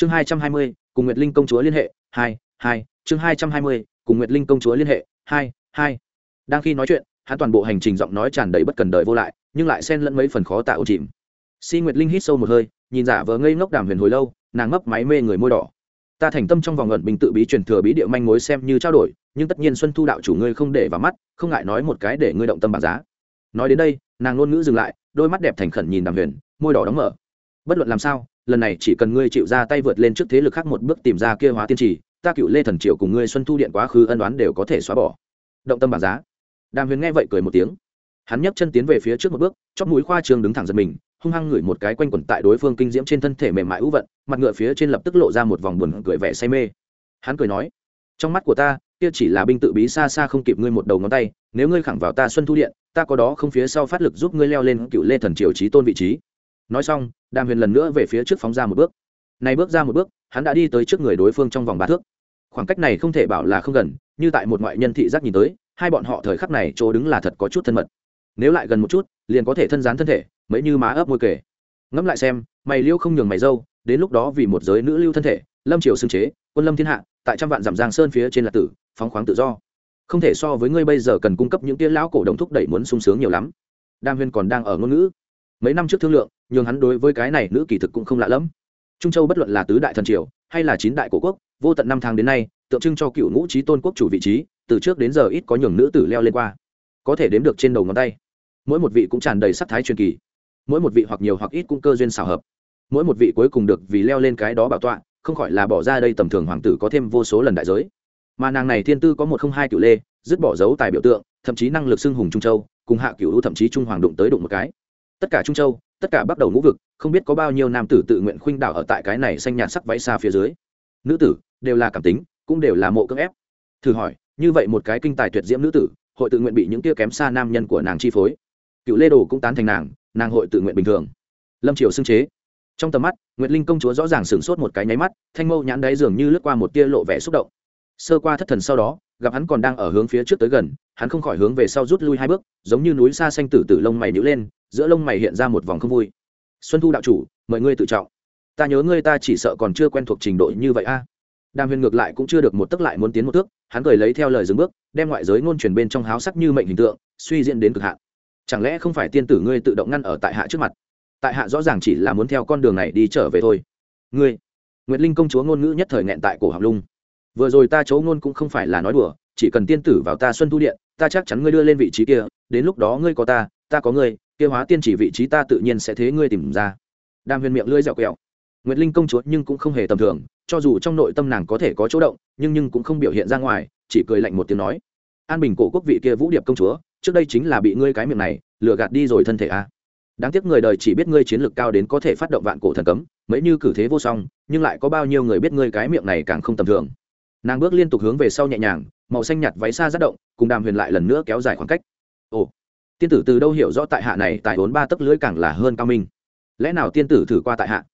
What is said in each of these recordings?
chương hai trăm hai mươi, cùng nguyệt linh công chúa liên hệ, hai hai, chương hai trăm hai mươi, cùng nguyệt linh công chúa liên hệ, hai hai. Đang khi nói chuyện, hắn toàn bộ hành trình giọng nói tràn đầy bất cần đời vô lại, nhưng lại xen lẫn mấy phần khó tạo chìm. Si nguyệt linh hít sâu một hơi, nhìn giả vờ ngây ngốc đàm huyền hồi lâu, nàng ngấp máy mê người môi đỏ. Ta thành tâm trong vòng ẩn bình tự bí truyền thừa bí địa manh mối xem như trao đổi, nhưng tất nhiên xuân thu đạo chủ ngươi không để vào mắt, không ngại nói một cái để ngươi động tâm bảng giá. Nói đến đây, nàng ngôn ngữ dừng lại, đôi mắt đẹp thành khẩn nhìn đàm huyền, môi đỏ đóng mở. Bất luận làm sao lần này chỉ cần ngươi chịu ra tay vượt lên trước thế lực khác một bước tìm ra kia hóa tiên trì, ta cựu lê thần triệu cùng ngươi xuân thu điện quá khứ ân đoán đều có thể xóa bỏ. Động tâm bảng giá. Đàm huyền nghe vậy cười một tiếng. Hắn nhấc chân tiến về phía trước một bước, chóp mũi khoa trường đứng thẳng giật mình, hung hăng ngửi một cái quanh quẩn tại đối phương kinh diễm trên thân thể mềm mại u vận, mặt ngựa phía trên lập tức lộ ra một vòng buồn cười vẻ say mê. Hắn cười nói, trong mắt của ta, kia chỉ là binh tự bí xa xa không kịp ngươi một đầu ngón tay, nếu ngươi khẳng vào ta xuân thu điện, ta có đó không phía sau phát lực giúp ngươi leo lên cựu lê thần triều trí tôn vị trí nói xong, đàm huyền lần nữa về phía trước phóng ra một bước. Này bước ra một bước, hắn đã đi tới trước người đối phương trong vòng ba thước. Khoảng cách này không thể bảo là không gần, như tại một ngoại nhân thị giác nhìn tới, hai bọn họ thời khắc này chỗ đứng là thật có chút thân mật. Nếu lại gần một chút, liền có thể thân gián thân thể, mấy như má ấp môi kể ngẫm lại xem, mày liêu không nhường mày dâu, đến lúc đó vì một giới nữ lưu thân thể, lâm triều xưng chế, quân lâm thiên hạ, tại trăm vạn giảm giang sơn phía trên là tử, phóng khoáng tự do. Không thể so với ngươi bây giờ cần cung cấp những tia lão cổ đồng thúc đẩy muốn sung sướng nhiều lắm. Đam huyên còn đang ở ngôn ngữ mấy năm trước thương lượng, nhường hắn đối với cái này nữ kỳ thực cũng không lạ lẫm. Trung châu bất luận là tứ đại thần triều, hay là chín đại cổ quốc, vô tận năm tháng đến nay, tượng trưng cho cựu ngũ trí tôn quốc chủ vị trí, từ trước đến giờ ít có nhường nữ tử leo lên qua, có thể đếm được trên đầu ngón tay. Mỗi một vị cũng tràn đầy sắc thái truyền kỳ, mỗi một vị hoặc nhiều hoặc ít cũng cơ duyên xảo hợp. Mỗi một vị cuối cùng được vì leo lên cái đó bảo tọa, không khỏi là bỏ ra đây tầm thường hoàng tử có thêm vô số lần đại giới. Mà nàng này thiên tư có một không hai cựu lê, dứt bỏ dấu tài biểu tượng, thậm chí năng lực xưng hùng trung châu, cùng hạ cựu thậm chí trung hoàng đụng tới đụng một cái tất cả trung châu, tất cả bắt đầu ngũ vực, không biết có bao nhiêu nam tử tự nguyện khuynh đảo ở tại cái này xanh nhạt sắc váy xa phía dưới. Nữ tử, đều là cảm tính, cũng đều là mộ cưỡng ép. Thử hỏi, như vậy một cái kinh tài tuyệt diễm nữ tử, hội tự nguyện bị những tia kém xa nam nhân của nàng chi phối. Cựu lê đồ cũng tán thành nàng nàng hội tự nguyện bình thường. Lâm triều xưng chế. Trong tầm mắt, nguyệt linh công chúa rõ ràng sửng sốt một cái nháy mắt, thanh mâu nhãn đáy dường như lướt qua một tia lộ vẻ xúc động. Sơ qua thất thần sau đó, gặp hắn còn đang ở hướng phía trước tới gần, hắn không khỏi hướng về sau rút lui hai bước, giống như núi xa xanh tử tử lông mày nhữ lên giữa lông mày hiện ra một vòng không vui. Xuân thu đạo chủ, mời ngươi tự trọng. Ta nhớ ngươi ta chỉ sợ còn chưa quen thuộc trình độ như vậy a. Đàm huyền ngược lại cũng chưa được một tức lại muốn tiến một thước, hắn cười lấy theo lời dừng bước, đem ngoại giới ngôn truyền bên trong háo sắc như mệnh hình tượng, suy diễn đến cực hạn. Chẳng lẽ không phải tiên tử ngươi tự động ngăn ở tại hạ trước mặt? Tại hạ rõ ràng chỉ là muốn theo con đường này đi trở về thôi. Ngươi, nguyệt linh công chúa ngôn ngữ nhất thời nghẹn tại cổ học lung. Vừa rồi ta chấu ngôn cũng không phải là nói đùa, chỉ cần tiên tử vào ta xuân thu điện, ta chắc chắn ngươi đưa lên vị trí kia, đến lúc đó ngươi có ta ta có ngươi kia hóa tiên chỉ vị trí ta tự nhiên sẽ thế ngươi tìm ra. Đàm huyền miệng lưỡi dẻo quẹo. Nguyệt linh công chúa nhưng cũng không hề tầm thường, cho dù trong nội tâm nàng có thể có chỗ động, nhưng nhưng cũng không biểu hiện ra ngoài, chỉ cười lạnh một tiếng nói. An bình cổ quốc vị kia vũ điệp công chúa, trước đây chính là bị ngươi cái miệng này lừa gạt đi rồi thân thể a đáng tiếc người đời chỉ biết ngươi chiến lược cao đến có thể phát động vạn cổ thần cấm, mấy như cử thế vô song, nhưng lại có bao nhiêu người biết ngươi cái miệng này càng không tầm thường. Nàng bước liên tục hướng về sau nhẹ nhàng, màu xanh nhạt váy xa rất động, cùng đàm huyền lại lần nữa kéo dài khoảng cách. Ồ tiên tử từ đâu hiểu rõ tại hạ này tại vốn ba tấc lưỡi càng là hơn cao minh? Lẽ nào tiên tử thử qua tại hạ?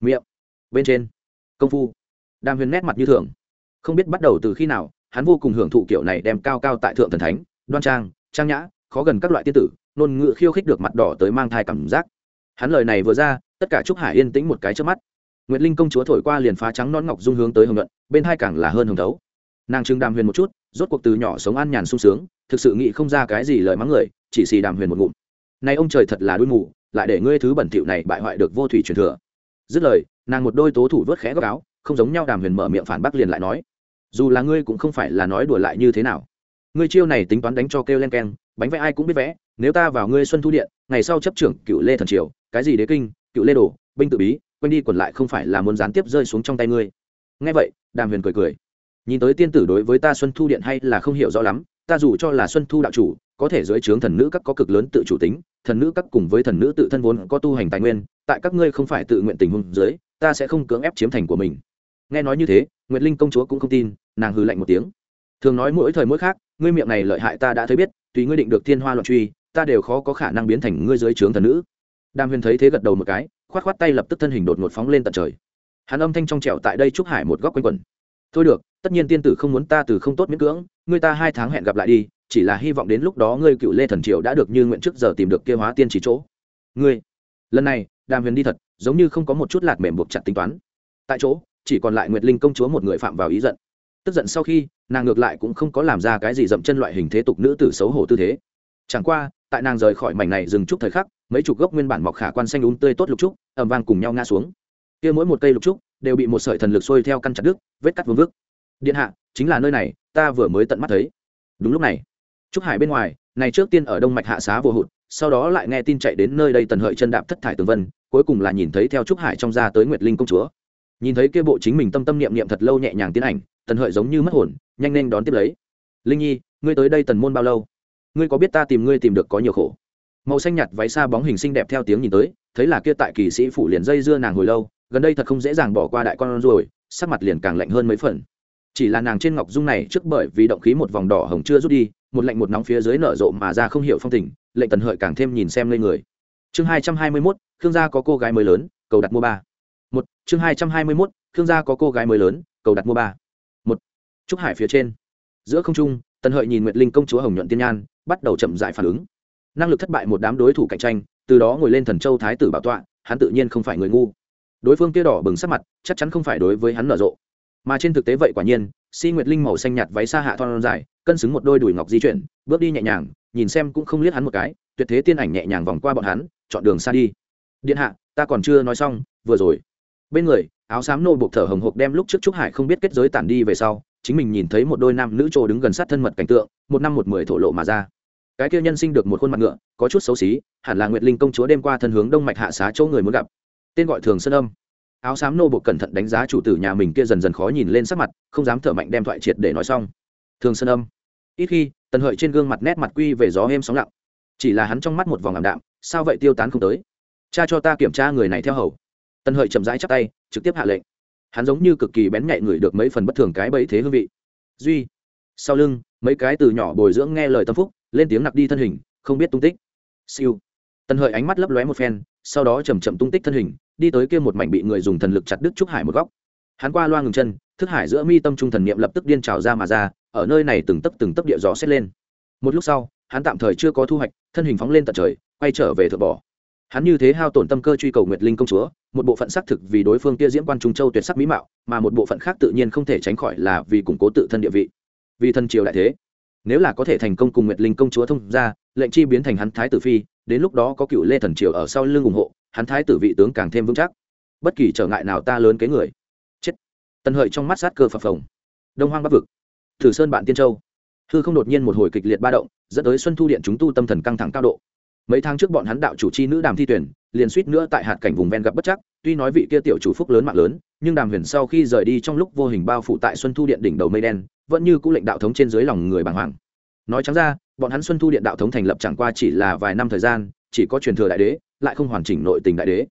Miệng. Bên trên. Công phu. Đàm huyền nét mặt như thường. Không biết bắt đầu từ khi nào, hắn vô cùng hưởng thụ kiểu này đem cao cao tại thượng thần thánh, đoan trang trang nhã, khó gần các loại tiên tử nôn ngự khiêu khích được mặt đỏ tới mang thai cảm giác. Hắn lời này vừa ra, tất cả trúc hải yên tĩnh một cái trước mắt. Nguyệt linh công chúa thổi qua liền phá trắng non ngọc dung hướng tới hồng luận bên hai càng là hơn hồng thấu nàng trưng đàm huyền một chút, rốt cuộc từ nhỏ sống an nhàn sung sướng, thực sự nghĩ không ra cái gì lời mắng người, chỉ xì đàm huyền một ngụm. Nay ông trời thật là đuôi mù, lại để ngươi thứ bẩn thỉu này bại hoại được vô thủy truyền thừa. Dứt lời, nàng một đôi tố thủ vớt khẽ góc áo, không giống nhau đàm huyền mở miệng phản bác liền lại nói, dù là ngươi cũng không phải là nói đùa lại như thế nào. Ngươi chiêu này tính toán đánh cho kêu len keng, bánh vẽ ai cũng biết vẽ, nếu ta vào ngươi xuân thu điện, ngày sau chấp trưởng cựu lê thần triều, cái gì đế kinh, cựu lê đồ, binh tự bí quanh đi quẩn lại không phải là muốn gián tiếp rơi xuống trong tay ngươi. Nghe vậy, đàm huyền cười cười nhìn tới tiên tử đối với ta xuân thu điện hay là không hiểu rõ lắm, ta dù cho là xuân thu đạo chủ, có thể dưới trướng thần nữ các có cực lớn tự chủ tính, thần nữ các cùng với thần nữ tự thân vốn có tu hành tài nguyên, tại các ngươi không phải tự nguyện tình huống dưới, ta sẽ không cưỡng ép chiếm thành của mình. Nghe nói như thế, nguyệt linh công chúa cũng không tin, nàng hừ lạnh một tiếng. Thường nói mỗi thời mỗi khác, ngươi miệng này lợi hại ta đã thấy biết, tùy ngươi định được thiên hoa loạn truy, ta đều khó có khả năng biến thành ngươi dưới trướng thần nữ. Đàm huyền thấy thế gật đầu một cái, khoát khoát tay lập tức thân hình đột ngột phóng lên tận trời. Hắn âm thanh trong trẻo tại đây trúc hải một góc quanh quẩn thôi được, tất nhiên tiên tử không muốn ta từ không tốt miễn cưỡng, ngươi ta hai tháng hẹn gặp lại đi, chỉ là hy vọng đến lúc đó ngươi cựu lê thần triều đã được như nguyện trước giờ tìm được kia hóa tiên chỉ chỗ. Ngươi, lần này, đàm huyền đi thật, giống như không có một chút lạt mềm buộc chặt tính toán. Tại chỗ, chỉ còn lại nguyệt linh công chúa một người phạm vào ý giận. Tức giận sau khi, nàng ngược lại cũng không có làm ra cái gì dậm chân loại hình thế tục nữ tử xấu hổ tư thế. Chẳng qua, tại nàng rời khỏi mảnh này dừng chút thời khắc, mấy chục gốc nguyên bản mọc khả quan xanh úng tươi tốt lục trúc ẩm vang cùng nhau ngã xuống. Kia mỗi một cây lục trúc đều bị một sợi thần lực xuôi theo căn chặt đứt, vết cắt vương vức. Điện hạ, chính là nơi này, ta vừa mới tận mắt thấy. Đúng lúc này, trúc hải bên ngoài, này trước tiên ở đông mạch hạ xá vô hụt, sau đó lại nghe tin chạy đến nơi đây tần hợi chân đạp thất thải tường vân, cuối cùng là nhìn thấy theo trúc hải trong ra tới nguyệt linh công chúa. Nhìn thấy kia bộ chính mình tâm tâm niệm niệm thật lâu nhẹ nhàng tiến ảnh, tần hợi giống như mất hồn, nhanh nên đón tiếp lấy. Linh nhi, ngươi tới đây tần môn bao lâu? Ngươi có biết ta tìm ngươi tìm được có nhiều khổ? Màu xanh nhạt váy xa bóng hình xinh đẹp theo tiếng nhìn tới, thấy là kia tại kỳ sĩ phủ liền dây dưa nàng hồi lâu gần đây thật không dễ dàng bỏ qua đại con rồi sắc mặt liền càng lạnh hơn mấy phần. Chỉ là nàng trên ngọc dung này trước bởi vì động khí một vòng đỏ hồng chưa rút đi, một lạnh một nóng phía dưới nở rộ mà ra không hiểu phong tình, lệnh tần hợi càng thêm nhìn xem lên người. Chương hai trăm hai mươi mốt, khương gia có cô gái mới lớn, cầu đặt mua ba. Một, chương hai trăm hai mươi mốt, khương gia có cô gái mới lớn, cầu đặt mua ba. Một, trúc hải phía trên. Giữa không trung, tần hợi nhìn nguyệt linh công chúa hồng nhuận tiên nhan, bắt đầu chậm dại phản ứng. Năng lực thất bại một đám đối thủ cạnh tranh, từ đó ngồi lên thần châu thái tử bảo tọa, hắn tự nhiên không phải người ngu đối phương kia đỏ bừng sắc mặt, chắc chắn không phải đối với hắn nở rộ. Mà trên thực tế vậy quả nhiên, si nguyệt linh màu xanh nhạt váy xa hạ thon dài, cân xứng một đôi đùi ngọc di chuyển, bước đi nhẹ nhàng, nhìn xem cũng không liếc hắn một cái, tuyệt thế tiên ảnh nhẹ nhàng vòng qua bọn hắn, chọn đường xa đi. Điện hạ, ta còn chưa nói xong, vừa rồi. Bên người, áo xám nô buộc thở hồng hộc đem lúc trước trúc hải không biết kết giới tản đi về sau, chính mình nhìn thấy một đôi nam nữ trồ đứng gần sát thân mật cảnh tượng, một năm một mười thổ lộ mà ra. Cái kia nhân sinh được một khuôn mặt ngựa, có chút xấu xí, hẳn là nguyệt linh công chúa đêm qua thân hướng đông mạch hạ xá chỗ người muốn gặp tên gọi thường sơn âm. Áo xám nô buộc cẩn thận đánh giá chủ tử nhà mình kia dần dần khó nhìn lên sắc mặt, không dám thở mạnh đem thoại triệt để nói xong. Thường sơn âm. Ít khi, tần hợi trên gương mặt nét mặt quy về gió êm sóng lặng. Chỉ là hắn trong mắt một vòng ảm đạm, sao vậy tiêu tán không tới? Cha cho ta kiểm tra người này theo hầu. Tần hợi chậm rãi chắp tay, trực tiếp hạ lệnh. Hắn giống như cực kỳ bén nhạy người được mấy phần bất thường cái bẫy thế hương vị. Duy, sau lưng, mấy cái từ nhỏ bồi dưỡng nghe lời tâm phúc, lên tiếng nặc đi thân hình, không biết tung tích. Siêu. Tần hợi ánh mắt lấp lóe một phen sau đó chầm chậm tung tích thân hình, đi tới kia một mảnh bị người dùng thần lực chặt đứt trúc hải một góc. Hắn qua loa ngừng chân, thức hải giữa mi tâm trung thần niệm lập tức điên trào ra mà ra, ở nơi này từng tấc từng tấc địa gió xét lên. Một lúc sau, hắn tạm thời chưa có thu hoạch, thân hình phóng lên tận trời, quay trở về thượng bỏ hắn như thế hao tổn tâm cơ truy cầu nguyệt linh công chúa, một bộ phận xác thực vì đối phương kia diễm quan trung châu tuyệt sắc mỹ mạo, mà một bộ phận khác tự nhiên không thể tránh khỏi là vì củng cố tự thân địa vị. Vì thân triều đại thế nếu là có thể thành công cùng nguyệt linh công chúa thông ra lệnh chi biến thành hắn thái tử phi, đến lúc đó có cựu lê thần triều ở sau lưng ủng hộ, hắn thái tử vị tướng càng thêm vững chắc. Bất kỳ trở ngại nào ta lớn cái người. Chết. Tân hợi trong mắt sát cơ phập phồng. Đông hoang bắc vực. Thử sơn bạn tiên châu. Hư không đột nhiên một hồi kịch liệt ba động, dẫn tới xuân thu điện chúng tu tâm thần căng thẳng cao độ. Mấy tháng trước bọn hắn đạo chủ chi nữ đàm thi tuyển, liền suýt nữa tại hạt cảnh vùng ven gặp bất chắc tuy nói vị kia tiểu chủ phúc lớn mạng lớn, nhưng đàm huyền sau khi rời đi trong lúc vô hình bao phủ tại xuân thu điện đỉnh đầu mây đen, vẫn như cũ lệnh đạo thống trên dưới lòng người bàng hoàng. Nói trắng ra, bọn hắn xuân thu điện đạo thống thành lập chẳng qua chỉ là vài năm thời gian, chỉ có truyền thừa đại đế, lại không hoàn chỉnh nội tình đại đế.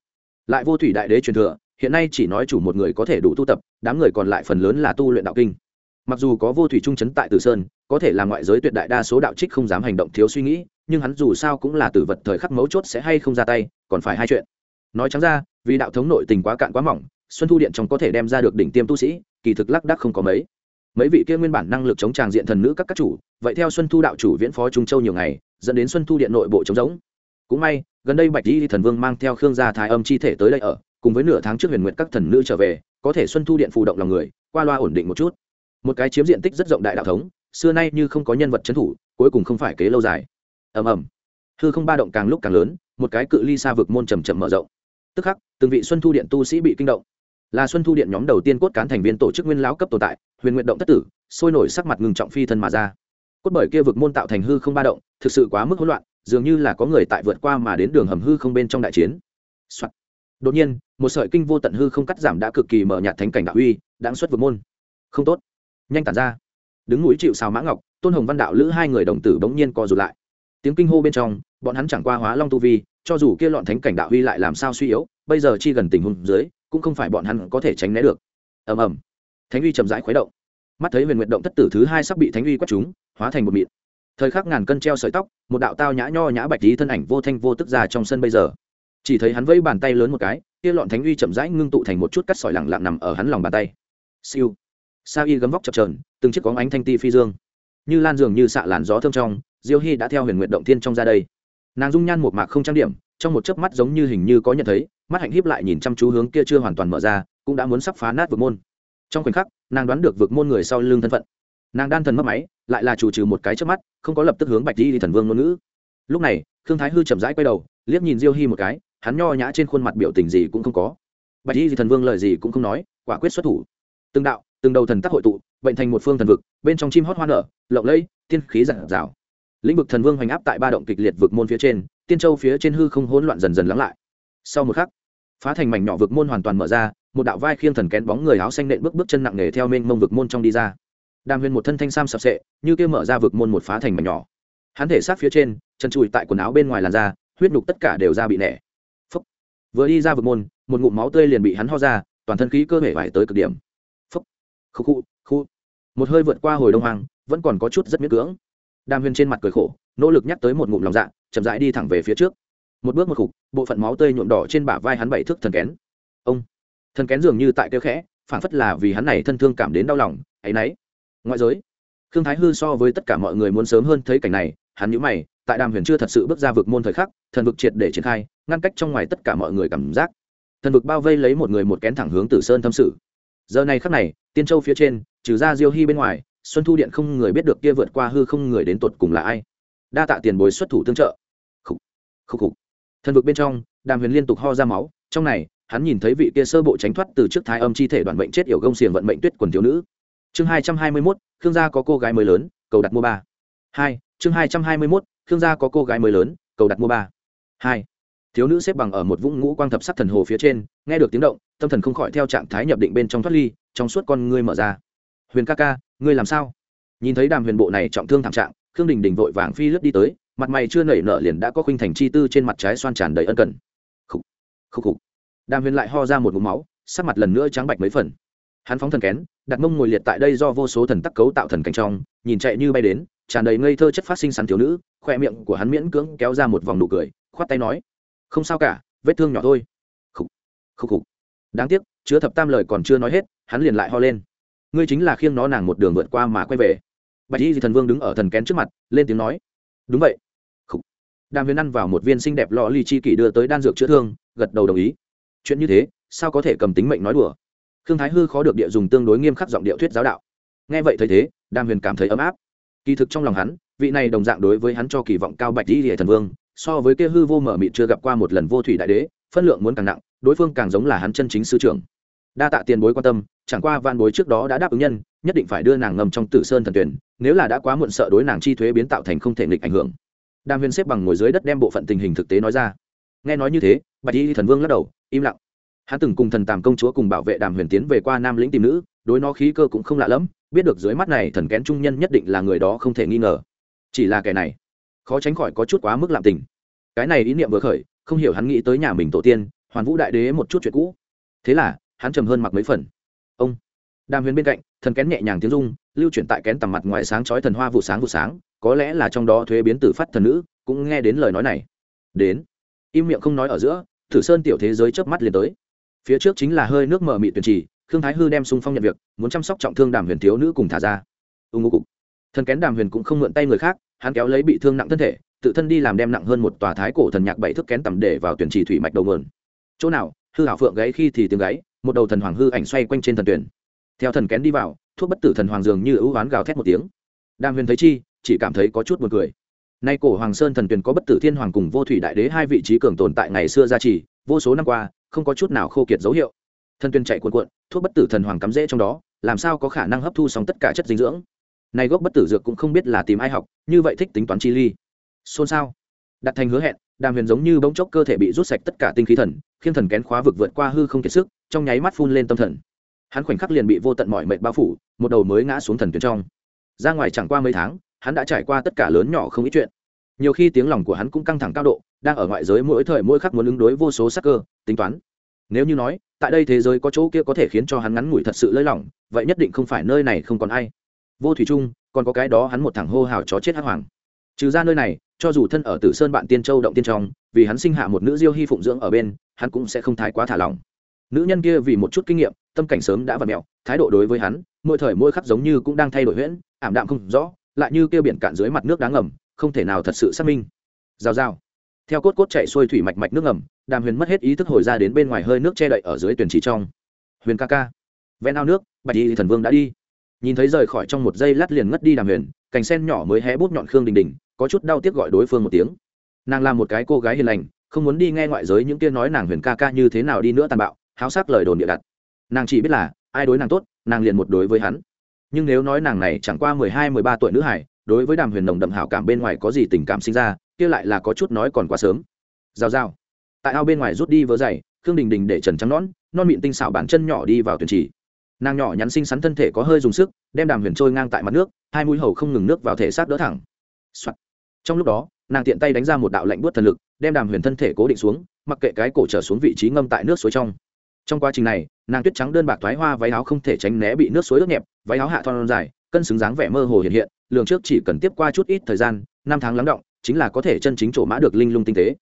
Lại vô thủy đại đế truyền thừa, hiện nay chỉ nói chủ một người có thể đủ tu tập, đám người còn lại phần lớn là tu luyện đạo kinh. Mặc dù có vô thủy trung chấn tại tử sơn, có thể là ngoại giới tuyệt đại đa số đạo trích không dám hành động thiếu suy nghĩ, nhưng hắn dù sao cũng là tử vật thời khắc mấu chốt sẽ hay không ra tay, còn phải hai chuyện. Nói trắng ra vì đạo thống nội tình quá cạn quá mỏng, xuân thu điện trong có thể đem ra được đỉnh tiêm tu sĩ, kỳ thực lắc đắc không có mấy. Mấy vị kia nguyên bản năng lực chống tràng diện thần nữ các các chủ, vậy theo xuân thu đạo chủ viễn phó trung châu nhiều ngày, dẫn đến xuân thu điện nội bộ chống giống cũng may, gần đây bạch di thần vương mang theo khương gia thái âm chi thể tới đây ở, cùng với nửa tháng trước huyền nguyện các thần nữ trở về, có thể xuân thu điện phù động lòng người, qua loa ổn định một chút. Một cái chiếm diện tích rất rộng đại đạo thống, xưa nay như không có nhân vật trấn thủ, cuối cùng không phải kế lâu dài. Ầm ầm. Hư không ba động càng lúc càng lớn, một cái cự ly xa vực môn trầm trầm mở rộng tức khắc, từng vị xuân thu điện tu sĩ bị kinh động. Là xuân thu điện nhóm đầu tiên cốt cán thành viên tổ chức nguyên lão cấp tồn tại, huyền nguyện động thất tử, sôi nổi sắc mặt ngừng trọng phi thân mà ra. Cốt bởi kia vực môn tạo thành hư không ba động, thực sự quá mức hỗn loạn, dường như là có người tại vượt qua mà đến đường hầm hư không bên trong đại chiến、Soạn. đột nhiên, một sợi kinh vô tận hư không cắt giảm đã cực kỳ mở nhạt thánh cảnh đạo uy, đáng xuất vực môn. Không tốt. Nhanh tản ra. Đứng núi chịu xào mã ngọc, tôn hồng văn đạo lữ hai người đồng tử bỗng nhiên co rụt lại. Tiếng kinh hô bên trong, bọn hắn chẳng qua hóa long tu vi cho dù kia lọn thánh cảnh đạo uy lại làm sao suy yếu, bây giờ chi gần tình huống dưới, cũng không phải bọn hắn có thể tránh né được. Ầm ầm. Thánh uy chậm rãi khuấy động. Mắt thấy huyền nguyện động thất tử thứ hai sắp bị thánh uy quét chúng hóa thành một mịn. Thời khắc ngàn cân treo sợi tóc, một đạo tao nhã nho nhã bạch tí thân ảnh vô thanh vô tức ra trong sân bây giờ. Chỉ thấy hắn vẫy bàn tay lớn một cái, kia lọn thánh uy chậm rãi ngưng tụ thành một chút cắt sỏi lẳng lặng nằm ở hắn lòng bàn tay. Siêu. Sa y gấm vóc chập trờn từng chiếc có ánh thanh ti phi dương. Như lan dường như xạ làn gió thơm trong, diêu hy đã theo huyền nguyện động thiên trong ra đây nàng dung nhan một mạc không trang điểm, trong một chớp mắt giống như hình như có nhận thấy, mắt hạnh hiếp lại nhìn chăm chú hướng kia chưa hoàn toàn mở ra, cũng đã muốn sắp phá nát vực môn. Trong khoảnh khắc, nàng đoán được vực môn người sau lưng thân phận. Nàng đan thần mất máy, lại là chủ trừ một cái trước mắt, không có lập tức hướng bạch di thần vương ngôn ngữ. Lúc này thương thái hư chậm rãi quay đầu, liếc nhìn diêu hy một cái, hắn nho nhã trên khuôn mặt biểu tình gì cũng không có. Bạch di thần vương lời gì cũng không nói, quả quyết xuất thủ. Từng đạo, từng đầu thần tác hội tụ bệnh thành một phương thần vực, bên trong chim hót hoa nở, lộng lẫy, tiên khí giản rào lĩnh vực thần vương hoành áp tại ba động kịch liệt vực môn phía trên, tiên châu phía trên hư không hỗn loạn dần dần lắng lại. Sau một khắc, phá thành mảnh nhỏ vực môn hoàn toàn mở ra, một đạo vai khiêng thần kén bóng người áo xanh nện bước bước chân nặng nề theo mênh mông vực môn trong đi ra. Đàm huyền một thân thanh sam sập sệ, như kia mở ra vực môn một phá thành mảnh nhỏ. Hắn thể sát phía trên, chân chùi tại quần áo bên ngoài làn da, huyết nhục tất cả đều ra bị nẻ. Phúc. vừa đi ra vực môn, một ngụm máu tươi liền bị hắn ho ra, toàn thân khí cơ thể vải tới cực điểm. Phúc. khu khu khu một hơi vượt qua hồi đông hoàng vẫn còn có chút rất miễn cưỡng đàm huyền trên mặt cười khổ, nỗ lực nhắc tới một ngụm lòng dạ chậm rãi đi thẳng về phía trước. Một bước một khục, bộ phận máu tươi nhuộm đỏ trên bả vai hắn bảy thước thần kén. Ông! Thần kén dường như tại kêu khẽ phản phất là vì hắn này thân thương cảm đến đau lòng, Ấy náy ngoại giới, khương thái hư so với tất cả mọi người muốn sớm hơn thấy cảnh này, hắn nhữ mày, tại đàm huyền chưa thật sự bước ra vực môn thời khắc, thần vực triệt để triển khai, ngăn cách trong ngoài tất cả mọi người cảm giác. Thần vực bao vây lấy một người một kén thẳng hướng tử sơn thâm sự. Giờ này khắc này, tiên châu phía trên, trừ ra diêu hy bên ngoài xuân thu điện không người biết được kia vượt qua hư không người đến tột cùng là ai. Đa tạ tiền bối xuất thủ tương trợ. Khúc khúc khúc thần vực bên trong, đàm huyền liên tục ho ra máu, trong này, hắn nhìn thấy vị kia sơ bộ tránh thoát từ trước thái âm chi thể đoàn bệnh chết yểu gông xiềng vận mệnh tuyết quần thiếu nữ. Chương hai trăm hai mươi mốt, khương gia có cô gái mới lớn, cầu đặt mua ba. Hai, chương hai trăm hai mươi mốt, khương gia có cô gái mới lớn, cầu đặt mua ba. Hai, thiếu nữ xếp bằng ở một vũng ngũ quang thập sắc thần hồ phía trên, nghe được tiếng động, tâm thần không khỏi theo trạng thái nhập định bên trong thoát ly, trong suốt con ngươi mở ra. Huyền ca ca ngươi làm sao? Nhìn thấy đàm huyền bộ này trọng thương thảm trạng, khương đình đình vội vàng phi lướt đi tới, mặt mày chưa nảy nở liền đã có khuynh thành chi tư trên mặt trái xoan tràn đầy ân cần. Khúc khúc khúc đàm huyền lại ho ra một mũ máu, sắc mặt lần nữa trắng bạch mấy phần. Hắn phóng thần kén, đặt mông ngồi liệt tại đây do vô số thần tắc cấu tạo thần cảnh trong, nhìn chạy như bay đến, tràn đầy ngây thơ chất phát sinh sắn thiếu nữ, khoe miệng của hắn miễn cưỡng kéo ra một vòng nụ cười, khoát tay nói, không sao cả, vết thương nhỏ thôi. Khúc khúc khúc đáng tiếc, chứa thập tam lời còn chưa nói hết, hắn liền lại ho lên ngươi chính là khiêng nó nàng một đường vượt qua mà quay về. Bạch y thần vương đứng ở thần kén trước mặt, lên tiếng nói, đúng vậy. Đàm huyền ăn vào một viên xinh đẹp lò ly chi kỷ đưa tới đan dược chữa thương, gật đầu đồng ý. Chuyện như thế, sao có thể cầm tính mệnh nói đùa? Khương thái hư khó được địa dùng tương đối nghiêm khắc giọng điệu thuyết giáo đạo. Nghe vậy thấy thế, đàm huyền cảm thấy ấm áp. Kỳ thực trong lòng hắn, vị này đồng dạng đối với hắn cho kỳ vọng cao bạch di hệ thần vương, so với kia hư vô mở mịt chưa gặp qua một lần vô thủy đại đế, phân lượng muốn càng nặng, đối phương càng giống là hắn chân chính sư trưởng đa tạ tiền bối quan tâm, chẳng qua van bối trước đó đã đáp ứng nhân, nhất định phải đưa nàng ngầm trong tử sơn thần tuyển, nếu là đã quá muộn sợ đối nàng chi thuế biến tạo thành không thể nghịch ảnh hưởng. Đàm huyền xếp bằng ngồi dưới đất đem bộ phận tình hình thực tế nói ra. Nghe nói như thế, bạch y thần vương lắc đầu, im lặng. Hắn từng cùng thần tàm công chúa cùng bảo vệ đàm huyền tiến về qua nam lĩnh tìm nữ, đối nó khí cơ cũng không lạ lẫm, biết được dưới mắt này thần kén trung nhân nhất định là người đó không thể nghi ngờ. Chỉ là kẻ này, khó tránh khỏi có chút quá mức lạm tình. Cái này ý niệm vừa khởi, không hiểu hắn nghĩ tới nhà mình tổ tiên, hoàn vũ đại đế một chút chuyện cũ. Thế là hắn trầm hơn mặc mấy phần. Ông, đàm huyền bên cạnh, thần kén nhẹ nhàng tiếng rung, lưu chuyển tại kén tầm mặt ngoài sáng chói thần hoa vụ sáng vụ sáng, có lẽ là trong đó thuế biến tử phát thần nữ, cũng nghe đến lời nói này. Đến, im miệng không nói ở giữa, thử sơn tiểu thế giới chớp mắt liền tới. Phía trước chính là hơi nước mở mị tuyển trì, khương thái hư đem sung phong nhận việc, muốn chăm sóc trọng thương đàm huyền thiếu nữ cùng thả ra. Ưng ngô cục. Thần kén đàm huyền cũng không mượn tay người khác, hắn kéo lấy bị thương nặng thân thể, tự thân đi làm đem nặng hơn một tòa thái cổ thần nhạc bảy thước kén tầm để vào tuyển trì thủy mạch đầu mườn chỗ nào, hư hảo phượng gáy khi thì tiếng gáy một đầu thần hoàng hư ảnh xoay quanh trên thần tuyển. Theo thần kén đi vào, thuốc bất tử thần hoàng dường như ưu oán gào thét một tiếng. Đàm huyền thấy chi, chỉ cảm thấy có chút buồn cười. Nay cổ hoàng sơn thần tuyển có bất tử thiên hoàng cùng vô thủy đại đế hai vị trí cường tồn tại ngày xưa gia trì, vô số năm qua, không có chút nào khô kiệt dấu hiệu. Thần tuyển chạy cuộn cuộn, thuốc bất tử thần hoàng cắm rễ trong đó, làm sao có khả năng hấp thu xong tất cả chất dinh dưỡng? Này gốc bất tử dược cũng không biết là tìm ai học, như vậy thích tính toán chi ly. Xôn xao. Đặt thành hứa hẹn, đàm huyền giống như bỗng chốc cơ thể bị rút sạch tất cả tinh khí thần, khiến thần kén khóa vực vượt qua hư không kiệt sức trong nháy mắt phun lên tâm thần. Hắn khoảnh khắc liền bị vô tận mọi mệt bao phủ, một đầu mới ngã xuống thần tuyến trong. Ra ngoài chẳng qua mấy tháng, hắn đã trải qua tất cả lớn nhỏ không ít chuyện. Nhiều khi tiếng lòng của hắn cũng căng thẳng cao độ, đang ở ngoại giới mỗi thời mỗi khắc muốn ứng đối vô số sắc cơ, tính toán. Nếu như nói, tại đây thế giới có chỗ kia có thể khiến cho hắn ngắn ngủi thật sự lơi lỏng, vậy nhất định không phải nơi này không còn ai. Vô thủy trung còn có cái đó hắn một thằng hô hào chó chết hắc hoàng. Trừ ra nơi này, cho dù thân ở tử sơn bạn tiên châu động tiên trong, vì hắn sinh hạ một nữ diêu hy phụng dưỡng ở bên, hắn cũng sẽ không thái quá thả lỏng nữ nhân kia vì một chút kinh nghiệm, tâm cảnh sớm đã vặt mẹo, thái độ đối với hắn, mỗi thời mỗi khắc giống như cũng đang thay đổi huyễn, ảm đạm không rõ, lại như kêu biển cạn dưới mặt nước đáng ngầm, không thể nào thật sự xác minh. Giao giao theo cốt cốt chạy xuôi thủy mạch mạch nước ngầm, đàm huyền mất hết ý thức hồi ra đến bên ngoài hơi nước che đậy ở dưới tuyển trì trong. Huyền ca ca. Ven ao nước, bạch y thần vương đã đi. Nhìn thấy rời khỏi trong một giây lát liền ngất đi đàm huyền, cành sen nhỏ mới hé bút nhọn khương đình đình, có chút đau tiếc gọi đối phương một tiếng. Nàng là một cái cô gái hiền lành, không muốn đi nghe ngoại giới những tiên nói nàng huyền ca ca như thế nào đi nữa tàn bạo háo sắc lời đồn địa đặt. Nàng chỉ biết là, ai đối nàng tốt, nàng liền một đối với hắn. Nhưng nếu nói nàng này chẳng qua mười hai, mười ba tuổi nữ hải, đối với đàm huyền nồng đậm hảo cảm bên ngoài có gì tình cảm sinh ra, kia lại là có chút nói còn quá sớm. Giao giao. Tại ao bên ngoài rút đi vớ dày, khương đình đình để trần trắng nón non mịn tinh xảo bản chân nhỏ đi vào tuyển trì nàng nhỏ nhắn xinh xắn thân thể có hơi dùng sức, đem đàm huyền trôi ngang tại mặt nước, hai mũi hầu không ngừng nước vào thể xác đỡ thẳng、Soạn. trong lúc đó, nàng tiện tay đánh ra một đạo lạnh buốt thần lực, đem đàm huyền thân thể cố định xuống, mặc kệ cái cổ trở xuống vị trí ngâm tại nước suối trong trong quá trình này, nàng tuyết trắng đơn bạc thoái hoa váy áo không thể tránh né bị nước suối ướt nhẹp, váy áo hạ thon dài, cân xứng dáng vẻ mơ hồ hiện hiện, lường trước chỉ cần tiếp qua chút ít thời gian, năm tháng lắng động, chính là có thể chân chính trổ mã được linh lung tinh tế.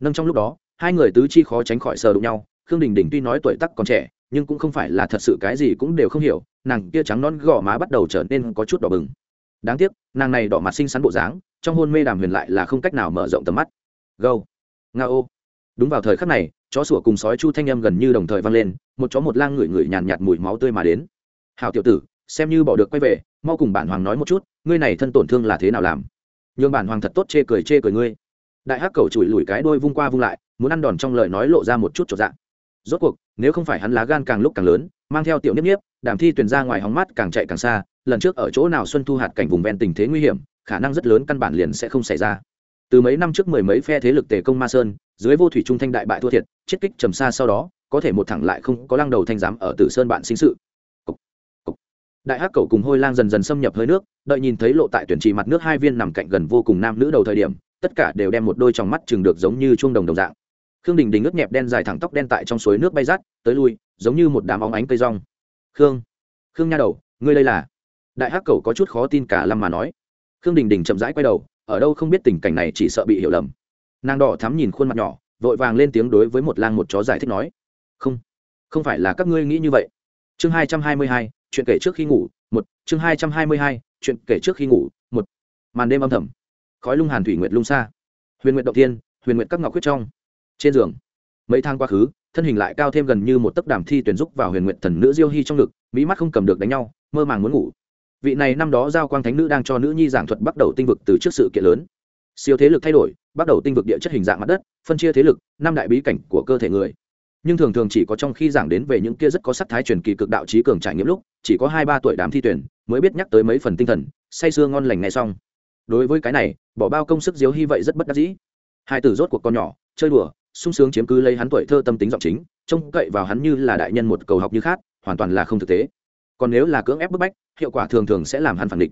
Nâng trong lúc đó, hai người tứ chi khó tránh khỏi sờ đụng nhau, khương đình đình tuy nói tuổi tắc còn trẻ, nhưng cũng không phải là thật sự cái gì cũng đều không hiểu, nàng kia trắng non gò má bắt đầu trở nên có chút đỏ bừng. Đáng tiếc, nàng này đỏ mặt xinh xắn bộ dáng, trong hôn mê đàm huyền lại là không cách nào mở rộng tầm mắt. Gâu. Nga ô đúng vào thời khắc này chó sủa cùng sói chu thanh âm gần như đồng thời vang lên một chó một lang ngửi ngửi nhàn nhạt, mùi máu tươi mà đến. Hào tiểu tử xem như bỏ được quay về mau cùng bản hoàng nói một chút ngươi này thân tổn thương là thế nào làm? Nhường bản hoàng thật tốt chê cười chê cười ngươi. Đại hắc cầu chùi lùi cái đôi vung qua vung lại muốn ăn đòn trong lời nói lộ ra một chút trọn dạng rốt cuộc nếu không phải hắn lá gan càng lúc càng lớn mang theo tiểu niếp niếp đàm thi tuyển ra ngoài hóng mắt càng chạy càng xa lần trước ở chỗ nào xuân thu hạt cảnh vùng ven tình thế nguy hiểm khả năng rất lớn căn bản liền sẽ không xảy ra. Từ mấy năm trước mười mấy phe thế lực tề công ma sơn dưới vô thủy trung thanh đại bại thua thiệt chiết kích trầm xa sau đó có thể một thẳng lại không có lăng đầu thanh giám ở tử sơn bạn sinh sự. Cục, cục. đại hắc cầu cùng hôi lang dần dần xâm nhập hơi nước đợi nhìn thấy lộ tại tuyển trì mặt nước hai viên nằm cạnh gần vô cùng nam nữ đầu thời điểm tất cả đều đem một đôi trong mắt chừng được giống như chuông đồng đồng dạng. Khương đình đình ướt nhẹp đen dài thẳng tóc đen tại trong suối nước bay rắt tới lui giống như một đám óng ánh cây rong. Khương khương nha đầu ngươi đây là? Đại hắc cầu có chút khó tin cả lâm mà nói. Khương đình đình chậm rãi quay đầu ở đâu không biết tình cảnh này chỉ sợ bị hiểu lầm nàng đỏ thắm nhìn khuôn mặt nhỏ, vội vàng lên tiếng đối với một lang một chó giải thích nói. Không không phải là các ngươi nghĩ như vậy. Chương hai trăm hai mươi hai, chuyện kể trước khi ngủ, một, chương hai trăm hai mươi hai, chuyện kể trước khi ngủ, một. Màn đêm âm thầm. Khói lung hàn thủy nguyệt lung xa. Huyền nguyệt động tiên huyền nguyệt các ngọc quyết trong. Trên giường, mấy thang quá khứ, thân hình lại cao thêm gần như một tấc đàm thi tuyển giúp vào huyền nguyện thần nữ diêu hy trong ngực, mỹ mắt không cầm được đánh nhau, mơ màng muốn ngủ. Vị này năm đó giao quang thánh nữ đang cho nữ nhi giảng thuật bắt đầu tinh vực từ trước sự kiện lớn siêu thế lực thay đổi, bắt đầu tinh vực địa chất hình dạng mặt đất, phân chia thế lực, năm đại bí cảnh của cơ thể người. Nhưng thường thường chỉ có trong khi giảng đến về những kia rất có sắc thái truyền kỳ cực đạo trí cường trải nghiệm lúc, chỉ có hai ba tuổi đám thi tuyển mới biết nhắc tới mấy phần tinh thần, say sưa ngon lành ngay xong. Đối với cái này, bỏ bao công sức diếu hy vậy rất bất đắc dĩ. Hai tử rốt cuộc con nhỏ, chơi đùa, sung sướng chiếm cứ lấy hắn tuổi thơ tâm tính giọng chính, trông cậy vào hắn như là đại nhân một cầu học như khác, hoàn toàn là không thực tế. Còn nếu là cưỡng ép bức bách, hiệu quả thường thường sẽ làm hắn phản địch.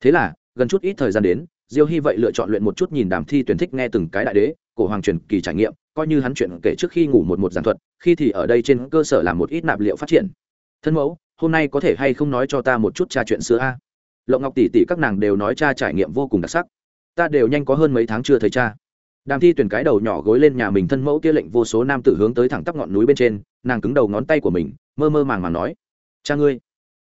Thế là, gần chút ít thời gian đến diêu hy vậy lựa chọn luyện một chút nhìn đàm thi tuyển thích nghe từng cái đại đế, cổ hoàng truyền kỳ trải nghiệm, coi như hắn chuyện kể trước khi ngủ một một giảng thuật, khi thì ở đây trên cơ sở làm một ít nạp liệu phát triển. Thân mẫu, hôm nay có thể hay không nói cho ta một chút tra chuyện xưa a? Lộng ngọc tỷ tỷ các nàng đều nói cha trải nghiệm vô cùng đặc sắc. Ta đều nhanh có hơn mấy tháng chưa thấy cha. Đàm thi tuyển cái đầu nhỏ gối lên nhà mình thân mẫu kia lệnh vô số nam tử hướng tới thẳng tắp ngọn núi bên trên, nàng cứng đầu ngón tay của mình, mơ mơ màng màng nói, cha ngươi.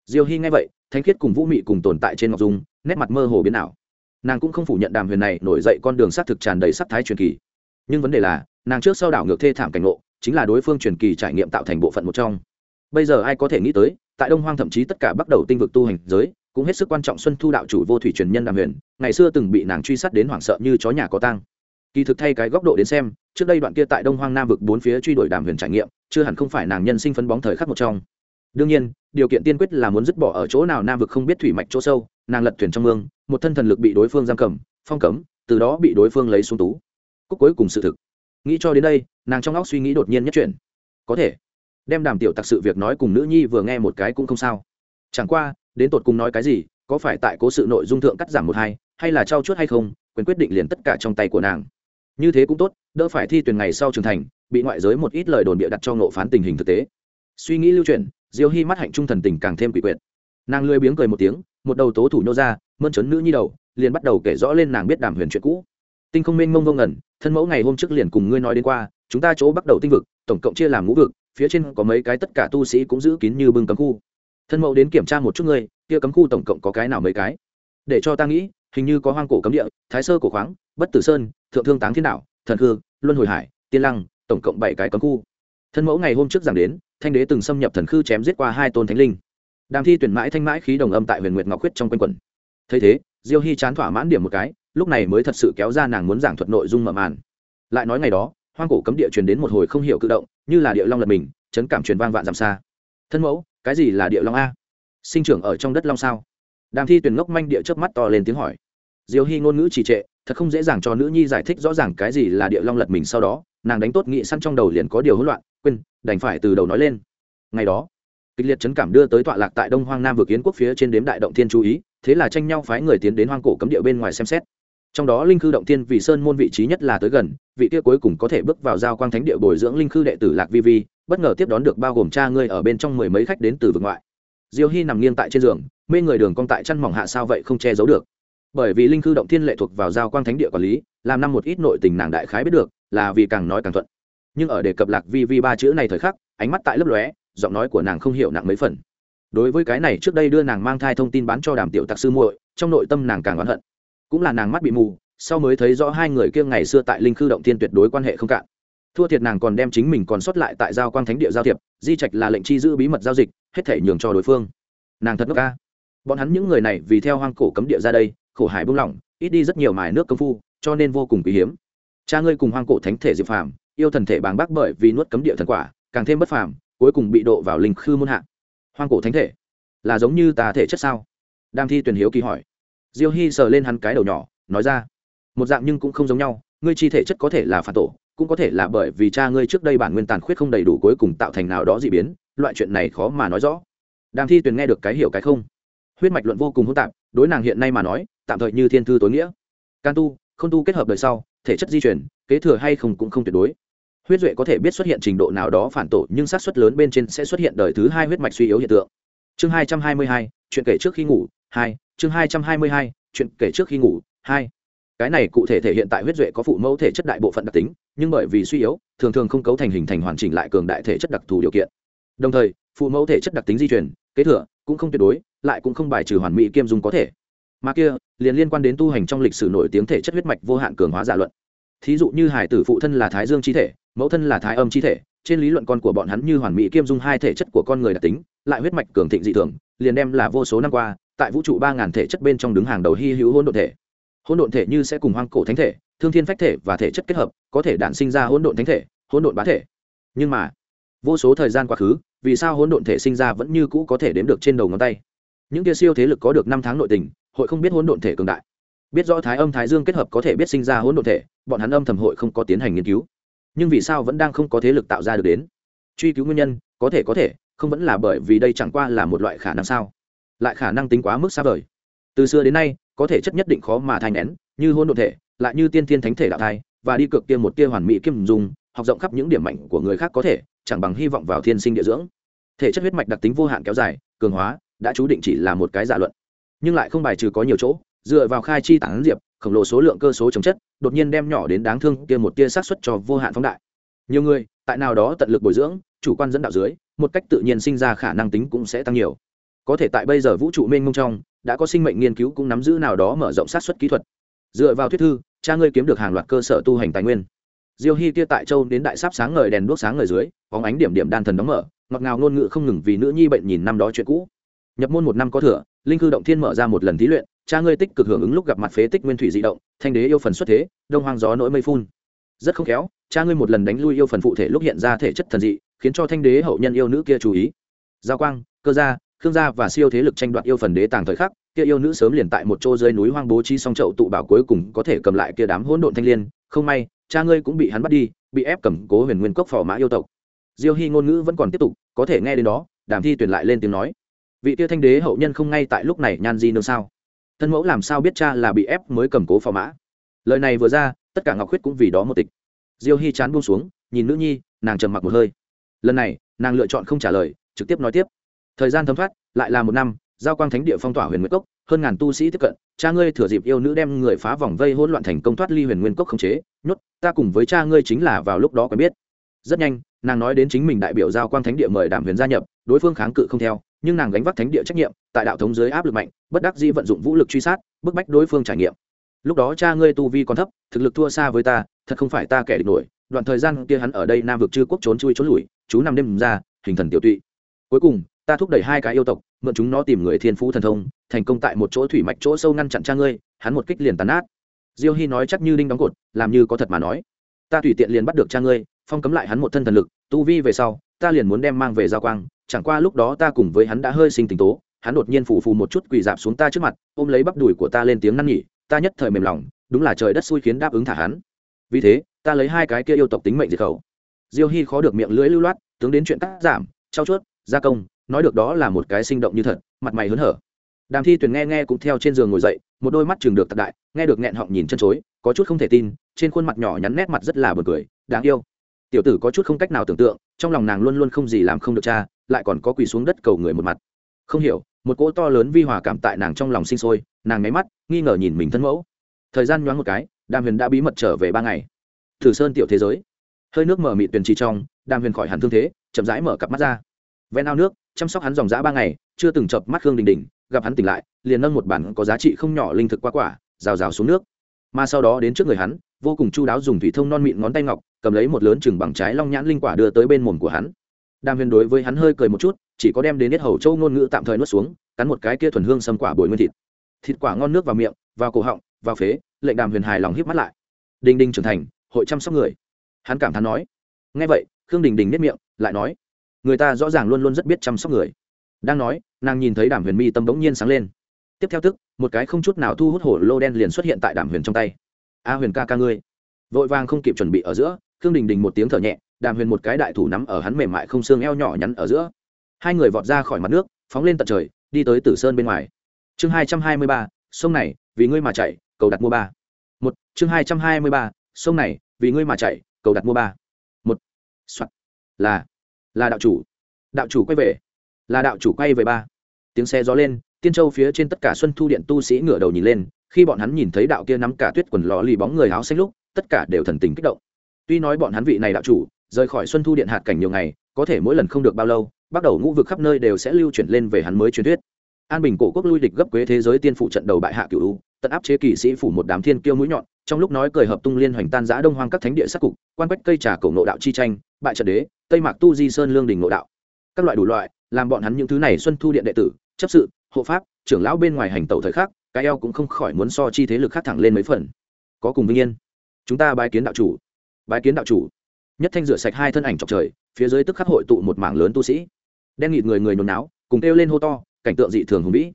Diêu hy nghe vậy, thánh khiết cùng vũ mị cùng tồn tại trên ngọc dung, nét mặt mơ hồ biến ảo nàng cũng không phủ nhận đàm huyền này nổi dậy con đường xác thực tràn đầy sắc thái truyền kỳ. Nhưng vấn đề là, nàng trước sau đảo ngược thê thảm cảnh ngộ, chính là đối phương truyền kỳ trải nghiệm tạo thành bộ phận một trong. Bây giờ ai có thể nghĩ tới, tại đông hoang thậm chí tất cả bắt đầu tinh vực tu hành giới, cũng hết sức quan trọng xuân thu đạo chủ vô thủy truyền nhân đàm huyền, ngày xưa từng bị nàng truy sát đến hoảng sợ như chó nhà có tăng kỳ thực thay cái góc độ đến xem, trước đây đoạn kia tại đông hoang nam vực bốn phía truy đuổi đàm huyền trải nghiệm, chưa hẳn không phải nàng nhân sinh phấn bóng thời khắc một trong đương nhiên, điều kiện tiên quyết là muốn dứt bỏ ở chỗ nào nam vực không biết thủy mạch chỗ sâu, nàng lật thuyền trong mương, một thân thần lực bị đối phương giam cầm, phong cấm, từ đó bị đối phương lấy xuống tú. Cúc cuối cùng sự thực. Nghĩ cho đến đây, nàng trong óc suy nghĩ đột nhiên nhất chuyển. Có thể, đem đàm tiểu tặc sự việc nói cùng nữ nhi vừa nghe một cái cũng không sao. Chẳng qua, đến tột cùng nói cái gì, có phải tại cố sự nội dung thượng cắt giảm một hai, hay là trao chuốt hay không, quyền quyết định liền tất cả trong tay của nàng. Như thế cũng tốt, đỡ phải thi tuyển ngày sau trưởng thành, bị ngoại giới một ít lời đồn bịa đặt cho nộ phán tình hình thực tế. Suy nghĩ lưu chuyển diêu hy mắt hạnh trung thần tình càng thêm quỷ quyệt. Nàng lười biếng cười một tiếng, một đầu tố thủ nhô ra, mơn trấn nữ nhi đầu, liền bắt đầu kể rõ lên nàng biết đàm huyền chuyện cũ. Tinh không mênh mông vô ngẩn thân mẫu ngày hôm trước liền cùng ngươi nói đến qua, chúng ta chỗ bắt đầu tinh vực, tổng cộng chia làm ngũ vực, phía trên có mấy cái tất cả tu sĩ cũng giữ kín như bưng cấm khu. Thân mẫu đến kiểm tra một chút ngươi, kia cấm khu tổng cộng có cái nào mấy cái? Để cho ta nghĩ, hình như có hoang cổ cấm địa, thái sơ cổ khoáng, bất tử sơn, thượng thương táng thiên đạo, thần hư, luân hồi hải, tiên lăng, tổng cộng bảy cái cấm khu. Thân mẫu ngày hôm trước giảng đến thanh đế từng xâm nhập thần khư chém giết qua hai tôn thánh linh. Đàm thi tuyển mãi thanh mãi khí đồng âm tại huyền nguyệt ngọc khuyết trong quanh quần thấy thế, diêu hy chán thỏa mãn điểm một cái, lúc này mới thật sự kéo ra nàng muốn giảng thuật nội dung mở màn. Lại nói ngày đó, hoang cổ cấm địa truyền đến một hồi không hiểu cự động, như là địa long lật mình, chấn cảm truyền vang vạn dặm xa. Thân mẫu, cái gì là địa long a? Sinh trưởng ở trong đất long sao? Đàm thi tuyển ngốc manh địa chớp mắt to lên tiếng hỏi. Diêu hy ngôn ngữ trì trệ, thật không dễ dàng cho nữ nhi giải thích rõ ràng cái gì là địa long lật mình sau đó, nàng đánh tốt nghị săn trong đầu liền có điều hỗn loạn quên, đành phải từ đầu nói lên. Ngày đó, kịch liệt chấn cảm đưa tới tọa lạc tại đông hoang nam vực kiến quốc phía trên đếm đại động thiên chú ý, thế là tranh nhau phái người tiến đến hoang cổ cấm địa bên ngoài xem xét. Trong đó linh khư động thiên vì sơn môn vị trí nhất là tới gần, vị kia cuối cùng có thể bước vào giao quang thánh địa bồi dưỡng linh khư đệ tử lạc vi vi, bất ngờ tiếp đón được bao gồm cha ngươi ở bên trong mười mấy khách đến từ vực ngoại. Diêu hy nằm nghiêng tại trên giường, mê người đường cong tại chăn mỏng hạ sao vậy không che giấu được. Bởi vì linh khư động thiên lệ thuộc vào giao quang thánh địa quản lý, làm năm một ít nội tình nàng đại khái biết được, là vì càng nói càng thuận nhưng ở đề cập lạc vi vi ba chữ này thời khắc, ánh mắt tại lấp lóe, giọng nói của nàng không hiểu nặng mấy phần. Đối với cái này trước đây đưa nàng mang thai thông tin bán cho đàm tiểu tặc sư muội, trong nội tâm nàng càng oán hận. Cũng là nàng mắt bị mù, sau mới thấy rõ hai người kia ngày xưa tại linh khư động thiên tuyệt đối quan hệ không cạn. Thua thiệt nàng còn đem chính mình còn sót lại tại giao quang thánh địa giao thiệp, di trạch là lệnh chi giữ bí mật giao dịch, hết thể nhường cho đối phương. Nàng thật ngốc ca. Bọn hắn những người này vì theo hoang cổ cấm địa ra đây, khổ hải buông lỏng, ít đi rất nhiều mài nước công phu, cho nên vô cùng quý hiếm. Cha ngươi cùng hoang cổ thánh thể diệp phàm yêu thần thể bàng bác bởi vì nuốt cấm địa thần quả, càng thêm bất phàm, cuối cùng bị độ vào linh khư môn hạ. Hoang cổ thánh thể, là giống như tà thể chất sao? Đam thi tuyển hiếu kỳ hỏi. Diêu hy sờ lên hắn cái đầu nhỏ, nói ra, một dạng nhưng cũng không giống nhau, ngươi chi thể chất có thể là phản tổ, cũng có thể là bởi vì cha ngươi trước đây bản nguyên tàn khuyết không đầy đủ cuối cùng tạo thành nào đó dị biến, loại chuyện này khó mà nói rõ. Đàm thi tuyền nghe được cái hiểu cái không. Huyết mạch luận vô cùng hỗn tạp, đối nàng hiện nay mà nói, tạm thời như thiên thư tối nghĩa. Can tu không tu kết hợp đời sau thể chất di chuyển kế thừa hay không cũng không tuyệt đối. Huyết duệ có thể biết xuất hiện trình độ nào đó phản tổ, nhưng xác suất lớn bên trên sẽ xuất hiện đời thứ hai huyết mạch suy yếu hiện tượng. Chương hai trăm hai mươi hai, chuyện kể trước khi ngủ, hai, chương hai trăm hai mươi hai, chuyện kể trước khi ngủ, hai. Cái này cụ thể thể hiện tại huyết duệ có phụ mẫu thể chất đại bộ phận đặc tính, nhưng bởi vì suy yếu, thường thường không cấu thành hình thành hoàn chỉnh lại cường đại thể chất đặc thù điều kiện. Đồng thời, phụ mẫu thể chất đặc tính di chuyển kế thừa, cũng không tuyệt đối, lại cũng không bài trừ hoàn mỹ kiêm dung có thể mà kia, liền liên quan đến tu hành trong lịch sử nổi tiếng thể chất huyết mạch vô hạn cường hóa giả luận. Thí dụ như hải tử phụ thân là thái dương chi thể, mẫu thân là thái âm chi thể, trên lý luận con của bọn hắn như hoàn mỹ kiêm dung hai thể chất của con người đặc tính, lại huyết mạch cường thịnh dị thường, liền đem là vô số năm qua, tại vũ trụ ba ngàn thể chất bên trong đứng hàng đầu hy hữu hôn độn thể. Hôn độn thể như sẽ cùng hoang cổ thánh thể, thương thiên phách thể và thể chất kết hợp, có thể đản sinh ra hôn độn thánh thể hôn độn bá thể. Nhưng mà, vô số thời gian quá khứ, vì sao hôn độn thể sinh ra vẫn như cũ có thể đếm được trên đầu ngón tay? Những kia siêu thế lực có được năm tháng nội tình hội không biết hỗn độn thể cường đại. Biết rõ thái âm, thái dương kết hợp có thể biết sinh ra hỗn độn thể, bọn hắn âm thầm hội không có tiến hành nghiên cứu. Nhưng vì sao vẫn đang không có thế lực tạo ra được đến? Truy cứu nguyên nhân, có thể có thể, không vẫn là bởi vì đây chẳng qua là một loại khả năng sao? Lại khả năng tính quá mức xa vời. Từ xưa đến nay, có thể chất nhất định khó mà thành nén, như hôn đ ộ thể, lại như tiên thiên thánh thể đạo thai, và đi cực kia một tia hoàn mỹ kim dùng học rộng khắp những điểm mạnh của người khác có thể, chẳng bằng hy vọng vào thiên sinh địa dưỡng. Thể chất huyết mạch đặc tính vô hạn kéo dài, cường hóa, đã chú định chỉ là một cái giả luận nhưng lại không bài trừ có nhiều chỗ, dựa vào khai chi tán diệp, khổng lồ số lượng cơ số chống chất, đột nhiên đem nhỏ đến đáng thương kia một tia sát xuất cho vô hạn phóng đại. Nhiều người, tại nào đó tận lực bồi dưỡng, chủ quan dẫn đạo dưới, một cách tự nhiên sinh ra khả năng tính cũng sẽ tăng nhiều. Có thể tại bây giờ vũ trụ mênh mông trong, đã có sinh mệnh nghiên cứu cũng nắm giữ nào đó mở rộng sát xuất kỹ thuật. Dựa vào thuyết thư, cha ngươi kiếm được hàng loạt cơ sở tu hành tài nguyên. Diêu hy kia tại châu đến đại sáp sáng ngời đèn đuốc sáng ngời dưới, bóng ánh điểm điểm đan thần đóng mở, ngọt ngào ngôn ngữ không ngừng vì nữ nhi bệnh nhìn năm đó chuyện cũ. Nhập môn một năm có thừa linh cư động thiên mở ra một lần thí luyện, cha ngươi tích cực hưởng ứng lúc gặp mặt phế tích nguyên thủy dị động, thanh đế yêu phần xuất thế, đông hoang gió nỗi mây phun. Rất không khéo, cha ngươi một lần đánh lui yêu phần phụ thể lúc hiện ra thể chất thần dị, khiến cho thanh đế hậu nhân yêu nữ kia chú ý. Giao quang, cơ gia, khương gia và siêu thế lực tranh đoạt yêu phần đế tàng thời khắc, kia yêu nữ sớm liền tại một chỗ dưới núi hoang bố chi song chậu tụ bảo cuối cùng có thể cầm lại kia đám hỗn độn thanh liên. Không may, cha ngươi cũng bị hắn bắt đi, bị ép cầm cố huyền nguyên cốc phò mã yêu tộc. Diêu hy ngôn ngữ vẫn còn tiếp tục, có thể nghe đến đó, đàm thi tuyển lại lên tiếng nói vị tia thanh đế hậu nhân không ngay tại lúc này nhan di nương sao? Thân mẫu làm sao biết cha là bị ép mới cầm cố phò mã? Lời này vừa ra, tất cả ngọc khuyết cũng vì đó một tịch. Diêu hy chán buông xuống, nhìn nữ nhi, nàng trầm mặc một hơi. Lần này, nàng lựa chọn không trả lời, trực tiếp nói tiếp. Thời gian thấm thoát, lại là một năm, giao quang thánh địa phong tỏa huyền nguyên cốc, hơn ngàn tu sĩ tiếp cận, cha ngươi thừa dịp yêu nữ đem người phá vòng vây hỗn loạn thành công thoát ly huyền nguyên cốc khống chế, nhốt, ta cùng với cha ngươi chính là vào lúc đó quen biết. Rất nhanh, nàng nói đến chính mình đại biểu giao quang thánh địa mời đàm huyền gia nhập, đối phương kháng cự không theo nhưng nàng gánh vác thánh địa trách nhiệm, tại đạo thống dưới áp lực mạnh, bất đắc dĩ vận dụng vũ lực truy sát, bức bách đối phương trải nghiệm. Lúc đó cha ngươi tu vi còn thấp, thực lực thua xa với ta, thật không phải ta kẻ địch nổi, đoạn thời gian kia hắn ở đây nam vực chư quốc trốn chui trốn lùi chú nằm đêm ra, hình thần tiểu tụy. Cuối cùng, ta thúc đẩy hai cái yêu tộc, mượn chúng nó tìm người thiên phú thần thông, thành công tại một chỗ thủy mạch chỗ sâu ngăn chặn cha ngươi, hắn một kích liền tàn nát. Diêu hy nói chắc như đinh đóng cột, làm như có thật mà nói. Ta tùy tiện liền bắt được cha ngươi, phong cấm lại hắn một thân thần lực, tu vi về sau, ta liền muốn đem mang về giao quang chẳng qua lúc đó ta cùng với hắn đã hơi sinh tình tố, hắn đột nhiên phù phù một chút quỳ dạp xuống ta trước mặt, ôm lấy bắp đùi của ta lên tiếng năn nhỉ ta nhất thời mềm lòng, đúng là trời đất xui khiến đáp ứng thả hắn. Vì thế, ta lấy hai cái kia yêu tộc tính mệnh diệt khẩu. Diêu hy khó được miệng lưỡi lưu loát, tướng đến chuyện cắt giảm trao chuốt, gia công, nói được đó là một cái sinh động như thật, mặt mày hớn hở. Đàm thi tuyền nghe nghe cũng theo trên giường ngồi dậy, một đôi mắt chừng được tạc đại, nghe được nghẹn họng nhìn chân chối, có chút không thể tin, trên khuôn mặt nhỏ nhắn nét mặt rất là buồn cười, đáng yêu. Tiểu tử có chút không cách nào tưởng tượng, trong lòng nàng luôn luôn không gì làm không được cha lại còn có quỳ xuống đất cầu người một mặt. Không hiểu, một cỗ to lớn vi hòa cảm tại nàng trong lòng sinh sôi, nàng nháy mắt, nghi ngờ nhìn mình thân mẫu. Thời gian nhoáng một cái, đàm huyền đã bí mật trở về ba ngày. Thử sơn tiểu thế giới. Hơi nước mở mị tuyền trì trong, đàm huyền khỏi hẳn thương thế, chậm rãi mở cặp mắt ra. Ven ao nước, chăm sóc hắn dòng dã ba ngày, chưa từng chợp mắt khương đình đình, gặp hắn tỉnh lại, liền nâng một bản có giá trị không nhỏ linh thực qua quả, rào rào xuống nước. Mà sau đó đến trước người hắn, vô cùng chu đáo dùng thủy thông non mịn ngón tay ngọc, cầm lấy một lớn chừng bằng trái long nhãn linh quả đưa tới bên mồm của hắn đàm huyền đối với hắn hơi cười một chút, chỉ có đem đến hết hầu châu ngôn ngữ tạm thời nuốt xuống, cắn một cái kia thuần hương xâm quả bồi nguyên thịt. Thịt quả ngon nước vào miệng, vào cổ họng, vào phế, lệnh đàm huyền hài lòng híp mắt lại. Đinh đinh trưởng thành, hội chăm sóc người. Hắn cảm thán nói. Ngay vậy, khương đình đình nếp miệng, lại nói. Người ta rõ ràng luôn luôn rất biết chăm sóc người. Đang nói, nàng nhìn thấy đàm huyền mi tâm bỗng nhiên sáng lên. Tiếp theo tức, một cái không chút nào thu hút hổ lô đen liền xuất hiện tại đàm huyền trong tay. A huyền ca ca ngươi. Vội vàng không kịp chuẩn bị ở giữa, khương đình đình một tiếng thở nhẹ đàm huyền một cái đại thủ nắm ở hắn mềm mại không xương eo nhỏ nhắn ở giữa. Hai người vọt ra khỏi mặt nước, phóng lên tận trời, đi tới tử sơn bên ngoài. Chương hai trăm hai mươi ba, sông này, vì ngươi mà chạy, cầu đặt mua ba. Một, chương hai trăm hai mươi ba, sông này, vì ngươi mà chạy, cầu đặt mua ba. Một soạt là là đạo chủ. Đạo chủ quay về. Là đạo chủ quay về ba. Tiếng xe gió lên, tiên châu phía trên tất cả xuân thu điện tu sĩ ngửa đầu nhìn lên, khi bọn hắn nhìn thấy đạo kia nắm cả tuyết quần lò lì bóng người áo xanh lúc, tất cả đều thần tình kích động. Tuy nói bọn hắn vị này đạo chủ rời khỏi xuân thu điện hạt cảnh nhiều ngày, có thể mỗi lần không được bao lâu, bắt đầu ngũ vực khắp nơi đều sẽ lưu chuyển lên về hắn mới truyền thuyết. An bình cổ quốc lui địch gấp quế thế giới tiên phụ trận đầu bại hạ cựu tận áp chế kỵ sĩ phủ một đám thiên kiêu mũi nhọn, trong lúc nói cười hợp tung liên hoành tan giã đông hoang các thánh địa sắc cục, quan bách cây trà cổ nộ đạo chi tranh, bại trận đế, tây mạc tu di sơn lương đình nộ đạo. Các loại đủ loại, làm bọn hắn những thứ này xuân thu điện đệ tử, chấp sự, hộ pháp, trưởng lão bên ngoài hành tẩu thời khắc, cái eo cũng không khỏi muốn so chi thế lực khác thẳng lên mấy phần. Có cùng vinh yên. Chúng ta bái kiến đạo chủ. Bái kiến đạo chủ nhất thanh rửa sạch hai thân ảnh trọc trời, phía dưới tức khắc hội tụ một mảng lớn tu sĩ. Đen nghịt người người nhồi náo, cùng kêu lên hô to, cảnh tượng dị thường hùng vĩ.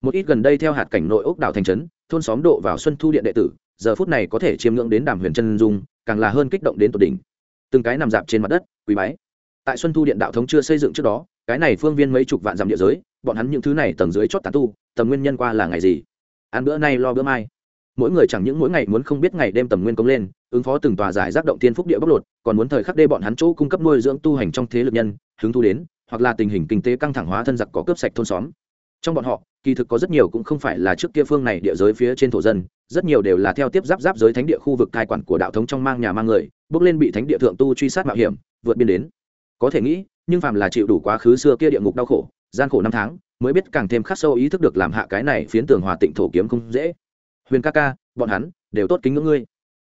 Một ít gần đây theo hạt cảnh nội ốc đảo thành trấn, thôn xóm độ vào xuân thu điện đệ tử, giờ phút này có thể chiêm ngưỡng đến đàm huyền chân dung, càng là hơn kích động đến tột đỉnh. Từng cái nằm dạp trên mặt đất quý bái. Tại xuân thu điện đạo thống chưa xây dựng trước đó, cái này phương viên mấy chục vạn dặm địa giới, bọn hắn những thứ này tầng dưới chót tán tu, tầm nguyên nhân qua là ngày gì? Ăn bữa nay lo bữa mai mỗi người chẳng những mỗi ngày muốn không biết ngày đêm tầm nguyên công lên, ứng phó từng tòa giải giác động tiên phúc địa bóc lột, còn muốn thời khắc đê bọn hắn chỗ cung cấp nuôi dưỡng tu hành trong thế lực nhân, hứng thu đến, hoặc là tình hình kinh tế căng thẳng hóa thân giặc có cướp sạch thôn xóm. Trong bọn họ, kỳ thực có rất nhiều cũng không phải là trước kia phương này địa giới phía trên thổ dân, rất nhiều đều là theo tiếp giáp giáp giới thánh địa khu vực cai quản của đạo thống trong mang nhà mang người, bước lên bị thánh địa thượng tu truy sát mạo hiểm, vượt biên đến. Có thể nghĩ, nhưng phàm là chịu đủ quá khứ xưa kia địa ngục đau khổ, gian khổ năm tháng, mới biết càng thêm khắc sâu ý thức được làm hạ cái này phiến tường hòa tịnh thổ kiếm không dễ huyền ca ca, bọn hắn đều tốt kính ngưỡng ngươi.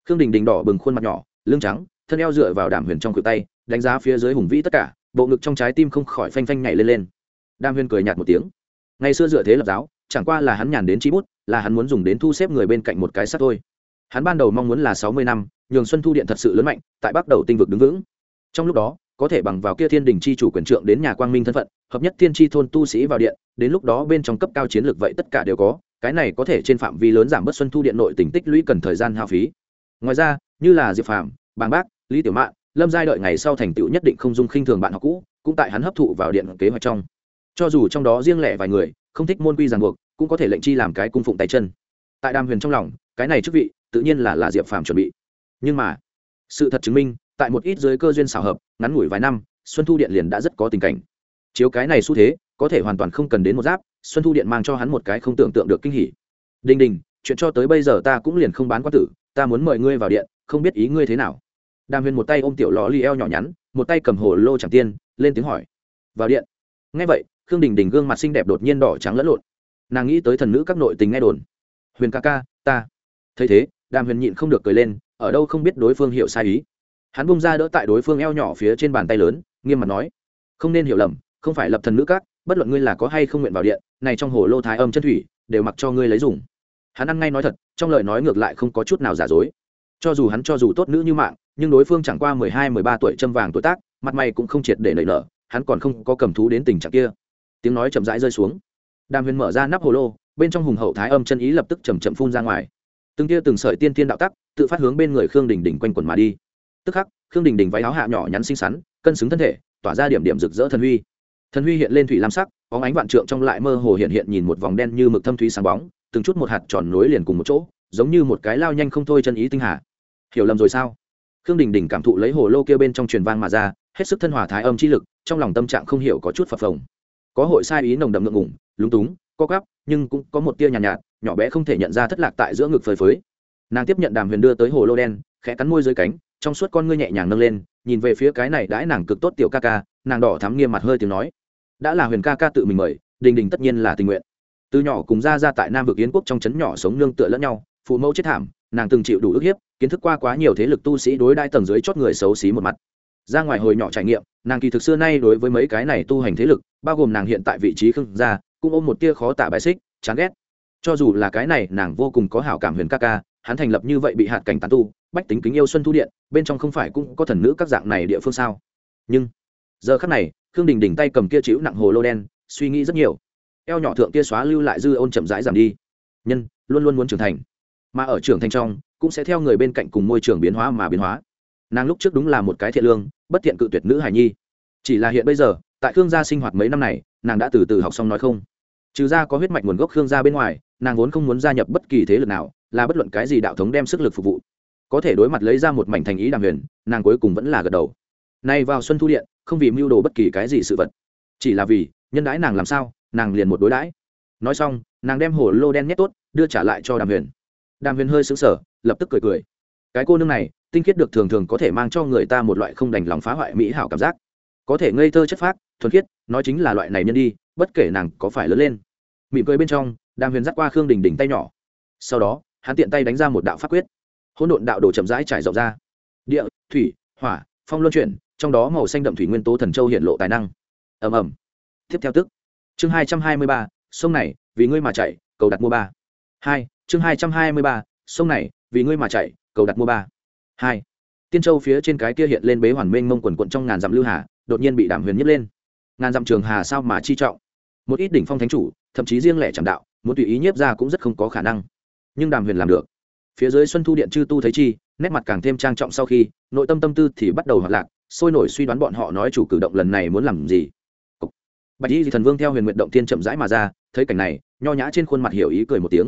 Khương đình đình đỏ bừng khuôn mặt nhỏ, lưng trắng, thân eo dựa vào đàm huyền trong cửa tay, đánh giá phía dưới hùng vĩ tất cả, bộ ngực trong trái tim không khỏi phanh phanh nhảy lên lên. Đàm huyền cười nhạt một tiếng. Ngày xưa dựa thế lập giáo, chẳng qua là hắn nhàn đến chi bút, là hắn muốn dùng đến thu xếp người bên cạnh một cái sắt thôi. Hắn ban đầu mong muốn là sáu mươi năm, nhường xuân thu điện thật sự lớn mạnh, tại bắc đầu tinh vực đứng vững. Trong lúc đó, có thể bằng vào kia thiên đình chi chủ quyền trượng đến nhà quang minh thân phận, hợp nhất thiên chi thôn tu sĩ vào điện, đến lúc đó bên trong cấp cao chiến lược vậy tất cả đều có cái này có thể trên phạm vi lớn giảm bớt xuân thu điện nội tỉnh tích lũy cần thời gian hao phí. Ngoài ra, như là diệp phạm bàng bác, lý tiểu mạn, lâm giai đợi ngày sau thành tựu nhất định không dung khinh thường bạn học cũ, cũng tại hắn hấp thụ vào điện kế hoạch trong. Cho dù trong đó riêng lẻ vài người, không thích môn quy ràng buộc, cũng có thể lệnh chi làm cái cung phụng tay chân. Tại đàm huyền trong lòng, cái này chức vị, tự nhiên là là diệp phàm chuẩn bị. Nhưng mà, sự thật chứng minh, tại một ít giới cơ duyên xảo hợp, ngắn ngủi vài năm, xuân thu điện liền đã rất có tình cảnh. Chiếu cái này xu thế, có thể hoàn toàn không cần đến một giáp xuân thu điện mang cho hắn một cái không tưởng tượng được kinh hỉ. Đình đình, chuyện cho tới bây giờ ta cũng liền không bán quá tử, ta muốn mời ngươi vào điện, không biết ý ngươi thế nào. Đàm huyền một tay ôm tiểu lò li eo nhỏ nhắn, một tay cầm hồ lô chẳng tiên, lên tiếng hỏi. Vào điện. Ngay vậy, khương đình đình gương mặt xinh đẹp đột nhiên đỏ trắng lẫn lộn. Nàng nghĩ tới thần nữ các nội tình nghe đồn. Huyền ca ca, ta. Thấy thế, đàm huyền nhịn không được cười lên, ở đâu không biết đối phương hiểu sai ý. Hắn bung ra đỡ tại đối phương eo nhỏ phía trên bàn tay lớn, nghiêm mặt nói. Không nên hiểu lầm, không phải lập thần nữ các, bất luận ngươi là có hay không nguyện vào điện này trong hồ lô thái âm chân thủy, đều mặc cho ngươi lấy dùng. Hắn ăn ngay nói thật, trong lời nói ngược lại không có chút nào giả dối. Cho dù hắn cho dù tốt nữ như mạng, nhưng đối phương chẳng qua mười hai, mười ba tuổi châm vàng tuổi tác, mặt mày cũng không triệt để nảy nở, hắn còn không có cầm thú đến tình trạng kia. Tiếng nói chậm rãi rơi xuống. Đàm huyền mở ra nắp hồ lô, bên trong hùng hậu thái âm chân ý lập tức chầm chậm phun ra ngoài. Từng tia từng sợi tiên tiên đạo tắc, tự phát hướng bên người khương đình đình quanh quẩn mà đi. Tức khắc, khương đình đình váy áo hạ nhỏ nhắn xinh xắn, cân xứng thân thể, tỏa ra điểm điểm rực rỡ thần huy thần huy hiện lên thủy lam sắc bóng ánh vạn trượng trong lại mơ hồ hiện hiện nhìn một vòng đen như mực thâm thúy sáng bóng từng chút một hạt tròn nối liền cùng một chỗ giống như một cái lao nhanh không thôi chân ý tinh hà. Hiểu lầm rồi sao? Khương đình đình cảm thụ lấy hồ lô kia bên trong truyền vang mà ra hết sức thân hòa thái âm chi lực trong lòng tâm trạng không hiểu có chút phập phồng. Có hội sai ý nồng đậm ngượng ngủng lúng túng co gắp nhưng cũng có một tia nhàn nhạt, nhạt nhỏ bé không thể nhận ra thất lạc tại giữa ngực phơi phới. Nàng tiếp nhận đàm huyền đưa tới hồ lô đen khẽ cắn môi dưới cánh trong suốt con ngươi nhẹ nhàng nâng lên nhìn về phía cái này đãi nàng cực tốt tiểu ca ca nàng đỏ thắm nghiêm mặt hơi tiếng nói đã là huyền ca ca tự mình mời, đình đình tất nhiên là tình nguyện. Từ nhỏ cùng ra ra tại nam vực yến quốc trong trấn nhỏ sống nương tựa lẫn nhau, phụ mẫu chết thảm, nàng từng chịu đủ ức hiếp, kiến thức qua quá nhiều thế lực tu sĩ đối đai tầng dưới chót người xấu xí một mặt. Ra ngoài hồi nhỏ trải nghiệm, nàng kỳ thực xưa nay đối với mấy cái này tu hành thế lực, bao gồm nàng hiện tại vị trí khương gia, cũng ôm một tia khó tả bài xích, chán ghét. Cho dù là cái này, nàng vô cùng có hảo cảm huyền ca ca, hắn thành lập như vậy bị hạt cảnh tán tu, bách tính kính yêu xuân thu điện, bên trong không phải cũng có thần nữ các dạng này địa phương sao? Nhưng, giờ khắc này khương đình đỉnh tay cầm kia chịu nặng hồ lô đen, suy nghĩ rất nhiều. Eo nhỏ thượng kia xóa lưu lại dư ôn chậm rãi giảm đi. Nhân, luôn luôn muốn trưởng thành. Mà ở trưởng thành trong, cũng sẽ theo người bên cạnh cùng môi trường biến hóa mà biến hóa. Nàng lúc trước đúng là một cái thiện lương, bất thiện cự tuyệt nữ hải nhi. Chỉ là hiện bây giờ, tại khương gia sinh hoạt mấy năm này, nàng đã từ từ học xong nói không. Trừ ra có huyết mạch nguồn gốc khương gia bên ngoài, nàng vốn không muốn gia nhập bất kỳ thế lực nào, là bất luận cái gì đạo thống đem sức lực phục vụ. Có thể đối mặt lấy ra một mảnh thành ý đàm huyền, nàng cuối cùng vẫn là gật đầu nay vào xuân thu điện, không vì mưu đồ bất kỳ cái gì sự vật. Chỉ là vì, nhân đãi nàng làm sao, nàng liền một đối đãi. Nói xong, nàng đem hồ lô đen nhét tốt, đưa trả lại cho đàm huyền. Đàm huyền hơi xứng sở lập tức cười cười. Cái cô nương này, tinh khiết được thường thường có thể mang cho người ta một loại không đành lòng phá hoại mỹ hảo cảm giác. Có thể ngây thơ chất phác, thuần khiết, nói chính là loại này nhân đi, bất kể nàng có phải lớn lên. Mỉm cười bên trong, đàm huyền dắt qua khương đình đình tay nhỏ. Sau đó, hắn tiện tay đánh ra một đạo pháp quyết. Hỗn độn đạo đồ chậm rãi trải rộng ra. Địa, thủy, hỏa, phong luân chuyển trong đó màu xanh đậm thủy nguyên tố thần châu hiện lộ tài năng. Ầm ầm. Tiếp theo tức. Chương hai trăm hai mươi ba, sông này, vì ngươi mà chạy, cầu đặt mua ba. Hai, chương hai trăm hai mươi ba, sông này, vì ngươi mà chạy, cầu đặt mua ba. Hai, tiên châu phía trên cái kia hiện lên bế hoàn mênh mông quần quận trong ngàn dặm lưu hà, đột nhiên bị đảm huyền nhấc lên. Ngàn dặm trường hà sao mà chi trọng? Một ít đỉnh phong thánh chủ, thậm chí riêng lẻ chẳng đạo, muốn tùy ý nhiếp ra cũng rất không có khả năng. Nhưng đàm huyền làm được. Phía dưới xuân thu điện chư tu thấy chi, nét mặt càng thêm trang trọng sau khi, nội tâm tâm tư thì bắt đầu hoạt lạc sôi nổi suy đoán bọn họ nói chủ cử động lần này muốn làm gì. Bạch y thì thần vương theo huyền nguyện động tiên chậm rãi mà ra, thấy cảnh này, nho nhã trên khuôn mặt hiểu ý cười một tiếng.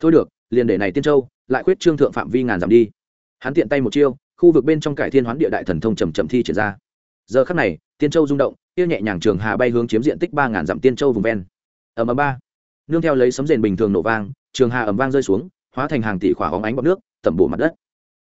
Thôi được, liền để này tiên châu, lại khuyết trương thượng phạm vi ngàn dặm đi. Hắn tiện tay một chiêu, khu vực bên trong cải thiên hoán địa đại thần thông trầm trầm thi triển ra. Giờ khắc này, tiên châu rung động tiêu nhẹ nhàng trường hà bay hướng chiếm diện tích ba ngàn dặm tiên châu vùng ven. Ầm ầm ba. Nương theo lấy sấm rền bình thường nổ vang, trường hà ầm vang rơi xuống, hóa thành hàng tỷ khỏa hóng ánh bọt nước, tẩm bổ mặt đất.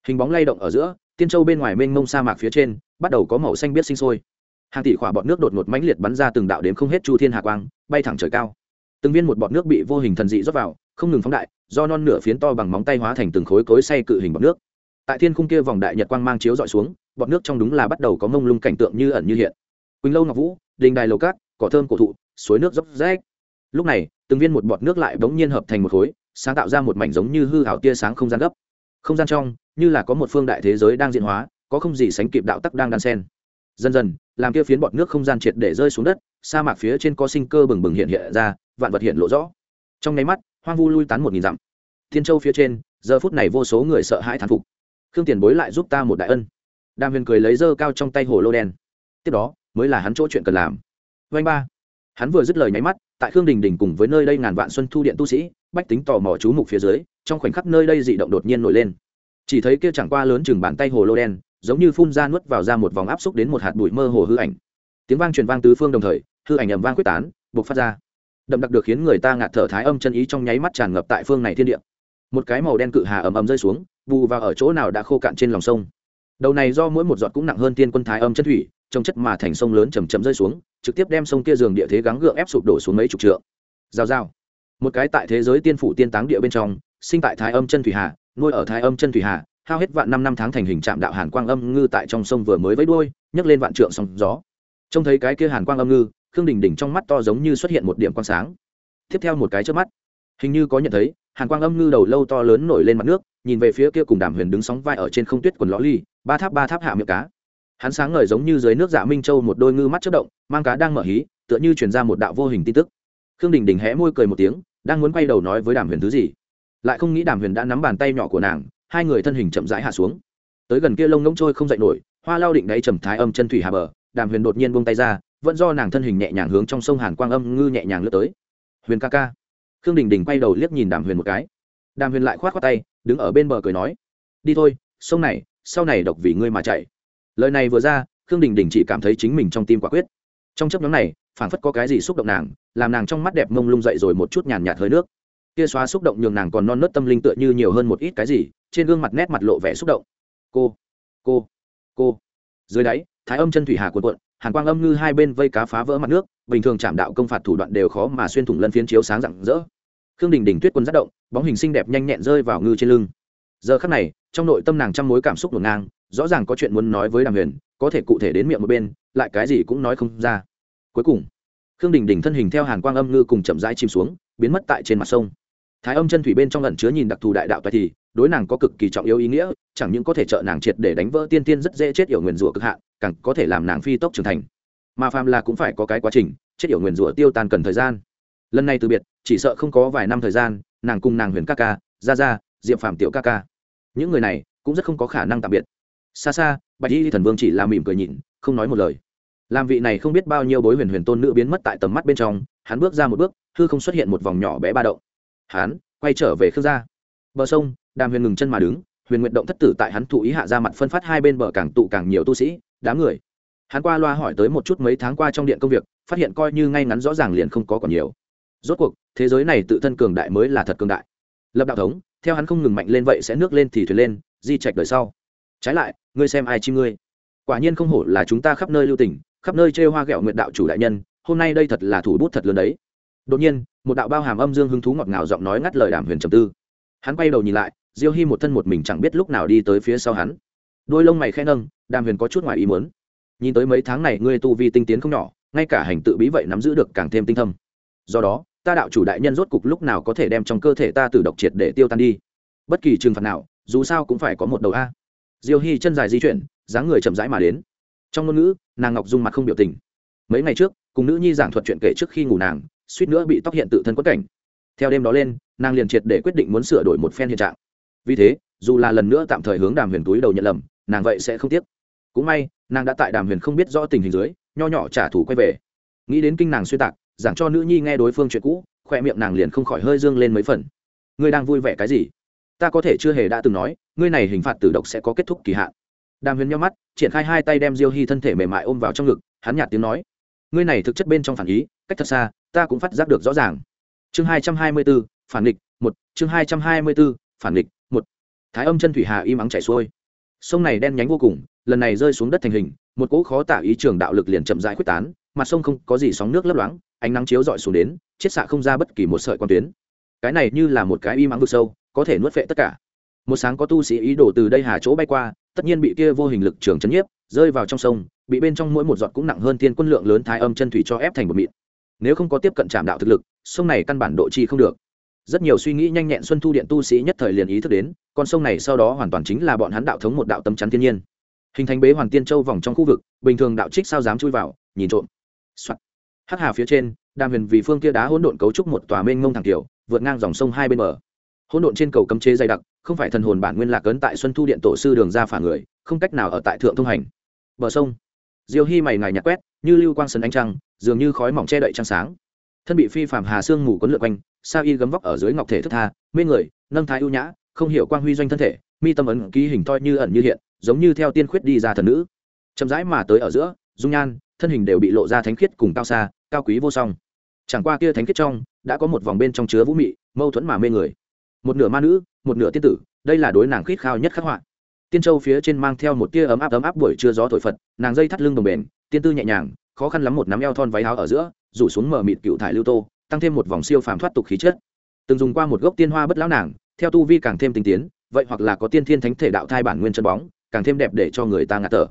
Hình bóng lay động ở giữa tiên châu bên ngoài mênh mông sa mạc phía trên, bắt đầu có màu xanh biết sinh sôi. Hàng tỷ khỏa bọt nước đột ngột mãnh liệt bắn ra từng đạo đến không hết chu thiên hạ quang, bay thẳng trời cao. Từng viên một bọt nước bị vô hình thần dị rót vào, không ngừng phóng đại, do non nửa phiến to bằng móng tay hóa thành từng khối cối say cự hình bọt nước. Tại thiên khung kia vòng đại nhật quang mang chiếu dọi xuống, bọt nước trong đúng là bắt đầu có mông lung cảnh tượng như ẩn như hiện. Quỳnh lâu ngọc vũ, đình đài lầu cát, cỏ thơm cổ thụ, suối nước dốc rách. Lúc này, từng viên một bọt nước lại bỗng nhiên hợp thành một khối, sáng tạo ra một mảnh giống như hư hảo tia sáng không gian gấp. Không gian trong như là có một phương đại thế giới đang diễn hóa, có không gì sánh kịp đạo tắc đang đan sen. Dần dần, làm kia phiến bọt nước không gian triệt để rơi xuống đất, sa mạc phía trên có sinh cơ bừng bừng hiện hiện ra, vạn vật hiện lộ rõ. Trong nháy mắt, hoang vu lui tán một nghìn dặm. Thiên châu phía trên, giờ phút này vô số người sợ hãi thán phục. Khương tiền bối lại giúp ta một đại ân. Đàm huyền cười lấy dơ cao trong tay hồ lô đen. Tiếp đó, mới là hắn chỗ chuyện cần làm. Vanh ba. Hắn vừa dứt lời nháy mắt, tại khương đình đình cùng với nơi đây ngàn vạn xuân thu điện tu sĩ, bách tính tò mò chú mục phía dưới, trong khoảnh khắc nơi đây dị động đột nhiên nổi lên chỉ thấy kia chẳng qua lớn chừng bàn tay hồ lô đen, giống như phun ra nuốt vào ra một vòng áp xúc đến một hạt bụi mơ hồ hư ảnh. Tiếng vang truyền vang tứ phương đồng thời, hư ảnh ầm vang quyết tán buộc phát ra. Đậm đặc được khiến người ta ngạt thở thái âm chân ý trong nháy mắt tràn ngập tại phương này thiên địa. Một cái màu đen cự hà ầm ầm rơi xuống, bù vào ở chỗ nào đã khô cạn trên lòng sông. Đầu này do mỗi một giọt cũng nặng hơn tiên quân thái âm chân thủy trong chất mà thành sông lớn chầm chậm rơi xuống, trực tiếp đem sông kia giường địa thế gắng gượng ép sụp đổ xuống mấy chục trượng. Giao giao một cái tại thế giới tiên phủ tiên táng địa bên trong, sinh tại thái âm chân thủy hà nuôi ở thái âm chân thủy hà, hao hết vạn năm năm tháng thành hình trạm đạo hàn quang âm ngư tại trong sông vừa mới với đuôi, nhấc lên vạn trượng sóng gió. Trông thấy cái kia hàn quang âm ngư, khương đình đình trong mắt to giống như xuất hiện một điểm quang sáng. Tiếp theo một cái trước mắt, hình như có nhận thấy, hàn quang âm ngư đầu lâu to lớn nổi lên mặt nước, nhìn về phía kia cùng đàm huyền đứng sóng vai ở trên không tuyết quần lõ ly, ba tháp ba tháp hạ miệng cá. Hắn sáng ngời giống như dưới nước dạ minh châu một đôi ngư mắt chất động, mang cá đang mở hí, tựa như chuyển ra một đạo vô hình tin tức. Khương đình đình hé môi cười một tiếng, đang muốn quay đầu nói với đàm huyền thứ gì lại không nghĩ đàm huyền đã nắm bàn tay nhỏ của nàng, hai người thân hình chậm rãi hạ xuống. Tới gần kia lông ngỗng trôi không dậy nổi, hoa lao định đáy trầm thái âm chân thủy hà bờ, đàm huyền đột nhiên buông tay ra, vẫn do nàng thân hình nhẹ nhàng hướng trong sông hàn quang âm ngư nhẹ nhàng lướt tới. Huyền ca ca. Khương đình đình quay đầu liếc nhìn đàm huyền một cái. Đàm huyền lại k h o á t k tay, đứng ở bên bờ cười nói, đi thôi, sông này, sau này độc vì ngươi mà chạy. Lời này vừa ra, khương đình đình chỉ cảm thấy chính mình trong tim quả quyết. Trong chấp nhóm này, phảng phất có cái gì xúc động nàng, làm nàng trong mắt đẹp mông lung dậy rồi một chút nhàn nhạt hơi nước kia xóa xúc động nhường nàng còn non nớt tâm linh tựa như nhiều hơn một ít cái gì, trên gương mặt nét mặt lộ vẻ xúc động. Cô cô cô. Dưới đáy, thái âm chân thủy hà cuộn cuộn, hàn quang âm ngư hai bên vây cá phá vỡ mặt nước, bình thường chạm đạo công phạt thủ đoạn đều khó mà xuyên thủng lân phiến chiếu sáng rạng rỡ. Khương đình đình tuyết quân rất động, bóng hình xinh đẹp nhanh nhẹn rơi vào ngư trên lưng. Giờ khắc này, trong nội tâm nàng trăm mối cảm xúc ngổn ngang, rõ ràng có chuyện muốn nói với đàm huyền, có thể cụ thể đến miệng một bên, lại cái gì cũng nói không ra. Cuối cùng, khương đình đình thân hình theo hàn quang âm ngư cùng chậm rãi chìm xuống, biến mất tại trên mặt sông thái âm chân thủy bên trong lần chứa nhìn đặc thù đại đạo toại thì, đối nàng có cực kỳ trọng yếu ý nghĩa, chẳng những có thể trợ nàng triệt để đánh vỡ tiên tiên rất dễ chết yểu nguyền rủa cực hạn, càng có thể làm nàng phi tốc trưởng thành. Mà phàm là cũng phải có cái quá trình, chết yểu nguyền rủa tiêu tan cần thời gian. Lần này từ biệt, chỉ sợ không có vài năm thời gian, nàng cùng nàng huyền ca ca ra ra diệm phàm tiểu ca ca. Những người này cũng rất không có khả năng tạm biệt. Xa xa, bạch y thần vương chỉ là mỉm cười nhịn, không nói một lời. Làm vị này không biết bao nhiêu bối huyền huyền tôn nữ biến mất tại tầm mắt bên trong, hắn bước ra một bước, hư không xuất hiện một vòng nhỏ bé ba động hắn quay trở về khương gia. Bờ sông, đàm huyền ngừng chân mà đứng, huyền nguyện động thất tử tại hắn thụ ý hạ ra mặt phân phát hai bên bờ càng tụ càng nhiều tu sĩ, đám người. Hắn qua loa hỏi tới một chút mấy tháng qua trong điện công việc, phát hiện coi như ngay ngắn rõ ràng liền không có còn nhiều. Rốt cuộc, thế giới này tự thân cường đại mới là thật cường đại. Lập đạo thống, theo hắn không ngừng mạnh lên vậy sẽ nước lên thì thuyền lên, di trạch đời sau. Trái lại, ngươi xem ai chi ngươi? Quả nhiên không hổ là chúng ta khắp nơi lưu tỉnh khắp nơi chê hoa ghẹo nguyện đạo chủ đại nhân, hôm nay đây thật là thủ bút thật lớn đấy đột nhiên, một đạo bao hàm âm dương hứng thú ngọt ngào giọng nói ngắt lời đàm huyền trầm tư. Hắn quay đầu nhìn lại, diêu hy một thân một mình chẳng biết lúc nào đi tới phía sau hắn. Đôi lông mày khẽ nâng, đàm huyền có chút ngoài ý muốn. Nhìn tới mấy tháng này ngươi tu vi tinh tiến không nhỏ, ngay cả hành tự bí vậy nắm giữ được càng thêm tinh thâm. Do đó, ta đạo chủ đại nhân rốt cục lúc nào có thể đem trong cơ thể ta từ độc triệt để tiêu tan đi. Bất kỳ trừng phạt nào, dù sao cũng phải có một đầu a. Diêu hy chân dài di chuyển, dáng người chậm rãi mà đến. Trong ngôn ngữ, nàng ngọc dung mặt không biểu tình. Mấy ngày trước, cùng nữ nhi giảng thuật chuyện kể trước khi ngủ nàng suýt nữa bị tóc hiện tự thân quất cảnh. Theo đêm đó lên, nàng liền triệt để quyết định muốn sửa đổi một phen hiện trạng. Vì thế, dù là lần nữa tạm thời hướng đàm huyền túi đầu nhận lầm, nàng vậy sẽ không tiếc. Cũng may, nàng đã tại đàm huyền không biết rõ tình hình dưới, nho nhỏ trả thù quay về. Nghĩ đến kinh nàng xuyên tạc, giảng cho nữ nhi nghe đối phương chuyện cũ, khoe miệng nàng liền không khỏi hơi dương lên mấy phần. Ngươi đang vui vẻ cái gì? Ta có thể chưa hề đã từng nói, ngươi này hình phạt tử độc sẽ có kết thúc kỳ hạn. Đàm huyền nhau mắt, triển khai hai tay đem diêu hy thân thể mềm mại ôm vào trong ngực, hắn nhạt tiếng nói. Ngươi này thực chất bên trong phản ý, cách thật xa ta cũng phát giác được rõ ràng. Chương hai trăm hai mươi b ố phản nghịch, một. Chương hai trăm hai mươi b ố phản nghịch, một. Thái âm chân thủy hà im ắng chảy xuôi. Sông này đen nhánh vô cùng, lần này rơi xuống đất thành hình, một cỗ khó tả ý trường đạo lực liền chậm rãi quyết tán, mặt sông không có gì sóng nước lấp loáng, ánh nắng chiếu dọi xuống đến, chiết xạ không ra bất kỳ một sợi quan tuyến. Cái này như là một cái im ắng vực sâu, có thể nuốt phệ tất cả. Một sáng có tu sĩ ý đồ từ đây hà chỗ bay qua, tất nhiên bị kia vô hình lực trường chấn nhiếp, rơi vào trong sông, bị bên trong mỗi một giọt cũng nặng hơn thiên quân lượng lớn thái âm chân thủy cho ép thành một mịn nếu không có tiếp cận trạm đạo thực lực, sông này căn bản độ chi không được. Rất nhiều suy nghĩ nhanh nhẹn xuân thu điện tu sĩ nhất thời liền ý thức đến, con sông này sau đó hoàn toàn chính là bọn hắn đạo thống một đạo tâm chắn thiên nhiên. Hình thành bế hoàn tiên châu vòng trong khu vực, bình thường đạo trích sao dám chui vào, nhìn trộm、Soạn. hắc hà phía trên, đàm huyền vì phương kia đá hỗn độn cấu trúc một tòa mênh ngông thẳng kiểu vượt ngang dòng sông hai bên bờ. Hỗn độn trên cầu cấm chế dày đặc, không phải thần hồn bản nguyên lạc ấn tại xuân thu điện tổ sư đường ra phả người, không cách nào ở tại thượng thông hành. Bờ sông. Diêu hy mày ngài nhặt quét, như lưu quang sân ánh trăng dường như khói mỏng che đậy trăng sáng. Thân bị phi phạm hà sương mù quấn lượn quanh, sa y gấm vóc ở dưới ngọc thể thức tha, mê người, nâng thái ưu nhã, không hiểu quang huy doanh thân thể, mi tâm ấn ký hình toi như ẩn như hiện, giống như theo tiên khuyết đi ra thần nữ. Chậm rãi mà tới ở giữa, dung nhan, thân hình đều bị lộ ra thánh khiết cùng cao xa, cao quý vô song. Chẳng qua kia thánh khiết trong, đã có một vòng bên trong chứa vũ mị, mâu thuẫn mà mê người. Một nửa ma nữ, một nửa tiên tử, đây là đối nàng khít khao nhất khắc họa. Tiên châu phía trên mang theo một tia ấm áp ấm áp buổi trưa gió thổi phật, nàng dây thắt lưng đồng bền, tiên tư nhẹ nhàng khó khăn lắm một nắm eo thon váy áo ở giữa, rủ xuống mở mịt cựu thải lưu tô, tăng thêm một vòng siêu phàm thoát tục khí chất. Từng dùng qua một gốc tiên hoa bất lão nàng, theo tu vi càng thêm tinh tiến, vậy hoặc là có tiên thiên thánh thể đạo thai bản nguyên chân bóng, càng thêm đẹp để cho người ta ngạt thở.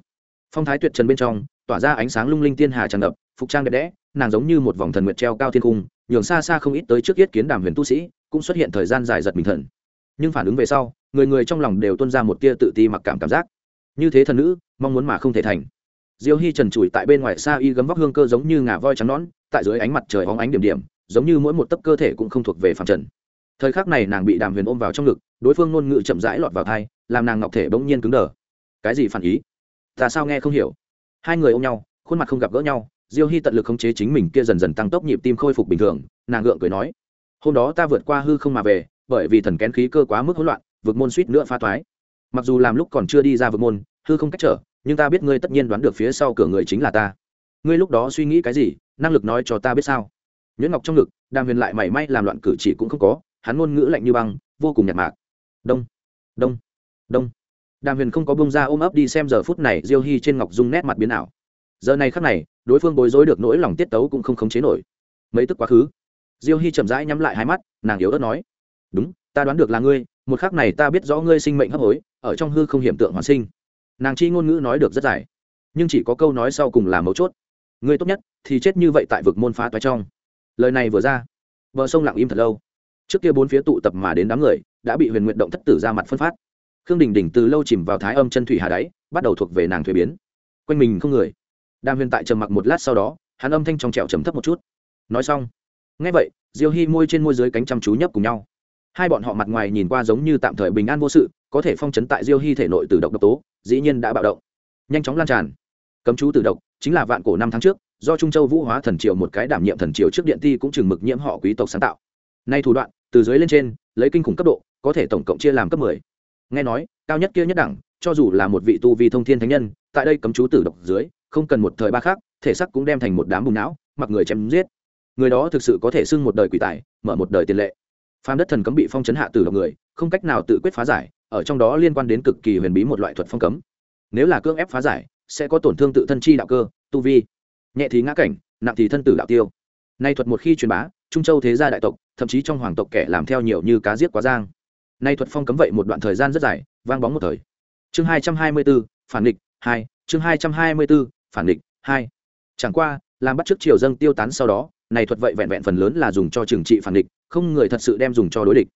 Phong thái tuyệt trần bên trong, tỏa ra ánh sáng lung linh tiên hà tràn ngập, phục trang đẹp đẽ, nàng giống như một vòng thần nguyệt treo cao thiên cung, nhường xa xa không ít tới trước yết kiến đàm huyền tu sĩ, cũng xuất hiện thời gian dài giật bình thần. Nhưng phản ứng về sau, người người trong lòng đều tuôn ra một tia tự ti mặc cảm cảm giác. Như thế thần nữ, mong muốn mà không thể thành diêu hy trần trụi tại bên ngoài xa y gấm vóc hương cơ giống như ngà voi trắng nón tại dưới ánh mặt trời hóng ánh điểm điểm, giống như mỗi một tấc cơ thể cũng không thuộc về phạm trần. Thời khắc này nàng bị đàm huyền ôm vào trong ngực, đối phương ngôn ngữ chậm rãi lọt vào thai, làm nàng ngọc thể bỗng nhiên cứng đờ. Cái gì phản ý? Ta sao nghe không hiểu? Hai người ôm nhau, khuôn mặt không gặp gỡ nhau, diêu hy tận lực khống chế chính mình kia dần dần tăng tốc nhịp tim khôi phục bình thường, nàng gượng cười nói, hôm đó ta vượt qua hư không mà về, bởi vì thần kén khí cơ quá mức hỗn loạn vượt môn suýt nữa pha toái. mặc dù làm lúc còn chưa đi ra vượt môn, hư không cách trở nhưng ta biết ngươi tất nhiên đoán được phía sau cửa người chính là ta. Ngươi lúc đó suy nghĩ cái gì? Năng lực nói cho ta biết sao? Nhuyễn ngọc trong ngực, đàm huyền lại mảy may làm loạn cử chỉ cũng không có, hắn ngôn ngữ lạnh như băng, vô cùng nhạt mạc. Đông đông đông. Đàm huyền không có bông ra ôm ấp đi xem giờ phút này diêu hy trên ngọc dung nét mặt biến ảo. Giờ này khắc này, đối phương bối rối được nỗi lòng tiết tấu cũng không khống chế nổi. Mấy tức quá khứ. Diêu hy chậm rãi nhắm lại hai mắt, nàng yếu ớt nói, đúng, ta đoán được là ngươi, một khắc này ta biết rõ ngươi sinh mệnh hấp hối, ở trong hư không hiểm tượng hoàn sinh nàng chi ngôn ngữ nói được rất dài, nhưng chỉ có câu nói sau cùng là mấu chốt. Người tốt nhất thì chết như vậy tại vực môn phá toái trong. Lời này vừa ra, bờ sông lặng im thật lâu. Trước kia bốn phía tụ tập mà đến đám người đã bị huyền nguyện động thất tử ra mặt phân phát. Khương đình đỉnh từ lâu chìm vào thái âm chân thủy hà đáy, bắt đầu thuộc về nàng thuế biến. Quanh mình không người. Đàm huyền tại trầm mặc một lát sau đó, hắn âm thanh trong trẻo trầm thấp một chút. Nói xong ngay vậy, diêu hy môi trên môi dưới cánh chăm chú nhấp cùng nhau hai bọn họ mặt ngoài nhìn qua giống như tạm thời bình an vô sự, có thể phong chấn tại diêu hy thể nội từ độc độc tố, dĩ nhiên đã bạo động. Nhanh chóng lan tràn. Cấm chú từ độc, chính là vạn cổ năm tháng trước, do trung châu vũ hóa thần triều một cái đảm nhiệm thần triều trước điện ti cũng chừng mực nhiễm họ quý tộc sáng tạo. Nay thủ đoạn, từ dưới lên trên, lấy kinh khủng cấp độ, có thể tổng cộng chia làm cấp mười. Nghe nói, cao nhất kia nhất đẳng, cho dù là một vị tu vi thông thiên thánh nhân, tại đây cấm chú tử độc dưới, không cần một thời ba khác thể sắc cũng đem thành một đám bùng não, mặc người chém giết. Người đó thực sự có thể xưng một đời quỷ tài, mở một đời tiền lệ phàm đất thần cấm bị phong chấn hạ tử độc người, không cách nào tự quyết phá giải, ở trong đó liên quan đến cực kỳ huyền bí một loại thuật phong cấm. Nếu là cưỡng ép phá giải, sẽ có tổn thương tự thân chi đạo cơ, tu vi. Nhẹ thì ngã cảnh, nặng thì thân tử đạo tiêu. Nay thuật một khi truyền bá, trung châu thế gia đại tộc, thậm chí trong hoàng tộc kẻ làm theo nhiều như cá giết quá giang. Nay thuật phong cấm vậy một đoạn thời gian rất dài, vang bóng một thời. Chương hai trăm hai mươi b ố phản địch hai, chương hai trăm hai mươi b ố phản địch hai. Chẳng qua, làm bắt trước triều dâng tiêu tán sau đó, này thuật vậy vẹn vẹn phần lớn là dùng cho trừng trị phản địch không người thật sự đem dùng cho đối địch.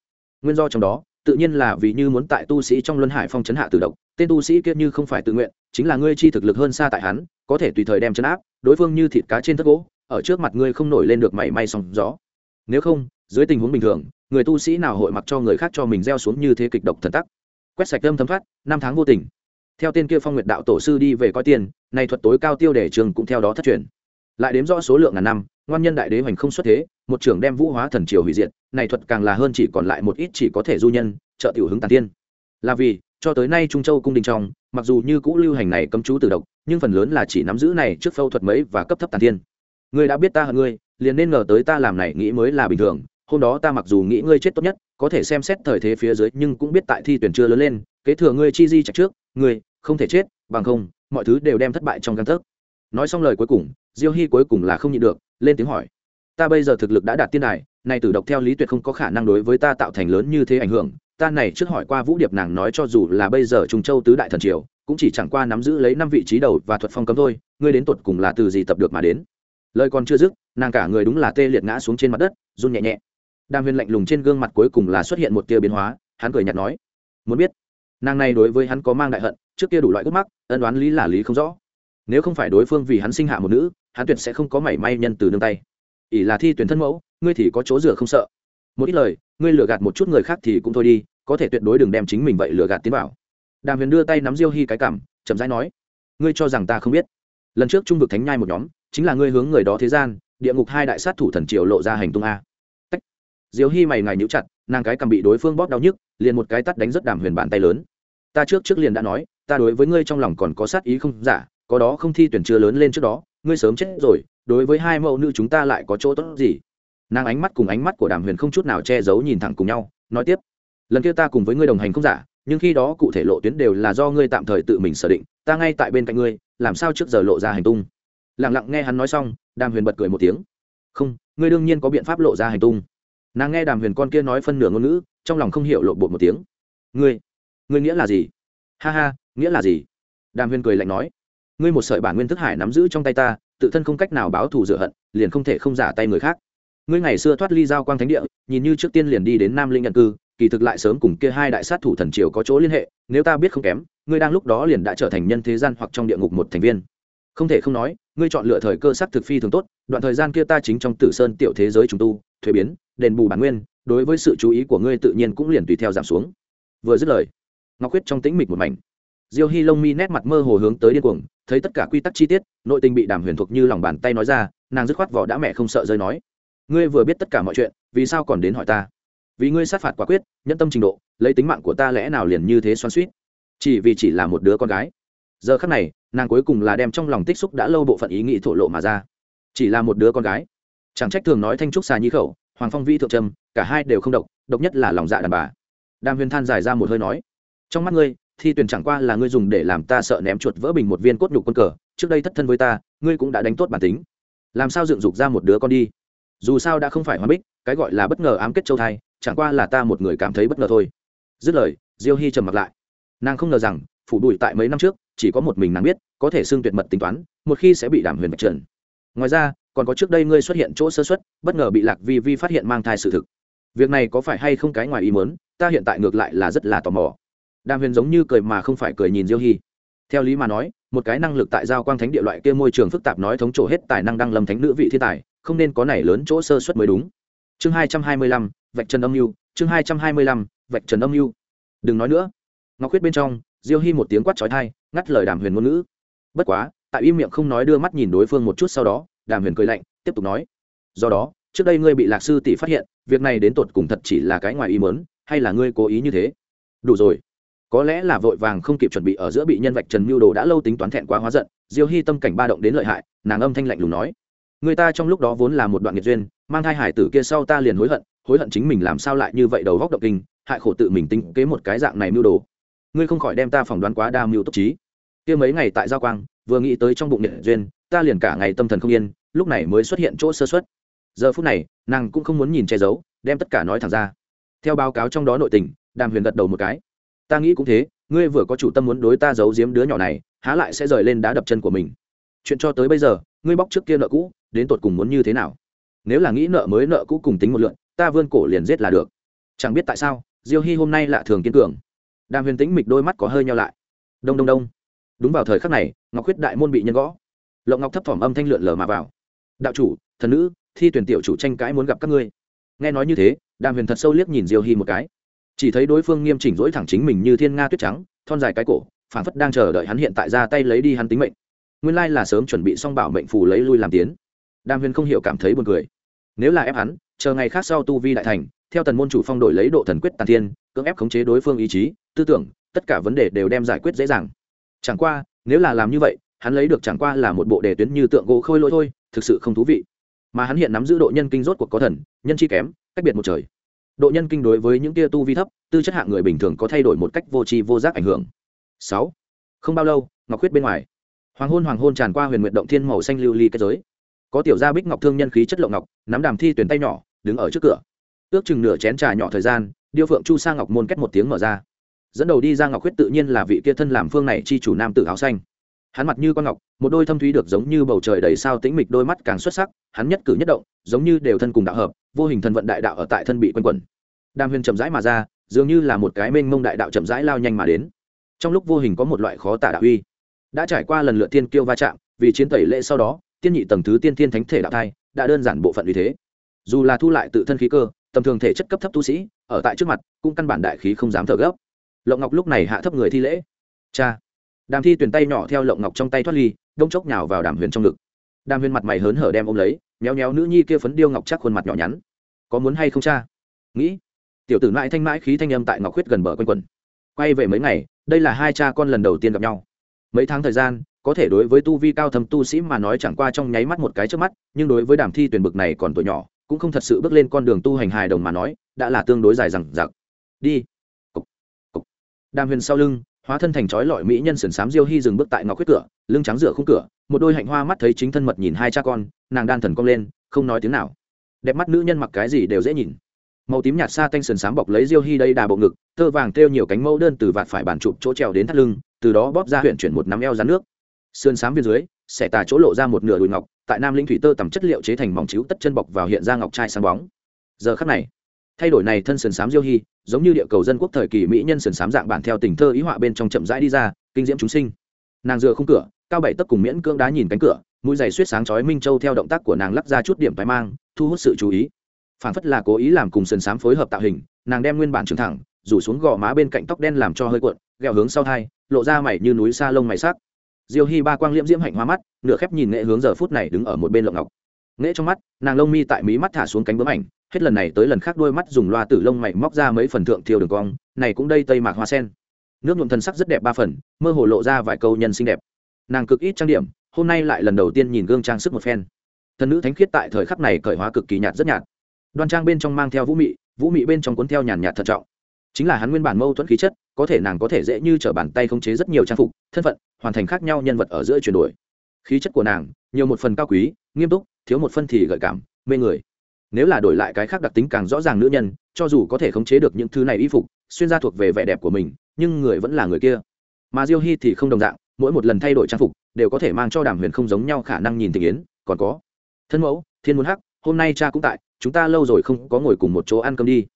Nguyên do trong đó, tự nhiên là vì như muốn tại tu sĩ trong luân hải phong chấn hạ tự động tên tu sĩ kia như không phải tự nguyện, chính là ngươi chi thực lực hơn xa tại hắn, có thể tùy thời đem chấn áp, đối phương như thịt cá trên thất gỗ, ở trước mặt ngươi không nổi lên được mảy may sóng gió. Nếu không, dưới tình huống bình thường, người tu sĩ nào hội mặc cho người khác cho mình gieo xuống như thế kịch độc thần tắc? Quét sạch âm thấm thoát, năm tháng vô tình. Theo tên kia phong nguyệt đạo tổ sư đi về coi tiền, nay thuật tối cao tiêu để trường cũng theo đó thất truyền lại đếm rõ số lượng ngàn năm, ngoan nhân đại đế hoành không xuất thế, một trưởng đem vũ hóa thần triều hủy diệt, này thuật càng là hơn chỉ còn lại một ít chỉ có thể du nhân, trợ tiểu hứng tàn tiên. Là vì, cho tới nay trung châu cung đình trong, mặc dù như cũ lưu hành này cấm chú tự độc, nhưng phần lớn là chỉ nắm giữ này trước phâu thuật mấy và cấp thấp tàn tiên. Ngươi đã biết ta hận ngươi, liền nên ngờ tới ta làm này nghĩ mới là bình thường, hôm đó ta mặc dù nghĩ ngươi chết tốt nhất, có thể xem xét thời thế phía dưới, nhưng cũng biết tại thi tuyển chưa lớn lên, kế thừa ngươi chi di chặt trước, ngươi không thể chết, bằng không, mọi thứ đều đem thất bại trong căn thức nói xong lời cuối cùng, diêu hy cuối cùng là không nhịn được, lên tiếng hỏi. Ta bây giờ thực lực đã đạt tiên đài này tử độc theo lý tuyệt không có khả năng đối với ta tạo thành lớn như thế ảnh hưởng. Ta này trước hỏi qua vũ điệp nàng nói cho dù là bây giờ trung châu tứ đại thần triều, cũng chỉ chẳng qua nắm giữ lấy năm vị trí đầu và thuật phong cấm thôi, ngươi đến tuột cùng là từ gì tập được mà đến? Lời còn chưa dứt, nàng cả người đúng là tê liệt ngã xuống trên mặt đất, run nhẹ nhẹ. Đàm huyền lạnh lùng trên gương mặt cuối cùng là xuất hiện một tia biến hóa, hắn cười nhạt nói, muốn biết, nàng này đối với hắn có mang đại hận, trước kia đủ loại gốc mắc, ân đoán lý là lý không rõ nếu không phải đối phương vì hắn sinh hạ một nữ, hắn tuyệt sẽ không có mảy may nhân từ nương tay. Ỷ là thi tuyển thân mẫu, ngươi thì có chỗ rửa không sợ. Một ít lời, ngươi lừa gạt một chút người khác thì cũng thôi đi, có thể tuyệt đối đừng đem chính mình vậy lừa gạt tiến vào. Đàm huyền đưa tay nắm diêu hy cái cảm chậm rãi nói, ngươi cho rằng ta không biết? Lần trước trung vực thánh nhai một nhóm, chính là ngươi hướng người đó thế gian, địa ngục hai đại sát thủ thần triều lộ ra hành tung a. Diều hy mày ngày nhũ chặt, nàng cái cầm bị đối phương bóp đau nhức, liền một cái tắt đánh rất đàm huyền bàn tay lớn. Ta trước trước liền đã nói, ta đối với ngươi trong lòng còn có sát ý không? Giả có đó không thi tuyển chưa lớn lên trước đó, ngươi sớm chết rồi, đối với hai mẫu nữ chúng ta lại có chỗ tốt gì? Nàng ánh mắt cùng ánh mắt của đàm huyền không chút nào che giấu nhìn thẳng cùng nhau, nói tiếp. Lần kia ta cùng với ngươi đồng hành không giả, nhưng khi đó cụ thể lộ tuyến đều là do ngươi tạm thời tự mình sở định, ta ngay tại bên cạnh ngươi, làm sao trước giờ lộ ra hành tung? Lẳng lặng nghe hắn nói xong, đàm huyền bật cười một tiếng. Không, ngươi đương nhiên có biện pháp lộ ra hành tung. Nàng nghe đàm huyền con kia nói phân nửa ngôn ngữ, trong lòng không hiểu lộ bột một tiếng. Ngươi ngươi nghĩa là gì? Ha ha, nghĩa là gì? Đàm huyền cười lạnh nói ngươi một sợi bản nguyên thức hải nắm giữ trong tay ta, tự thân không cách nào báo thù rửa hận, liền không thể không giả tay người khác. Ngươi ngày xưa thoát ly giao quang thánh địa, nhìn như trước tiên liền đi đến nam linh nhận cư, kỳ thực lại sớm cùng kia hai đại sát thủ thần triều có chỗ liên hệ, nếu ta biết không kém, ngươi đang lúc đó liền đã trở thành nhân thế gian hoặc trong địa ngục một thành viên. Không thể không nói, ngươi chọn lựa thời cơ sắc thực phi thường tốt, đoạn thời gian kia ta chính trong tử sơn tiểu thế giới chúng tu, thuế biến, đền bù bản nguyên, đối với sự chú ý của ngươi tự nhiên cũng liền tùy theo giảm xuống. Vừa dứt lời, ngọc huyết trong tĩnh mịch một mảnh. Diêu hy lông mi nét mặt mơ hồ hướng tới điên cuồng thấy tất cả quy tắc chi tiết, nội tình bị đàm huyền thuộc như lòng bàn tay nói ra, nàng dứt khoát vỏ đã mẹ không sợ rơi nói. Ngươi vừa biết tất cả mọi chuyện, vì sao còn đến hỏi ta? Vì ngươi sát phạt quả quyết nhân tâm trình độ, lấy tính mạng của ta lẽ nào liền như thế xoan suýt chỉ vì chỉ là một đứa con gái. Giờ khắc này, nàng cuối cùng là đem trong lòng tích xúc đã lâu bộ phận ý nghĩ thổ lộ mà ra. Chỉ là một đứa con gái. Chẳng trách thường nói thanh trúc xà nhi khẩu, hoàng phong vi thượng trâm cả hai đều không độc độc nhất là lòng dạ đàn bà. Đàm huyền than dài ra một hơi nói. Trong mắt ngươi thi tuyển chẳng qua là ngươi dùng để làm ta sợ ném chuột vỡ bình một viên cốt nhục quân cờ, trước đây thất thân với ta, ngươi cũng đã đánh tốt bản tính. Làm sao dựng dục ra một đứa con đi? Dù sao đã không phải hoa bích, cái gọi là bất ngờ ám kết châu thai, chẳng qua là ta một người cảm thấy bất ngờ thôi. Dứt lời, diêu hy trầm mặc lại. Nàng không ngờ rằng, phủ đùi tại mấy năm trước, chỉ có một mình nàng biết, có thể xương tuyệt mật tính toán, một khi sẽ bị đảm huyền bạch trần. Ngoài ra, còn có trước đây ngươi xuất hiện chỗ sơ xuất bất ngờ bị lạc vi vi phát hiện mang thai sự thực. Việc này có phải hay không cái ngoài ý mớn ta hiện tại ngược lại là rất là tò mò đàm huyền giống như cười mà không phải cười nhìn diêu hy theo lý mà nói, một cái năng lực tại giao quang thánh địa loại kia môi trường phức tạp nói thống trổ hết tài năng đăng lâm thánh nữ vị thiên tài, không nên có này lớn chỗ sơ xuất mới đúng. Chương hai trăm hai mươi lăm, vạch trần âm mưu chương hai trăm hai mươi lăm, vạch trần âm mưu đừng nói nữa. Ngọc huyết bên trong, diêu hy một tiếng quát trói thai ngắt lời đàm huyền ngôn ngữ. Bất quá, tại im miệng không nói đưa mắt nhìn đối phương một chút sau đó, đàm huyền cười lạnh, tiếp tục nói. Do đó, trước đây ngươi bị lạc sư tỷ phát hiện, việc này đến tột cùng thật chỉ là cái ngoài ý mớn hay là ngươi cố ý như thế? Đủ rồi có lẽ là vội vàng không kịp chuẩn bị ở giữa bị nhân vạch trần mưu đồ đã lâu tính toán thẹn quá hóa giận, diêu hy tâm cảnh ba động đến lợi hại, nàng âm thanh lạnh lùng nói. Người ta trong lúc đó vốn là một đoạn nghiệt duyên, mang thai hải tử kia sau ta liền hối hận hối hận chính mình làm sao lại như vậy đầu góc động kinh, hại khổ tự mình tính kế một cái dạng này mưu đồ. Ngươi không khỏi đem ta phỏng đoán quá đa mưu tốc trí. Kia mấy ngày tại giao quang, vừa nghĩ tới trong bụng nghiệt duyên, ta liền cả ngày tâm thần không yên, lúc này mới xuất hiện chỗ sơ xuất giờ phút này, nàng cũng không muốn nhìn che giấu, đem tất cả nói thẳng ra. Theo báo cáo trong đó nội tình, đàm huyền gật đầu một cái ta nghĩ cũng thế, ngươi vừa có chủ tâm muốn đối ta giấu giếm đứa nhỏ này, há lại sẽ rời lên đá đập chân của mình. Chuyện cho tới bây giờ, ngươi bóc trước kia nợ cũ, đến tột cùng muốn như thế nào? Nếu là nghĩ nợ mới nợ cũ cùng tính một lượn, ta vươn cổ liền giết là được. Chẳng biết tại sao, diêu hy hôm nay lạ thường kiên cường. Đàm huyền tĩnh mịch đôi mắt có hơi nhau lại. Đông đông đông. Đúng vào thời khắc này, ngọc huyết đại môn bị nhân gõ. Lộng ngọc thấp thỏm âm thanh lượn lờ mà vào. Đạo chủ, thần nữ, thi tuyển tiểu chủ tranh cãi muốn gặp các ngươi. Nghe nói như thế, đàm huyền thật sâu liếc nhìn diêu hy một cái chỉ thấy đối phương nghiêm chỉnh dỗi thẳng chính mình như thiên nga tuyết trắng, thon dài cái cổ phản phất đang chờ đợi hắn hiện tại ra tay lấy đi hắn tính mệnh. Nguyên lai là sớm chuẩn bị xong bảo mệnh phù lấy lui làm tiến. Đàm huyền không hiểu cảm thấy buồn cười. Nếu là ép hắn, chờ ngày khác sau tu vi đại thành, theo tần môn chủ phong đổi lấy độ thần quyết tàn thiên, cưỡng ép khống chế đối phương ý chí, tư tưởng, tất cả vấn đề đều đem giải quyết dễ dàng. Chẳng qua, nếu là làm như vậy, hắn lấy được chẳng qua là một bộ đề tuyến như tượng gỗ khôi lỗi thôi, thực sự không thú vị. Mà hắn hiện nắm giữ độ nhân kinh rốt cuộc có thần, nhân chi kém, cách biệt một trời độ nhân kinh đối với những tia tu vi thấp, tư chất hạng người bình thường có thay đổi một cách vô tri vô giác ảnh hưởng. Sáu. Không bao lâu, ngọc huyết bên ngoài. Hoàng hôn hoàng hôn tràn qua huyền nguyện động thiên màu xanh lưu ly kết giới. Có tiểu gia bích ngọc thương nhân khí chất lộng ngọc, nắm đàm thi tuyển tay nhỏ, đứng ở trước cửa. Ước chừng nửa chén trà nhỏ thời gian, điêu phượng chu sa ngọc môn kết một tiếng mở ra. Dẫn đầu đi ra ngọc huyết tự nhiên là vị kia thân làm phương này chi chủ nam tử áo xanh hắn mặt như con ngọc, một đôi thâm thúy được giống như bầu trời đầy sao tĩnh mịch đôi mắt càng xuất sắc, hắn nhất cử nhất động, giống như đều thân cùng đạo hợp, vô hình thần vận đại đạo ở tại thân bị quanh quẩn. Đam huyền chậm rãi mà ra, dường như là một cái mênh mông đại đạo chậm rãi lao nhanh mà đến. Trong lúc vô hình có một loại khó tả đạo uy. Đã trải qua lần lượt tiên kiêu va chạm, vì chiến tẩy lễ sau đó, tiên nhị tầng thứ tiên thiên thánh thể đạo thai đã đơn giản bộ phận uy thế. Dù là thu lại tự thân khí cơ, tầm thường thể chất cấp thấp tu sĩ, ở tại trước mặt, cũng căn bản đại khí không dám thở gấp. Lộng ngọc lúc này hạ thấp người thi lễ. Cha đàm thi tuyển tay nhỏ theo lộng ngọc trong tay thoát ly, đông chốc nhào vào đàm huyền trong ngực. Đàm huyền mặt mày hớn hở đem ôm lấy, méo méo nữ nhi kia phấn điêu ngọc chắc khuôn mặt nhỏ nhắn. Có muốn hay không cha? Nghĩ. Tiểu tử mãi thanh mãi khí thanh âm tại ngọc khuyết gần bờ quanh quẩn. Quay về mấy ngày, đây là hai cha con lần đầu tiên gặp nhau. Mấy tháng thời gian, có thể đối với tu vi cao thầm tu sĩ mà nói chẳng qua trong nháy mắt một cái trước mắt, nhưng đối với đàm thi tuyển bực này còn tuổi nhỏ, cũng không thật sự bước lên con đường tu hành hài đồng mà nói, đã là tương đối dài rằng giặc đi. Cục. Cục. đàm huyền sau lưng hóa thân thành chói lọi mỹ nhân sườn xám diêu hy dừng bước tại ngọc khuyết cửa, lưng trắng rửa khung cửa, một đôi hạnh hoa mắt thấy chính thân mật nhìn hai cha con, nàng đan thần cong lên, không nói tiếng nào. Đẹp mắt nữ nhân mặc cái gì đều dễ nhìn. Màu tím nhạt xa tanh sườn xám bọc lấy diêu hy đây đà bộ ngực, tơ vàng thêu nhiều cánh mẫu đơn từ vạt phải bàn chụp chỗ trèo đến thắt lưng, từ đó bóp ra huyện chuyển một nắm eo rán nước. Sườn xám bên dưới, xẻ tà chỗ lộ ra một nửa đùi ngọc, tại nam linh thủy tơ tầm chất liệu chế thành mỏng chiếu tất chân bọc vào hiện ra ngọc trai sáng bóng. Giờ khắc này thay đổi này thân sườn xám diêu hy, giống như địa cầu dân quốc thời kỳ mỹ nhân sườn xám dạng bản theo tình thơ ý họa bên trong chậm rãi đi ra, kinh diễm chúng sinh. Nàng dựa khung cửa, cao bảy tấc cùng miễn cưỡng đá nhìn cánh cửa, mũi giày suýt sáng chói minh châu theo động tác của nàng lắp ra chút điểm phái mang, thu hút sự chú ý. Phản phất là cố ý làm cùng sườn xám phối hợp tạo hình, nàng đem nguyên bản trưởng thẳng, rủ xuống gò má bên cạnh tóc đen làm cho hơi cuộn ghẹo hướng sau thai, lộ ra mày như núi xa lông mày sắc. Diêu hy ba quang liễm diễm hạnh hoa mắt, nửa khép nhìn nghệ hướng giờ phút này đứng ở một bên lộng ngọc. Nghệ trong mắt, nàng lông mi tại mí mắt thả xuống cánh bướm ảnh hết lần này tới lần khác đôi mắt dùng loa tử lông mày móc ra mấy phần thượng thiều đường cong, này cũng đây tây mạc hoa sen. Nước nhuộm thần sắc rất đẹp ba phần, mơ hồ lộ ra vài câu nhân xinh đẹp. Nàng cực ít trang điểm, hôm nay lại lần đầu tiên nhìn gương trang sức một phen. Thần nữ thánh khiết tại thời khắc này cởi hóa cực kỳ nhạt rất nhạt. Đoan trang bên trong mang theo vũ mị vũ mị bên trong cuốn theo nhàn nhạt thận trọng. Chính là hắn nguyên bản mâu thuẫn khí chất, có thể nàng có thể dễ như t r ở bàn tay khống chế rất nhiều trang phục, thân phận, hoàn thành khác nhau nhân vật ở giữa chuyển đổi. Khí chất của nàng, nhiều một phần cao quý, nghiêm túc, thiếu một phân thì gợi cảm, mê người nếu là đổi lại cái khác đặc tính càng rõ ràng nữ nhân cho dù có thể khống chế được những thứ này y phục xuyên ra thuộc về vẻ đẹp của mình nhưng người vẫn là người kia. Mà diêu hy thì không đồng dạng mỗi một lần thay đổi trang phục đều có thể mang cho đàm huyền không giống nhau khả năng nhìn tình yến còn có. Thân mẫu thiên muốn hắc hôm nay cha cũng tại chúng ta lâu rồi không có ngồi cùng một chỗ ăn cơm đi.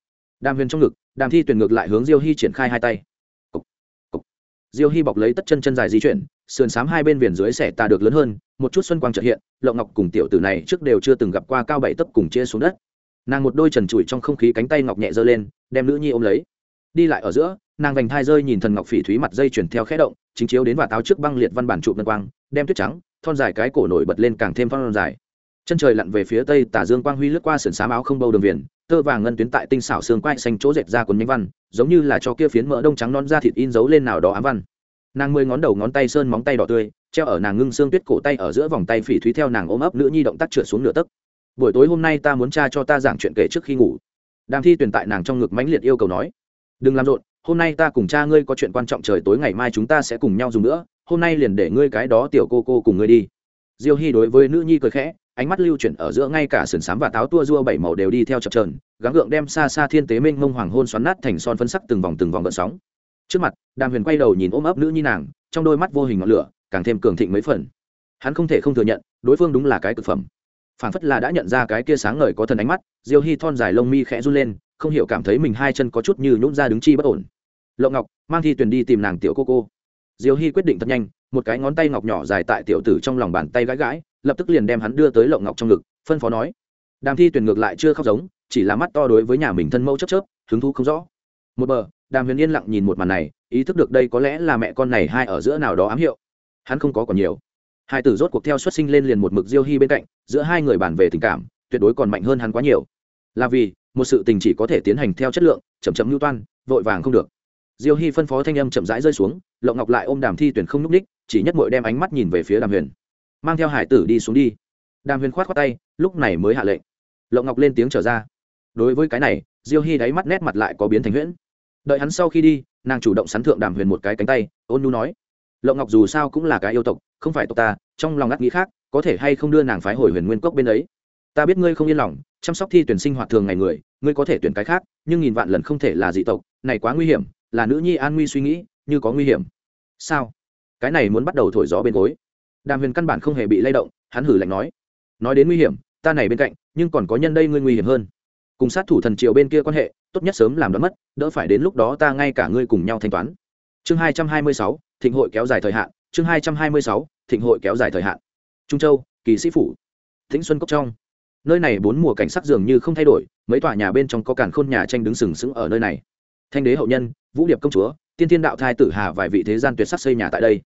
Đàm huyền trong ngực đàm thi tuyển ngược lại hướng diêu hy triển khai hai tay. Cục, cục. diêu hy bọc lấy tất chân chân dài di chuyển sườn s á m hai bên viền dưới xẻ tà được lớn hơn một chút xuân quang trợ hiện lộng ngọc cùng tiểu tử này trước đều chưa từng gặp qua cao bảy tấc cùng chia xuống đất. Nàng một đôi trần trụi trong không khí cánh tay ngọc nhẹ giơ lên, đem nữ nhi ôm lấy. Đi lại ở giữa, nàng vành thai rơi nhìn thần ngọc phỉ thúy mặt dây chuyển theo khẽ động, chính chiếu đến và táo trước băng liệt văn bản trụ ngân quang, đem tuyết trắng, thon dài cái cổ nổi bật lên càng thêm thon dài. Chân trời lặn về phía tây, tả dương quang huy lướt qua sườn xám áo không bâu đường viền, tơ vàng ngân tuyến tại tinh xảo xương quai xanh chỗ dệt ra cuốn nhánh văn, giống như là cho kia phiến mỡ đông trắng non da thịt in dấu lên nào đó ám văn. Nàng mười ngón đầu ngón tay sơn móng tay đỏ tươi treo ở nàng ngưng xương tuyết cổ tay ở giữa vòng tay phỉ thúy theo nàng ôm ấp nữ nhi động tác trượt xuống nửa tấc. Buổi tối hôm nay ta muốn cha cho ta giảng chuyện kể trước khi ngủ. Đàm thi tuyển tại nàng trong ngực mãnh liệt yêu cầu nói. Đừng làm rộn, hôm nay ta cùng cha ngươi có chuyện quan trọng trời tối ngày mai chúng ta sẽ cùng nhau dùng nữa, hôm nay liền để ngươi cái đó tiểu cô cô cùng ngươi đi. Diêu hy đối với nữ nhi cười khẽ, ánh mắt lưu chuyển ở giữa ngay cả sườn xám và táo tua dua bảy màu đều đi theo chập trờn gắng gượng đem xa xa thiên tế minh mông hoàng hôn xoắn nát thành son phân sắc từng vòng từng vòng gợn sóng. Trước mặt, đàm huyền quay đầu nhìn ôm ấp nữ nhi nàng, trong đôi mắt vô hình ngọn lửa càng thêm cường thịnh mấy phần. Hắn không thể không thừa nhận, đối phương đúng là cái cực phẩm. Phản phất là đã nhận ra cái kia sáng ngời có thần ánh mắt, diêu hy thon dài lông mi khẽ run lên, không hiểu cảm thấy mình hai chân có chút như nhún ra đứng chi bất ổn. Lộ ngọc, mang thi tuyền đi tìm nàng tiểu cô cô. Diêu hy quyết định thật nhanh, một cái ngón tay ngọc nhỏ dài tại tiểu tử trong lòng bàn tay gãi gãi, lập tức liền đem hắn đưa tới lộng ngọc trong ngực, phân phó nói. Đàm thi tuyền ngược lại chưa khóc giống, chỉ là mắt to đối với nhà mình thân mẫu chấp chớp, hứng thú không rõ. Một bờ, đàm huyền yên lặng nhìn một màn này, ý thức được đây có lẽ là mẹ con này hai ở giữa nào đó ám hiệu hắn không có còn nhiều. Hai tử rốt cuộc theo xuất sinh lên liền một mực diêu hy bên cạnh, giữa hai người bàn về tình cảm, tuyệt đối còn mạnh hơn hắn quá nhiều. Là vì, một sự tình chỉ có thể tiến hành theo chất lượng, chậm chậm lưu toan, vội vàng không được. Diêu hy phân phó thanh âm chậm rãi rơi xuống, lộng ngọc lại ôm đàm thi tuyển không n ú c ních, chỉ nhất mội đem ánh mắt nhìn về phía đàm huyền. Mang theo hải tử đi xuống đi. Đàm huyền khoát khoát tay, lúc này mới hạ lệnh. Lộng ngọc lên tiếng trở ra. Đối với cái này, diêu hy đáy mắt nét mặt lại có biến thành huyễn. Đợi hắn sau khi đi, nàng chủ động sắn thượng đàm huyền một cái cánh tay, ôn nu nói lộng ngọc dù sao cũng là cái yêu tộc, không phải tộc ta, trong lòng ngắt nghĩ khác, có thể hay không đưa nàng phái hồi huyền nguyên cốc bên ấy. Ta biết ngươi không yên lòng, chăm sóc thi tuyển sinh hoạt thường ngày người, ngươi có thể tuyển cái khác, nhưng nghìn vạn lần không thể là dị tộc, này quá nguy hiểm, là nữ nhi an nguy suy nghĩ, như có nguy hiểm. Sao? Cái này muốn bắt đầu thổi gió bên gối. Đàm huyền căn bản không hề bị lay động, hắn hử lạnh nói. Nói đến nguy hiểm, ta này bên cạnh, nhưng còn có nhân đây ngươi nguy hiểm hơn. Cùng sát thủ thần triều bên kia quan hệ, tốt nhất sớm làm đoán mất, đỡ phải đến lúc đó ta ngay cả ngươi cùng nhau thanh toán chương hai trăm hai mươi sáu, thịnh hội kéo dài thời hạn, chương hai trăm hai mươi sáu, thịnh hội kéo dài thời hạn. Trung châu, kỳ sĩ phủ thính xuân cốc trong. Nơi này bốn mùa cảnh sắc dường như không thay đổi, mấy tòa nhà bên trong có cản khôn nhà tranh đứng sừng sững ở nơi này. Thanh đế hậu nhân, vũ điệp công chúa, tiên thiên đạo thai tử hà vài vị thế gian tuyệt sắc xây nhà tại đây.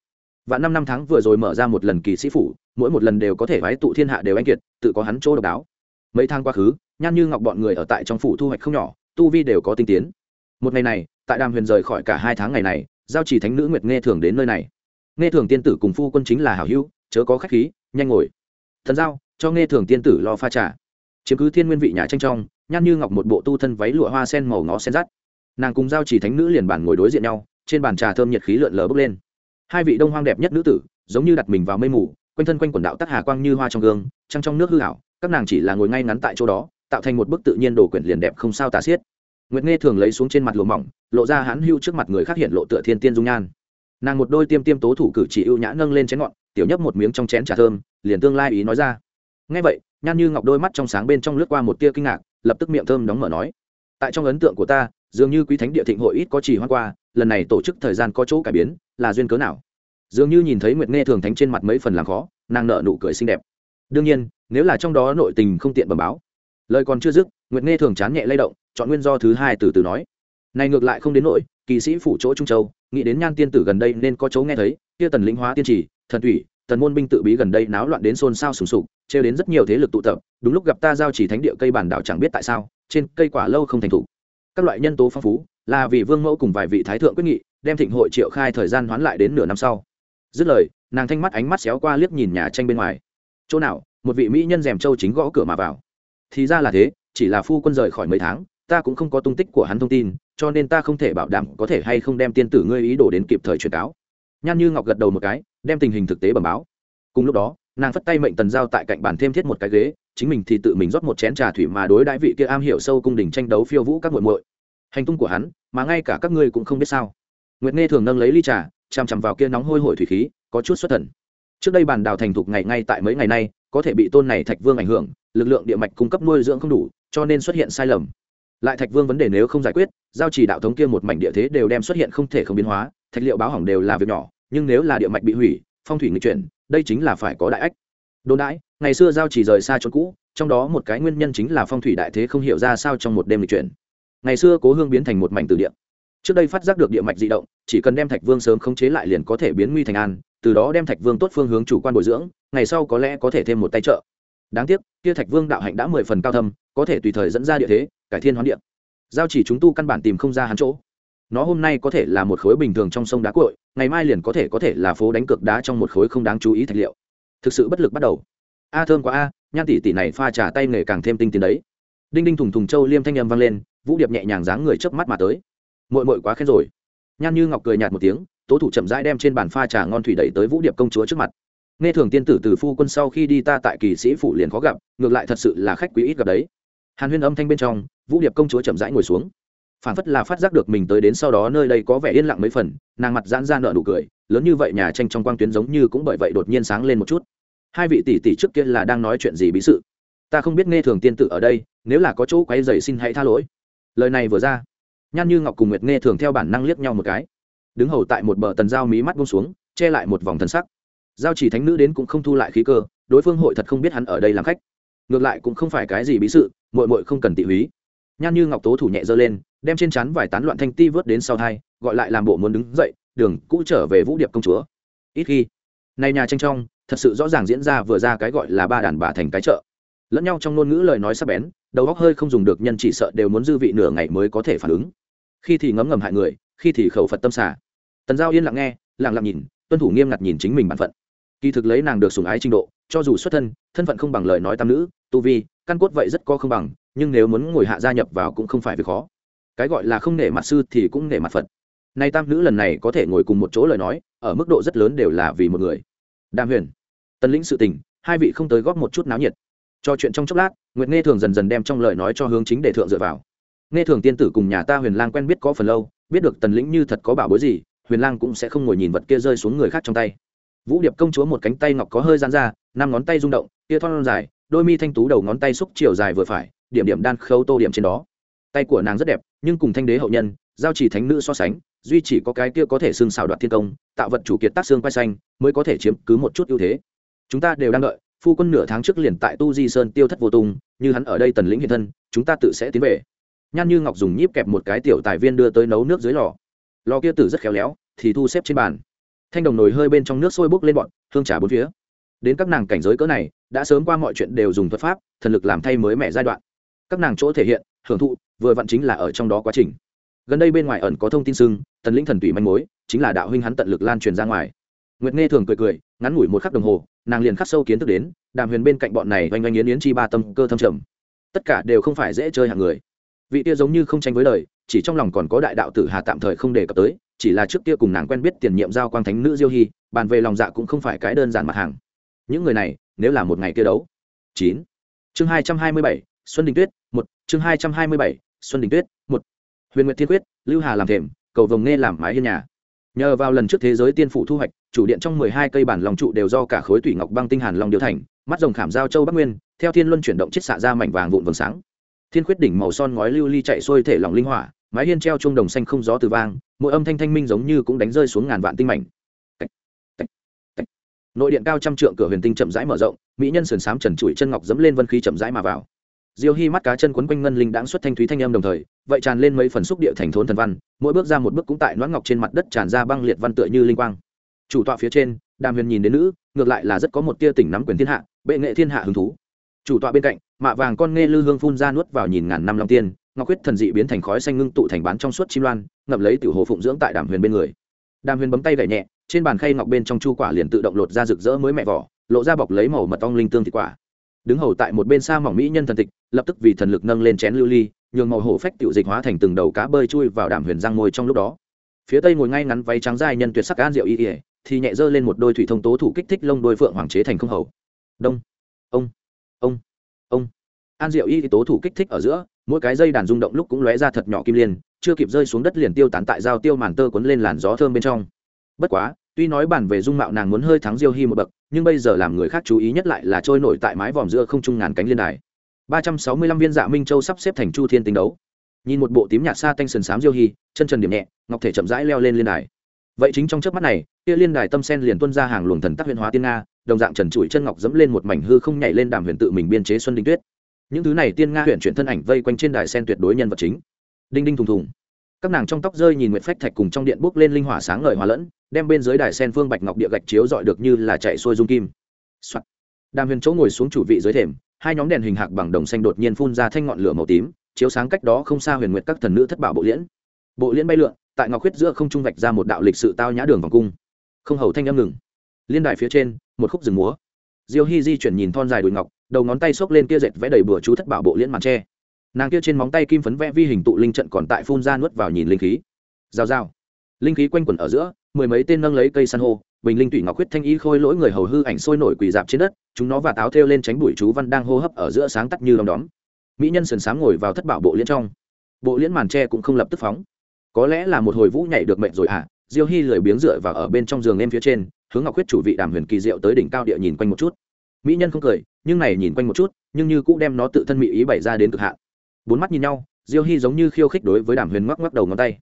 Và năm năm tháng vừa rồi mở ra một lần kỳ sĩ phủ, mỗi một lần đều có thể vái tụ thiên hạ đều anh kiệt, tự có hắn chỗ độc đáo. Mấy tháng quá khứ, nhan như ngọc bọn người ở tại trong phủ thu hoạch không nhỏ, tu vi đều có tinh tiến. Một ngày này, tại đàm huyền rời khỏi cả hai tháng ngày này giao chỉ thánh nữ nguyệt nghe thường đến nơi này. Nghe thường tiên tử cùng phu quân chính là hảo hữu, chớ có khách khí, nhanh ngồi. Thần giao, cho nghe thường tiên tử lo pha trà. Chiếm cứ thiên nguyên vị nhà tranh trong, nhan như ngọc một bộ tu thân váy lụa hoa sen màu ngó sen rắt. Nàng cùng giao chỉ thánh nữ liền bản ngồi đối diện nhau, trên bàn trà thơm nhiệt khí lượn lờ bốc lên. Hai vị đông hoang đẹp nhất nữ tử, giống như đặt mình vào mây mù, quanh thân quanh quần đạo tắc hà quang như hoa trong gương, trăng trong nước hư hảo các nàng chỉ là ngồi ngay ngắn tại chỗ đó, tạo thành một bức tự nhiên đồ quyển liền đẹp không sao tả xiết nguyệt nghe thường lấy xuống trên mặt lùa mỏng, lộ ra hãn hưu trước mặt người khác hiện lộ tựa thiên tiên dung nhan. Nàng một đôi tiêm tiêm tố thủ cử chỉ ưu nhã nâng lên chén ngọn tiểu nhấp một miếng trong chén trà thơm, liền tương lai ý nói ra. Ngay vậy, nhan như ngọc đôi mắt trong sáng bên trong lướt qua một tia kinh ngạc, lập tức miệng thơm đóng mở nói, tại trong ấn tượng của ta, dường như quý thánh địa thịnh hội ít có chỉ hoa qua, lần này tổ chức thời gian có chỗ cải biến, là duyên cớ nào? Dường như nhìn thấy nguyệt nghe thường thánh trên mặt mấy phần làm khó, nàng nợ nụ cười xinh đẹp. Đương nhiên, nếu là trong đó nội tình không tiện bẩm báo. Lời còn chưa dứt, nguyệt nghe thường chán nhẹ lay động chọn nguyên do thứ hai từ từ nói. Này ngược lại không đến nỗi, kỳ sĩ phủ chỗ trung châu, nghĩ đến nhan tiên tử gần đây nên có chỗ nghe thấy, kia tần lĩnh hóa tiên trì, thần thủy, tần môn binh tự bí gần đây náo loạn đến xôn xao sùng sục, trêu đến rất nhiều thế lực tụ tập, đúng lúc gặp ta giao chỉ thánh địa cây bản đảo chẳng biết tại sao, trên cây quả lâu không thành thủ các loại nhân tố phong phú, là vì vương mẫu cùng vài vị thái thượng quyết nghị, đem thịnh hội triệu khai thời gian hoán lại đến nửa năm sau. Dứt lời, nàng thanh mắt ánh mắt xéo qua liếc nhìn nhà tranh bên ngoài. Chỗ nào, một vị mỹ nhân rèm châu chính gõ cửa mà vào. Thì ra là thế, chỉ là phu quân rời khỏi mấy tháng ta cũng không có tung tích của hắn thông tin, cho nên ta không thể bảo đảm có thể hay không đem tiên tử ngươi ý đồ đến kịp thời truyền cáo. Nhan như ngọc gật đầu một cái, đem tình hình thực tế bẩm báo. Cùng lúc đó, nàng phất tay mệnh tần giao tại cạnh bàn thêm thiết một cái ghế, chính mình thì tự mình rót một chén trà thủy mà đối đãi vị kia am hiểu sâu cung đình tranh đấu phiêu vũ các muội muội. Hành tung của hắn, mà ngay cả các ngươi cũng không biết sao. Nguyệt nghe thường nâng lấy ly trà chằm chằm vào kia nóng hôi hổi thủy khí, có chút xuất thần. Trước đây bàn đào thành thục ngày ngay tại mấy ngày nay, có thể bị tôn này thạch vương ảnh hưởng, lực lượng địa mạch cung cấp nuôi dưỡng không đủ, cho nên xuất hiện sai lầm lại thạch vương vấn đề nếu không giải quyết, giao chỉ đạo thống kia một mảnh địa thế đều đem xuất hiện không thể không biến hóa, thạch liệu báo hỏng đều là việc nhỏ, nhưng nếu là địa mạch bị hủy, phong thủy nghịch chuyển, đây chính là phải có đại ách. Đồn đãi ngày xưa giao chỉ rời xa chỗ cũ, trong đó một cái nguyên nhân chính là phong thủy đại thế không hiểu ra sao trong một đêm lịch chuyển. Ngày xưa cố hương biến thành một mảnh từ địa. Trước đây phát giác được địa mạch di động, chỉ cần đem thạch vương sớm khống chế lại liền có thể biến nguy thành an, từ đó đem thạch vương tốt phương hướng chủ quan bồi dưỡng, ngày sau có lẽ có thể thêm một tay trợ đáng tiếc, kia thạch vương đạo hạnh đã mười phần cao thâm, có thể tùy thời dẫn ra địa thế, cải thiên hoán địa. Giao chỉ chúng tu căn bản tìm không ra hắn chỗ. Nó hôm nay có thể là một khối bình thường trong sông đá cội ngày mai liền có thể có thể là phố đánh cược đá trong một khối không đáng chú ý thạch liệu. Thực sự bất lực bắt đầu. A, thơm quá a nhan tỷ tỷ này pha trà tay nghề càng thêm tinh tiến đấy. Đinh đinh thùng thùng châu liêm thanh â m vang lên, vũ điệp nhẹ nhàng dáng người chớp mắt mà tới. Mội mội quá khen rồi. Nhan như ngọc cười nhạt một tiếng, tố thủ chậm rãi đem trên bàn pha trà ngon thủy đẩy tới vũ điệp công chúa trước mặt nghe thường tiên tử từ phu quân sau khi đi ta tại kỳ sĩ phủ liền khó gặp, ngược lại thật sự là khách quý ít gặp đấy. Hàn huyên âm thanh bên trong, vũ điệp công chúa chậm rãi ngồi xuống. Phản phất là phát giác được mình tới đến sau đó nơi đây có vẻ yên lặng mấy phần, nàng mặt giãn ra nợ nụ cười, lớn như vậy nhà tranh trong quang tuyến giống như cũng bởi vậy đột nhiên sáng lên một chút. Hai vị tỷ tỷ trước kia là đang nói chuyện gì bí sự? Ta không biết nghe thường tiên tử ở đây, nếu là có chỗ quấy dày xin hãy tha lỗi. Lời này vừa ra, nhan như ngọc cùng nguyệt nghe thường theo bản năng liếc nhau một cái. Đứng hầu tại một bờ tần dao mí mắt bông xuống, che lại một vòng thần sắc giao chỉ thánh nữ đến cũng không thu lại khí cơ, đối phương hội thật không biết hắn ở đây làm khách. Ngược lại cũng không phải cái gì bí sự mội mội không cần tị húy. Nhan như ngọc tố thủ nhẹ dơ lên, đem trên chắn vài tán loạn thanh ti vớt đến sau thai, gọi lại làm bộ muốn đứng dậy, đường, cũ trở về vũ điệp công chúa. Ít khi này nhà tranh trong, thật sự rõ ràng diễn ra vừa ra cái gọi là ba đàn bà thành cái chợ. Lẫn nhau trong ngôn ngữ lời nói sắc bén, đầu góc hơi không dùng được, nhân chỉ sợ đều muốn dư vị nửa ngày mới có thể phản ứng. Khi thì ngấm ngầm hại người, khi thì khẩu phật tâm xả. Tần giao yên lặng nghe, lặng lặng nhìn, tuân thủ nghiêm ngặt nhìn chính mình bản phận kỳ thực lấy nàng được sủng ái trình độ, cho dù xuất thân thân phận không bằng lời nói tam nữ, tu vi, căn cốt vậy rất có không bằng, nhưng nếu muốn ngồi hạ gia nhập vào cũng không phải việc khó. Cái gọi là không nể mặt sư thì cũng nể mặt phật. Nay tam nữ lần này có thể ngồi cùng một chỗ lời nói, ở mức độ rất lớn đều là vì một người. Đàm huyền, tần lĩnh sự tình, hai vị không tới góp một chút náo nhiệt. Cho chuyện trong chốc lát, nguyệt nghe thường dần dần đem trong lời nói cho hướng chính để thượng dựa vào. Nghe thường tiên tử cùng nhà ta huyền lang quen biết có phần lâu, biết được tần lĩnh như thật có bảo bối gì, huyền lang cũng sẽ không ngồi nhìn vật kia rơi xuống người khác trong tay vũ điệp công chúa một cánh tay ngọc có hơi dán ra, năm ngón tay rung động, tia thon dài, đôi mi thanh tú đầu ngón tay xúc chiều dài vừa phải, điểm điểm đan khâu tô điểm trên đó. Tay của nàng rất đẹp, nhưng cùng thanh đế hậu nhân, giao chỉ thánh nữ so sánh, duy chỉ có cái kia có thể xương xào đoạt thiên công, tạo vật chủ kiệt tác xương quay xanh, mới có thể chiếm cứ một chút ưu thế. Chúng ta đều đang đợi, phu quân nửa tháng trước liền tại tu di sơn tiêu thất vô tung, như hắn ở đây tần lĩnh hiện thân, chúng ta tự sẽ tiến về. Nhan như ngọc dùng nhíp kẹp một cái tiểu tài viên đưa tới nấu nước dưới lò. Lò kia tử rất khéo léo, thì thu xếp trên bàn thanh đồng nồi hơi bên trong nước sôi bốc lên bọn, hương trà bốn phía. Đến các nàng cảnh giới cỡ này, đã sớm qua mọi chuyện đều dùng thuật pháp, thần lực làm thay mới mẻ giai đoạn. Các nàng chỗ thể hiện, hưởng thụ, vừa vặn chính là ở trong đó quá trình. Gần đây bên ngoài ẩn có thông tin sưng tần lĩnh thần tùy manh mối, chính là đạo huynh hắn tận lực lan truyền ra ngoài. Nguyệt nghe thường cười cười, ngắn ngủi một khắc đồng hồ, nàng liền khắc sâu kiến thức đến, đàm huyền bên cạnh bọn này oanh oanh yến yến chi ba tâm cơ thâm trầm. Tất cả đều không phải dễ chơi hàng người. Vị tia giống như không tranh với lời chỉ trong lòng còn có đại đạo tử hà tạm thời không đề cập tới chỉ là trước kia cùng nàng quen biết tiền nhiệm giao quang thánh nữ diêu hy bàn về lòng dạ cũng không phải cái đơn giản mặt hàng. Những người này, nếu là một ngày kia đấu. Chín. Chương hai trăm hai mươi bảy, xuân đình tuyết, một. Chương hai trăm hai mươi bảy, xuân đình tuyết, một. Huyền nguyệt thiên quyết, lưu hà làm thềm, cầu vồng nghe làm mái hiên nhà. Nhờ vào lần trước thế giới tiên phủ thu hoạch, chủ điện trong mười hai cây bản lòng trụ đều do cả khối thủy ngọc băng tinh hàn long điều thành, mắt rồng khảm giao châu bắc nguyên, theo thiên luân chuyển động chiết xạ ra mảnh vàng vụn vầng sáng. Thiên khuyết đỉnh màu son ngói lưu ly chạy xuôi thể lòng linh hỏa mái hiên treo chuông đồng xanh không gió từ vang, mỗi âm thanh thanh minh giống như cũng đánh rơi xuống ngàn vạn tinh mảnh. Nội điện cao trăm trượng cửa huyền tinh chậm rãi mở rộng, mỹ nhân sườn sám trần trụi chân ngọc dẫm lên vân khí chậm rãi mà vào. Diêu hy mắt cá chân quấn quanh ngân linh đãng xuất thanh thúy thanh âm đồng thời, vậy tràn lên mấy phần xúc địa thành thốn thần văn, mỗi bước ra một bước cũng tại noãn ngọc trên mặt đất tràn ra băng liệt văn tựa như linh quang. Chủ tọa phía trên, đàm huyền nhìn đến nữ, ngược lại là rất có một tia tỉnh nắm quyền thiên hạ, bệ nghệ thiên hạ hứng thú. Chủ tọa bên cạnh, mạ vàng con nghe lư hương phun ra nuốt vào nhìn ngàn năm long tiên ngọc huyết thần dị biến thành khói xanh ngưng tụ thành bán trong suốt chim loan ngập lấy tiểu hồ phụng dưỡng tại đàm huyền bên người. Đàm huyền bấm tay gậy nhẹ, trên bàn khay ngọc bên trong chu quả liền tự động lột ra rực rỡ mới mẹ vỏ, lộ ra bọc lấy màu mật ong linh tương thịt quả. Đứng hầu tại một bên xa mỏng mỹ nhân thần tịch, lập tức vì thần lực nâng lên chén lưu ly, nhường màu hổ phách tiểu dịch hóa thành từng đầu cá bơi chui vào đàm huyền răng môi trong lúc đó. Phía tây ngồi ngay ngắn váy trắng dài nhân tuyệt sắc an diệu y ỉa thì nhẹ dơ lên một đôi thủy thông tố thủ kích thích lông đôi phượng hoàng chế thành không hầu. Đông. Ông. Ông an diệu y tố thủ kích thích ở giữa, mỗi cái dây đàn rung động lúc cũng lóe ra thật nhỏ kim liên, chưa kịp rơi xuống đất liền tiêu tán tại dao tiêu màn tơ cuốn lên làn gió thơm bên trong. Bất quá, tuy nói bản về dung mạo nàng muốn hơi thắng diêu hy một bậc, nhưng bây giờ làm người khác chú ý nhất lại là trôi nổi tại mái vòm giữa không trung ngàn cánh liên đài. Ba trăm sáu mươi lăm viên dạ minh châu sắp xếp thành chu thiên tính đấu. Nhìn một bộ tím nhạt xa tanh sần sám diêu hy chân trần điểm nhẹ, ngọc thể chậm rãi leo lên liên đài. Vậy chính trong trước mắt này, kia liên đài tâm sen liền tuân ra hàng luồng thần tắc huyền hóa tiên nga, đồng dạng trần trụi chân ngọc dẫm lên một mảnh hư không nhảy lên đàm huyền tự mình biên chế xuân đình tuyết những thứ này tiên nga huyện chuyển thân ảnh vây quanh trên đài sen tuyệt đối nhân vật chính. Đinh đinh thùng thùng. Các nàng trong tóc rơi nhìn nguyệt phách thạch cùng trong điện bốc lên linh hỏa sáng ngời hòa lẫn, đem bên dưới đài sen phương bạch ngọc địa gạch chiếu dọi được như là chạy xuôi dung kim、Soạn. đàm huyền chỗ ngồi xuống chủ vị dưới thềm, hai nhóm đèn hình hạc bằng đồng xanh đột nhiên phun ra thanh ngọn lửa màu tím, chiếu sáng cách đó không xa huyền nguyệt các thần nữ thất bảo bộ liễn. Bộ liễn bay lượn, tại ngọc huyết giữa không trung vạch ra một đạo lịch sự tao nhã đường vòng cung. Không hầu thanh âm ngừng. Liên đài phía trên, một khúc rừng múa. Diêu hy di chuyển nhìn thon dài đùi ngọc đầu ngón tay xốc lên kia dệt vẽ đầy bừa chú thất bảo bộ liễn màn tre. Nàng kia trên móng tay kim phấn vẽ vi hình tụ linh trận còn tại phun ra nuốt vào nhìn linh khí. Rào rào. Linh khí quanh quẩn ở giữa mười mấy tên nâng lấy cây san hô bình linh tụy ngọc huyết thanh y khôi lỗi người hầu hư ảnh sôi nổi quỳ dạp trên đất chúng nó và táo thêu lên tránh bụi chú văn đang hô hấp ở giữa sáng tắt như đom đóm. Mỹ nhân sườn sáng ngồi vào thất bảo bộ liễn trong. Bộ liễn màn tre cũng không lập tức phóng. Có lẽ là một hồi vũ nhảy được mệnh rồi ạ à, diêu hy lười biếng dựa vào ở bên trong giường em phía trên hướng ngọc huyết chủ vị đàm huyền kỳ diệu tới đỉnh cao địa nhìn quanh một chút mỹ nhân không cười, nhưng này nhìn quanh một chút, nhưng như cũng đem nó tự thân mỹ ý bày ra đến cực hạn. Bốn mắt nhìn nhau, diêu hy giống như khiêu khích đối với đàm huyền ngoắc ngoắc đầu ngón tay.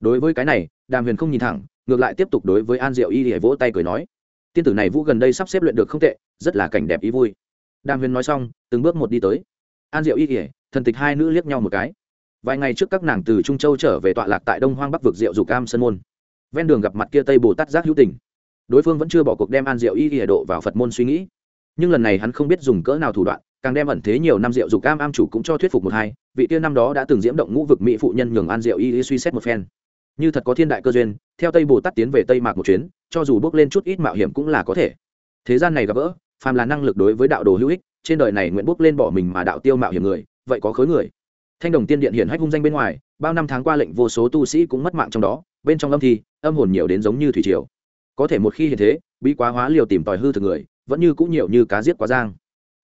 Đối với cái này, đàm huyền không nhìn thẳng, ngược lại tiếp tục đối với an diệu y hãy vỗ tay cười nói, tiên tử này vũ gần đây sắp xếp luyện được không tệ, rất là cảnh đẹp ý vui. Đàm huyền nói xong, từng bước một đi tới. An diệu y hãy thần tịch hai nữ liếc nhau một cái. Vài ngày trước các nàng từ trung châu trở về tọa lạc tại đông hoang bắc vực diệu dục cam sơn môn. Ven đường gặp mặt kia tây bồ tát giác hữu tình. Đối phương vẫn chưa bỏ cuộc đem an diệu y hãy độ vào phật môn suy nghĩ nhưng lần này hắn không biết dùng cỡ nào thủ đoạn, càng đem ẩn thế nhiều năm rượu dục cam am chủ cũng cho thuyết phục một hai, vị tiên năm đó đã từng diễm động ngũ vực mỹ phụ nhân nhường an rượu y y suy xét một phen. Như thật có thiên đại cơ duyên, theo tây bồ tát tiến về tây mạc một chuyến, cho dù bước lên chút ít mạo hiểm cũng là có thể. Thế gian này gặp gỡ, phàm là năng lực đối với đạo đồ hữu ích, trên đời này nguyện bước lên bỏ mình mà đạo tiêu mạo hiểm người, vậy có khối người. Thanh đồng tiên điện hiển hách hung danh bên ngoài, bao năm tháng qua lệnh vô số tu sĩ cũng mất mạng trong đó, bên trong âm thi âm hồn nhiều đến giống như thủy triều. Có thể một khi hiện thế bị quá hóa liều tìm tòi hư thực người vẫn như cũng nhiều như cá giết quá giang.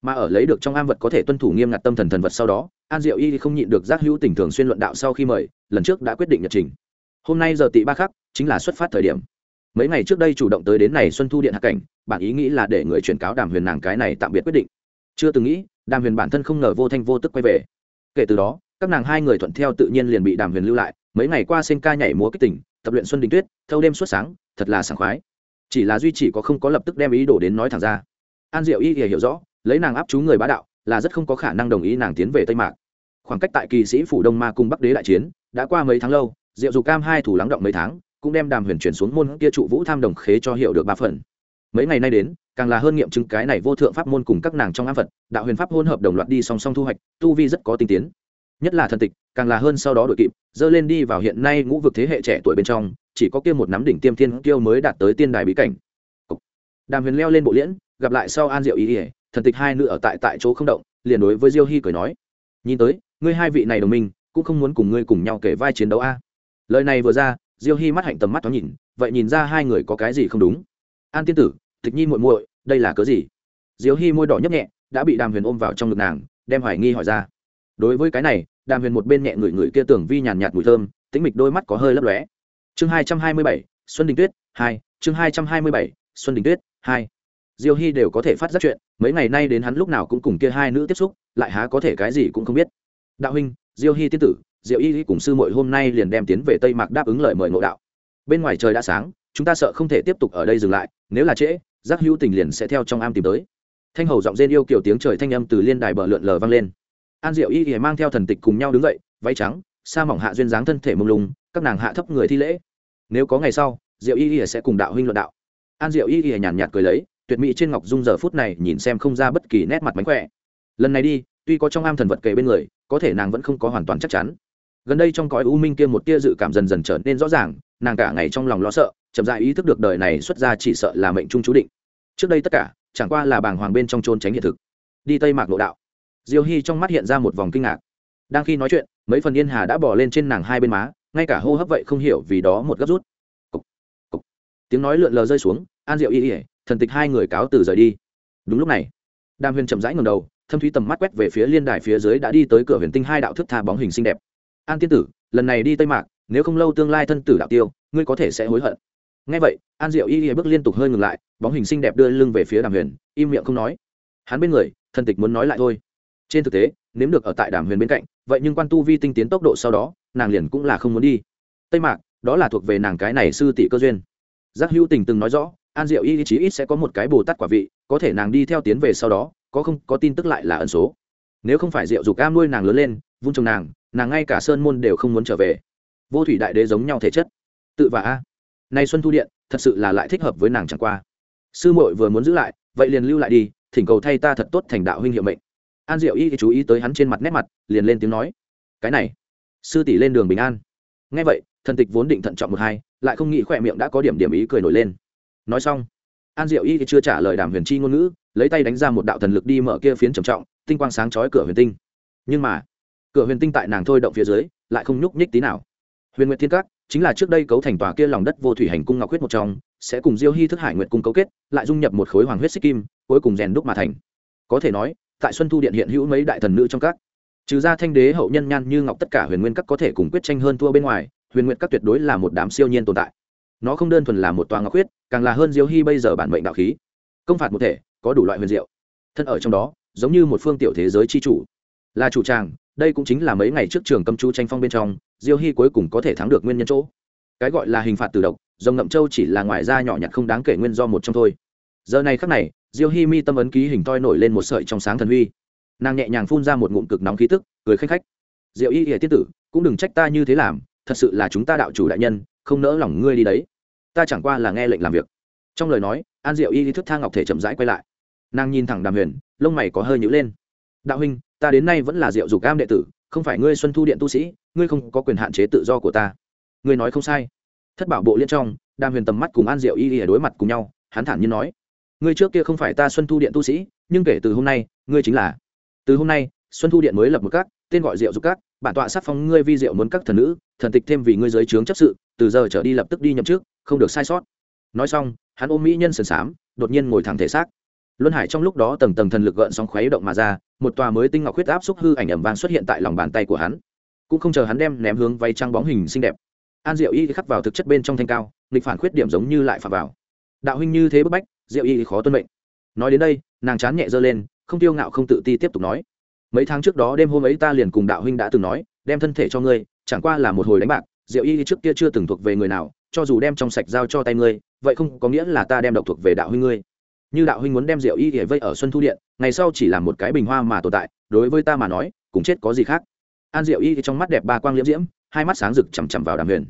Mà ở lấy được trong am vật có thể tuân thủ nghiêm ngặt tâm thần thần vật sau đó, an diệu y không nhịn được giác hữu tình thường xuyên luận đạo sau khi mời, lần trước đã quyết định nhật trình. Hôm nay giờ tị ba khắc, chính là xuất phát thời điểm. Mấy ngày trước đây chủ động tới đến này xuân thu điện hạ cảnh bản ý nghĩ là để người truyền cáo đàm huyền nàng cái này tạm biệt quyết định. Chưa từng nghĩ, đàm huyền bản thân không ngờ vô thanh vô tức quay về. Kể từ đó, các nàng hai người thuận theo tự nhiên liền bị đàm huyền lưu lại, mấy ngày qua sinh ca nhảy múa kích tỉnh tập luyện xuân đình tuyết, thâu đêm suốt sáng, thật là sảng khoái chỉ là duy chỉ có không có lập tức đem ý đồ đến nói thẳng ra. An diệu y hiểu rõ, lấy nàng áp chú người bá đạo, là rất không có khả năng đồng ý nàng tiến về tây mạc. Khoảng cách tại kỳ sĩ phủ đông ma cùng bắc đế đại chiến, đã qua mấy tháng lâu, diệu dục cam hai thủ lắng động mấy tháng, cũng đem đàm huyền chuyển xuống môn kia trụ vũ tham đồng khế cho hiệu được ba phần. Mấy ngày nay đến, càng là hơn nghiệm chứng cái này vô thượng pháp môn cùng các nàng trong ám vật đạo huyền pháp hôn hợp đồng loạt đi song song thu hoạch, tu vi rất có tinh tiến. Nhất là thần tịch, càng là hơn sau đó đội kịp, dơ lên đi vào hiện nay ngũ vực thế hệ trẻ tuổi bên trong chỉ có kia một nắm đỉnh tiêm thiên kiêu mới đạt tới tiên đài bí cảnh. Đàm huyền leo lên bộ liễn, gặp lại sau an diệu ý ỉa thần tịch hai nữ ở tại tại chỗ không động, liền đối với diêu hy cười nói, nhìn tới, ngươi hai vị này đồng minh, cũng không muốn cùng ngươi cùng nhau kể vai chiến đấu a. Lời này vừa ra, diêu hy mắt hạnh tầm mắt thoáng nhìn, vậy nhìn ra hai người có cái gì không đúng. An tiên tử, tịch nhi muội muội, đây là cớ gì? Diêu hy môi đỏ nhấp nhẹ, đã bị đàm huyền ôm vào trong ngực nàng, đem hoài nghi hỏi ra. Đối với cái này, đàm huyền một bên nhẹ ngửi ngửi kia tưởng vi nhàn nhạt mùi thơm, tĩnh mịch đôi mắt có hơi lấp lóe chương hai trăm hai mươi bảy, xuân đình tuyết hai, chương hai trăm hai mươi bảy, xuân đình tuyết hai. Diêu hy đều có thể phát giác chuyện, mấy ngày nay đến hắn lúc nào cũng cùng kia hai nữ tiếp xúc, lại há có thể cái gì cũng không biết. Đạo huynh, diêu hy tiên tử diệu y cùng sư muội hôm nay liền đem tiến về tây mạc đáp ứng lời mời ngộ đạo. Bên ngoài trời đã sáng, chúng ta sợ không thể tiếp tục ở đây dừng lại, nếu là trễ, giác hữu tình liền sẽ theo trong am tìm tới. Thanh hầu giọng rên yêu kiểu tiếng trời thanh âm từ liên đài bờ lượn lờ vang lên. An diệu y thì mang theo thần tịch cùng nhau đứng dậy, váy trắng, sa mỏng hạ duyên dáng thân thể mông lung các nàng hạ thấp người thi lễ. Nếu có ngày sau, diệu y y sẽ cùng đạo huynh luận đạo. An diệu y y nhàn nhạt cười lấy, tuyệt mỹ trên ngọc dung giờ phút này nhìn xem không ra bất kỳ nét mặt mánh khỏe. Lần này đi, tuy có trong am thần vật kề bên người, có thể nàng vẫn không có hoàn toàn chắc chắn. Gần đây trong cõi u minh kia một tia dự cảm dần dần trở nên rõ ràng, nàng cả ngày trong lòng lo sợ, chậm dại ý thức được đời này xuất ra chỉ sợ là mệnh trung chú định. Trước đây tất cả, chẳng qua là bàng hoàng bên trong trôn tránh hiện thực. Đi tây mạc lộ đạo. Diêu hy trong mắt hiện ra một vòng kinh ngạc. Đang khi nói chuyện, mấy phần yên hà đã bỏ lên trên nàng hai bên má ngay cả hô hấp vậy không hiểu vì đó một gấp rút. Cục, cục. tiếng nói lượn lờ rơi xuống an diệu y ỉa thần tịch hai người cáo từ rời đi. Đúng lúc này đàm huyền chậm rãi ngầm đầu thâm thúy tầm mắt quét về phía liên đài phía dưới đã đi tới cửa huyền tinh hai đạo thức tha bóng hình xinh đẹp. An tiên tử lần này đi tây mạc nếu không lâu tương lai thân tử đạo tiêu ngươi có thể sẽ hối hận. Ngay vậy an diệu y ỉa bước liên tục hơi ngừng lại bóng hình xinh đẹp đưa lưng về phía đàm huyền im miệng không nói. Hắn bên người thần tịch muốn nói lại thôi. Trên thực tế nếu được ở tại đàm huyền bên cạnh, vậy nhưng quan tu vi tinh tiến tốc độ sau đó, nàng liền cũng là không muốn đi. Tây mạc, đó là thuộc về nàng cái này sư tỷ cơ duyên. Giác hữu tình từng nói rõ, an diệu y chí ít sẽ có một cái bồ tát quả vị, có thể nàng đi theo tiến về sau đó, có không, có tin tức lại là ẩn số. Nếu không phải diệu dục cam nuôi nàng lớn lên vun trồng nàng nàng ngay cả sơn môn đều không muốn trở về. Vô thủy đại đế giống nhau thể chất. Tự và a. Nay xuân thu điện, thật sự là lại thích hợp với nàng chẳng qua. Sư muội vừa muốn giữ lại, vậy liền lưu lại đi, thỉnh cầu thay ta thật tốt thành đạo huynh hiệu mệnh an diệu y thì chú ý tới hắn trên mặt nét mặt, liền lên tiếng nói, cái này, sư tỷ lên đường bình an. Ngay vậy, thần tịch vốn định thận trọng một hai, lại không nghĩ khỏe miệng đã có điểm điểm ý cười nổi lên. Nói xong, an diệu y thì chưa trả lời đàm huyền chi ngôn ngữ, lấy tay đánh ra một đạo thần lực đi mở kia phiến trầm trọng, tinh quang sáng chói cửa huyền tinh. Nhưng mà, cửa huyền tinh tại nàng thôi động phía dưới, lại không nhúc nhích tí nào. Huyền nguyệt thiên các chính là trước đây cấu thành tòa kia lòng đất vô thủy hành cung ngọc huyết một trong, sẽ cùng diêu hy thức hải nguyệt cung cấu kết, lại dung nhập một khối hoàng huyết xích kim, cuối cùng rèn đúc mà thành. Có thể nói tại xuân thu điện hiện hữu mấy đại thần nữ trong các. Trừ ra thanh đế, hậu nhân, nhan, như ngọc tất cả huyền nguyên các có thể cùng quyết tranh hơn thua bên ngoài, huyền nguyện các tuyệt đối là một đám siêu nhiên tồn tại. Nó không đơn thuần là một tòa ngọc huyết, càng là hơn diêu hy bây giờ bản mệnh đạo khí. Công phạt một thể, có đủ loại huyền diệu. Thân ở trong đó, giống như một phương tiểu thế giới c h i chủ. Là chủ tràng, đây cũng chính là mấy ngày trước trường cầm chú tranh phong bên trong, diêu hy cuối cùng có thể thắng được nguyên nhân chỗ. Cái gọi là hình phạt từ độc, dòng ngậm châu chỉ là ngoài ra nhỏ nhặt không đáng kể nguyên do một trong thôi giờ này khắc này, diêu hi mi tâm ấn ký hình toi nổi lên một sợi trong sáng thần huy nàng nhẹ nhàng phun ra một ngụm cực nóng khí tức, cười khách khách. Diệu y ỉa tiết tử, cũng đừng trách ta như thế làm, thật sự là chúng ta đạo chủ đại nhân, không nỡ lòng ngươi đi đấy. Ta chẳng qua là nghe lệnh làm việc. Trong lời nói, an diệu y thức thang ngọc thể chậm rãi quay lại. Nàng nhìn thẳng đàm huyền, lông mày có hơi nhữ lên. Đạo huynh, ta đến nay vẫn là diệu dục cam đệ tử, không phải ngươi xuân thu điện tu sĩ, ngươi không có quyền hạn chế tự do của ta. Ngươi nói không sai. Thất bảo bộ liên trong, đàm huyền tầm mắt cùng an diệu y ỉa đối mặt cùng nhau, hắn thản nhiên nói ngươi trước kia không phải ta xuân thu điện tu sĩ, nhưng kể từ hôm nay, ngươi chính là. Từ hôm nay, xuân thu điện mới lập một các, tên gọi diệu dục các, bản tọa sắc phong ngươi vi diệu muốn các thần nữ, thần tịch thêm vì ngươi giới trướng chấp sự, từ giờ trở đi lập tức đi nhậm trước không được sai sót. Nói xong, hắn ôm mỹ nhân sần sám, đột nhiên ngồi thẳng thể xác. Luân hải trong lúc đó tầng tầng thần lực gợn sóng khuấy động mà ra, một tòa mới tinh ngọc huyết áp xúc hư ảnh ẩm vang xuất hiện tại lòng bàn tay của hắn. Cũng không chờ hắn đem ném hướng vay trăng bóng hình xinh đẹp, an diệu y khắc vào thực chất bên trong thanh cao, nghịch phản khuyết điểm giống như lại phạm vào. Đạo huynh như thế bức bách diệu y khó tuân mệnh. Nói đến đây, nàng chán nhẹ dơ lên, không tiêu ngạo không tự ti tiếp tục nói. Mấy tháng trước đó đêm hôm ấy ta liền cùng đạo huynh đã từng nói, đem thân thể cho ngươi, chẳng qua là một hồi đánh bạc, diệu y trước kia chưa từng thuộc về người nào, cho dù đem trong sạch giao cho tay ngươi, vậy không có nghĩa là ta đem độc thuộc về đạo huynh ngươi. Như đạo huynh muốn đem diệu y để vây ở xuân thu điện, ngày sau chỉ là một cái bình hoa mà tồn tại, đối với ta mà nói, cũng chết có gì khác. An diệu y trong mắt đẹp ba quang liễm diễm, hai mắt sáng rực chằm chằm vào đàm huyền.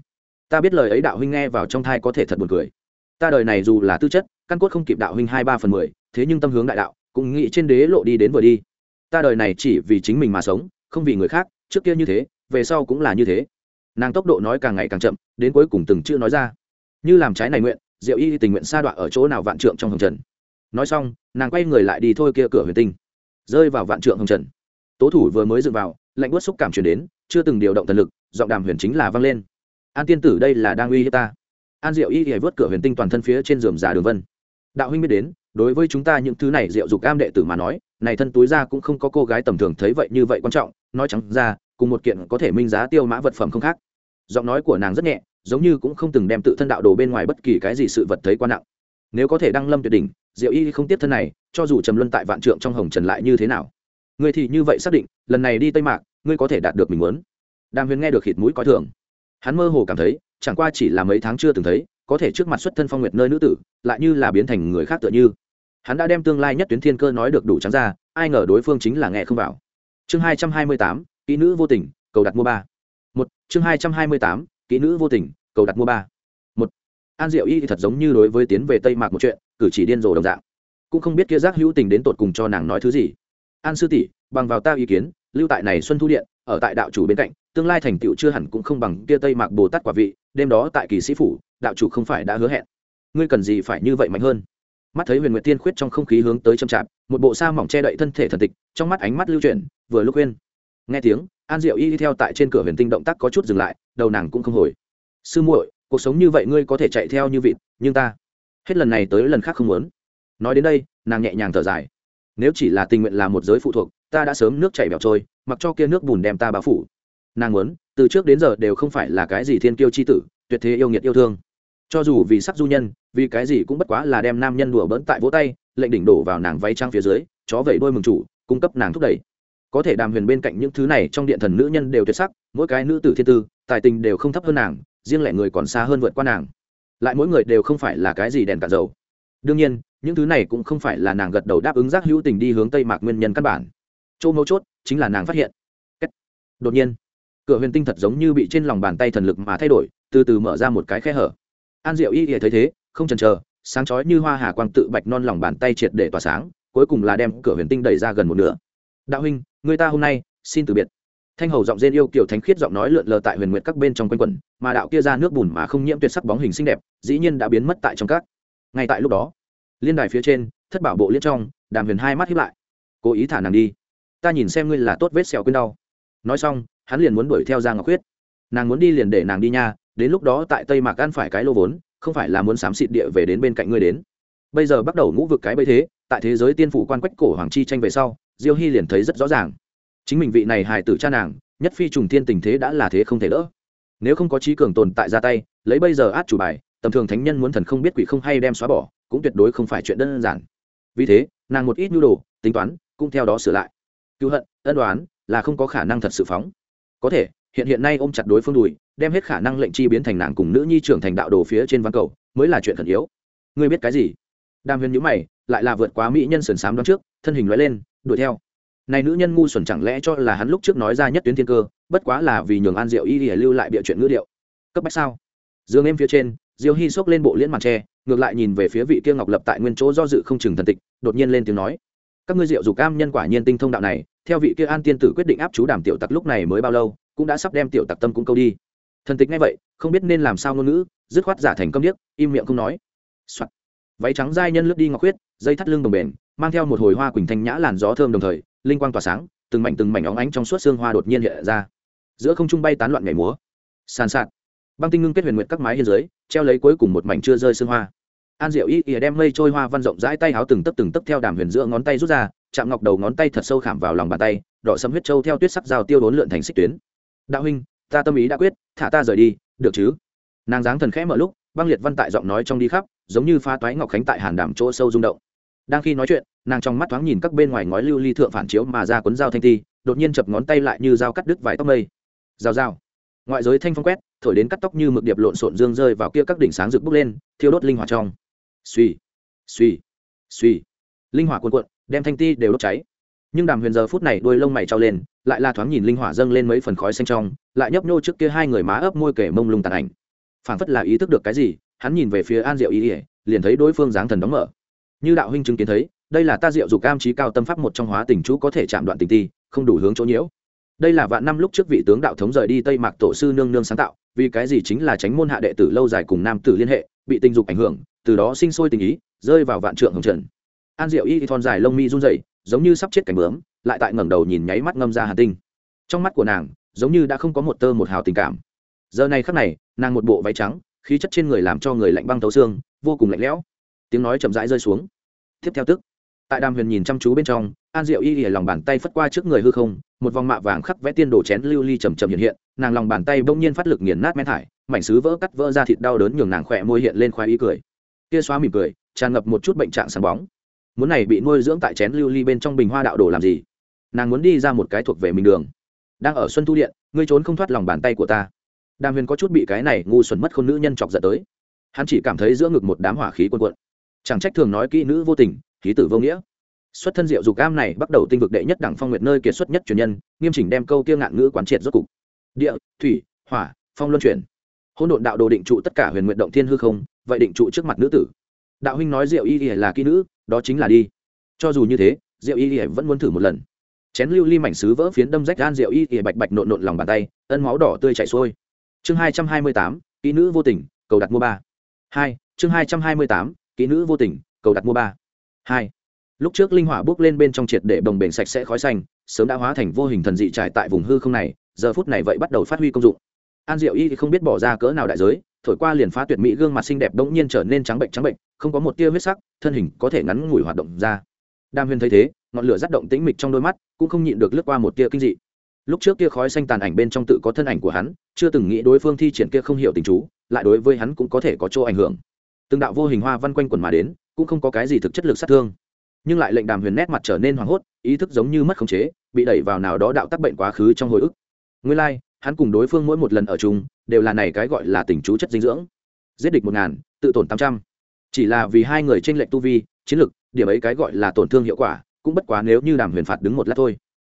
Ta biết lời ấy đạo huynh nghe vào trong thai có thể thật buồn cười ta đời này dù là tư chất, căn cốt không kịp đạo huynh hai ba phần mười, thế nhưng tâm hướng đại đạo, cũng nghĩ trên đế lộ đi đến vừa đi. Ta đời này chỉ vì chính mình mà sống, không vì người khác, trước kia như thế, về sau cũng là như thế. Nàng tốc độ nói càng ngày càng chậm, đến cuối cùng từng chữ nói ra. Như làm trái này nguyện, diệu y tình nguyện sa đọa ở chỗ nào vạn trượng trong hồng trần. Nói xong, nàng quay người lại đi thôi kia cửa huyền tinh. Rơi vào vạn trượng hồng trần. Tố thủ vừa mới dựng vào, lạnh bớt xúc cảm chuyển đến, chưa từng điều động thần lực, giọng đàm huyền chính là vang lên. An tiên tử đây là đang uy hiếp ta an diệu y hề vớt cửa huyền tinh toàn thân phía trên giường già đường vân. Đạo huynh biết đến, đối với chúng ta những thứ này diệu dục am đệ tử mà nói, này thân túi ra cũng không có cô gái tầm thường thấy vậy như vậy quan trọng, nói trắng ra, cùng một kiện có thể minh giá tiêu mã vật phẩm không khác. Giọng nói của nàng rất nhẹ, giống như cũng không từng đem tự thân đạo đồ bên ngoài bất kỳ cái gì sự vật thấy quan nặng. Nếu có thể đăng lâm tuyệt đỉnh, diệu y không tiếp thân này, cho dù trầm luân tại vạn trượng trong hồng trần lại như thế nào. Ngươi thì như vậy xác định, lần này đi tây mạc, ngươi có thể đạt được mình muốn. Đàm huyền nghe được khịt mũi coi thường. Hắn mơ hồ cảm thấy chẳng qua chỉ là mấy tháng chưa từng thấy, có thể trước mặt xuất thân phong nguyệt nơi nữ tử, lại như là biến thành người khác tựa như. Hắn đã đem tương lai nhất tuyến thiên cơ nói được đủ trắng ra, ai ngờ đối phương chính là nghe không vào. Chương hai trăm hai mươi tám, kỹ nữ vô tình, cầu đặt mua ba. Một, chương hai trăm hai mươi tám, kỹ nữ vô tình, cầu đặt mua ba. Một, an diệu y thì thật giống như đối với tiến về tây mạc một chuyện, cử chỉ điên rồ đồng dạng. Cũng không biết kia giác hữu tình đến tột cùng cho nàng nói thứ gì. An sư tỷ, bằng vào ta ý kiến, lưu tại này xuân thu điện, ở tại đạo chủ bên cạnh, tương lai thành tựu chưa hẳn cũng không bằng kia tây mạc bồ tát quả vị đêm đó tại kỳ sĩ phủ, đạo chủ không phải đã hứa hẹn. Ngươi cần gì phải như vậy mạnh hơn? Mắt thấy huyền nguyệt tiên khuyết trong không khí hướng tới châm chạp, một bộ sa mỏng che đậy thân thể thần tịch, trong mắt ánh mắt lưu chuyển, vừa lúc khuyên. Nghe tiếng, an diệu y đi theo tại trên cửa huyền tinh động tác có chút dừng lại, đầu nàng cũng không hồi. Sư muội, cuộc sống như vậy ngươi có thể chạy theo như vịt, nhưng ta hết lần này tới lần khác không muốn. Nói đến đây, nàng nhẹ nhàng thở dài. Nếu chỉ là tình nguyện là một giới phụ thuộc, ta đã sớm nước chảy bẹo trôi, mặc cho kia nước bùn đem ta bao phủ. Nàng muốn từ trước đến giờ đều không phải là cái gì thiên kiêu c h i tử, tuyệt thế yêu nghiệt yêu thương. Cho dù vì sắc du nhân, vì cái gì cũng bất quá là đem nam nhân đùa bỡn tại vỗ tay, lệnh đỉnh đổ vào nàng váy trang phía dưới, chó vẩy đôi mừng chủ, cung cấp nàng thúc đẩy. Có thể đàm huyền bên cạnh những thứ này trong điện thần nữ nhân đều tuyệt sắc, mỗi cái nữ tử thiên tư, tài tình đều không thấp hơn nàng, riêng lẻ người còn xa hơn vượt qua nàng. Lại mỗi người đều không phải là cái gì đèn cả dầu. Đương nhiên, những thứ này cũng không phải là nàng gật đầu đáp ứng giác hữu tình đi hướng tây mạc nguyên nhân căn bản. Chỗ mấu chốt chính là nàng phát hiện. Đột nhiên cửa huyền tinh thật giống như bị trên lòng bàn tay thần lực mà thay đổi, từ từ mở ra một cái khe hở. An diệu y ỉa thấy thế, không chần chờ, sáng chói như hoa hà quang tự bạch non lòng bàn tay triệt để tỏa sáng, cuối cùng là đem cửa huyền tinh đẩy ra gần một nửa. Đạo huynh, người ta hôm nay, xin từ biệt. Thanh hầu giọng rên yêu kiểu thánh khiết giọng nói lượn lờ tại huyền nguyệt các bên trong quanh quẩn, mà đạo kia ra nước bùn mà không nhiễm tuyệt sắc bóng hình xinh đẹp, dĩ nhiên đã biến mất tại trong các. Ngay tại lúc đó, liên đài phía trên, thất bảo bộ liên trong, đàm huyền hai mắt hiếp lại. Cố ý thả nàng đi. Ta nhìn xem ngươi là tốt vết sẹo quên đau. Nói xong hắn liền muốn đuổi theo giang ngọc khuyết. Nàng muốn đi liền để nàng đi nha, đến lúc đó tại tây mạc ăn phải cái lô vốn, không phải là muốn xám xịt địa về đến bên cạnh ngươi đến. Bây giờ bắt đầu ngũ vực cái bấy thế, tại thế giới tiên phủ quan quách cổ hoàng chi tranh về sau, diêu hy liền thấy rất rõ ràng. Chính mình vị này hài tử cha nàng, nhất phi trùng thiên tình thế đã là thế không thể đỡ. Nếu không có trí cường tồn tại ra tay, lấy bây giờ át chủ bài, tầm thường thánh nhân muốn thần không biết quỷ không hay đem xóa bỏ, cũng tuyệt đối không phải chuyện đơn giản. Vì thế, nàng một ít nhu đồ, tính toán, cũng theo đó sửa lại. Cứu hận, ân đoán là không có khả năng thật sự phóng có thể, hiện hiện nay ôm chặt đối phương đùi, đem hết khả năng lệnh chi biến thành nàng cùng nữ nhi trưởng thành đạo đồ phía trên văn cầu, mới là chuyện khẩn yếu. Ngươi biết cái gì? Đam huyền nhữ mày, lại là vượt quá mỹ nhân sườn sám đón trước, thân hình loại lên, đuổi theo. Này nữ nhân ngu xuẩn chẳng lẽ cho là hắn lúc trước nói ra nhất tuyến thiên cơ, bất quá là vì nhường an diệu y để lưu lại địa chuyện ngữ điệu. Cấp bách sao? Dương em phía trên, diêu hy xốc lên bộ liễn màn tre, ngược lại nhìn về phía vị kia ngọc lập tại nguyên chỗ do dự không chừng thần tịch, đột nhiên lên tiếng nói. Các ngươi diệu dục cam nhân quả nhiên tinh thông đạo này theo vị kia an tiên tử quyết định áp chú đàm tiểu tặc lúc này mới bao lâu, cũng đã sắp đem tiểu tặc tâm cũng câu đi. Thần tịch ngay vậy, không biết nên làm sao ngôn ngữ, dứt khoát giả thành công điếc, im miệng không nói、Soạn. váy trắng dai nhân lướt đi ngọc huyết, dây thắt lưng đồng bền, mang theo một hồi hoa quỳnh thanh nhã làn gió thơm đồng thời, linh quang tỏa sáng, từng mảnh từng mảnh óng ánh trong suốt xương hoa đột nhiên hiện ra. Giữa không trung bay tán loạn nhảy múa. Sàn sạt. Băng tinh ngưng kết huyền nguyệt các mái hiên dưới, treo lấy cuối cùng một mảnh chưa rơi xương hoa. An diệu y ỉa đem mây trôi hoa văn rộng rãi tay háo từng tấc từng tấc theo đàm huyền giữa ngón tay rút ra chạm ngọc đầu ngón tay thật sâu khảm vào lòng bàn tay, đỏ sâm huyết trâu theo tuyết sắc dao tiêu đốn lượn thành xích tuyến. Đạo huynh, ta tâm ý đã quyết, thả ta rời đi, được chứ? Nàng dáng thần khẽ mở lúc, băng liệt văn tại giọng nói trong đi khắp, giống như pha toái ngọc khánh tại hàn đảm chỗ sâu rung động. Đang khi nói chuyện, nàng trong mắt thoáng nhìn các bên ngoài ngói lưu ly thượng phản chiếu mà ra cuốn dao thanh ti, đột nhiên chập ngón tay lại như dao cắt đứt vài tóc mây. Dao dao ngoại giới thanh phong quét, thổi đến cắt tóc như mực điệp lộn xộn dương rơi vào kia các đỉnh sáng rực bốc lên, thiêu đốt linh hỏa trong. Suy suy suy linh hỏa cuồn cuộn đem thanh ti đều đốt cháy. Nhưng đàm huyền giờ phút này đuôi lông mày trao lên, lại là thoáng nhìn linh hỏa dâng lên mấy phần khói xanh trong, lại nhấp nhô trước kia hai người má ấp môi kể mông lung tàn ảnh. Phảng phất là ý thức được cái gì, hắn nhìn về phía an diệu ý ỉa liền thấy đối phương dáng thần đóng mở. Như đạo huynh chứng kiến thấy, đây là ta diệu dục cam trí cao tâm pháp một trong hóa tình chú có thể chạm đoạn tình ti, không đủ hướng chỗ nhiễu. Đây là vạn năm lúc trước vị tướng đạo thống rời đi tây mạc tổ sư nương nương sáng tạo, vì cái gì chính là tránh môn hạ đệ tử lâu dài cùng nam tử liên hệ, bị tình dục ảnh hưởng, từ đó sinh sôi tình ý, rơi vào vạn trượng hồng trần an diệu y thon dài lông mi run rẩy, giống như sắp chết cảnh bướm, lại tại ngẩng đầu nhìn nháy mắt ngâm ra hà tinh. Trong mắt của nàng, giống như đã không có một tơ một hào tình cảm. Giờ này khắc này, nàng một bộ váy trắng, khí chất trên người làm cho người lạnh băng thấu xương, vô cùng lạnh lẽo. Tiếng nói chậm rãi rơi xuống. Tiếp theo tức, tại đàm huyền nhìn chăm chú bên trong, an diệu y ỉa lòng bàn tay phất qua trước người hư không, một vòng mạ vàng khắc vẽ tiên đồ chén lưu ly chầm chầm hiện hiện, nàng lòng bàn tay bỗng nhiên phát lực nghiền nát men thải, mảnh sứ vỡ cắt vỡ ra thịt đau đớn nhường nàng khỏe môi hiện lên khoái ý cười. Kia xóa mỉm cười, tràn ngập một chút bệnh trạng sáng bóng muốn này bị nuôi dưỡng tại chén lưu ly bên trong bình hoa đạo đồ làm gì? Nàng muốn đi ra một cái thuộc về mình đường. Đang ở xuân thu điện, ngươi trốn không thoát lòng bàn tay của ta. Đàm huyền có chút bị cái này ngu xuẩn mất khôn nữ nhân chọc giận tới. Hắn chỉ cảm thấy giữa ngực một đám hỏa khí quần quận chẳng trách thường nói kỹ nữ vô tình, khí tử vô nghĩa. Xuất thân diệu dục cam này bắt đầu tinh vực đệ nhất đẳng phong nguyệt nơi kiệt xuất nhất truyền nhân, nghiêm chỉnh đem câu kia ngạn ngữ quán triệt rốt cục. Địa, thủy, hỏa, phong luân chuyển. Hôn độn đạo đồ định trụ tất cả huyền nguyện động thiên hư không, vậy định trụ trước mặt nữ tử. Đạo huynh nói diệu y là kỹ nữ đó chính là đi. Cho dù như thế, diệu y y vẫn muốn thử một lần. Chén lưu ly mảnh sứ vỡ phiến đâm rách gan diệu y y bạch bạch nộn nộn lòng bàn tay, ân máu đỏ tươi chảy xuôi. Chương hai trăm hai mươi tám, kỹ nữ vô tình, cầu đặt mua ba. Hai, chương hai trăm hai mươi tám, kỹ nữ vô tình, cầu đặt mua ba. Hai. Lúc trước linh hỏa bước lên bên trong triệt để bồng bềnh sạch sẽ khói xanh, sớm đã hóa thành vô hình thần dị trải tại vùng hư không này, giờ phút này vậy bắt đầu phát huy công dụng. An diệu y thì không biết bỏ ra cỡ nào đại giới thổi qua liền phá tuyệt mỹ gương mặt xinh đẹp bỗng nhiên trở nên trắng bệnh trắng bệnh, không có một tia huyết sắc, thân hình có thể ngắn ngủi hoạt động ra. Đam huyền thấy thế, ngọn lửa rắt động tĩnh mịch trong đôi mắt, cũng không nhịn được lướt qua một tia kinh dị. Lúc trước kia khói xanh tàn ảnh bên trong tự có thân ảnh của hắn, chưa từng nghĩ đối phương thi triển kia không hiểu tình chú, lại đối với hắn cũng có thể có chỗ ảnh hưởng. Từng đạo vô hình hoa văn quanh quần mà đến, cũng không có cái gì thực chất lực sát thương. Nhưng lại lệnh đàm huyền nét mặt trở nên hoảng hốt, ý thức giống như mất khống chế, bị đẩy vào nào đó đạo tác bệnh quá khứ trong hồi ức. Nguyên lai hắn cùng đối phương mỗi một lần ở chung đều là này cái gọi là tình chú chất dinh dưỡng. Giết địch một ngàn, tự tổn tám trăm. Chỉ là vì hai người tranh lệch tu vi, chiến lực, điểm ấy cái gọi là tổn thương hiệu quả cũng bất quá nếu như đàm huyền phạt đứng một lát thôi.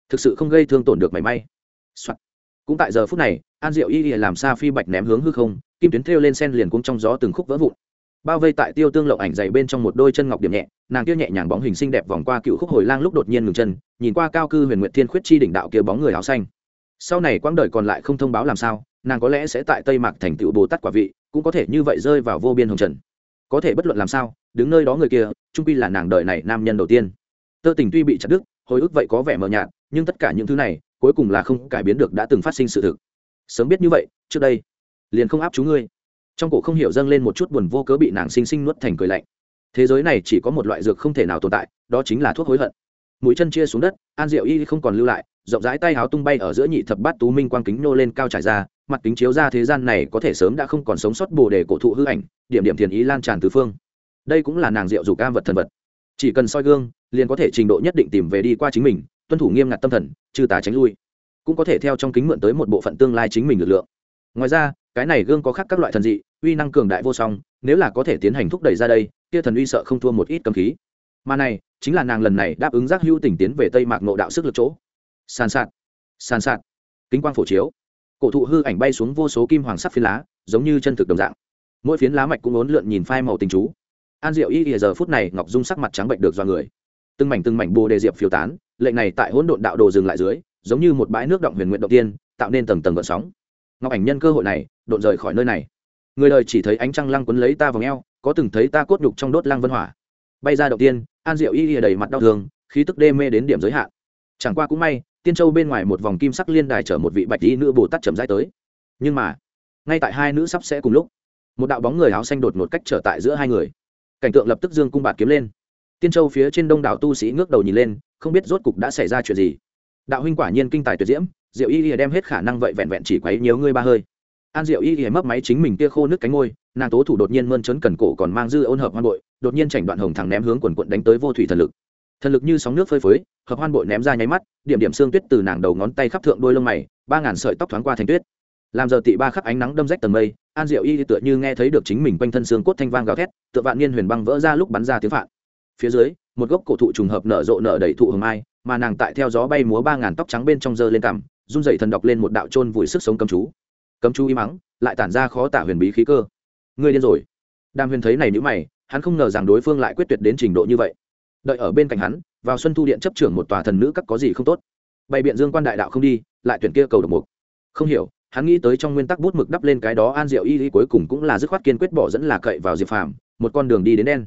Thực sự không gây thương tổn được mảy may、Soạn. cũng tại giờ phút này, an diệu y làm xa phi bạch ném hướng hư không, kim tuyến thêu lên sen liền cũng trong gió từng khúc vỡ vụn. Bao vây tại tiêu tương lộng ảnh dày bên trong một đôi chân ngọc điểm nhẹ, nàng kia nhẹ nhàng bóng hình xinh đẹp vòng qua cựu khúc hồi lang lúc đột nhiên ngừng chân, nhìn qua cao cư huyền nguyện thiên khuyết chi đỉnh đạo kia bóng người áo xanh sau này quãng đời còn lại không thông báo làm sao, nàng có lẽ sẽ tại tây mạc thành tựu bồ tát quả vị, cũng có thể như vậy rơi vào vô biên hồng trần. Có thể bất luận làm sao, đứng nơi đó người kia trung pi là nàng đời này nam nhân đầu tiên. Tơ tình tuy bị chặt đứt, hồi ức vậy có vẻ mờ nhạt, nhưng tất cả những thứ này, cuối cùng là không cải biến được đã từng phát sinh sự thực. Sớm biết như vậy, trước đây, liền không áp chú ngươi. Trong cổ không hiểu dâng lên một chút buồn vô cớ bị nàng sinh sinh nuốt thành cười lạnh. Thế giới này chỉ có một loại dược không thể nào tồn tại, đó chính là thuốc hối hận. Mũi chân chia xuống đất, an diệu y không còn lưu lại rộng rãi tay háo tung bay ở giữa nhị thập bát tú minh quang kính nô lên cao trải ra, mặt kính chiếu ra thế gian này có thể sớm đã không còn sống sót bồ đề cổ thụ hư ảnh, điểm điểm thiền ý lan tràn tứ phương. Đây cũng là nàng diệu dù cam vật thần vật. Chỉ cần soi gương, liền có thể trình độ nhất định tìm về đi qua chính mình, tuân thủ nghiêm ngặt tâm thần, trừ tà tránh lui. Cũng có thể theo trong kính mượn tới một bộ phận tương lai chính mình lực lượng. Ngoài ra, cái này gương có khác các loại thần dị, uy năng cường đại vô song, nếu là có thể tiến hành thúc đẩy ra đây, kia thần uy sợ không thua một ít cầm khí. Mà này, chính là nàng lần này đáp ứng giác hữu tỉnh tiến về tây mạc nộ đạo sức lực chỗ sàn sạt. Sàn sạt. Kính quang phổ chiếu. Cổ thụ hư ảnh bay xuống vô số kim hoàng sắc phiến lá, giống như chân thực đồng dạng. Mỗi phiến lá mạch cũng ốn lượn nhìn phai màu tình chú. An diệu y ỉa giờ phút này, ngọc dung sắc mặt trắng bệnh được do người. Từng mảnh từng mảnh bồ đề diệp phiêu tán, lệnh này tại hỗn độn đạo đồ dừng lại dưới, giống như một bãi nước động huyền nguyện động tiên, tạo nên tầng tầng gợn sóng. Ngọc ảnh nhân cơ hội này, độn rời khỏi nơi này. Người đời chỉ thấy ánh trăng lăng quấn lấy ta vào ngheo có từng thấy ta cốt nhục trong đốt lăng vân hỏa. Bay ra đầu tiên, an diệu y ỉa đầy mặt đau thương, khí tức đê mê đến điểm giới hạn. Chẳng qua cũng may tiên châu bên ngoài một vòng kim sắc liên đài chở một vị bạch y nữ bồ tát chậm rãi tới. Nhưng mà, ngay tại hai nữ sắp sẽ cùng lúc, một đạo bóng người áo xanh đột ngột cách trở tại giữa hai người. Cảnh tượng lập tức dương cung bạt kiếm lên. Tiên châu phía trên đông đảo tu sĩ ngước đầu nhìn lên, không biết rốt cục đã xảy ra chuyện gì. Đạo huynh quả nhiên kinh tài tuyệt diễm, diệu y ỉa đem hết khả năng vậy vẹn vẹn chỉ quấy nhiều ngươi ba hơi. An diệu y ỉa mấp máy chính mình kia khô nước cánh ngôi, nàng tố thủ đột nhiên mơn trớn cần cổ còn mang dư ôn hợp hoang bội, đột nhiên chảnh đoạn hồng thẳng ném hướng quần quận đánh tới vô thủy thần lực thần lực như sóng nước phơi phới, hợp hoan bội ném ra nháy mắt, điểm điểm xương tuyết từ nàng đầu ngón tay khắp thượng đôi lông mày, ba ngàn sợi tóc thoáng qua thành tuyết. Làm giờ tị ba khắc ánh nắng đâm rách tầng mây, an diệu y tựa như nghe thấy được chính mình quanh thân xương cốt thanh vang gào thét, tựa vạn niên huyền băng vỡ ra lúc bắn ra tiếng phạn. Phía dưới, một gốc cổ thụ trùng hợp nở rộ nở đầy thụ hồng mai, mà nàng tại theo gió bay múa ba ngàn tóc trắng bên trong dơ lên cằm, run dậy thần đọc lên một đạo trôn vùi sức sống cấm chú. Cấm chú im mắng, lại tản ra khó tả huyền bí khí cơ. Ngươi điên rồi. Đàm huyền thấy này nhữ mày, hắn không ngờ rằng đối phương lại quyết tuyệt đến trình độ như vậy đợi ở bên cạnh hắn, vào xuân thu điện chấp trưởng một tòa thần nữ các có gì không tốt. Bày biện dương quan đại đạo không đi, lại tuyển kia cầu độc mục. Không hiểu, hắn nghĩ tới trong nguyên tắc bút mực đắp lên cái đó an diệu y y cuối cùng cũng là dứt khoát kiên quyết bỏ dẫn là cậy vào diệp phàm, một con đường đi đến đen.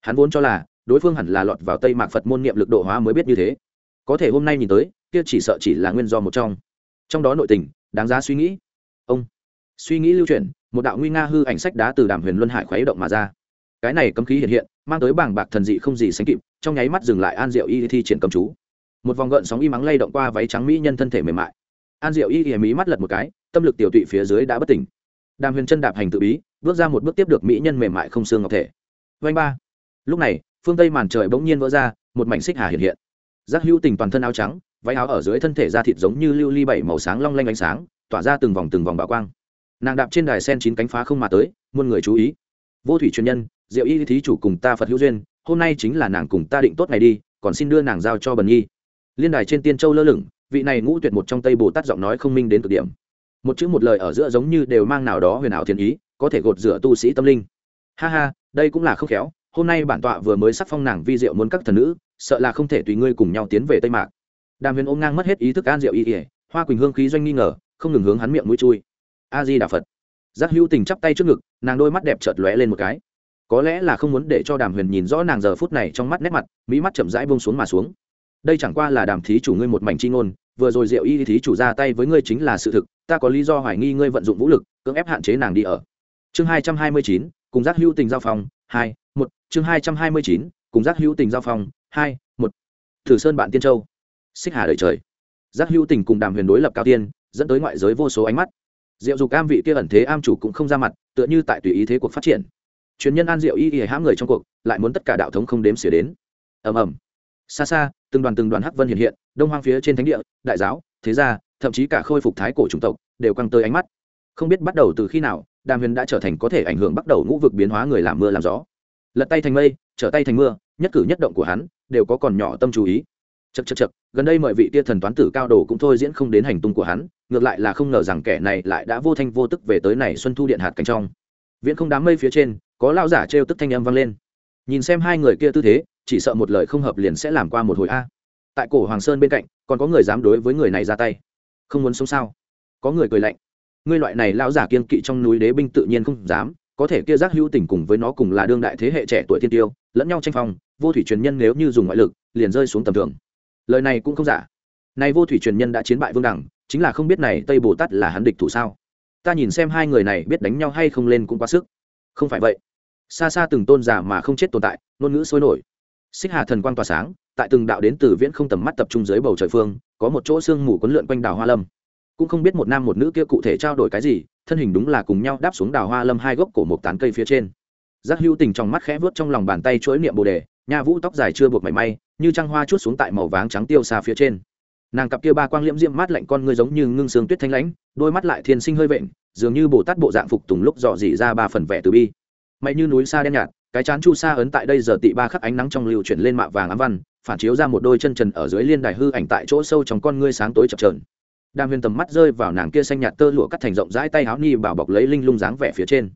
Hắn vốn cho là, đối phương hẳn là lọt vào tây mạc phật môn niệm lực độ hóa mới biết như thế. Có thể hôm nay nhìn tới, kia chỉ sợ chỉ là nguyên do một trong. Trong đó nội tình, đáng giá suy nghĩ. Ông, suy nghĩ lưu truyền một đạo nguy nga hư ảnh sách đá từ đàm huyền luân hải khuấy động mà ra. Cái này cấm khí hiện hiện mang tới bảng bạc thần dị không gì sánh kịp, trong nháy mắt dừng lại an diệu y thi triển cầm chú. Một vòng gợn sóng y mắng lay động qua váy trắng mỹ nhân thân thể mềm mại. An diệu y thì mí mắt lật một cái, tâm lực tiểu tụy phía dưới đã bất tỉnh. Đàm huyền chân đạp hành tự bí, bước ra một bước tiếp được mỹ nhân mềm mại không xương ngọc thể. Vanh ba. Lúc này, phương tây màn trời bỗng nhiên vỡ ra, một mảnh xích hà hiện hiện. Giác hữu tình toàn thân áo trắng, váy áo ở dưới thân thể da thịt giống như lưu ly bảy màu sáng long lanh ánh sáng, tỏa ra từng vòng từng vòng bảo quang. Nàng đạp trên đài sen chín cánh phá không mà tới, muôn người chú ý. Vô thủy truyền nhân diệu y thí chủ cùng ta phật hữu duyên, hôm nay chính là nàng cùng ta định tốt ngày đi, còn xin đưa nàng giao cho bần nhi. Liên đài trên tiên châu lơ lửng, vị này ngũ tuyệt một trong tây bồ tát giọng nói không minh đến cực điểm. Một chữ một lời ở giữa giống như đều mang nào đó huyền ảo thiên ý, có thể gột rửa tu sĩ tâm linh. Ha ha, đây cũng là không khéo, hôm nay bản tọa vừa mới sắc phong nàng vi diệu muốn các thần nữ, sợ là không thể tùy ngươi cùng nhau tiến về tây mạc. Đàm huyền ôm ngang mất hết ý thức an diệu y ỉa hoa quỳnh hương khí doanh nghi ngờ, không ngừng hướng hắn miệng mũi chui. A di đà phật. Giác hữu tình chắp tay trước ngực, nàng đôi mắt đẹp chợt lóe lên một cái có lẽ là không muốn để cho đàm huyền nhìn rõ nàng giờ phút này trong mắt nét mặt, mỹ mắt chậm rãi bông xuống mà xuống. Đây chẳng qua là đàm thí chủ ngươi một mảnh chi ngôn, vừa rồi diệu y thí chủ ra tay với ngươi chính là sự thực, ta có lý do hoài nghi ngươi vận dụng vũ lực, cưỡng ép hạn chế nàng đi ở. Chương hai trăm hai mươi chín, cùng giác hữu tình giao phòng hai, một, chương hai trăm hai mươi chín, cùng giác hữu tình giao phòng hai, một. Thử sơn bạn tiên châu. Xích hà đời trời. Giác hữu tình cùng đàm huyền đối lập cao tiên, dẫn tới ngoại giới vô số ánh mắt. Diệu dục cam vị kia ẩn thế am chủ cũng không ra mặt, tựa như tại tùy ý thế cuộc phát triển truyền nhân an diệu y y hãm người trong cuộc, lại muốn tất cả đạo thống không đếm xỉa đến. Ầm ầm. Xa xa, từng đoàn từng đoàn hắc vân hiện hiện, đông hoang phía trên thánh địa, đại giáo, thế gia, thậm chí cả khôi phục thái cổ chủng tộc, đều căng tới ánh mắt. Không biết bắt đầu từ khi nào, đàm huyền đã trở thành có thể ảnh hưởng bắt đầu ngũ vực biến hóa người làm mưa làm gió. Lật tay thành mây, trở tay thành mưa, nhất cử nhất động của hắn, đều có còn nhỏ tâm chú ý. Chật chật chật gần đây mọi vị tia thần toán tử cao đồ cũng thôi diễn không đến hành tung của hắn, ngược lại là không ngờ rằng kẻ này lại đã vô thanh vô tức về tới này xuân thu điện hạt cánh trong. Viễn không đám mây phía trên có lao giả trêu tức thanh âm vang lên. Nhìn xem hai người kia tư thế, chỉ sợ một lời không hợp liền sẽ làm qua một hồi a. Tại cổ hoàng sơn bên cạnh, còn có người dám đối với người này ra tay. Không muốn sống sao? Có người cười lạnh. Ngươi loại này lão giả kiên kỵ trong núi đế binh tự nhiên không dám, có thể kia giác hữu tình cùng với nó cùng là đương đại thế hệ trẻ tuổi thiên tiêu, lẫn nhau tranh phong, vô thủy truyền nhân nếu như dùng ngoại lực, liền rơi xuống tầm thường. Lời này cũng không giả. Này vô thủy truyền nhân đã chiến bại vương đẳng, chính là không biết này tây bồ tát là hắn địch thủ sao? Ta nhìn xem hai người này biết đánh nhau hay không lên cũng quá sức. Không phải vậy xa xa từng tôn giả mà không chết tồn tại, ngôn ngữ sôi nổi. Xích hà thần quang tỏa sáng, tại từng đạo đến từ viễn không tầm mắt tập trung dưới bầu trời phương, có một chỗ sương mù quấn lượn quanh đào hoa lâm. Cũng không biết một nam một nữ kia cụ thể trao đổi cái gì, thân hình đúng là cùng nhau đáp xuống đào hoa lâm hai gốc cổ một tán cây phía trên. Giác hữu tình trong mắt khẽ vớt trong lòng bàn tay chuỗi niệm bồ đề, nha vũ tóc dài chưa buộc mảy may, như trăng hoa chút xuống tại màu váng trắng tiêu xa phía trên. Nàng cặp kia ba quang liễm diễm mát lạnh con ngươi giống như ngưng sương tuyết thanh lãnh, đôi mắt lại thiên sinh hơi vện, dường như bồ tát bộ dạng phục tùng lúc dọ dỉ ra ba phần vẻ từ bi mày như núi xa đen nhạt, cái chán chu sa ấn tại đây giờ tị ba khắc ánh nắng trong lưu chuyển lên mạ vàng ám văn, phản chiếu ra một đôi chân trần ở dưới liên đài hư ảnh tại chỗ sâu trong con ngươi sáng tối chập trờn đàm huyền tầm mắt rơi vào nàng kia xanh nhạt tơ lụa cắt thành rộng rãi tay áo ni bảo bọc lấy linh lung dáng vẻ phía trên.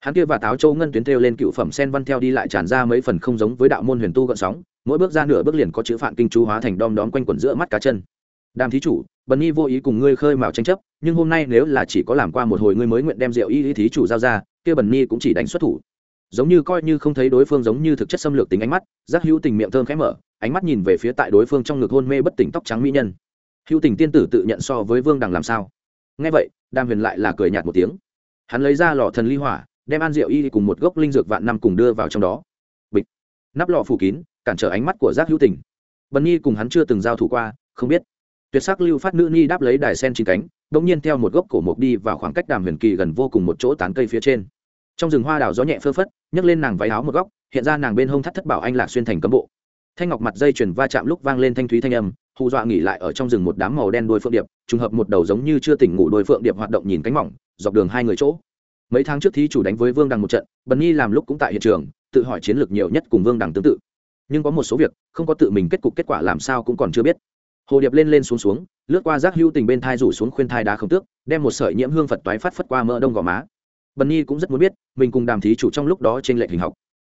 Hắn kia và táo châu ngân tuyến theo lên cựu phẩm sen văn theo đi lại tràn ra mấy phần không giống với đạo môn huyền tu gợn sóng, mỗi bước ra nửa bước liền có chữ phạm kinh chú hóa thành đom đóm quanh quẩn giữa mắt cá chân. Đàm thí chủ, bần nhi vô ý cùng ngươi khơi mào tranh chấp, nhưng hôm nay nếu là chỉ có làm qua một hồi ngươi mới nguyện đem rượu y lý thí chủ giao ra kia bần nhi cũng chỉ đánh xuất thủ. Giống như coi như không thấy đối phương giống như thực chất xâm lược tính ánh mắt, giác hữu tình miệng thơm khẽ mở, ánh mắt nhìn về phía tại đối phương trong ngực hôn mê bất tỉnh tóc trắng mỹ nhân. Hữu tình tiên tử tự nhận so với vương đằng làm sao? Nghe vậy đam huyền lại là cười nhạt một tiếng. Hắn lấy ra lò thần ly hỏa, đem an rượu y cùng một gốc linh dược vạn năm cùng đưa vào trong đó. Bịch. Nắp lọ phủ kín, cản trở ánh mắt của giác hữu tình. Bần nhi cùng hắn chưa từng giao thủ qua, không biết. Tuyệt sắc lưu phát nữ nhi đáp lấy đài sen chín cánh đ ỗ n g nhiên theo một gốc cổ mộc đi vào khoảng cách đàm huyền kỳ gần vô cùng một chỗ tán cây phía trên trong rừng hoa đào gió nhẹ phơ phất, nhấc lên nàng váy áo một góc, hiện ra nàng bên hông thắt thất bảo anh lạc xuyên thành cấm bộ. Thanh ngọc mặt dây chuyền va chạm lúc vang lên thanh thúy thanh âm, hù dọa nghỉ lại ở trong rừng một đám màu đen đôi phượng điệp, trùng hợp một đầu giống như chưa tỉnh ngủ đôi phượng điệp hoạt động nhìn cánh mỏng, dọc đường hai người chỗ. Mấy tháng trước thí chủ đánh với vương đằng một trận, bần nhi làm lúc cũng tại hiện trường, tự hỏi chiến lược nhiều nhất cùng vương đằng tương tự. Nhưng có một số việc, không có tự mình kết cục kết quả làm sao cũng còn chưa biết. Hồ điệp lên lên xuống xuống, lướt qua rác hưu tình bên thai rủ xuống khuyên thai đá không tước, đem một sợi nhiễm hương phật toái phát phất qua mỡ đông gò má bần nhi cũng rất muốn biết, mình cùng đàm thí chủ trong lúc đó trên lệnh hình học.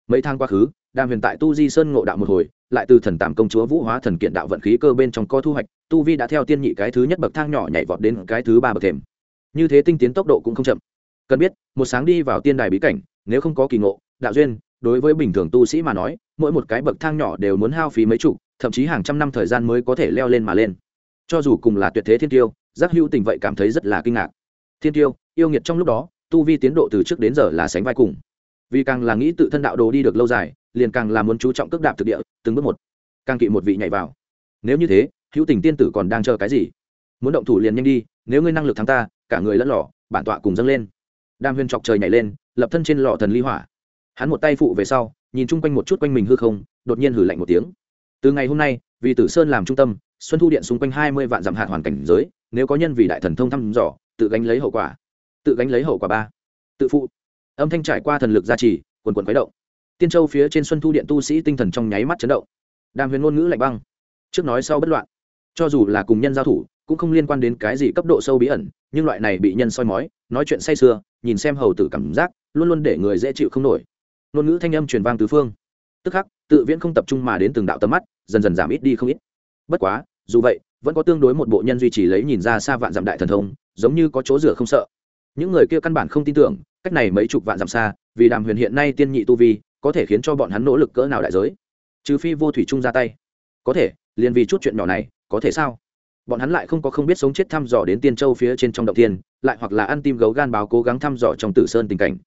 Mấy tháng quá khứ, đàm huyền tại tu di sơn ngộ đạo một hồi, lại từ thần tàm công chúa vũ hóa thần kiện đạo vận khí cơ bên trong co thu hoạch, tu vi đã theo tiên nhị cái thứ nhất bậc thang nhỏ nhảy vọt đến cái thứ ba bậc thềm. Như thế tinh tiến tốc độ cũng không chậm. Cần biết, một sáng đi vào tiên đài bí cảnh, nếu không có kỳ ngộ, đạo duyên, đối với bình thường tu sĩ mà nói, mỗi một cái bậc thang nhỏ đều muốn hao phí mấy chục, thậm chí hàng trăm năm thời gian mới có thể leo lên mà lên. Cho dù cùng là tuyệt thế thiên tiêu, giác hữu tình vậy cảm thấy rất là kinh ngạc. Thiên tiêu, yêu nghiệt trong lúc đó tu vi tiến độ từ trước đến giờ là sánh vai cùng. Vì càng là nghĩ tự thân đạo đồ đi được lâu dài, liền càng là muốn chú trọng cước đạp thực địa, từng bước một. Càng kỵ một vị nhảy vào. Nếu như thế, hữu tình tiên tử còn đang chờ cái gì? Muốn động thủ liền nhanh đi, nếu ngươi năng lực thắng ta, cả người lẫn lò, bản tọa cùng dâng lên. Đang huyên chọc trời nhảy lên, lập thân trên lò thần ly hỏa. Hắn một tay phụ về sau, nhìn chung quanh một chút quanh mình hư không, đột nhiên hử lạnh một tiếng. Từ ngày hôm nay, vì tử sơn làm trung tâm, xuân thu điện xung quanh hai mươi vạn dặm hạt hoàn cảnh giới, nếu có nhân vì đại thần thông thăm dò, tự gánh lấy hậu quả tự gánh lấy hậu quả ba. Tự phụ. Âm thanh trải qua thần lực gia trì, quần quần quấy động. Tiên châu phía trên xuân thu điện tu sĩ tinh thần trong nháy mắt chấn động. Đàm huyền ngôn ngữ lạnh băng. Trước nói sau bất loạn. Cho dù là cùng nhân giao thủ, cũng không liên quan đến cái gì cấp độ sâu bí ẩn, nhưng loại này bị nhân soi mói, nói chuyện say sưa, nhìn xem hầu tử cảm giác, luôn luôn để người dễ chịu không nổi. Ngôn ngữ thanh âm truyền vang tứ phương. Tức khắc, tự viễn không tập trung mà đến từng đạo tầm mắt, dần dần giảm ít đi không ít. Bất quá, dù vậy, vẫn có tương đối một bộ nhân duy trì lấy nhìn ra xa vạn dặm đại thần thông, giống như có chỗ rửa không sợ những người kia căn bản không tin tưởng, cách này mấy chục vạn dặm xa, vì đàm huyền hiện nay tiên nhị tu vi, có thể khiến cho bọn hắn nỗ lực cỡ nào đại giới? Trừ phi vô thủy trung ra tay. Có thể, liền vì chút chuyện nhỏ này, có thể sao? Bọn hắn lại không có không biết sống chết thăm dò đến tiên châu phía trên trong động tiên lại hoặc là ăn tim gấu gan báo cố gắng thăm dò trong tử sơn tình cảnh.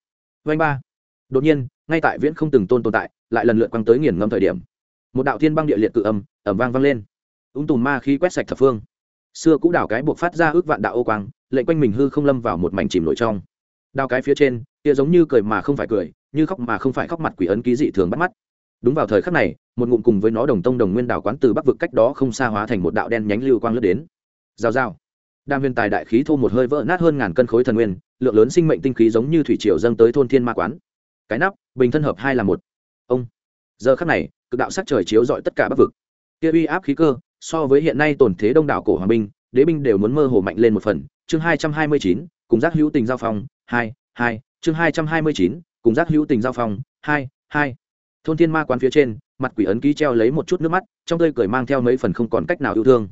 Vanh ba. Đột nhiên, ngay tại viễn không từng tôn tồn tại, lại lần lượt quăng tới nghiền ngâm thời điểm. Một đạo thiên băng địa liệt cự âm ẩm vang vang lên. Ung tùm ma khí quét sạch thập phương. Xưa cũ đảo cái buộc phát ra ước vạn đạo ô quang lệnh quanh mình hư không lâm vào một mảnh chìm nổi trong. Đao cái phía trên, kia giống như cười mà không phải cười, như khóc mà không phải khóc mặt quỷ ấn ký dị thường bắt mắt. Đúng vào thời khắc này, một ngụm cùng với nó đồng tông đồng nguyên đảo quán từ bắc vực cách đó không xa hóa thành một đạo đen nhánh lưu quang lướt đến. Giao giao. đam huyền tài đại khí thô một hơi vỡ nát hơn ngàn cân khối thần nguyên, lượng lớn sinh mệnh tinh khí giống như thủy triều dâng tới thôn thiên ma quán. Cái nắp, bình thân hợp hai là một. Ông. Giờ khắc này, cực đạo sắc trời chiếu rọi tất cả bắc vực. Kia uy áp khí cơ, so với hiện nay tổn thế đông đảo cổ hoàng binh, đế binh đều muốn mơ hồ mạnh lên một phần chương hai trăm hai mươi chín, cùng giác hữu tình giao phong, hai hai, chương hai trăm hai mươi chín, cùng giác hữu tình giao phong, hai hai. Thôn thiên ma quán phía trên, mặt quỷ ấn ký treo lấy một chút nước mắt, trong tơi cười mang theo mấy phần không còn cách nào yêu thương.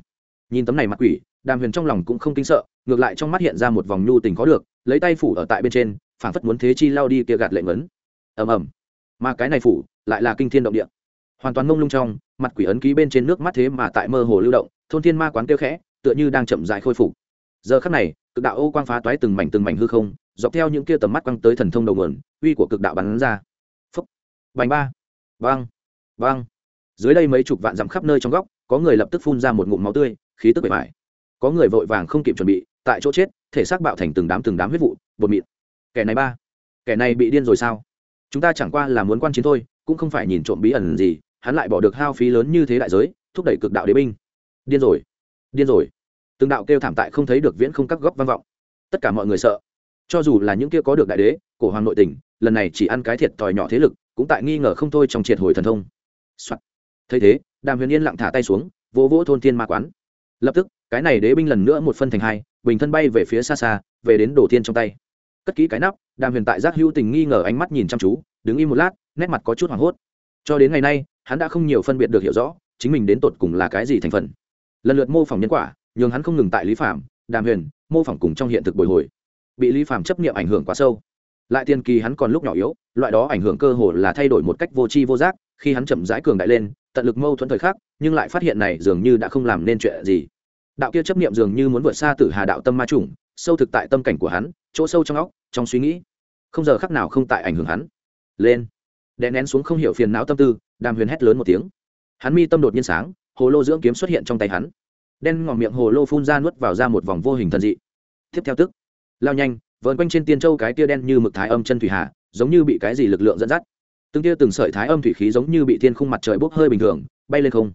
Nhìn tấm này mặt quỷ, đàm huyền trong lòng cũng không kinh sợ, ngược lại trong mắt hiện ra một vòng nhu tình có được, lấy tay phủ ở tại bên trên, phảng phất muốn thế chi lao đi kia gạt lệ ngấn ầm ầm. Mà cái này phủ lại là kinh thiên động địa. Hoàn toàn mông lung trong, mặt quỷ ấn ký bên trên nước mắt thế mà tại mơ hồ lưu động, thôn thiên ma quán kêu khẽ, tựa như đang chậm rãi khôi phục giờ khắc này, cực đạo ô quang phá toái từng mảnh từng mảnh hư không, dọc theo những kia tầm mắt quăng tới thần thông đầu nguồn, uy của cực đạo bắn ra. Phấp bành ba. Vang. Vang. Dưới đây mấy chục vạn dặm khắp nơi trong góc, có người lập tức phun ra một ngụm máu tươi, khí tức bề mại có người vội vàng không kịp chuẩn bị, tại chỗ chết, thể xác bạo thành từng đám từng đám huyết vụ, bột mịn. Kẻ này ba. Kẻ này bị điên rồi sao? Chúng ta chẳng qua là muốn quan chiến thôi, cũng không phải nhìn trộm bí ẩn gì, hắn lại bỏ được hao phí lớn như thế đại giới, thúc đẩy cực đạo đế binh. Điên rồi. Điên rồi từng đạo kêu thảm tại không thấy được viễn không các góc vang vọng. Tất cả mọi người sợ. Cho dù là những kia có được đại đế, cổ hoàng nội tình, lần này chỉ ăn cái thiệt thòi nhỏ thế lực, cũng tại nghi ngờ không thôi trong triệt hồi thần thông、Soạn. thấy thế, đàm huyền yên lặng thả tay xuống, vỗ vỗ thôn thiên ma quán. Lập tức, cái này đế binh lần nữa một phân thành hai, bình thân bay về phía xa xa, về đến đổ thiên trong tay. Cất kỹ cái nắp, đàm huyền tại giác hữu tình nghi ngờ ánh mắt nhìn chăm chú, đứng im một lát, nét mặt có chút hoảng hốt. Cho đến ngày nay, hắn đã không nhiều phân biệt được hiểu rõ, chính mình đến tột cùng là cái gì thành phần. Lần lượt mô phỏng nhân quả nhường hắn không ngừng tại lý phạm đàm huyền, mô phỏng cùng trong hiện thực bồi hồi. Bị lý phạm chấp nghiệm ảnh hưởng quá sâu. Lại tiền kỳ hắn còn lúc nhỏ yếu, loại đó ảnh hưởng cơ hồ là thay đổi một cách vô tri vô giác, khi hắn chậm rãi cường đại lên, tận lực mâu thuẫn thời khắc, nhưng lại phát hiện này dường như đã không làm nên chuyện gì. Đạo kia chấp nghiệm dường như muốn vượt xa từ hà đạo tâm ma trùng sâu thực tại tâm cảnh của hắn, chỗ sâu trong óc, trong suy nghĩ. Không giờ khắc nào không tại ảnh hưởng hắn. Lên. Đè nén xuống không hiểu phiền não tâm tư, đàm huyền hét lớn một tiếng. Hắn mi tâm đột nhiên sáng, hồ lô dưỡng kiếm xuất hiện trong tay hắn đen ngòm miệng hồ lô phun ra nuốt vào ra một vòng vô hình thần dị. Tiếp theo tức, lao nhanh vợn quanh trên tiên châu cái tia đen như mực thái âm chân thủy hạ, giống như bị cái gì lực lượng dẫn dắt. Từng tia từng sợi thái âm thủy khí giống như bị thiên khung mặt trời bốc hơi bình thường, bay lên không.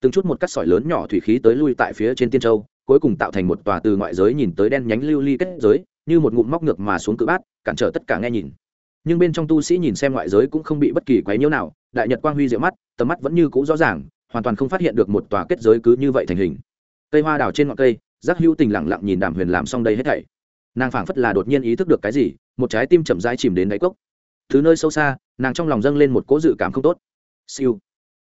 Từng chút một cắt sỏi lớn nhỏ thủy khí tới lui tại phía trên tiên châu, cuối cùng tạo thành một tòa từ ngoại giới nhìn tới đen nhánh lưu ly kết giới, như một ngụm móc ngược mà xuống cự bát, cản trở tất cả nghe nhìn. Nhưng bên trong tu sĩ nhìn xem ngoại giới cũng không bị bất kỳ quấy nhiễu nào, đại nhật quang huy diệu mắt, tầm mắt vẫn như cũ rõ ràng, hoàn toàn không phát hiện được một tòa kết giới cứ như vậy thành hình cây hoa đào trên ngọn cây, giác hữu tình lặng lặng nhìn đàm huyền làm xong đây hết thảy. Nàng phảng phất là đột nhiên ý thức được cái gì, một trái tim chậm rãi chìm đến đáy cốc. Thứ nơi sâu xa, nàng trong lòng dâng lên một cỗ dự cảm không tốt. Siêu.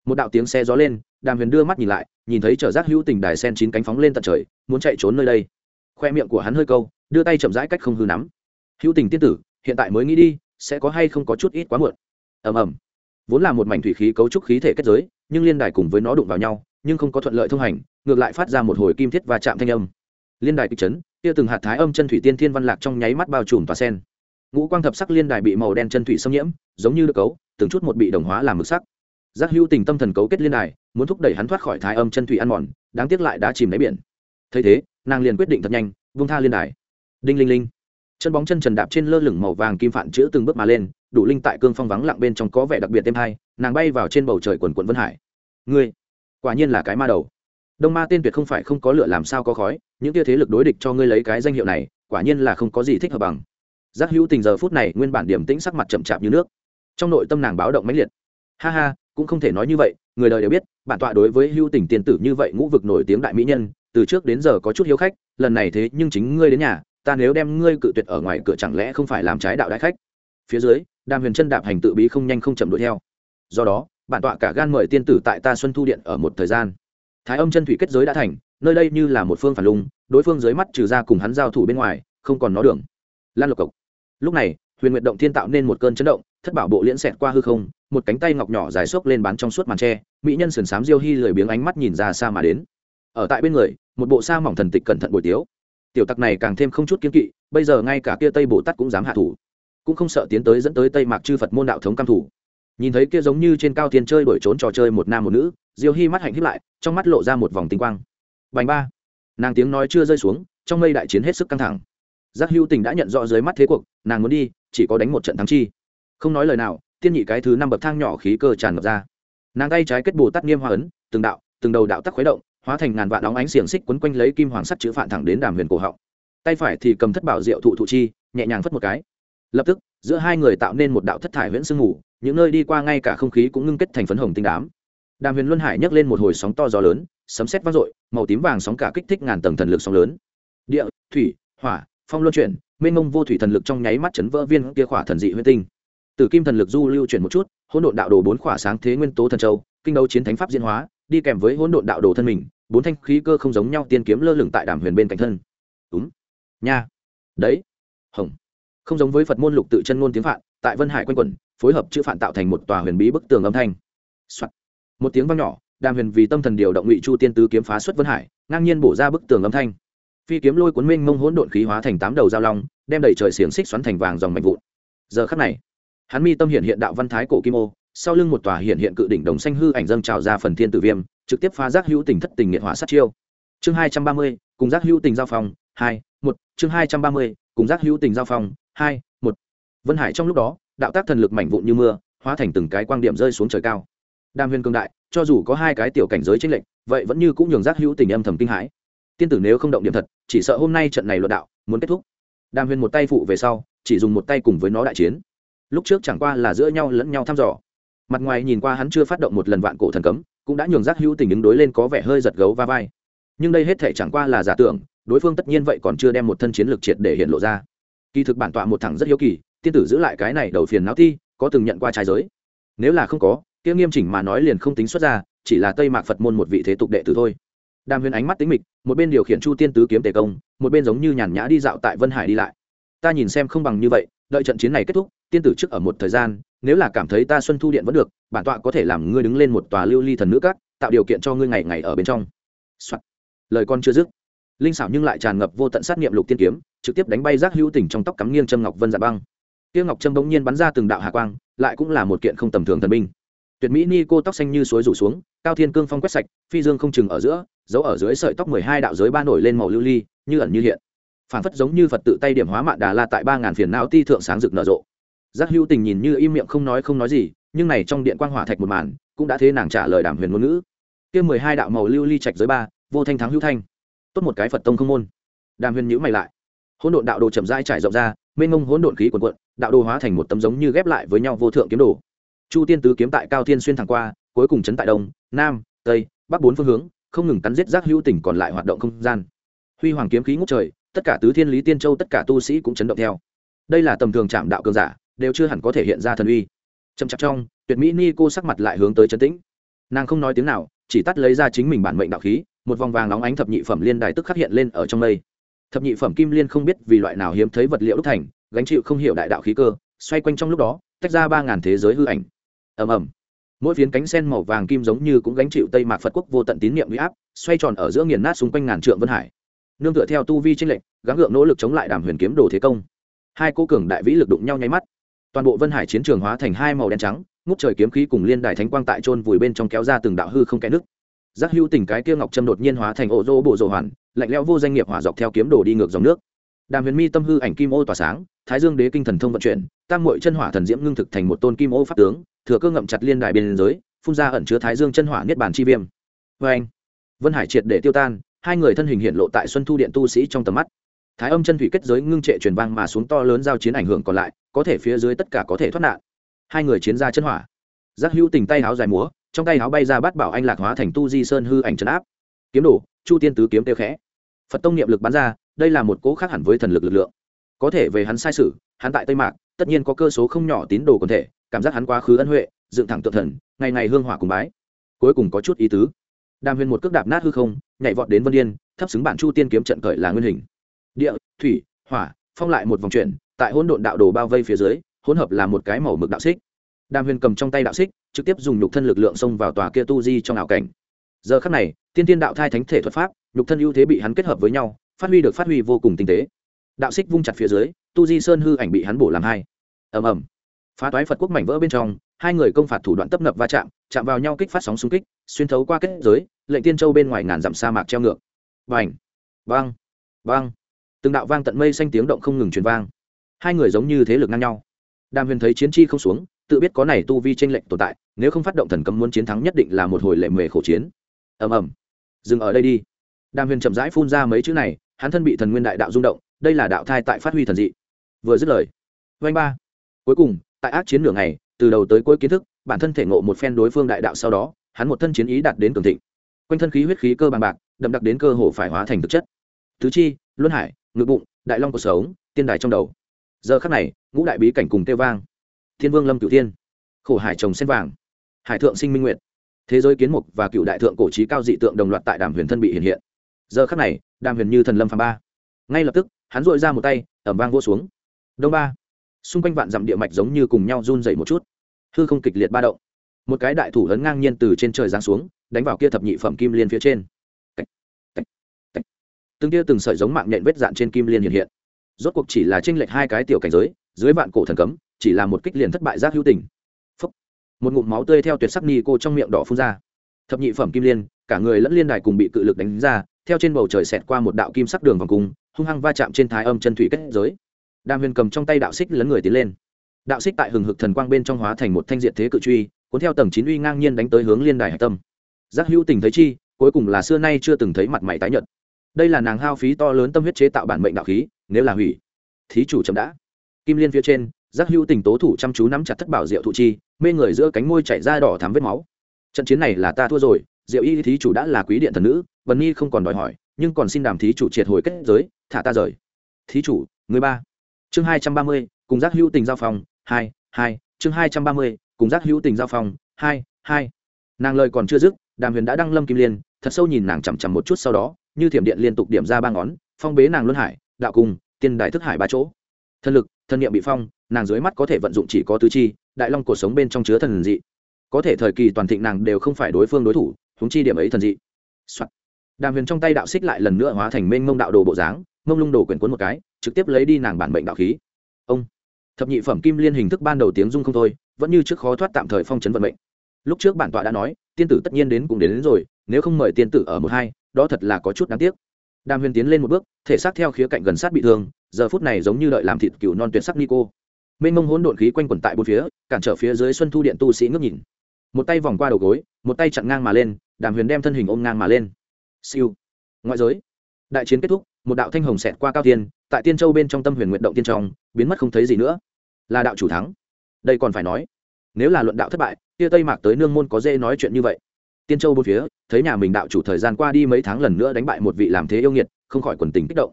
Một đạo tiếng xe gió lên, đàm huyền đưa mắt nhìn lại, nhìn thấy chở giác hữu tình đài sen chín cánh phóng lên tận trời, muốn chạy trốn nơi đây. Khoe miệng của hắn hơi câu, đưa tay chậm rãi cách không hư nắm. Hữu tình tiên tử, hiện tại mới nghĩ đi, sẽ có hay không có chút ít quá muộn. Ầm ầm. Vốn là một mảnh thủy khí cấu trúc khí thể kết giới, nhưng liên đài cùng với nó đụng vào nhau nhưng không có thuận lợi thông hành, ngược lại phát ra một hồi kim thiết và chạm thanh âm. Liên đài kịch chấn, kia từng hạt thái âm chân thủy tiên thiên văn lạc trong nháy mắt bao trùm tòa sen. Ngũ quang thập sắc liên đài bị màu đen chân thủy xâm nhiễm, giống như được cấu, từng chút một bị đồng hóa làm mực sắc. Giác hữu tình tâm thần cấu kết liên đài, muốn thúc đẩy hắn thoát khỏi thái âm chân thủy ăn mòn, đáng tiếc lại đã chìm đáy biển. Thấy thế, nàng liền quyết định thật nhanh, vung tha liên đài. Đinh linh linh. Chân bóng chân trần đạp trên lơ lửng màu vàng kim phản chữ từng bước mà lên, đủ linh tại cương phong vắng lặng bên trong có vẻ đặc biệt thêm hai nàng bay vào trên bầu trời quần quận vân hải. Ngươi quả nhiên là cái ma đầu. Đông ma tên tuyệt không phải không có lựa làm sao có khói, những tia thế lực đối địch cho ngươi lấy cái danh hiệu này, quả nhiên là không có gì thích hợp bằng. Giác hữu tình giờ phút này nguyên bản điểm tĩnh sắc mặt chậm chạp như nước. Trong nội tâm nàng báo động mãnh liệt. Ha ha, cũng không thể nói như vậy, người đời đều biết, bản tọa đối với hữu tình tiên tử như vậy ngũ vực nổi tiếng đại mỹ nhân, từ trước đến giờ có chút hiếu khách, lần này thế nhưng chính ngươi đến nhà, ta nếu đem ngươi cự tuyệt ở ngoài cửa chẳng lẽ không phải làm trái đạo đại khách? Phía dưới, đàm huyền chân đạp hành tự bí không nhanh không chậm đuổi theo. Do đó bản tọa cả gan mời tiên tử tại ta xuân thu điện ở một thời gian. Thái âm chân thủy kết giới đã thành, nơi đây như là một phương phản lung, đối phương dưới mắt trừ ra cùng hắn giao thủ bên ngoài, không còn nó đường. Lan lộc cộc. Lúc này, huyền nguyệt động thiên tạo nên một cơn chấn động, thất bảo bộ liễn xẹt qua hư không, một cánh tay ngọc nhỏ dài xốc lên bán trong suốt màn tre, mỹ nhân sườn xám diêu hy lười biếng ánh mắt nhìn ra xa mà đến. Ở tại bên người, một bộ sa mỏng thần tịch cẩn thận bồi tiếu. Tiểu tặc này càng thêm không chút kiên kỵ, bây giờ ngay cả kia tây bồ tát cũng dám hạ thủ. Cũng không sợ tiến tới dẫn tới tây mạc chư phật môn đạo thống cam thủ nhìn thấy kia giống như trên cao thiên chơi đổi trốn trò chơi một nam một nữ, diêu hy mắt hạnh hiếp lại, trong mắt lộ ra một vòng tinh quang. Bành ba. Nàng tiếng nói chưa rơi xuống, trong mây đại chiến hết sức căng thẳng. Giác hữu tình đã nhận rõ dưới mắt thế cuộc, nàng muốn đi, chỉ có đánh một trận thắng chi. Không nói lời nào, tiên nhị cái thứ năm bậc thang nhỏ khí cơ tràn ngập ra. Nàng tay trái kết bồ tát nghiêm hoa ấn, từng đạo, từng đầu đạo tắc khuấy động, hóa thành ngàn vạn đóng ánh xiềng xích quấn quanh lấy kim hoàng sắt chữ phản thẳng đến đàm huyền cổ họng. Tay phải thì cầm thất bảo diệu thụ thụ chi, nhẹ nhàng phất một cái. Lập tức, giữa hai người tạo nên một đạo thất thải huyễn sương ngủ những nơi đi qua ngay cả không khí cũng ngưng kết thành phấn hồng tinh đám. Đàm huyền luân hải nhấc lên một hồi sóng to gió lớn, sấm sét vang dội, màu tím vàng sóng cả kích thích ngàn tầng thần lực sóng lớn. Địa, thủy, hỏa, phong luân chuyển, mênh mông vô thủy thần lực trong nháy mắt chấn vỡ viên kia khỏa thần dị huyết tinh. Từ kim thần lực du lưu chuyển một chút, hỗn độn đạo đồ bốn khỏa sáng thế nguyên tố thần châu, kinh đấu chiến thánh pháp diễn hóa, đi kèm với hỗn độn đạo đồ thân mình, bốn thanh khí cơ không giống nhau tiên kiếm lơ lửng tại đàm huyền bên cạnh thân. Đúng nha, đấy, hồng. Không giống với phật môn lục tự chân ngôn tiếng phạn, tại vân hải quanh quẩn phối hợp chữ phản tạo thành một tòa huyền bí bức tường âm thanh、Soạn. một tiếng vang nhỏ, đàm huyền vì tâm thần điều động ngụy chu tiên tứ kiếm phá xuất vân hải, ngang nhiên bổ ra bức tường âm thanh. Phi kiếm lôi cuốn minh mông hỗn độn khí hóa thành tám đầu giao long, đem đẩy trời xiềng xích xoắn thành vàng dòng mạnh vụn. Giờ khắc này, hắn mi tâm hiện hiện đạo văn thái cổ kim ô, sau lưng một tòa hiện hiện cự đỉnh đồng xanh hư ảnh dâng trào ra phần thiên tử viêm, trực tiếp phá giác hữu tình thất tình nghiệt hỏa sát chiêu. Chương hai trăm ba mươi, cùng giác hữu tình giao phòng hai, một, chương hai trăm ba mươi, cùng giác hữu tình giao phòng hai, một. Vân hải trong lúc đó đạo tác thần lực mảnh vụn như mưa, hóa thành từng cái quang điểm rơi xuống trời cao. Đam huyền cương đại, cho dù có hai cái tiểu cảnh giới tranh lệch, vậy vẫn như cũng nhường giác hữu tình âm thầm kinh hãi. Tiên tử nếu không động điểm thật, chỉ sợ hôm nay trận này luận đạo, muốn kết thúc. Đam huyền một tay phụ về sau, chỉ dùng một tay cùng với nó đại chiến. Lúc trước chẳng qua là giữa nhau lẫn nhau thăm dò. Mặt ngoài nhìn qua hắn chưa phát động một lần vạn cổ thần cấm, cũng đã nhường giác hữu tình ứng đối lên có vẻ hơi giật gấu va vai. Nhưng đây hết thể chẳng qua là giả tưởng, đối phương tất nhiên vậy còn chưa đem một thân chiến lược triệt để hiện lộ ra. Kỳ thực bản tọa một thẳng rất hiếu kỳ tiên tử giữ lại cái này đầu phiền não thi, có từng nhận qua trái giới. Nếu là không có, kia nghiêm chỉnh mà nói liền không tính xuất ra, chỉ là tây mạc phật môn một vị thế tục đệ tử thôi. Đàm huyền ánh mắt tính mịch, một bên điều khiển chu tiên tứ kiếm tề công, một bên giống như nhàn nhã đi dạo tại vân hải đi lại. Ta nhìn xem không bằng như vậy, đợi trận chiến này kết thúc, tiên tử trước ở một thời gian, nếu là cảm thấy ta xuân thu điện vẫn được, bản tọa có thể làm ngươi đứng lên một tòa lưu ly thần nữ các, tạo điều kiện cho ngươi ngày ngày ở bên trong、Soạn. lời con chưa dứt, linh xảo nhưng lại tràn ngập vô tận sát nghiệm lục tiên kiếm, trực tiếp đánh bay rác hữu tỉnh trong tóc cắm nghiêng trâm ngọc vân dạ băng tiêu ngọc trâm bỗng nhiên bắn ra từng đạo hạ quang, lại cũng là một kiện không tầm thường thần binh. Tuyệt mỹ ni cô tóc xanh như suối rủ xuống, cao thiên cương phong quét sạch, phi dương không chừng ở giữa giấu ở dưới sợi tóc mười hai đạo giới ba nổi lên màu lưu ly, như ẩn như hiện. Phản phất giống như phật tự tay điểm hóa mạn đà la tại ba ngàn phiền não ti thượng sáng rực nở rộ. Giác hữu tình nhìn như im miệng không nói không nói gì, nhưng này trong điện quang hỏa thạch một màn, cũng đã thế nàng trả lời đàm huyền ngôn ngữ. Kia mười hai đạo màu lưu ly trạch giới ba, vô thanh thắng hữu thanh. Tốt một cái phật tông không môn. Đàm huyền nhữ mày lại. Hỗn độn đạo đồ chậm rãi trải rộng ra mênh mông hỗn độn khí quần quận, đạo đồ hóa thành một tấm giống như ghép lại với nhau vô thượng kiếm đồ. Chu tiên tứ kiếm tại cao thiên xuyên thẳng qua, cuối cùng chấn tại đông, nam, tây, bắc bốn phương hướng, không ngừng cắn giết giác hữu tỉnh còn lại hoạt động không gian. Huy hoàng kiếm khí ngút trời, tất cả tứ thiên lý tiên châu tất cả tu sĩ cũng chấn động theo. Đây là tầm thường chạm đạo cường giả, đều chưa hẳn có thể hiện ra thần uy. Chậm chạp trong, tuyệt mỹ ni cô sắc mặt lại hướng tới chấn tĩnh. Nàng không nói tiếng nào, chỉ tắt lấy ra chính mình bản mệnh đạo khí, một vòng vàng nóng ánh thập nhị phẩm liên đài tức khắc hiện lên ở trong mây thập nhị phẩm kim liên không biết vì loại nào hiếm thấy vật liệu đúc thành, gánh chịu không hiểu đại đạo khí cơ, xoay quanh trong lúc đó, tách ra ba ngàn thế giới hư ảnh. Ầm ầm. Mỗi phiến cánh sen màu vàng kim giống như cũng gánh chịu tây mạc phật quốc vô tận tín niệm huy áp, xoay tròn ở giữa nghiền nát xung quanh ngàn trượng vân hải. Nương tựa theo tu vi tranh lệnh gắng gượng nỗ lực chống lại đàm huyền kiếm đồ thế công. Hai cô cường đại vĩ lực đụng nhau nháy mắt. Toàn bộ vân hải chiến trường hóa thành hai màu đen trắng, ngút trời kiếm khí cùng liên đài thánh quang tại trôn vùi bên trong kéo ra từng đạo hư không kẽ nước. Giác hữu tình cái kia ngọc trâm đột nhiên hóa thành ổ rô bộ rồ hoàn lạnh lẽo vô danh nghiệp hỏa dọc theo kiếm đồ đi ngược dòng nước. Đàm huyền mi tâm hư ảnh kim ô tỏa sáng, thái dương đế kinh thần thông vận chuyển, tam mội chân hỏa thần diễm ngưng thực thành một tôn kim ô pháp tướng, thừa cơ ngậm chặt liên đài biên giới, phun ra ẩn chứa thái dương chân hỏa niết bàn chi viêm. Vê anh, vân hải triệt để tiêu tan, hai người thân hình hiện lộ tại xuân thu điện tu sĩ trong tầm mắt. Thái âm chân thủy kết giới ngưng trệ truyền vang mà xuống to lớn giao chiến ảnh hưởng còn lại, có thể phía dưới tất cả có thể thoát nạn. Hai người chiến ra chân hỏa. Giác hữu tình tay áo dài múa, trong tay áo bay ra bắt bảo anh lạc hóa thành tu di sơn hư ảnh trấn áp. Kiếm đồ, chu tiên tứ kiếm tiêu khẽ phật tông niệm lực bắn ra, đây là một cố khác hẳn với thần lực lực lượng. Có thể về hắn sai sự, hắn tại tây mạc, tất nhiên có cơ số không nhỏ tín đồ quần thể, cảm giác hắn quá khứ ân huệ, dựng thẳng tự thần, ngày ngày hương hỏa cùng bái. Cuối cùng có chút ý tứ. Đàm huyền một cước đạp nát hư không, nhảy vọt đến vân yên, thấp xứng bản chu tiên kiếm trận cởi là nguyên hình. Địa, thủy, hỏa, phong lại một vòng chuyển, tại hỗn độn đạo đồ bao vây phía dưới, hỗn hợp là một cái màu mực đạo xích. Đàm huyền cầm trong tay đạo xích, trực tiếp dùng nhục thân lực lượng xông vào tòa kia tu di trong ảo cảnh. Giờ khắc này, tiên tiên đạo thai thánh thể thuật pháp nhục thân ưu thế bị hắn kết hợp với nhau, phát huy được phát huy vô cùng tinh tế. Đạo xích vung chặt phía dưới, tu di sơn hư ảnh bị hắn bổ làm hai. Ầm ầm. Phá toái phật quốc mảnh vỡ bên trong, hai người công phạt thủ đoạn tấp nập va chạm chạm vào nhau kích phát sóng xung kích, xuyên thấu qua kết giới, lệnh tiên châu bên ngoài ngàn dặm sa mạc treo ngược. Vành vang! Vang! Từng đạo vang tận mây xanh tiếng động không ngừng truyền vang. Hai người giống như thế lực ngang nhau. Đàm huyền thấy chiến chi không xuống, tự biết có này tu vi tranh lệnh tồn tại, nếu không phát động thần cấm muốn chiến thắng nhất định là một hồi lệ mề khổ chiến. Ầm ầm. Dừng ở đây đi đàm huyền chậm rãi phun ra mấy chữ này hắn thân bị thần nguyên đại đạo rung động đây là đạo thai tại phát huy thần dị. Vừa dứt lời vanh ba. Cuối cùng tại ác chiến nửa ngày từ đầu tới cuối kiến thức bản thân thể ngộ một phen đối phương đại đạo sau đó hắn một thân chiến ý đạt đến cường thịnh. Quanh thân khí huyết khí cơ bằng bạc đậm đặc đến cơ hồ phải hóa thành thực chất. Thứ chi luân hải ngực bụng đại long cuộc sống tiên đài trong đầu. Giờ khắc này ngũ đại bí cảnh cùng tiêu vang. Thiên vương lâm cửu thiên khổ hải trồng sen vàng. Hải thượng sinh minh Nguyệt, thế giới kiến mục và cựu đại thượng cổ trí cao dị tượng đồng loạt tại đàm huyền thân bị hiện hiện giờ khắc này, đàm huyền như thần lâm phàm ba. Ngay lập tức, hắn dội ra một tay, ẩm vang vô xuống. Đông ba. Xung quanh vạn dặm địa mạch giống như cùng nhau run dậy một chút. Hư không kịch liệt ba động. Một cái đại thủ lớn ngang nhiên từ trên trời giáng xuống, đánh vào kia thập nhị phẩm kim liên phía trên. Từng kia từng sợi giống mạng nhện vết dạn trên kim liên hiện hiện. Rốt cuộc chỉ là tranh lệch hai cái tiểu cảnh giới, dưới vạn cổ thần cấm, chỉ là một kích liền thất bại giác hữu tình. Phúc. một ngụm máu tươi theo tuyệt sắc ni cô trong miệng đỏ phun ra. Thập nhị phẩm kim liên, cả người lẫn liên đài cùng bị cự lực đánh ra theo trên bầu trời xẹt qua một đạo kim sắc đường vòng cung, hung hăng va chạm trên thái âm chân thủy kết giới. Đàm huyền cầm trong tay đạo xích lấn người tiến lên. Đạo xích tại hừng hực thần quang bên trong hóa thành một thanh diện thế cự truy, cuốn theo tầng chín uy ngang nhiên đánh tới hướng liên đài hạch tâm. Giác hữu tình thấy chi, cuối cùng là xưa nay chưa từng thấy mặt mày tái nhợt. Đây là nàng hao phí to lớn tâm huyết chế tạo bản mệnh đạo khí, nếu là hủy, thí chủ chậm đã. Kim liên phía trên, giác hữu tình tố thủ chăm chú nắm chặt thất bảo diệu thụ chi, mê người giữa cánh môi chảy ra đỏ thắm vết máu. Trận chiến này là ta thua rồi, diệu y thí chủ đã là quý điện thần nữ Bần nhi không còn đòi hỏi, nhưng còn xin đàm thí chủ triệt hồi kết giới, thả ta rời. Thí chủ, người ba. Chương hai trăm ba mươi, cùng giác hữu tình giao phòng, hai hai. Chương hai trăm ba mươi, cùng giác hữu tình giao phòng, hai hai. Nàng lời còn chưa dứt, đàm huyền đã đăng lâm kim liên, thật sâu nhìn nàng chằm chằm một chút sau đó, như thiểm điện liên tục điểm ra ba ngón, phong bế nàng luân hải, đạo cung, tiên đại thức hải ba chỗ. Thân lực thân niệm bị phong, nàng dưới mắt có thể vận dụng chỉ có tứ chi, đại long cuộc sống bên trong chứa thần dị. Có thể thời kỳ toàn thịnh nàng đều không phải đối phương đối thủ húng chi điểm ấy thần dị、Soạn đàm huyền trong tay đạo xích lại lần nữa hóa thành mênh mông đạo đồ bộ dáng mông lung đồ quyển cuốn một cái trực tiếp lấy đi nàng bản mệnh đạo khí. Ông thập nhị phẩm kim liên hình thức ban đầu tiếng dung không thôi vẫn như trước khó thoát tạm thời phong chấn vận mệnh. Lúc trước bản tọa đã nói tiên tử tất nhiên đến cũng đến, đến rồi nếu không mời tiên tử ở một hai đó thật là có chút đáng tiếc. Đàm huyền tiến lên một bước thể xác theo khía cạnh gần sát bị thương giờ phút này giống như đợi làm thịt cừu non tuyệt sắc nico. Mênh mông hỗn độn khí quanh quẩn tại bốn phía cản trở phía dưới xuân thu điện tu sĩ ngước nhìn. Một tay vòng qua đầu gối một tay chặn ngang mà lên đàm huyền đem thân hình ôm ngang mà lên siêu. Ngoại giới. Đại chiến kết thúc, một đạo thanh hồng xẹt qua cao tiên tại tiên châu bên trong tâm huyền nguyện động tiên trong, biến mất không thấy gì nữa. Là đạo chủ thắng. Đây còn phải nói, nếu là luận đạo thất bại, kia tây mạc tới nương môn có dễ nói chuyện như vậy. Tiên châu bốn phía, thấy nhà mình đạo chủ thời gian qua đi mấy tháng lần nữa đánh bại một vị làm thế yêu nghiệt, không khỏi quần tình kích động.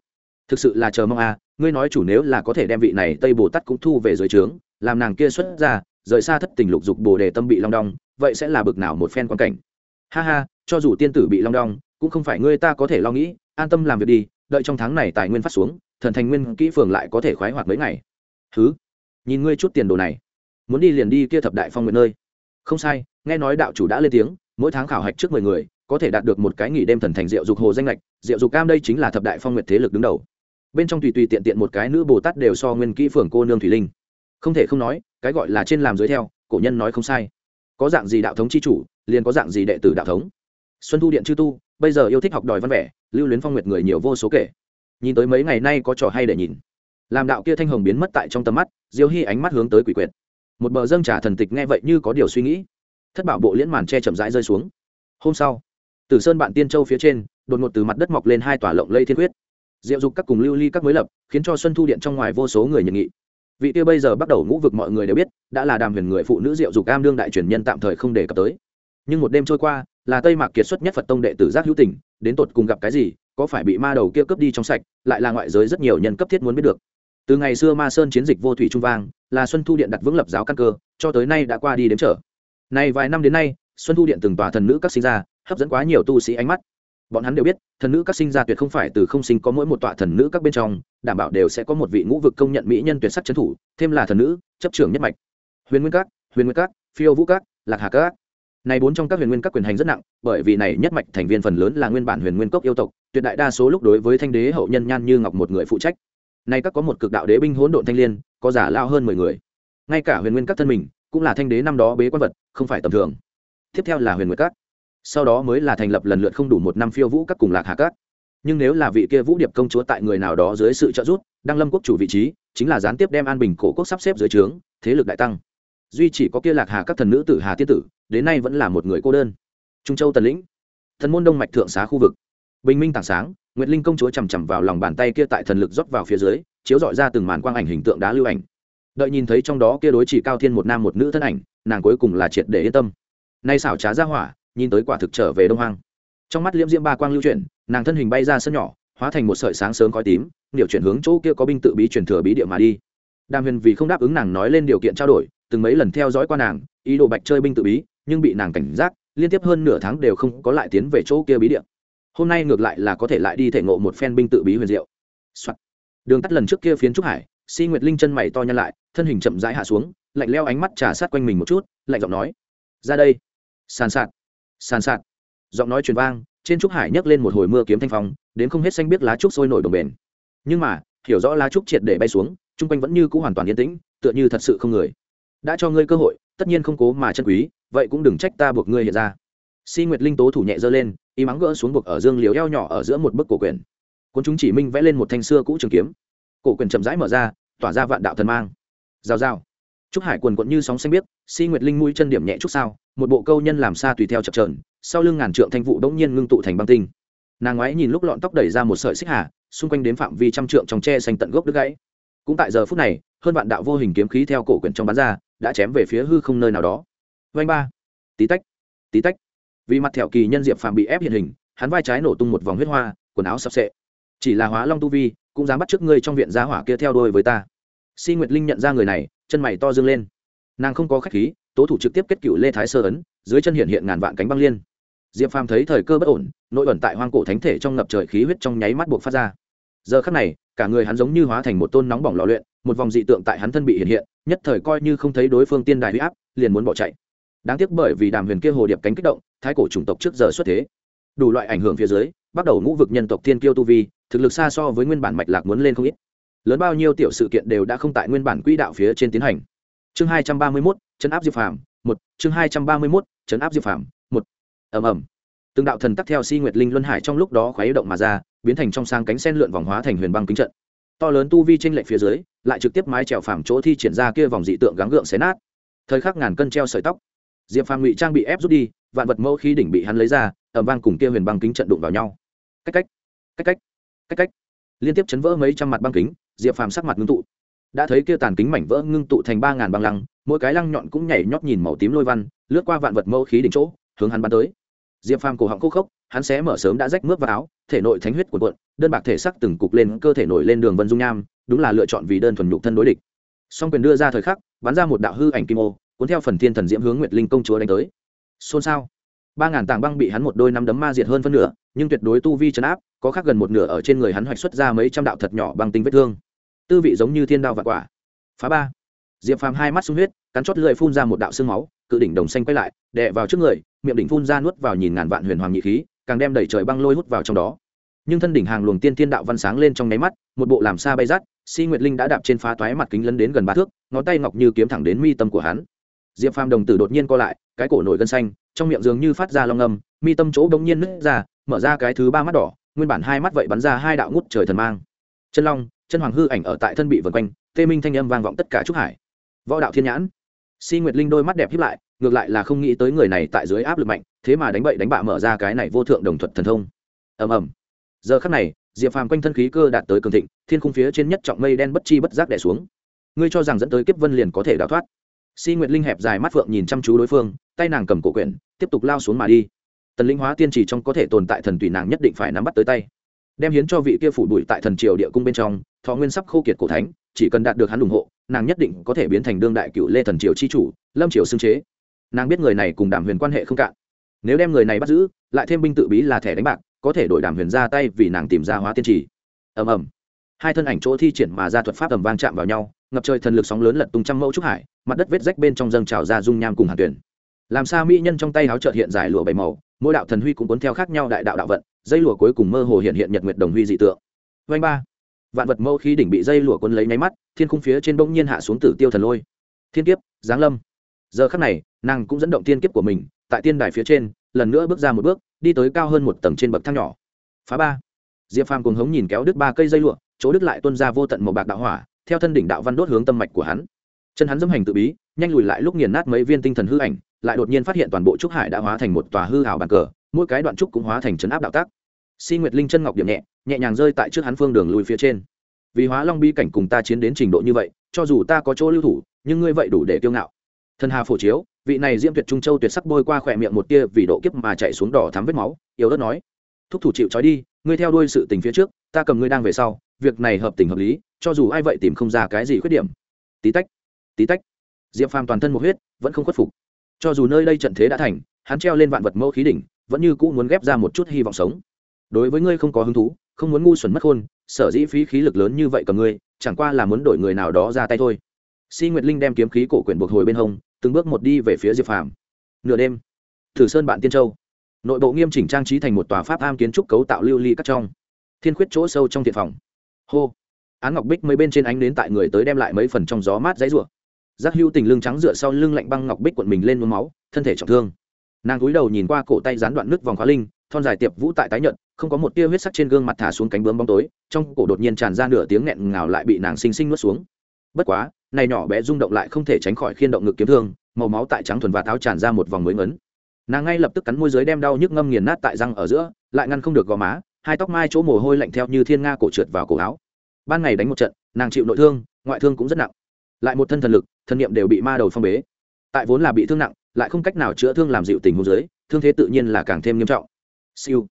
Thực sự là chờ mong a, ngươi nói chủ nếu là có thể đem vị này tây bồ tát cũng thu về dưới trướng, làm nàng kia xuất ra rời xa thất tình lục dục bồ đề tâm bị long đong, vậy sẽ là bực nào một phen quan cảnh. Ha ha, cho dù tiên tử bị long đong cũng không phải ngươi ta có thể lo nghĩ, an tâm làm việc đi, đợi trong tháng này tài nguyên phát xuống, thần thành nguyên kỹ phường lại có thể khoái hoạt mấy ngày. Thứ nhìn ngươi chút tiền đồ này, muốn đi liền đi kia thập đại phong nguyện nơi. Không sai, nghe nói đạo chủ đã lên tiếng, mỗi tháng khảo hạch trước mười người, có thể đạt được một cái nghỉ đêm thần thành rượu dục hồ danh lệch rượu dục cam đây chính là thập đại phong nguyệt thế lực đứng đầu. Bên trong tùy tùy tiện tiện một cái nữ bồ tát đều so nguyên kỹ phường cô nương thủy linh. Không thể không nói, cái gọi là trên làm dưới theo, cổ nhân nói không sai. Có dạng gì đạo thống chi chủ, liền có dạng gì đệ tử đạo thống. Xuân thu điện chư tu bây giờ yêu thích học đòi văn vẻ, lưu luyến phong nguyệt người nhiều vô số kể. Nhìn tới mấy ngày nay có trò hay để nhìn. Làm đạo kia thanh hồng biến mất tại trong tầm mắt, diêu hy ánh mắt hướng tới quỷ quyệt. Một bờ dâng trả thần tịch nghe vậy như có điều suy nghĩ. Thất bảo bộ liễn màn che chậm rãi rơi xuống. Hôm sau từ sơn bạn tiên châu phía trên, đột ngột từ mặt đất mọc lên hai tòa lộng lây thiên quyết. Diệu dục các cùng lưu ly các mới lập, khiến cho xuân thu điện trong ngoài vô số người nhận nghị vị kia bây giờ bắt đầu ngũ vực mọi người đều biết, đã là đàm huyền người phụ nữ diệu dục cam đương đại truyền nhân tạm thời không đề cập tới nhưng một đêm trôi qua, là tây mạc kiệt xuất nhất phật tông đệ tử giác hữu tình, đến tột cùng gặp cái gì, có phải bị ma đầu kia cướp đi trong sạch, lại là ngoại giới rất nhiều nhân cấp thiết muốn biết được. Từ ngày xưa ma sơn chiến dịch vô thủy trung vang, là xuân thu điện đặt vững lập giáo căn cơ, cho tới nay đã qua đi đến trở. Nay vài năm đến nay, xuân thu điện từng tòa thần nữ các sinh ra, hấp dẫn quá nhiều tu sĩ ánh mắt. Bọn hắn đều biết, thần nữ các sinh ra tuyệt không phải từ không sinh có mỗi một tọa thần nữ các bên trong, đảm bảo đều sẽ có một vị ngũ vực công nhận mỹ nhân tuyệt sắc trấn thủ, thêm là thần nữ, chấp trưởng nhất mạch. Huyền nguyên các, huyền nguyên các, phiêu vũ các, lạc hà các này bốn trong các huyền nguyên các quyền hành rất nặng, bởi vì này nhất mạch thành viên phần lớn là nguyên bản huyền nguyên cốc yêu tộc, tuyệt đại đa số lúc đối với thanh đế hậu nhân nhan như ngọc một người phụ trách. Nay các có một cực đạo đế binh hỗn độn thanh liên, có giả lao hơn mười người. Ngay cả huyền nguyên các thân mình, cũng là thanh đế năm đó bế quan vật, không phải tầm thường. Tiếp theo là huyền nguyên các. Sau đó mới là thành lập lần lượt không đủ một năm phiêu vũ các cùng lạc hà các. Nhưng nếu là vị kia vũ điệp công chúa tại người nào đó dưới sự trợ giúp, đăng lâm quốc chủ vị trí, chính là gián tiếp đem an bình cổ quốc sắp xếp dưới trướng, thế lực đại tăng duy chỉ có kia lạc hà các thần nữ tử hà tiên tử, đến nay vẫn là một người cô đơn. Trung châu tần lĩnh, thần môn đông mạch thượng xá khu vực. Bình minh tảng sáng, nguyệt linh công chúa chằm chằm vào lòng bàn tay kia tại thần lực rót vào phía dưới, chiếu dọi ra từng màn quang ảnh hình tượng đá lưu ảnh. Đợi nhìn thấy trong đó kia đối chỉ cao thiên một nam một nữ thân ảnh, nàng cuối cùng là triệt để yên tâm. Nay xảo trá ra hỏa, nhìn tới quả thực trở về đông hoang. Trong mắt liễm diễm ba quang lưu chuyển, nàng thân hình bay ra sân nhỏ, hóa thành một sợi sáng sớm khói tím, điều chuyển hướng chỗ kia có binh tự bí truyền thừa bí địa mà đi đàm huyền vì không đáp ứng nàng nói lên điều kiện trao đổi, từng mấy lần theo dõi qua nàng, ý đồ bạch chơi binh tự bí, nhưng bị nàng cảnh giác, liên tiếp hơn nửa tháng đều không có lại tiến về chỗ kia bí địa. Hôm nay ngược lại là có thể lại đi thể ngộ một phen binh tự bí huyền diệu、Soạn. đường tắt lần trước kia phiến trúc hải, si nguyệt linh chân mày to nhăn lại, thân hình chậm rãi hạ xuống, lạnh leo ánh mắt trà sát quanh mình một chút, lạnh giọng nói, ra đây. Sàn sạt. Sàn sạt. Giọng nói truyền vang, trên trúc hải nhấc lên một hồi mưa kiếm thanh phong, đến không hết xanh biết lá trúc sôi nổi đồng bền nhưng mà, hiểu rõ lá trúc triệt để bay xuống chung quanh vẫn như c ũ hoàn toàn yên tĩnh, tựa như thật sự không người. Đã cho ngươi cơ hội, tất nhiên không cố mà chân quý, vậy cũng đừng trách ta buộc ngươi hiện ra. Si nguyệt linh tố thủ nhẹ dơ lên, y mắng gỡ xuống buộc ở dương liều eo nhỏ ở giữa một bức cổ quyển. Cuốn chúng chỉ minh vẽ lên một thanh xưa cũ trường kiếm. Cổ quyển chậm rãi mở ra, tỏa ra vạn đạo thần mang. Rào rào. Trúc hải quần quận như sóng xanh biếc, si nguyệt linh mũi chân điểm nhẹ chút sao, một bộ câu nhân làm xa tùy theo chập trờn sau lưng ngàn trượng thanh vụ đống nhiên ngưng tụ thành băng tinh. Nàng ngoái nhìn lúc lọn tóc đẩy ra một sợi xích hà, xung quanh đến phạm vi trăm trượng trong tre xanh tận gốc đứt gãy cũng tại giờ phút này, hơn vạn đạo vô hình kiếm khí theo cổ quyển trong bán ra, đã chém về phía hư không nơi nào đó. Vanh ba. Tí tách. Tí tách. Vì mặt thẹo kỳ nhân diệp phàm bị ép hiện hình, hắn vai trái nổ tung một vòng huyết hoa, quần áo sập sệ. Chỉ là hóa long tu vi, cũng dám bắt trước ngươi trong viện giá hỏa kia theo đôi với ta. Si nguyệt linh nhận ra người này, chân mày to dương lên. Nàng không có khách khí, tố thủ trực tiếp kết cựu lê thái sơ ấn, dưới chân hiện hiện ngàn vạn cánh băng liên. Diệp phàm thấy thời cơ bất ổn, nội ẩn tại hoang cổ thánh thể trong ngập trời khí huyết trong nháy mắt buộc phát ra. Giờ khắc này cả người hắn giống như hóa thành một tôn nóng bỏng lò luyện, một vòng dị tượng tại hắn thân bị hiện hiện, nhất thời coi như không thấy đối phương tiên đài huy áp, liền muốn bỏ chạy. Đáng tiếc bởi vì đàm huyền kia hồ điệp cánh kích động, thái cổ chủng tộc trước giờ xuất thế. Đủ loại ảnh hưởng phía dưới, bắt đầu ngũ vực nhân tộc thiên kiêu tu vi, thực lực xa so với nguyên bản mạch lạc muốn lên không ít. Lớn bao nhiêu tiểu sự kiện đều đã không tại nguyên bản quỹ đạo phía trên tiến hành. Chương hai trăm ba mươi mốt, chấn áp diệp phàm, một. Chương hai trăm ba mươi mốt, chấn áp diệp phàm, một. Ầm ầm từng đạo thần tắc theo si nguyệt linh luân hải trong lúc đó khuấy động mà ra, biến thành trong sang cánh sen lượn vòng hóa thành huyền băng kính trận. To lớn tu vi tranh lệnh phía dưới, lại trực tiếp mái trèo phàm chỗ thi triển ra kia vòng dị tượng gắng gượng xé nát. Thời khắc ngàn cân treo sợi tóc. Diệp phàm ngụy trang bị ép rút đi, vạn vật mẫu khi đỉnh bị hắn lấy ra ẩm vang cùng kia huyền băng kính trận đụng vào nhau. Cách cách cách cách cách cách. Liên tiếp chấn vỡ mấy trăm mặt băng kính, diệp phàm sắc mặt ngưng tụ. Đã thấy kia tàn kính mảnh vỡ ngưng tụ thành ba ngàn băng lăng, mỗi cái lăng nhọn cũng nhảy nhót nhìn màu tím lôi văn, lướt qua vạn vật mẫu khí đỉnh chỗ, hướng hắn bắn tới diệp phàm cổ họng khô khốc, hắn xé mở sớm đã rách mướp vào áo, thể nội thánh huyết của cuộn, đơn bạc thể sắc từng cục lên, cơ thể nổi lên đường vân dung nham, đúng là lựa chọn vì đơn thuần nhục thân đối địch. Song quyền đưa ra thời khắc, bắn ra một đạo hư ảnh kim ô, cuốn theo phần thiên thần diễm hướng nguyệt linh công chúa đánh tới. Xôn xao. Ba ngàn tảng băng bị hắn một đôi năm đấm ma diệt hơn phân nửa, nhưng tuyệt đối tu vi chấn áp, có khác gần một nửa ở trên người hắn hoạch xuất ra mấy trăm đạo thật nhỏ băng tinh vết thương. Tư vị giống như thiên đao vạn quả. Phá ba. Diệp phàm hai mắt sung huyết, cắn chót lưỡi phun ra một đạo xương máu, cự đỉnh đồng xanh quay lại, đè vào trước người miệng đỉnh phun ra nuốt vào nhìn ngàn vạn huyền hoàng nhị khí, càng đem đẩy trời băng lôi hút vào trong đó. Nhưng thân đỉnh hàng luồng tiên thiên đạo văn sáng lên trong nháy mắt, một bộ làm xa bay rát, si nguyệt linh đã đạp trên phá toái mặt kính lấn đến gần ba thước, ngón tay ngọc như kiếm thẳng đến mi tâm của hắn. Diệp phàm đồng tử đột nhiên co lại, cái cổ nổi gân xanh, trong miệng dường như phát ra long âm, mi tâm chỗ đống nhiên nứt ra, mở ra cái thứ ba mắt đỏ, nguyên bản hai mắt vậy bắn ra hai đạo ngút trời thần mang. Chân long, chân hoàng hư ảnh ở tại thân bị vần quanh, tê minh thanh âm vang vọng tất cả trúc hải. Võ đạo thiên nhãn. Si nguyệt linh đôi mắt đẹp hiếp lại ngược lại là không nghĩ tới người này tại dưới áp lực mạnh, thế mà đánh bậy đánh bạ mở ra cái này vô thượng đồng thuật thần thông. Ầm ầm. Giờ khắc này, diệp phàm quanh thân khí cơ đạt tới cường thịnh, thiên khung phía trên nhất trọng mây đen bất chi bất giác đẻ xuống. Ngươi cho rằng dẫn tới kiếp vân liền có thể đào thoát. Si nguyệt linh hẹp dài mắt phượng nhìn chăm chú đối phương, tay nàng cầm cổ quyển, tiếp tục lao xuống mà đi. Tần linh hóa tiên trì trong có thể tồn tại thần tùy nàng nhất định phải nắm bắt tới tay. Đem hiến cho vị kia phủ bụi tại thần triều địa cung bên trong, thọ nguyên sắp khô kiệt cổ thánh, chỉ cần đạt được hắn ủng hộ, nàng nhất định có thể biến thành đương đại cựu lê thần triều chi chủ, lâm triều xưng chế nàng biết người này cùng đàm huyền quan hệ không cạn. Nếu đem người này bắt giữ, lại thêm binh tự bí là thẻ đánh bạc, có thể đổi đàm huyền ra tay vì nàng tìm ra hóa tiên trì. Ầm ầm. Hai thân ảnh chỗ thi triển mà ra thuật pháp ầm vang chạm vào nhau, ngập trời thần lực sóng lớn lật tung trăm mẫu trúc hải, mặt đất vết rách bên trong dâng trào ra dung nham cùng hàn tuyển. Làm sao mỹ nhân trong tay áo trợt hiện giải lụa bảy màu, mỗi đạo thần huy cũng cuốn theo khác nhau đại đạo đạo vận, dây lụa cuối cùng mơ hồ hiện hiện nhật nguyệt đồng huy dị tượng. Vanh ba. Vạn vật mâu khí đỉnh bị dây lụa cuốn lấy nháy mắt, thiên khung phía trên bỗng nhiên hạ xuống tử tiêu thần lôi. Thiên kiếp, giáng lâm giờ khắc này, nàng cũng dẫn động tiên kiếp của mình, tại tiên đài phía trên, lần nữa bước ra một bước, đi tới cao hơn một tầng trên bậc thang nhỏ. Phá ba. Diệp phàm cùng hống nhìn kéo đứt ba cây dây lụa, chỗ đứt lại tuân ra vô tận màu bạc đạo hỏa, theo thân đỉnh đạo văn đốt hướng tâm mạch của hắn. Chân hắn dâm hành tự bí, nhanh lùi lại lúc nghiền nát mấy viên tinh thần hư ảnh, lại đột nhiên phát hiện toàn bộ trúc hải đã hóa thành một tòa hư hảo bàn cờ, mỗi cái đoạn trúc cũng hóa thành chấn áp đạo tác si nguyệt linh chân ngọc điểm nhẹ nhẹ nhàng rơi tại trước hắn phương đường lùi phía trên. Vì hóa long bi cảnh cùng ta chiến đến trình độ như vậy, cho dù ta có chỗ lưu thủ, nhưng ngươi vậy đủ để kiêu ngạo thần hà phổ chiếu, vị này diễm tuyệt trung châu tuyệt sắc bôi qua khỏe miệng một tia vì độ kiếp mà chạy xuống đỏ thắm vết máu, yếu đất nói, thúc thủ chịu trói đi, ngươi theo đuôi sự tình phía trước, ta cầm ngươi đang về sau, việc này hợp tình hợp lý, cho dù ai vậy tìm không ra cái gì khuyết điểm. Tí tách tí tách. Diệp phàm toàn thân một huyết, vẫn không khuất phục. Cho dù nơi đây trận thế đã thành, hắn treo lên vạn vật mẫu khí đỉnh, vẫn như cũ muốn ghép ra một chút hy vọng sống. Đối với ngươi không có hứng thú, không muốn ngu xuẩn mất khôn, sở dĩ phí khí lực lớn như vậy cầm ngươi, chẳng qua là muốn đổi người nào đó ra tay thôi si nguyệt linh đem kiếm khí cổ quyển buộc hồi bên hông, từng bước một đi về phía diệp phàm. Nửa đêm, thử sơn bạn tiên châu. Nội bộ nghiêm chỉnh trang trí thành một tòa pháp am kiến trúc cấu tạo lưu ly cắt trong. Thiên khuyết chỗ sâu trong thiện phòng. Hô. Án ngọc bích mấy bên trên ánh đến tại người tới đem lại mấy phần trong gió mát dãy rủa. Giác hưu tình lưng trắng dựa sau lưng lạnh băng ngọc bích quận mình lên mướm máu, thân thể trọng thương. Nàng cúi đầu nhìn qua cổ tay gián đoạn nước vòng khóa linh, thon dài tiệp vũ tại tái nhận không có một tia huyết sắc trên gương mặt thả xuống cánh bướm bóng tối, trong cổ đột nhiên tràn ra nửa tiếng nghẹn ngào lại bị nàng xinh xinh nuốt xuống. Bất quá này nhỏ bé rung động lại không thể tránh khỏi khiên động ngực kiếm thương, màu máu tại trắng thuần và tháo tràn ra một vòng mới ngấn. Nàng ngay lập tức cắn môi dưới đem đau nhức ngâm nghiền nát tại răng ở giữa, lại ngăn không được gò má, hai tóc mai chỗ mồ hôi lạnh theo như thiên nga cổ trượt vào cổ áo. Ban ngày đánh một trận, nàng chịu nội thương, ngoại thương cũng rất nặng. Lại một thân thần lực, thân nhiệm đều bị ma đầu phong bế. Tại vốn là bị thương nặng, lại không cách nào chữa thương làm dịu tình huống dưới, thương thế tự nhiên là càng thêm nghiêm trọng. Siêu.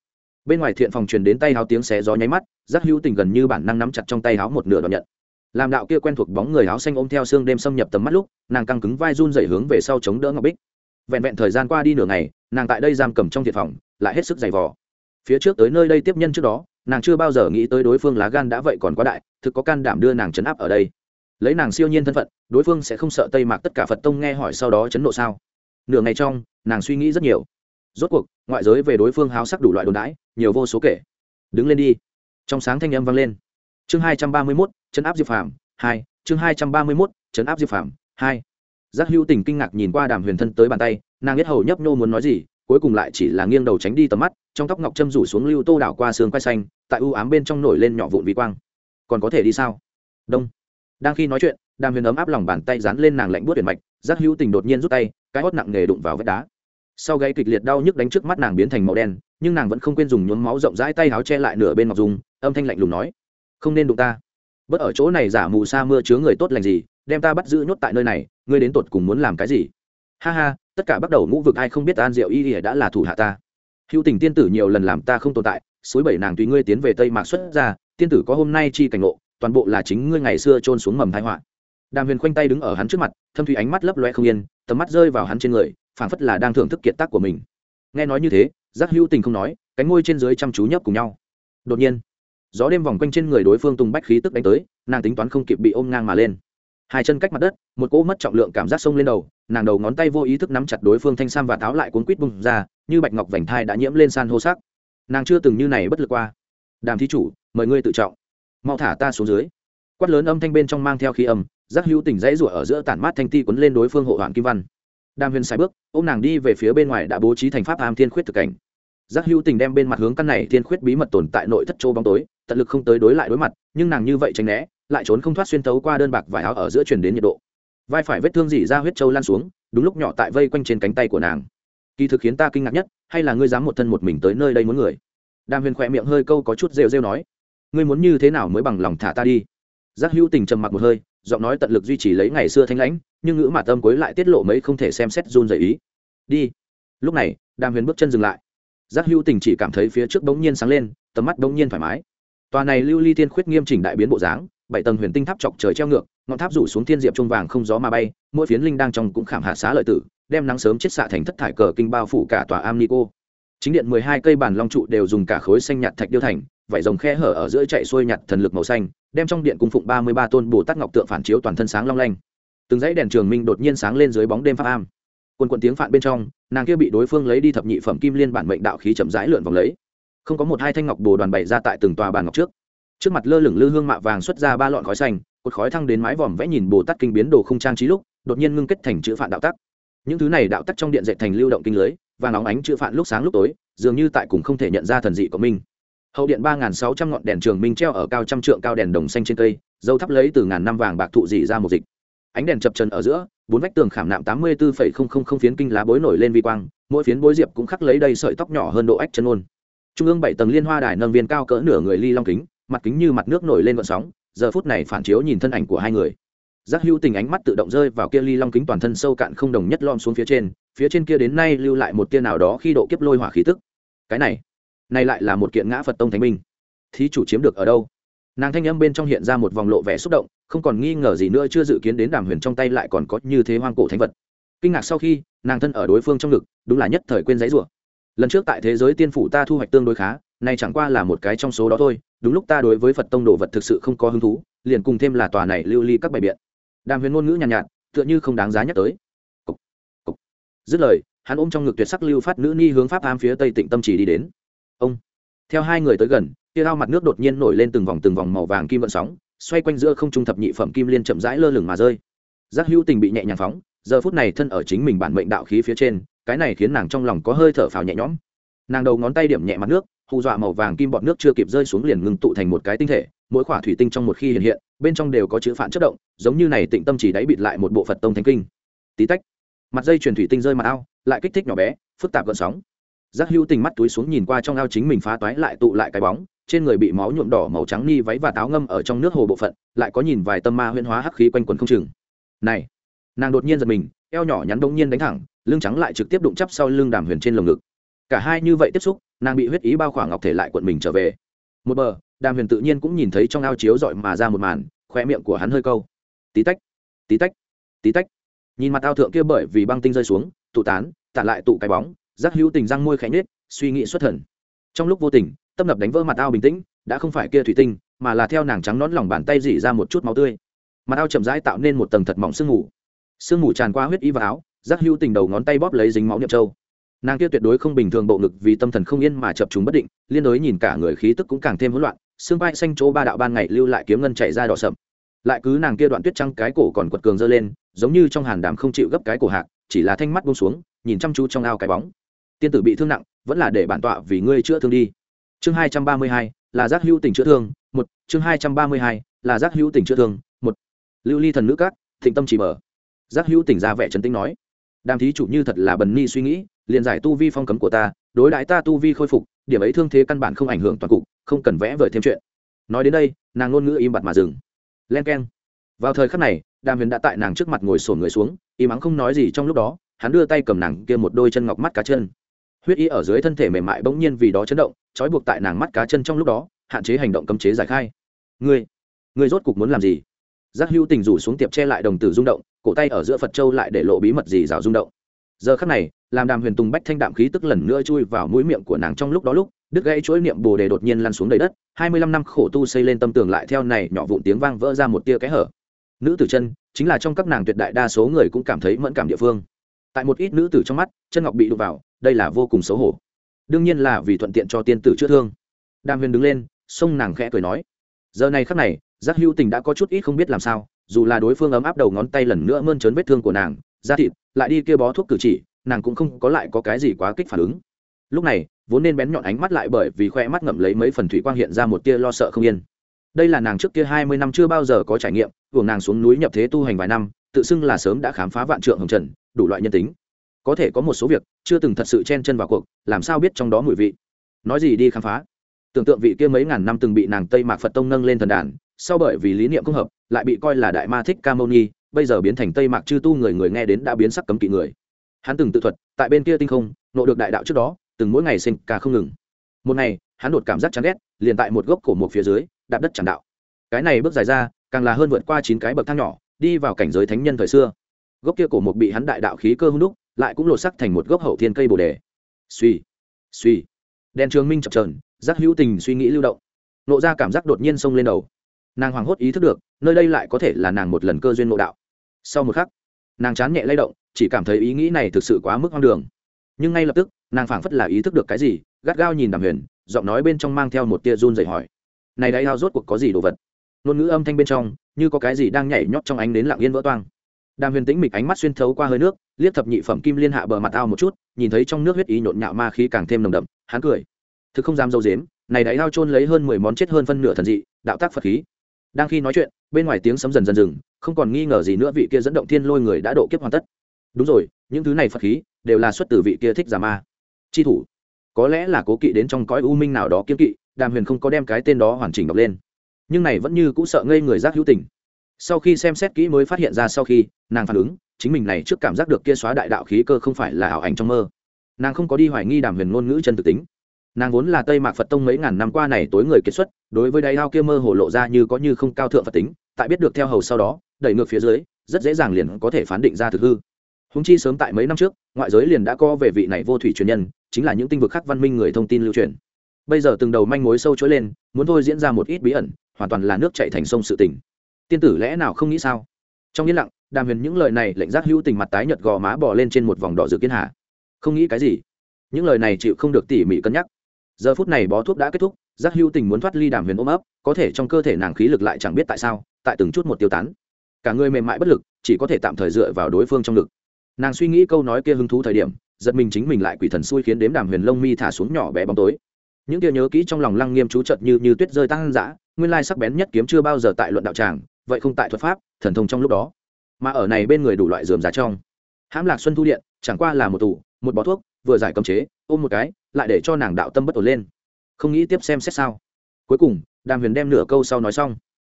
Bên ngoài thiện phòng truyền đến tay háo tiếng xé gió nháy mắt giác hữu tình gần như bản năng nắm chặt trong tay háo một nửa đoạn nhận làm đạo kia quen thuộc bóng người áo xanh ôm theo xương đêm xâm nhập tầm mắt lúc, nàng căng cứng vai run dày hướng về sau chống đỡ ngọc bích. Vẹn vẹn thời gian qua đi nửa ngày, nàng tại đây giam cầm trong thiệt phòng, lại hết sức dày vò. Phía trước tới nơi đây tiếp nhân trước đó, nàng chưa bao giờ nghĩ tới đối phương lá gan đã vậy còn quá đại, thực có can đảm đưa nàng chấn áp ở đây. Lấy nàng siêu nhiên thân phận, đối phương sẽ không sợ tây mạc tất cả phật tông nghe hỏi sau đó chấn nộ sao? Nửa ngày trong, nàng suy nghĩ rất nhiều. Rốt cuộc, ngoại giới về đối phương háo sắc đủ loại đồn đãi, nhiều vô số kể. Đứng lên đi. Trong sáng thanh âm vang lên chương hai trăm ba mươi mốt, chấn áp diệp phàm. Hai, chương hai trăm ba mươi mốt, chấn áp diệp phàm. Hai. Giác hữu tình kinh ngạc nhìn qua đàm huyền thân tới bàn tay, nàng biết hầu nhấp nô muốn nói gì, cuối cùng lại chỉ là nghiêng đầu tránh đi tầm mắt, trong tóc ngọc châm rủ xuống lưu tô đảo qua sườn quay xanh, tại u ám bên trong nổi lên nhỏ vụn vi quang. Còn có thể đi sao? Đông. Đang khi nói chuyện, đàm huyền ấm áp lòng bàn tay dán lên nàng lạnh buốt tuyển mạch, giác hữu tình đột nhiên rút tay, cái hót nặng nghề đụng vào vách đá. Sau gáy kịch liệt đau nhức đánh trước mắt nàng biến thành màu đen, nhưng nàng vẫn không quên dùng nhuốm máu rộng rãi tay áo che lại nửa bên ngọc dùng âm thanh lạnh lùng nói không nên đụng ta. Bớt ở chỗ này giả mù sa mưa chứa người tốt lành gì, đem ta bắt giữ nhốt tại nơi này, ngươi đến tột cùng muốn làm cái gì? Ha ha, tất cả bắt đầu ngũ vực ai không biết an diệu y ỉa đã là thủ hạ ta. Hữu tình tiên tử nhiều lần làm ta không tồn tại, suối bảy nàng tùy ngươi tiến về tây mạc xuất ra, tiên tử có hôm nay chi cảnh ngộ, toàn bộ là chính ngươi ngày xưa trôn xuống mầm thái họa. Đàm huyền khoanh tay đứng ở hắn trước mặt, thâm thủy ánh mắt lấp loe không yên, tầm mắt rơi vào hắn trên người, phảng phất là đang thưởng thức kiệt tác của mình. Nghe nói như thế, giác hữu tình không nói, cánh môi trên dưới chăm chú nhấp cùng nhau. Đột nhiên gió đêm vòng quanh trên người đối phương tung bách khí tức đánh tới, nàng tính toán không kịp bị ôm ngang mà lên. Hai chân cách mặt đất, một cỗ mất trọng lượng cảm giác sông lên đầu, nàng đầu ngón tay vô ý thức nắm chặt đối phương thanh sam và tháo lại cuốn quýt bung ra, như bạch ngọc vành thai đã nhiễm lên san hô sắc. Nàng chưa từng như này bất lực qua. Đàm thí chủ, mời ngươi tự trọng. Mau thả ta xuống dưới. Quát lớn âm thanh bên trong mang theo khí âm, giác hữu tỉnh dãy rủa ở giữa tản mát thanh ti quấn lên đối phương hộ hoàn kim văn. Đàm huyền sai bước ô m nàng đi về phía bên ngoài đã bố trí thành pháp am thiên khuyết thực cảnh giác hữu tình đem bên mặt hướng căn này thiên khuyết bí mật tồn tại nội thất châu bóng tối, tận lực không tới đối lại đối mặt, nhưng nàng như vậy tránh né, lại trốn không thoát xuyên thấu qua đơn bạc vải áo ở giữa chuyển đến nhiệt độ. Vai phải vết thương dỉ ra huyết châu lan xuống, đúng lúc nhỏ tại vây quanh trên cánh tay của nàng. Kỳ thực khiến ta kinh ngạc nhất, hay là ngươi dám một thân một mình tới nơi đây muốn người? Đàm huyền khỏe miệng hơi câu có chút rêu rêu nói. Ngươi muốn như thế nào mới bằng lòng thả ta đi? Giác hữu tình trầm mặc một hơi, giọng nói tận lực duy trì lấy ngày xưa thanh lãnh, nhưng ngữ mà tâm cuối lại tiết lộ mấy không thể xem xét run dày ý. Đi. Lúc này, đàm huyền bước chân dừng lại giác hữu tình chỉ cảm thấy phía trước bỗng nhiên sáng lên, tầm mắt bỗng nhiên thoải mái. Tòa này lưu ly tiên khuyết nghiêm chỉnh đại biến bộ dáng, bảy tầng huyền tinh tháp chọc trời treo ngược, ngọn tháp rủ xuống thiên diệp trung vàng không gió mà bay, mỗi phiến linh đang trong cũng khảm hạ xá lợi tử, đem nắng sớm chết xạ thành thất thải cờ kinh bao phủ cả tòa am nico chính điện mười hai cây bản long trụ đều dùng cả khối xanh nhạt thạch điêu thành vảy rồng khe hở ở giữa chạy xuôi nhạt thần lực màu xanh, đem trong điện cung phụng ba mươi ba tôn bồ tát ngọc tượng phản chiếu toàn thân sáng long lanh. Từng dãy đèn trường minh đột nhiên sáng lên dưới bóng đêm pháp am quần quần tiếng phạn bên trong, nàng kia bị đối phương lấy đi thập nhị phẩm kim liên bản mệnh đạo khí chậm rãi lượn vòng lấy. Không có một hai thanh ngọc bồ đoàn bày ra tại từng tòa bàn ngọc trước. Trước mặt lơ lửng lư hương mạ vàng xuất ra ba lọn khói xanh, cột khói thăng đến mái vòm vẽ nhìn bồ tát kinh biến đồ không trang trí lúc, đột nhiên ngưng kết thành chữ phạn đạo tắc. Những thứ này đạo tắc trong điện dệt thành lưu động kinh lưới và nóng ánh chữ phạn lúc sáng lúc tối, dường như tại cùng không thể nhận ra thần dị của mình. Hậu điện ba sáu trăm ngọn đèn trường minh treo ở cao trăm trượng cao đèn đồng xanh trên cây, dâu thắp lấy từ ngàn năm vàng bạc thụ dị ra một dịch ánh đèn chập trần ở giữa, bốn vách tường khảm nạm tám mươi bốn phiến kinh lá bối nổi lên vi quang, mỗi phiến bối diệp cũng khắc lấy đầy sợi tóc nhỏ hơn độ ách chân ôn. Trung ương bảy tầng liên hoa đài nâng viên cao cỡ nửa người ly long kính, mặt kính như mặt nước nổi lên vận sóng, giờ phút này phản chiếu nhìn thân ảnh của hai người. Giác hữu tình ánh mắt tự động rơi vào kia ly long kính toàn thân sâu cạn không đồng nhất lom xuống phía trên phía trên kia đến nay lưu lại một tia nào đó khi độ kiếp lôi hỏa khí tức. Cái này này lại là một kiện ngã phật tông thánh minh. Thí chủ chiếm được ở đâu? Nàng thanh âm bên trong hiện ra một vòng lộ vẻ xúc động không còn nghi ngờ gì nữa chưa dự kiến đến đàm huyền trong tay lại còn có như thế hoang cổ thánh vật. Kinh ngạc sau khi nàng thân ở đối phương trong ngực đúng là nhất thời quên giấy rủa. Lần trước tại thế giới tiên phủ ta thu hoạch tương đối khá nay chẳng qua là một cái trong số đó thôi đúng lúc ta đối với phật tông đồ vật thực sự không có hứng thú liền cùng thêm là tòa này lưu ly các bài biện. Đàm huyền ngôn ngữ nhàn nhạt, nhạt tựa như không đáng giá nhắc tới. Cục, cục. dứt lời hắn ôm trong ngực tuyệt sắc lưu phát nữ ni hướng pháp am phía tây tịnh tâm chỉ đi đến. Ông theo hai người tới gần kia ao mặt nước đột nhiên nổi lên từng vòng từng vòng màu vàng kim vận sóng xoay quanh giữa không trung thập nhị phẩm kim liên chậm rãi lơ lửng mà rơi. Giác hữu tình bị nhẹ nhàng phóng, giờ phút này thân ở chính mình bản mệnh đạo khí phía trên, cái này khiến nàng trong lòng có hơi thở phào nhẹ nhõm. Nàng đầu ngón tay điểm nhẹ mặt nước, hù dọa màu vàng kim bọt nước chưa kịp rơi xuống liền ngừng tụ thành một cái tinh thể, mỗi khỏa thủy tinh trong một khi hiện hiện, bên trong đều có chữ phản chất động, giống như này tịnh tâm chỉ đáy bịt lại một bộ phật tông thánh kinh. Tí tách, mặt dây truyền thủy tinh rơi mặt ao, lại kích thích nhỏ bé, phức tạp gợn sóng. Giác hữu tình mắt túi xuống nhìn qua trong ao chính mình phá toái lại tụ lại cái bóng trên người bị máu nhuộm đỏ màu trắng ni váy và táo ngâm ở trong nước hồ bộ phận, lại có nhìn vài tâm ma huyễn hóa hắc khí quanh quần không chừng. Này, nàng đột nhiên giật mình, eo nhỏ nhắn đống nhiên đánh thẳng, lưng trắng lại trực tiếp đụng chắp sau lưng đàm huyền trên lồng ngực. Cả hai như vậy tiếp xúc, nàng bị huyết ý bao khoảng ngọc thể lại cuộn mình trở về. Một bờ, đàm huyền tự nhiên cũng nhìn thấy trong ao chiếu dọi mà ra một màn khoe miệng của hắn hơi câu. Tí tách tí tách tí tách. Nhìn mặt ao thượng kia bởi vì băng tinh rơi xuống, tụ tán, tản lại tụ cái bóng, giác hữu tình răng môi khẽ nhết suy nghĩ xuất thần. Trong lúc vô tình tâm nập đánh vỡ mặt ao bình tĩnh, đã không phải kia thủy tinh, mà là theo nàng trắng nón lòng bàn tay dỉ ra một chút máu tươi. Mặt ao chậm rãi tạo nên một tầng thật mỏng sương mù. Sương mù tràn qua huyết y và áo, giác hưu tình đầu ngón tay bóp lấy dính máu nhậm trâu nàng kia tuyệt đối không bình thường bộ ngực vì tâm thần không yên mà chập chúng bất định, liên đối nhìn cả người khí tức cũng càng thêm hỗn loạn, xương vai xanh chỗ ba đạo ban ngày lưu lại kiếm ngân chạy ra đỏ sậm. Lại cứ nàng kia đoạn tuyết trăng cái cổ còn quật cường dơ lên, giống như trong hàn đàm không chịu gấp cái cổ hạc, chỉ là thanh mắt buông xuống, nhìn chăm chú trong ao cái bóng. Tiên tử bị thương nặng, vẫn là để bản tọa vì ngươi chữa thương đi chương hai trăm ba mươi hai, là giác hữu tỉnh chữa thương, một. Chương hai trăm ba mươi hai, là giác hữu tỉnh chữa thương, một. Lưu ly thần nữ các, thịnh tâm chỉ mở. Giác hữu tỉnh ra vẻ trấn tĩnh nói, đàm thí chủ như thật là bần ni suy nghĩ, liền giải tu vi phong cấm của ta, đối đãi ta tu vi khôi phục, điểm ấy thương thế căn bản không ảnh hưởng toàn cục, không cần vẽ vời thêm chuyện. Nói đến đây, nàng ngôn ngữ im bặt mà dừng. Len k e n vào thời khắc này, đàm huyền đã tại nàng trước mặt ngồi sổn người xuống, im ắng không nói gì trong lúc đó, hắn đưa tay cầm nàng kia một đôi chân ngọc mắt cá chân huyết y ở dưới thân thể mềm mại bỗng nhiên vì đó chấn động, trói buộc tại nàng mắt cá chân trong lúc đó, hạn chế hành động cấm chế giải khai. Ngươi ngươi rốt cục muốn làm gì? Giác hữu tình rủ xuống tiệp che lại đồng tử rung động, cổ tay ở giữa phật châu lại để lộ bí mật gì rào rung động. Giờ khắc này, làm đàm huyền tùng bách thanh đạm khí tức lần nữa chui vào mũi miệng của nàng trong lúc đó lúc, đứt gãy chuỗi niệm bồ đề đột nhiên lăn xuống đầy đất, hai mươi lăm năm khổ tu xây lên tâm tường lại theo này nhỏ vụn tiếng vang vỡ ra một tia kẽ hở. Nữ tử chân, chính là trong các nàng tuyệt đại đa số người cũng cảm thấy mẫn cảm địa phương. Tại một ít nữ tử trong mắt, chân ngọc bị đụng vào đây là vô cùng xấu hổ. Đương nhiên là vì thuận tiện cho tiên tử chữa thương. Đàm huyền đứng lên xông nàng khẽ cười nói, giờ này khắc này, giác hữu tình đã có chút ít không biết làm sao, dù là đối phương ấm áp đầu ngón tay lần nữa mơn trớn vết thương của nàng, da thịt, lại đi kia bó thuốc cử chỉ, nàng cũng không có lại có cái gì quá kích phản ứng. Lúc này, vốn nên bén nhọn ánh mắt lại bởi vì khoe mắt ngậm lấy mấy phần thủy quang hiện ra một tia lo sợ không yên. Đây là nàng trước kia hai mươi năm chưa bao giờ có trải nghiệm, uổng nàng xuống núi nhập thế tu hành vài năm, tự xưng là sớm đã khám phá vạn trượng hồng trần, đủ loại nhân tính có thể có một số việc chưa từng thật sự chen chân vào cuộc, làm sao biết trong đó mùi vị? Nói gì đi khám phá. Tưởng tượng vị kia mấy ngàn năm từng bị nàng tây mạc phật tông nâng lên thần đàn, sau bởi vì lý niệm không hợp, lại bị coi là đại ma thích ca mâu ni, bây giờ biến thành tây mạc chư tu người người nghe đến đã biến sắc cấm kỵ người. Hắn từng tự thuật, tại bên kia tinh không, nộ được đại đạo trước đó, từng mỗi ngày sinh ca không ngừng. Một ngày, hắn đột cảm giác chán ghét, liền tại một gốc cổ một phía dưới, đạp đất chẳng đạo. Cái này bước dài ra, càng là hơn vượt qua chín cái bậc thang nhỏ, đi vào cảnh giới thánh nhân thời xưa. Gốc kia cổ một bị hắn đại đạo khí cơ hung đúc lại cũng lột sắc thành một gốc hậu thiên cây bồ đề. Suy suy. Đèn trường minh chập trờn giác hữu tình suy nghĩ lưu động. Nộ ra cảm giác đột nhiên xông lên đầu. Nàng hoảng hốt ý thức được, nơi đây lại có thể là nàng một lần cơ duyên ngộ đạo. Sau một khắc, nàng chán nhẹ lay động, chỉ cảm thấy ý nghĩ này thực sự quá mức hoang đường. Nhưng ngay lập tức, nàng phảng phất là ý thức được cái gì, gắt gao nhìn đàm huyền, giọng nói bên trong mang theo một tia run dày hỏi. Này đáy ao rốt cuộc có gì đồ vật? Ngôn ngữ âm thanh bên trong, như có cái gì đang nhảy nhót trong ánh đến lặng yên vỡ toang đàm huyền tĩnh mịch ánh mắt xuyên thấu qua hơi nước, liếc thập nhị phẩm kim liên hạ bờ mặt ao một chút, nhìn thấy trong nước huyết ý nhộn nhạo ma khí càng thêm nồng đậm, hắn cười. Thực không dám dâu dếm, này đáy ao trôn lấy hơn mười món chết hơn phân nửa thần dị, đạo tác phật khí. Đang khi nói chuyện, bên ngoài tiếng sấm dần dần dừng, không còn nghi ngờ gì nữa vị kia dẫn động thiên lôi người đã độ kiếp hoàn tất. Đúng rồi, những thứ này phật khí đều là xuất từ vị kia thích giả ma. Chi thủ. Có lẽ là cố kỵ đến trong cõi u minh nào đó kiếm kỵ, đàm huyền không có đem cái tên đó hoàn chỉnh đọc lên. Nhưng này vẫn như cũng sợ ngây người giác hữu tình sau khi xem xét kỹ mới phát hiện ra sau khi, nàng phản ứng, chính mình này trước cảm giác được kia xóa đại đạo khí cơ không phải là ảo ảnh trong mơ. Nàng không có đi hoài nghi đàm huyền ngôn ngữ chân thực tính. Nàng vốn là tây mạc phật tông mấy ngàn năm qua này tối người kiệt xuất, đối với đáy ao kia mơ hồ lộ ra như có như không cao thượng phật tính, tại biết được theo hầu sau đó, đẩy ngược phía dưới, rất dễ dàng liền có thể phán định ra thực hư. Húng chi sớm tại mấy năm trước, ngoại giới liền đã co về vị này vô thủy truyền nhân, chính là những tinh vực khác văn minh người thông tin lưu truyền. Bây giờ từng đầu manh mối sâu chối lên, muốn thôi diễn ra một ít bí ẩn, hoàn toàn là nước chạy thành sông sự tỉnh tiên tử lẽ nào không nghĩ sao? Trong yên lặng, đàm huyền những lời này lệnh giác hữu tình mặt tái nhợt gò má bỏ lên trên một vòng đỏ dự kiến hạ. Không nghĩ cái gì. Những lời này chịu không được tỉ mỉ cân nhắc. Giờ phút này bó thuốc đã kết thúc, giác hữu tình muốn thoát ly đàm huyền ôm ấp, có thể trong cơ thể nàng khí lực lại chẳng biết tại sao, tại từng chút một tiêu tán. Cả người mềm mại bất lực, chỉ có thể tạm thời dựa vào đối phương trong lực nàng suy nghĩ câu nói kia hứng thú thời điểm, giật mình chính mình lại quỷ thần xui khiến đếm đàm huyền lông mi thả xuống nhỏ bé bóng tối. Những kia nhớ kỹ trong lòng lăng nghiêm chú chợt như như tuyết rơi tăng dã, nguyên lai sắc bén nhất kiếm chưa bao giờ tại luận đạo tràng vậy không tại thuật pháp thần thông trong lúc đó. Mà ở này bên người đủ loại dườm giá trong. Hãm lạc xuân thu điện chẳng qua là một tủ một bó thuốc vừa giải cấm chế ôm một cái lại để cho nàng đạo tâm bất ổn lên. Không nghĩ tiếp xem xét sao. Cuối cùng đàm huyền đem nửa câu sau nói xong.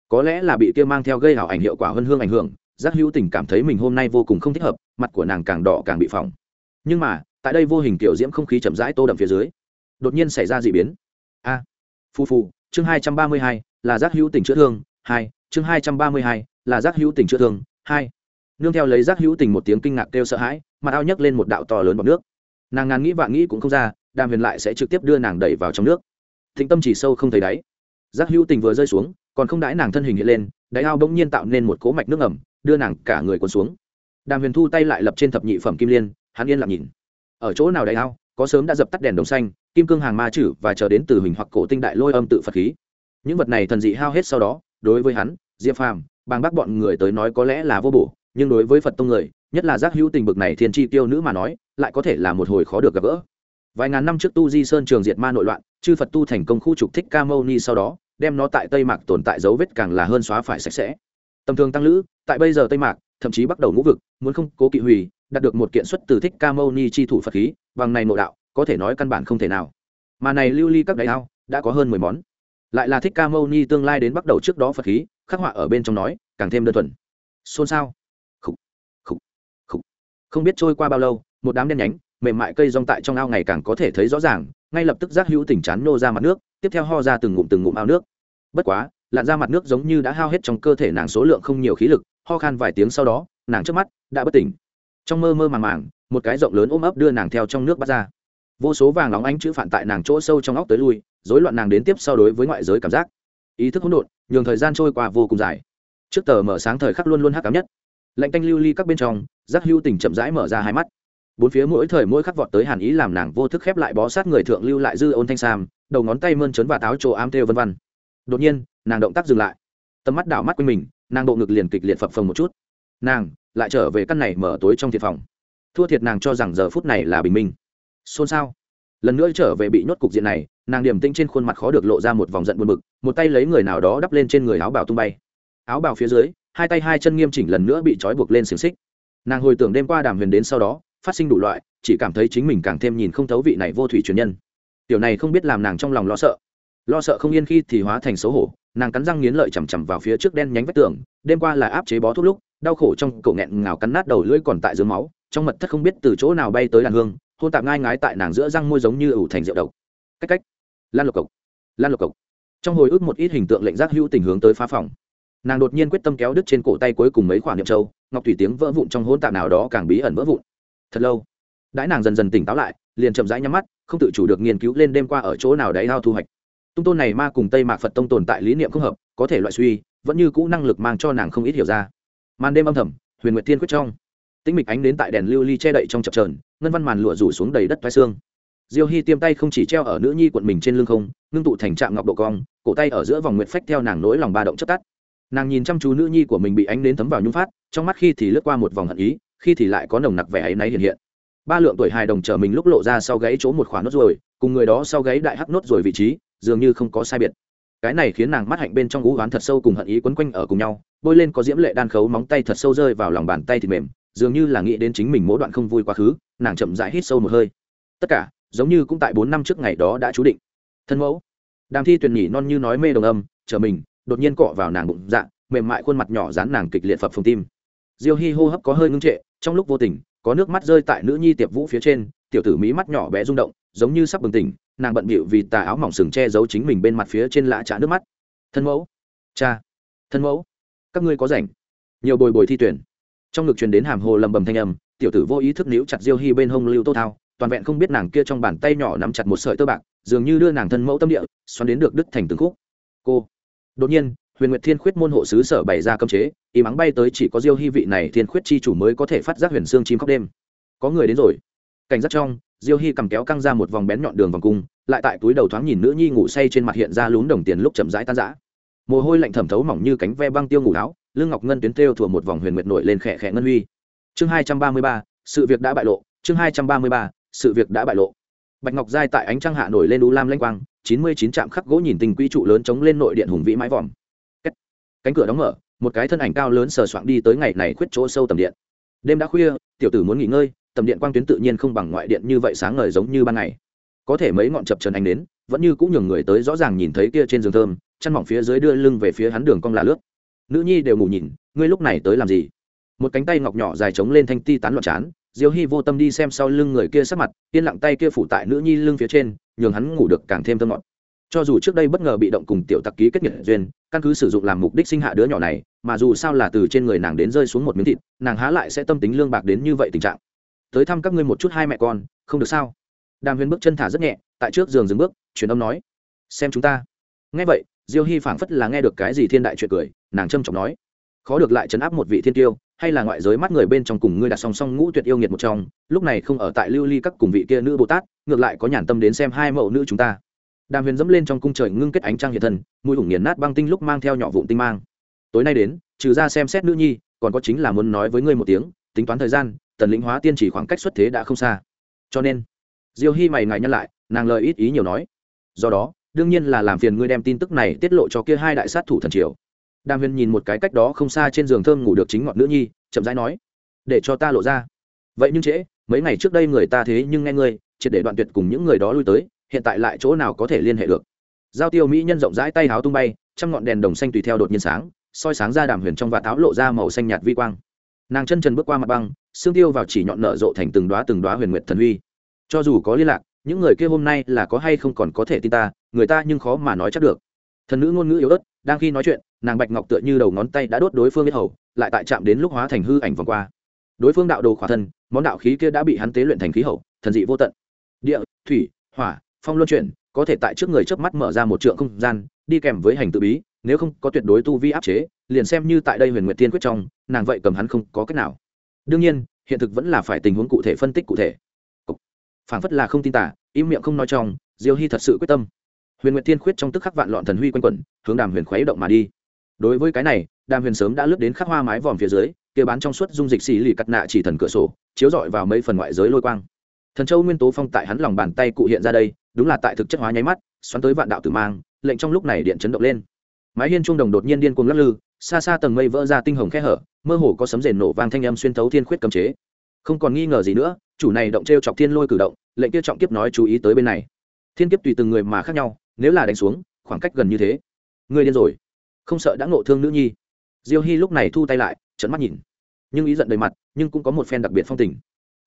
Có lẽ là bị kia mang theo gây hảo ảnh hiệu quả hơn hương ảnh hưởng giác hữu tình cảm thấy mình hôm nay vô cùng không thích hợp mặt của nàng càng đỏ càng bị phỏng. Nhưng mà tại đây vô hình kiểu diễm không khí chậm rãi tô đậm phía dưới đột nhiên xảy ra d ị biến. A à, phù phù chương hai trăm ba mươi hai là giác hữu tình chữa thương hai chương hai trăm ba mươi hai, là giác hữu tình chữa thương, hai. Nương theo lấy giác hữu tình một tiếng kinh ngạc kêu sợ hãi, mà ao nhấc lên một đạo to lớn bọc nước. Nàng ngàn nghĩ vạn nghĩ cũng không ra, đàm huyền lại sẽ trực tiếp đưa nàng đẩy vào trong nước. Thịnh tâm chỉ sâu không thấy đáy. Giác hữu tình vừa rơi xuống, còn không đãi nàng thân hình hiện lên, đáy ao bỗng nhiên tạo nên một cỗ mạch nước ẩm đưa nàng cả người cuốn xuống. Đàm huyền thu tay lại lập trên thập nhị phẩm kim liên, hắn yên lặng nhìn. Ở chỗ nào đáy ao, có sớm đã dập tắt đèn đồng xanh, kim cương hàng ma chử và chờ đến từ hình hoặc cổ tinh đại lôi âm tự phật khí. Những vật này thần dị hao hết sau đó đối với hắn, diệp phàm bang bác bọn người tới nói có lẽ là vô bổ, nhưng đối với phật tông người, nhất là giác hữu tình bực này thiên tri tiêu nữ mà nói, lại có thể là một hồi khó được gặp gỡ. Vài ngàn năm trước tu di sơn trường diệt ma nội loạn, chư phật tu thành công khu trục thích ca mâu ni sau đó, đem nó tại tây mạc tồn tại dấu vết càng là hơn xóa phải sạch sẽ. Tầm thường tăng lữ, tại bây giờ tây mạc, thậm chí bắt đầu ngũ vực, muốn không cố kỵ hủy, đạt được một kiện xuất từ thích ca mâu ni chi thủ phật khí, bằng này nội đạo, có thể nói căn bản không thể nào. Mà này lưu ly các đại ao, đã có hơn mười món lại là thích ca mâu ni tương lai đến bắt đầu trước đó phật khí khắc họa ở bên trong nói càng thêm đơn thuần. Xôn xao. Khủ, khủ, khủ. không biết trôi qua bao lâu một đám đen nhánh mềm mại cây rong tại trong ao ngày càng có thể thấy rõ ràng ngay lập tức giác hữu tỉnh chán nô ra mặt nước tiếp theo ho ra từng ngụm từng ngụm ao nước. Bất quá lặn ra mặt nước giống như đã hao hết trong cơ thể nàng số lượng không nhiều khí lực ho khan vài tiếng sau đó nàng trước mắt đã bất tỉnh. Trong mơ mơ màng màng một cái rộng lớn ôm ấp đưa nàng theo trong nước bắt ra vô số vàng nóng ánh chữ phản tại nàng chỗ sâu trong óc tới lui, rối loạn nàng đến tiếp sau đối với ngoại giới cảm giác. Ý thức hỗn độn, nhường thời gian trôi qua vô cùng dài. Trước tờ mở sáng thời khắc luôn luôn hắc cám nhất. Lạnh tanh lưu ly các bên trong, giác hưu tình chậm rãi mở ra hai mắt. Bốn phía mỗi thời mỗi khắc vọt tới hàn ý làm nàng vô thức khép lại bó sát người thượng lưu lại dư ôn thanh sam, đầu ngón tay mơn trớn và táo chỗ ám têu vân vân. Đột nhiên, nàng động tác dừng lại. Tầm mắt đảo mắt quanh mình, nàng độ ngực liền kịch liệt phập phồng một chút. Nàng lại trở về căn này mở tối trong thiệt phòng. Thua thiệt nàng cho rằng giờ phút này là bình minh xôn xao. Lần nữa trở về bị nhốt cục diện này, nàng điểm tinh trên khuôn mặt khó được lộ ra một vòng giận buồn bực, một tay lấy người nào đó đắp lên trên người áo bào tung bay. Áo bào phía dưới, hai tay hai chân nghiêm chỉnh lần nữa bị trói buộc lên xiềng xích. Nàng hồi tưởng đêm qua đàm huyền đến sau đó, phát sinh đủ loại, chỉ cảm thấy chính mình càng thêm nhìn không thấu vị này vô thủy truyền nhân. Tiểu này không biết làm nàng trong lòng lo sợ. Lo sợ không yên khi thì hóa thành xấu hổ, nàng cắn răng nghiến lợi chằm chằm vào phía trước đen nhánh vách tường, đêm qua là áp chế bó thuốc lúc, đau khổ trong cổ nghẹn ngào cắn nát đầu lưỡi còn tại dưới máu, trong mật thất không biết từ chỗ nào bay tới đàn hương hôn tạm ngai ngái tại nàng giữa răng môi giống như ủ thành rượu độc. Cách cách. Lan lộc cộc. Lan lộc cộc. Trong hồi ức một ít hình tượng lệnh giác hữu tình hướng tới phá phòng. Nàng đột nhiên quyết tâm kéo đứt trên cổ tay cuối cùng mấy khoản niệm châu, ngọc thủy tiếng vỡ vụn trong hôn tạm nào đó càng bí ẩn vỡ vụn. Thật lâu, đãi nàng dần dần tỉnh táo lại, liền chậm rãi nhắm mắt, không tự chủ được nghiên cứu lên đêm qua ở chỗ nào đấy hao thu hoạch. Tung tôn này ma cùng tây mạc phật tông tồn tại lý niệm không hợp, có thể loại suy, vẫn như cũ năng lực mang cho nàng không ít hiểu ra. Màn đêm âm thầm, huyền nguyệt thiên quyết trong. Tĩnh mịch ánh đến tại đèn lưu ly che đậy trong chập trờn ngân văn màn lụa rủ xuống đầy đất thoái xương. Diêu hy tiêm tay không chỉ treo ở nữ nhi quận mình trên lưng không, ngưng tụ thành trạm ngọc độ cong, cổ tay ở giữa vòng nguyệt phách theo nàng nỗi lòng ba động chất tắt. Nàng nhìn chăm chú nữ nhi của mình bị ánh đến thấm vào nhung phát, trong mắt khi thì lướt qua một vòng hận ý, khi thì lại có nồng nặc vẻ ấy náy hiện hiện. Ba lượng tuổi hài đồng trở mình lúc lộ ra sau gáy chỗ một khoản nốt rồi cùng người đó sau gáy đại hắc nốt rồi vị trí, dường như không có sai biệt. Cái này khiến nàng mắt hạnh bên trong ú oán thật sâu cùng hận ý quấn quanh ở cùng nhau, bôi lên có diễm lệ đan khấu móng tay thật sâu rơi vào lòng bàn tay thịt mềm, dường như là nghĩ đến chính mình mỗi đoạn không vui quá khứ nàng chậm rãi hít sâu một hơi. Tất cả, giống như cũng tại bốn năm trước ngày đó đã chú định. Thân mẫu. Đàm thi tuyển nhỉ non như nói mê đồng âm chờ mình, đột nhiên cọ vào nàng bụng dạng mềm mại khuôn mặt nhỏ dán nàng kịch liệt phập phồng tim. Diêu hy hô hấp có hơi ngưng trệ, trong lúc vô tình, có nước mắt rơi tại nữ nhi tiệp vũ phía trên, tiểu tử mỹ mắt nhỏ bé rung động, giống như sắp bừng tỉnh, nàng bận bịu vì tà áo mỏng sừng che giấu chính mình bên mặt phía trên lã trả nước mắt. Thân mẫu. Cha. Thân mẫu. Các ngươi có rảnh? Nhiều bồi bồi thi tuyển trong ngực truyền đến hàm hồ lầm bầm thanh âm, tiểu tử vô ý thức níu chặt diêu hy bên hông lưu tô thao, toàn vẹn không biết nàng kia trong bàn tay nhỏ nắm chặt một sợi tơ bạc, dường như đưa nàng thân mẫu tâm địa, xoắn đến được đứt thành từng khúc. Cô. Đột nhiên, huyền nguyệt thiên khuyết môn hộ sứ sở bày ra cấm chế ý mắng bay tới chỉ có diêu hy vị này thiên khuyết chi chủ mới có thể phát giác huyền xương chim khóc đêm. Có người đến rồi. Cảnh giác trong, diêu hy cầm kéo căng ra một vòng bén nhọn đường vòng cung, lại tại túi đầu thoáng nhìn nữ nhi ngủ say trên mặt hiện ra lún đồng tiền lúc chậm rãi tan rã. Mồ hôi lạnh thẩm thấu mỏng như cánh ve băng tiêu ngủ áo Lương ngọc ngân tuyến theo thủa một vòng huyền nguyệt nổi lên khẽ khẽ ngân huy. Chương hai trăm ba mươi ba, sự việc đã bại lộ. Chương hai trăm ba mươi ba, sự việc đã bại lộ. Bạch ngọc giai tại ánh trăng hạ nổi lên u lam lanh quang, chín mươi chín trạm khắc gỗ nhìn tình quỹ trụ lớn chống lên nội điện hùng vĩ mái vòm. Cánh cửa đóng mở, một cái thân ảnh cao lớn sờ soạng đi tới ngày này khuyết chỗ sâu tầm điện. Đêm đã khuya, tiểu tử muốn nghỉ ngơi, tầm điện quang tuyến tự nhiên không bằng ngoại điện như vậy sáng ngời giống như ban ngày. Có thể mấy ngọn chập trần anh đến, vẫn như cũng nhường người tới rõ ràng nhìn thấy kia trên giường thơm, chăn mỏng phía dưới đưa lưng về phía hắn đường cong là lướt nữ nhi đều ngủ nhìn, ngươi lúc này tới làm gì? Một cánh tay ngọc nhỏ dài trống lên thanh ti tán loạn chán, diêu hy vô tâm đi xem sau lưng người kia sắc mặt, yên lặng tay kia phủ tại nữ nhi lưng phía trên, nhường hắn ngủ được càng thêm thơ ngọt. Cho dù trước đây bất ngờ bị động cùng tiểu tặc ký kết nghiệp duyên, căn cứ sử dụng làm mục đích sinh hạ đứa nhỏ này, mà dù sao là từ trên người nàng đến rơi xuống một miếng thịt, nàng há lại sẽ tâm tính lương bạc đến như vậy tình trạng. Tới thăm các ngươi một chút hai mẹ con, không được sao? Đàm huyền bước chân thả rất nhẹ, tại trước giường dừng bước, truyền âm nói, xem chúng ta. Nghe vậy, diêu hy phảng phất là nghe được cái gì thiên đại chuyện cười nàng trâm trọng nói, khó được lại chấn áp một vị thiên tiêu, hay là ngoại giới mắt người bên trong cùng ngươi đặt song song ngũ tuyệt yêu nghiệt một trong, lúc này không ở tại lưu ly các cùng vị kia nữ bồ tát, ngược lại có nhàn tâm đến xem hai mẫu nữ chúng ta. Đàm huyền dẫm lên trong cung trời ngưng kết ánh trăng hiện thân, mũi ủng nghiền nát băng tinh lúc mang theo nhỏ vụn tinh mang. Tối nay đến, trừ ra xem xét nữ nhi, còn có chính là muốn nói với ngươi một tiếng, tính toán thời gian, tần lĩnh hóa tiên chỉ khoảng cách xuất thế đã không xa. Cho nên, diêu hy mày ngại nhân lại, nàng lời ít ý nhiều nói. Do đó, đương nhiên là làm phiền ngươi đem tin tức này tiết lộ cho kia hai đại sát thủ thần triều đàm huyền nhìn một cái cách đó không xa trên giường thơm ngủ được chính ngọn nữ nhi, chậm rãi nói, để cho ta lộ ra. Vậy nhưng trễ, mấy ngày trước đây người ta thế nhưng nghe ngươi, triệt để đoạn tuyệt cùng những người đó lui tới, hiện tại lại chỗ nào có thể liên hệ được? Giao tiêu mỹ nhân rộng rãi tay háo tung bay, trăm ngọn đèn đồng xanh tùy theo đột nhiên sáng, soi sáng ra đàm huyền trong và táo lộ ra màu xanh nhạt vi quang. Nàng chân trần bước qua mặt băng, xương tiêu vào chỉ nhọn nở rộ thành từng đoá từng đoá huyền nguyện thần huy cho dù có liên lạc, những người kia hôm nay là có hay không còn có thể tin ta, người ta nhưng khó mà nói chắc được. Thần nữ ngôn ngữ yếu ớt, đang khi nói chuyện nàng bạch ngọc tựa như đầu ngón tay đã đốt đối phương biết hầu, lại tại chạm đến lúc hóa thành hư ảnh vòng qua. Đối phương đạo đồ khỏa thân, món đạo khí kia đã bị hắn tế luyện thành khí hậu, thần dị vô tận. Địa, thủy, hỏa, phong luân chuyển, có thể tại trước người chớp mắt mở ra một trượng không gian, đi kèm với hành tự bí, nếu không có tuyệt đối tu vi áp chế, liền xem như tại đây huyền nguyệt tiên quyết trong, nàng vậy cầm hắn không có cách nào. Đương nhiên, hiện thực vẫn là phải tình huống cụ thể phân tích cụ thể. Phảng phất là không tin tả im miệng không nói trong, diêu hy thật sự quyết tâm. Huyền nguyệt tiên quyết trong tức khắc vạn lọn thần huy quanh quẩn, hướng đàm huyền khuấy động mà đi đối với cái này, đàm huyền sớm đã lướt đến khắc hoa mái vòm phía dưới, kia bán trong suốt dung dịch xì lì cắt nạ chỉ thần cửa sổ, chiếu rọi vào mấy phần ngoại giới lôi quang. Thần châu nguyên tố phong tại hắn lòng bàn tay cụ hiện ra đây, đúng là tại thực chất hóa nháy mắt, xoắn tới vạn đạo tử mang, lệnh trong lúc này điện chấn động lên. Mái hiên trung đồng đột nhiên điên cuồng lắc lư, xa xa tầng mây vỡ ra tinh hồng khe hở, mơ hồ có sấm rền nổ vang thanh âm xuyên thấu thiên khuyết cấm chế. Không còn nghi ngờ gì nữa, chủ này động t chọc thiên lôi cử động, lệnh kia trọng kiếp nói chú ý tới bên này. Thiên kiếp tùy từng người mà khác nhau, nếu là đánh xuống, khoảng cách gần như thế. Ngươi điên rồi không sợ đã ngộ thương nữ nhi. Diêu hy lúc này thu tay lại trận mắt nhìn. Nhưng ý giận đầy mặt, nhưng cũng có một phen đặc biệt phong tình.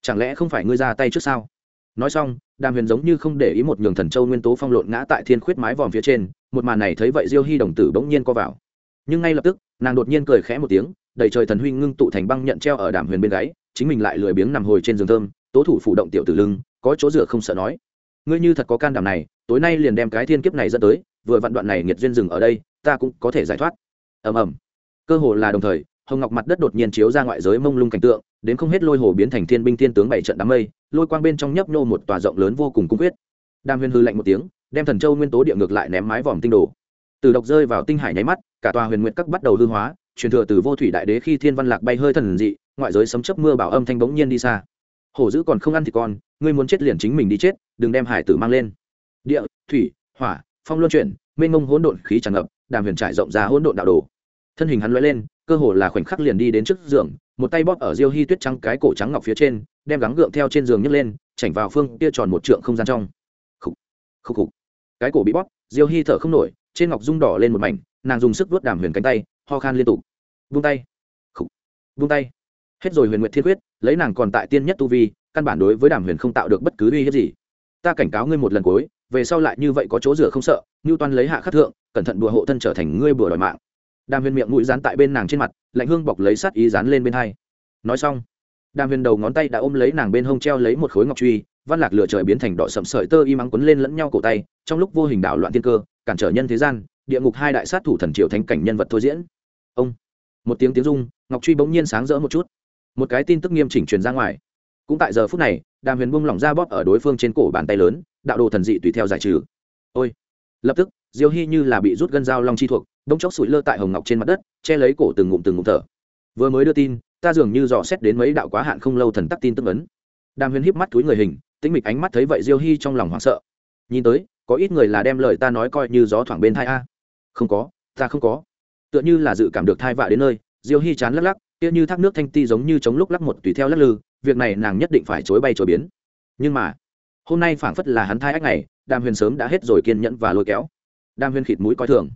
Chẳng lẽ không phải ngươi ra tay trước sao? Nói xong, đàm huyền giống như không để ý một nhường thần châu nguyên tố phong lộn ngã tại thiên khuyết mái vòm phía trên, một màn này thấy vậy diêu hy đồng tử bỗng nhiên co vào. Nhưng ngay lập tức, nàng đột nhiên cười khẽ một tiếng, đầy trời thần huy ngưng tụ thành băng nhận treo ở đàm huyền bên gáy, chính mình lại lười biếng nằm hồi trên giường thơm, tố thủ phủ động tiểu tử lưng, có chỗ dựa không sợ nói. Ngươi như thật có can đảm này, tối nay liền đem cái thiên kiếp này dẫn tới vừa vặn đoạn này nghiệt duyên rừng ở đây, ta cũng có thể giải thoát. Ầm ầm. Cơ hồ là đồng thời, hồng ngọc mặt đất đột nhiên chiếu ra ngoại giới mông lung cảnh tượng, đến không hết lôi hồ biến thành thiên binh thiên tướng bảy trận đám mây, lôi quang bên trong nhấp nhô một tòa rộng lớn vô cùng cung quyết. Đam huyền hư lạnh một tiếng, đem thần châu nguyên tố địa ngược lại ném mái vòm tinh đồ. Từ độc rơi vào tinh hải nháy mắt, cả tòa huyền nguyện các bắt đầu hư hóa, truyền thừa từ vô thủy đại đế khi thiên văn lạc bay hơi thần dị, ngoại giới sấm chớp mưa bảo âm thanh bỗng nhiên đi xa. Hổ dữ còn không ăn thì con, ngươi muốn chết liền chính mình đi chết, đừng đem hải tử mang lên. Địa, thủy, hỏa phong luân chuyển, mênh mông hỗn độn khí tràn ngập, đàm huyền trải rộng ra hỗn độn đạo đồ. Thân hình hắn lóe lên, cơ hồ là khoảnh khắc liền đi đến trước giường, một tay bóp ở diêu hy tuyết trắng cái cổ trắng ngọc phía trên, đem gắng gượng theo trên giường nhấc lên, chảnh vào phương kia tròn một trượng không gian trong. Khúc khúc khúc cái cổ bị bóp, diêu hy thở không nổi, trên ngọc rung đỏ lên một mảnh, nàng dùng sức vuốt đàm huyền cánh tay, ho khan liên tục. Vung tay. Khúc vung tay. Hết rồi huyền nguyệt thiên quyết, lấy nàng còn tại tiên nhất tu vi, căn bản đối với đàm huyền không tạo được bất cứ uy hiếp gì. Ta cảnh cáo ngươi một lần cuối về sau lại như vậy có chỗ rửa không sợ ngưu toan lấy hạ khắc thượng, cẩn thận bùa hộ thân trở thành ngươi bùa đòi mạng. Đàm huyền miệng mũi dán tại bên nàng trên mặt, lạnh hương bọc lấy sát ý dán lên bên hai. Nói xong, đàm huyền đầu ngón tay đã ôm lấy nàng bên hông treo lấy một khối ngọc truy, văn lạc lửa trời biến thành đỏ sậm sợi tơ y mắng quấn lên lẫn nhau cổ tay, trong lúc vô hình đảo loạn thiên cơ, cản trở nhân thế gian, địa ngục hai đại sát thủ thần triều thánh cảnh nhân vật thôi diễn. Ông, một tiếng tiếng rung, ngọc truy bỗng nhiên sáng rỡ một chút. Một cái tin tức nghiêm chỉnh truyền ra ngoài. Cũng tại giờ phút này đàm huyền buông lỏng ra bóp ở đối phương trên cổ bàn tay lớn, đạo đồ thần dị tùy theo giải trừ. Ôi! Lập tức, diêu hy như là bị rút gân dao long chi thuộc, bỗng chốc sủi lơ tại hồng ngọc trên mặt đất, che lấy cổ từng ngụm từng ngụm thở. Vừa mới đưa tin, ta dường như dò xét đến mấy đạo quá hạn không lâu thần tắc tin tức ấn. Đàm huyền híp mắt túi người hình, tĩnh mịch ánh mắt thấy vậy diêu hy trong lòng hoảng sợ. Nhìn tới, có ít người là đem lời ta nói coi như gió thoảng bên thai a. Không có, ta không có. Tựa như là dự cảm được thai vạ đến nơi, diêu hy chán lắc lắc, kia như thác nước thanh ti giống như chống lúc lắc một tùy theo lắc lư việc này nàng nhất định phải chối bay chối biến. Nhưng mà, hôm nay phảng phất là hắn thai ách này, đàm huyền sớm đã hết rồi kiên nhẫn và lôi kéo. Đàm huyền khịt mũi coi thường.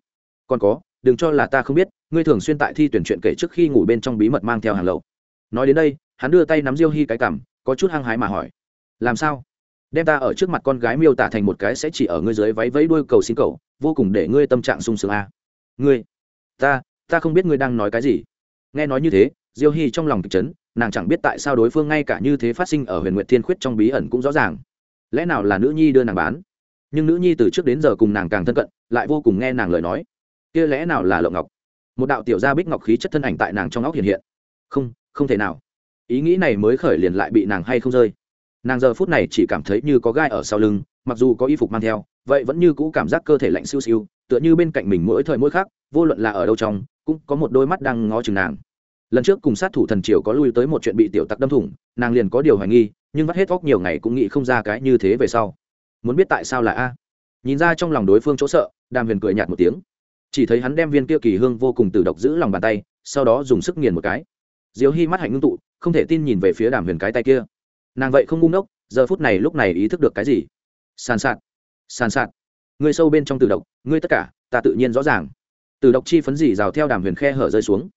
Còn có, đừng cho là ta không biết, ngươi thường xuyên tại thi tuyển chuyện kể trước khi ngủ bên trong bí mật mang theo hàng lậu. Nói đến đây, hắn đưa tay nắm diêu hy cái cảm có chút hăng hái mà hỏi, làm sao? Đem ta ở trước mặt con gái miêu tả thành một cái sẽ chỉ ở ngươi dưới váy vẫy đuôi cầu xin cầu, vô cùng để ngươi tâm trạng sung sướng a à. ngươi, ta ta không biết ngươi đang nói cái gì. Nghe nói như thế, diêu hy trong lòng kịch chấn nàng chẳng biết tại sao đối phương ngay cả như thế phát sinh ở huyền Nguyệt thiên khuyết trong bí ẩn cũng rõ ràng. Lẽ nào là nữ nhi đưa nàng bán? Nhưng nữ nhi từ trước đến giờ cùng nàng càng thân cận, lại vô cùng nghe nàng lời nói. Kia lẽ nào là lộng ngọc? Một đạo tiểu gia bích ngọc khí chất thân ảnh tại nàng trong óc hiện hiện. Không không thể nào. Ý nghĩ này mới khởi liền lại bị nàng hay không rơi. Nàng giờ phút này chỉ cảm thấy như có gai ở sau lưng, mặc dù có y phục mang theo, vậy vẫn như cũ cảm giác cơ thể lạnh siêu siêu, tựa như bên cạnh mình mỗi thời mỗi khác vô luận là ở đâu trong, cũng có một đôi mắt đang ngó chừng nàng lần trước cùng sát thủ thần triều có lui tới một chuyện bị tiểu tặc đâm thủng, nàng liền có điều hoài nghi, nhưng vắt hết óc nhiều ngày cũng nghĩ không ra cái như thế về sau. Muốn biết tại sao là a. Nhìn ra trong lòng đối phương chỗ sợ, đàm huyền cười nhạt một tiếng. Chỉ thấy hắn đem viên kia kỳ hương vô cùng từ độc giữ lòng bàn tay, sau đó dùng sức nghiền một cái. Diếu hy mắt hạnh ngưng tụ, không thể tin nhìn về phía đàm huyền cái tay kia. Nàng vậy không ngu ngốc, giờ phút này lúc này ý thức được cái gì? Sàn sạt sàn sạt. Người sâu bên trong từ độc, ngươi tất cả, ta tự nhiên rõ ràng. Từ độc chi phấn gì rào theo đàm huyền khe hở rơi xuống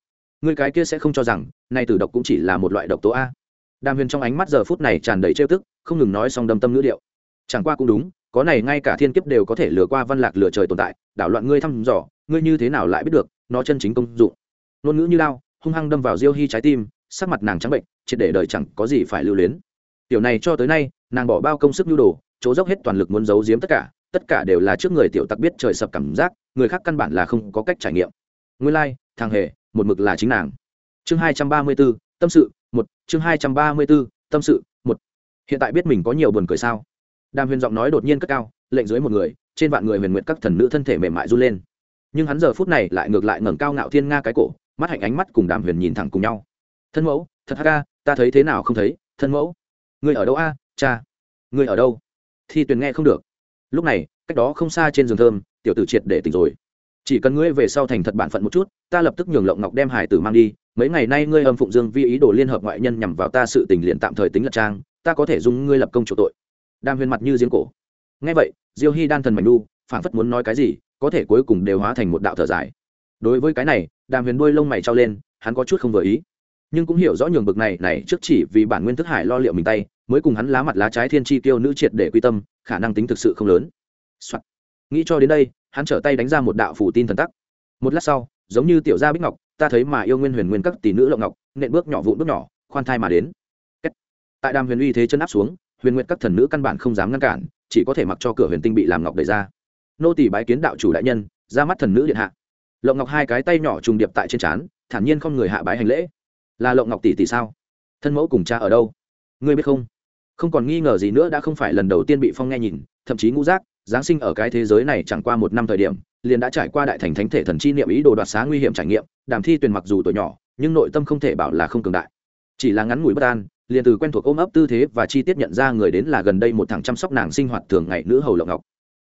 ngươi cái kia sẽ không cho rằng nay tử độc cũng chỉ là một loại độc tố a. Đàm huyền trong ánh mắt giờ phút này tràn đầy trêu tức không ngừng nói xong đâm tâm ngữ điệu. Chẳng qua cũng đúng có này ngay cả thiên kiếp đều có thể lừa qua văn lạc lừa trời tồn tại đảo loạn ngươi thăm dò ngươi như thế nào lại biết được nó chân chính công dụng. Ngôn ngữ như lao hung hăng đâm vào diêu hy trái tim sắc mặt nàng trắng bệnh triệt để đời chẳng có gì phải lưu luyến. Tiểu này cho tới nay nàng bỏ bao công sức nhu đồ chỗ dốc hết toàn lực muốn giấu giếm tất cả tất cả đều là trước người tiểu tặc biết trời sập cảm giác người khác căn bản là không có cách trải nghiệm. Nguyên lai、like, thằng hề một mực là chính nàng. Chương hai trăm ba mươi b ố tâm sự, một, chương hai trăm ba mươi b ố tâm sự, một. Hiện tại biết mình có nhiều buồn cười sao? Đàm huyền giọng nói đột nhiên cất cao, lệnh dưới một người, trên vạn người huyền nguyện các thần nữ thân thể mềm mại run lên. Nhưng hắn giờ phút này lại ngược lại ngẩng cao ngạo thiên nga cái cổ, mắt hạnh ánh mắt cùng đàm huyền nhìn thẳng cùng nhau. Thân mẫu, thật ha ca ta thấy thế nào không thấy, thân mẫu? Người ở đâu a, cha? Ngươi ở đâu? Thi tuyền nghe không được. Lúc này, cách đó không xa trên giường thơm, tiểu tử triệt để tỉnh rồi chỉ cần ngươi về sau thành thật bản phận một chút, ta lập tức nhường lộng ngọc đem hải tử mang đi. Mấy ngày nay ngươi âm phụng dương vi ý đồ liên hợp ngoại nhân nhằm vào ta sự tình liền tạm thời tính lật trang, ta có thể dùng ngươi lập công chủ tội. Đam huyền mặt như giếng cổ. Ngay vậy, diêu hy đan thần mạnh nu phản phất muốn nói cái gì, có thể cuối cùng đều hóa thành một đạo thở dài. Đối với cái này, đàm huyền đôi lông mày trao lên, hắn có chút không vừa ý. Nhưng cũng hiểu rõ nhường bực này này trước chỉ vì bản nguyên thức hải lo liệu mình tay, mới cùng hắn lá mặt lá trái thiên chi tiêu nữ triệt để quy tâm, khả năng tính thực sự không lớn、Soạn. nghĩ cho đến đây hắn trở tay đánh ra một đạo phủ tin thần tắc. Một lát sau, giống như tiểu gia bích ngọc, ta thấy mà yêu nguyên huyền nguyên các tỷ nữ lộng ngọc, nện bước nhỏ vụn bước nhỏ, khoan thai mà đến. Tại đàm huyền uy thế chân áp xuống, huyền nguyện các thần nữ căn bản không dám ngăn cản, chỉ có thể mặc cho cửa huyền tinh bị làm ngọc đẩy ra. Nô tỷ bái kiến đạo chủ đại nhân, ra mắt thần nữ điện hạ. Lộng ngọc hai cái tay nhỏ trùng điệp tại trên trán, thản nhiên không người hạ bái hành lễ. Là lộng ngọc tỷ tỷ sao? Thân mẫu cùng cha ở đâu? Ngươi biết không? Không còn nghi ngờ gì nữa đã không phải lần đầu tiên bị phong nghe nhìn, thậm chí ngũ giác giáng sinh ở cái thế giới này chẳng qua một năm thời điểm liền đã trải qua đại thành thánh thể thần chi niệm ý đồ đoạt xá nguy hiểm trải nghiệm đàm thi tuyền mặc dù tuổi nhỏ nhưng nội tâm không thể bảo là không cường đại. Chỉ là ngắn ngủi bất an liền từ quen thuộc ôm ấp tư thế và chi tiết nhận ra người đến là gần đây một thằng chăm sóc nàng sinh hoạt thường ngày nữ hầu lộng ngọc.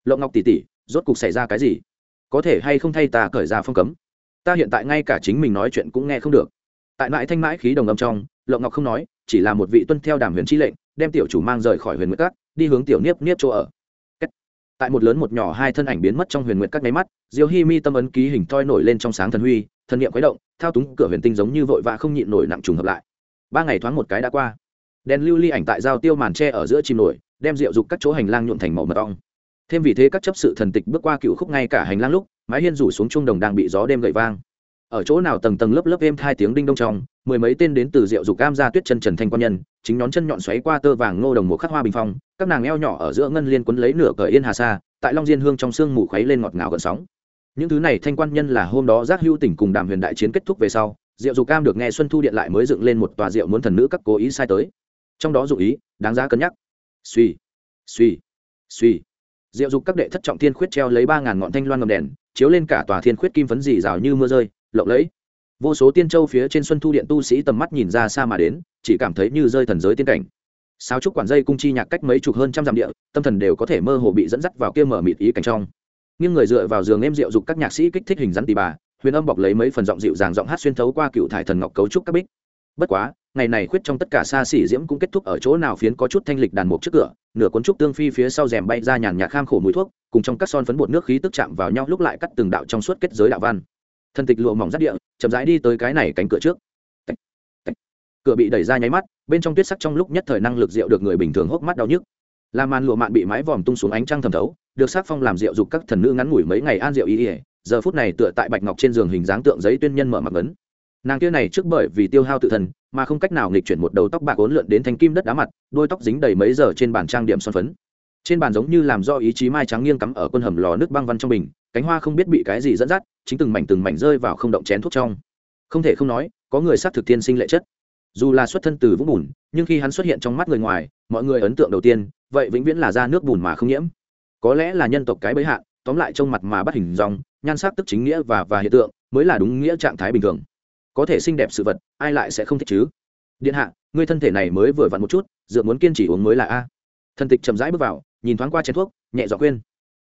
Lộng ngọc tỷ tỷ rốt cục xảy ra cái gì? Có thể hay không thay ta cởi ra phong cấm? Ta hiện tại ngay cả chính mình nói chuyện cũng nghe không được. Tại mãi thanh mãi khí đồng âm trong lộng ngọc không nói chỉ là một vị tuân theo đàm huyền chi lệnh đem tiểu chủ mang rời khỏi huyền nguyệt cát, đi hướng tiểu niếp niếp chỗ ở tại một lớn một nhỏ hai thân ảnh biến mất trong huyền nguyệt các nháy mắt, diêu hi mi tâm ấn ký hình toi nổi lên trong sáng thần huy, thần niệm khuấy động, thao túng cửa huyền tinh giống như vội vã không nhịn nổi nặng trùng hợp lại. Ba ngày thoáng một cái đã qua. Đèn lưu ly ảnh tại giao tiêu màn tre ở giữa chìm nổi, đem rượu dục các chỗ hành lang nhuộn thành màu mật ong. Thêm vì thế các chấp sự thần tịch bước qua cựu khúc ngay cả hành lang lúc, mái hiên rủ xuống trung đồng đang bị gió đêm gậy vang ở chỗ nào tầng tầng lớp lớp êm hai tiếng đinh đông trong, mười mấy tên đến từ rượu dục cam ra tuyết chân trần thanh quan nhân, chính nhón chân nhọn xoáy qua tơ vàng ngô đồng một khắc hoa bình phong, các nàng eo nhỏ ở giữa ngân liên quấn lấy nửa cờ yên hà sa, tại long diên hương trong sương mù khuấy lên ngọt ngào gần sóng. Những thứ này thanh quan nhân là hôm đó giác hữu tỉnh cùng đàm huyền đại chiến kết thúc về sau, rượu dục cam được nghe xuân thu điện lại mới dựng lên một tòa rượu muốn thần nữ các cố ý sai tới. Trong đó dụ ý, đáng giá cân nhắc. Suy suy suy diệu dục các đệ thất trọng thiên khuyết treo lấy ba ngàn ngọn thanh loan ngầm đèn, chiếu lên cả tòa thiên khuyết kim phấn dì rào như mưa rơi lộng lẫy. Vô số tiên châu phía trên xuân thu điện tu sĩ tầm mắt nhìn ra xa mà đến, chỉ cảm thấy như rơi thần giới tiên cảnh. Sao trúc quản dây cung chi nhạc cách mấy chục hơn trăm dặm địa, tâm thần đều có thể mơ hồ bị dẫn dắt vào kia mở mịt ý cảnh trong. Nhưng người dựa vào giường em rượu dục các nhạc sĩ kích thích hình rắn tì bà, huyền âm bọc lấy mấy phần giọng dịu dàng giọng hát xuyên thấu qua cựu thải thần ngọc cấu trúc các bích. Bất quá, ngày này khuyết trong tất cả xa xỉ diễm cũng kết thúc ở chỗ nào phiến có chút thanh lịch đàn mục trước cửa, nửa cuốn trúc tương phi phía sau rèm bay ra nhàn nhạt kham khổ mùi thuốc, cùng trong các son phấn bột nước khí tức chạm vào nhau lúc lại cắt từng đạo trong suốt kết giới đạo văn thân tịch lụa mỏng rắt địa chậm rãi đi tới cái này cánh cửa trước. Tạch, tạch. cửa bị đẩy ra nháy mắt bên trong tuyết sắc trong lúc nhất thời năng lực rượu được người bình thường hốc mắt đau nhức. Là màn lụa mạn bị mái vòm tung xuống ánh trăng thầm thấu được sắc phong làm rượu dục các thần nữ ngắn ngủi mấy ngày an rượu ý ỉa giờ phút này tựa tại bạch ngọc trên giường hình dáng tượng giấy tuyên nhân mở mặc ấn. Nàng kia này trước bởi vì tiêu hao tự thần mà không cách nào nghịch chuyển một đầu tóc bạc ốn lượn đến thanh kim đất đá mặt đôi tóc dính đầy mấy giờ trên bàn trang điểm son phấn. Trên bàn giống như làm do ý chí mai trắng nghiêng cắm ở quân hầm lò nước băng văn trong bình cánh hoa không biết bị cái gì dẫn dắt, chính từng mảnh từng mảnh rơi vào không động chén thuốc trong. Không thể không nói, có người xác thực tiên sinh lệ chất. Dù là xuất thân từ vũng bùn, nhưng khi hắn xuất hiện trong mắt người ngoài, mọi người ấn tượng đầu tiên, vậy vĩnh viễn là ra nước bùn mà không nhiễm. Có lẽ là nhân tộc cái bấy hạn, tóm lại trong mặt mà bắt hình dòng, nhan sắc tức chính nghĩa và và hiện tượng, mới là đúng nghĩa trạng thái bình thường. Có thể xinh đẹp sự vật, ai lại sẽ không thích chứ? Điện hạ ngươi thân thể này mới vừa vặn một chút, dựa muốn kiên trì uống mới là a. Thân tịch chậm rãi bước vào, nhìn thoáng qua chén thuốc, nhẹ dọ khuyên.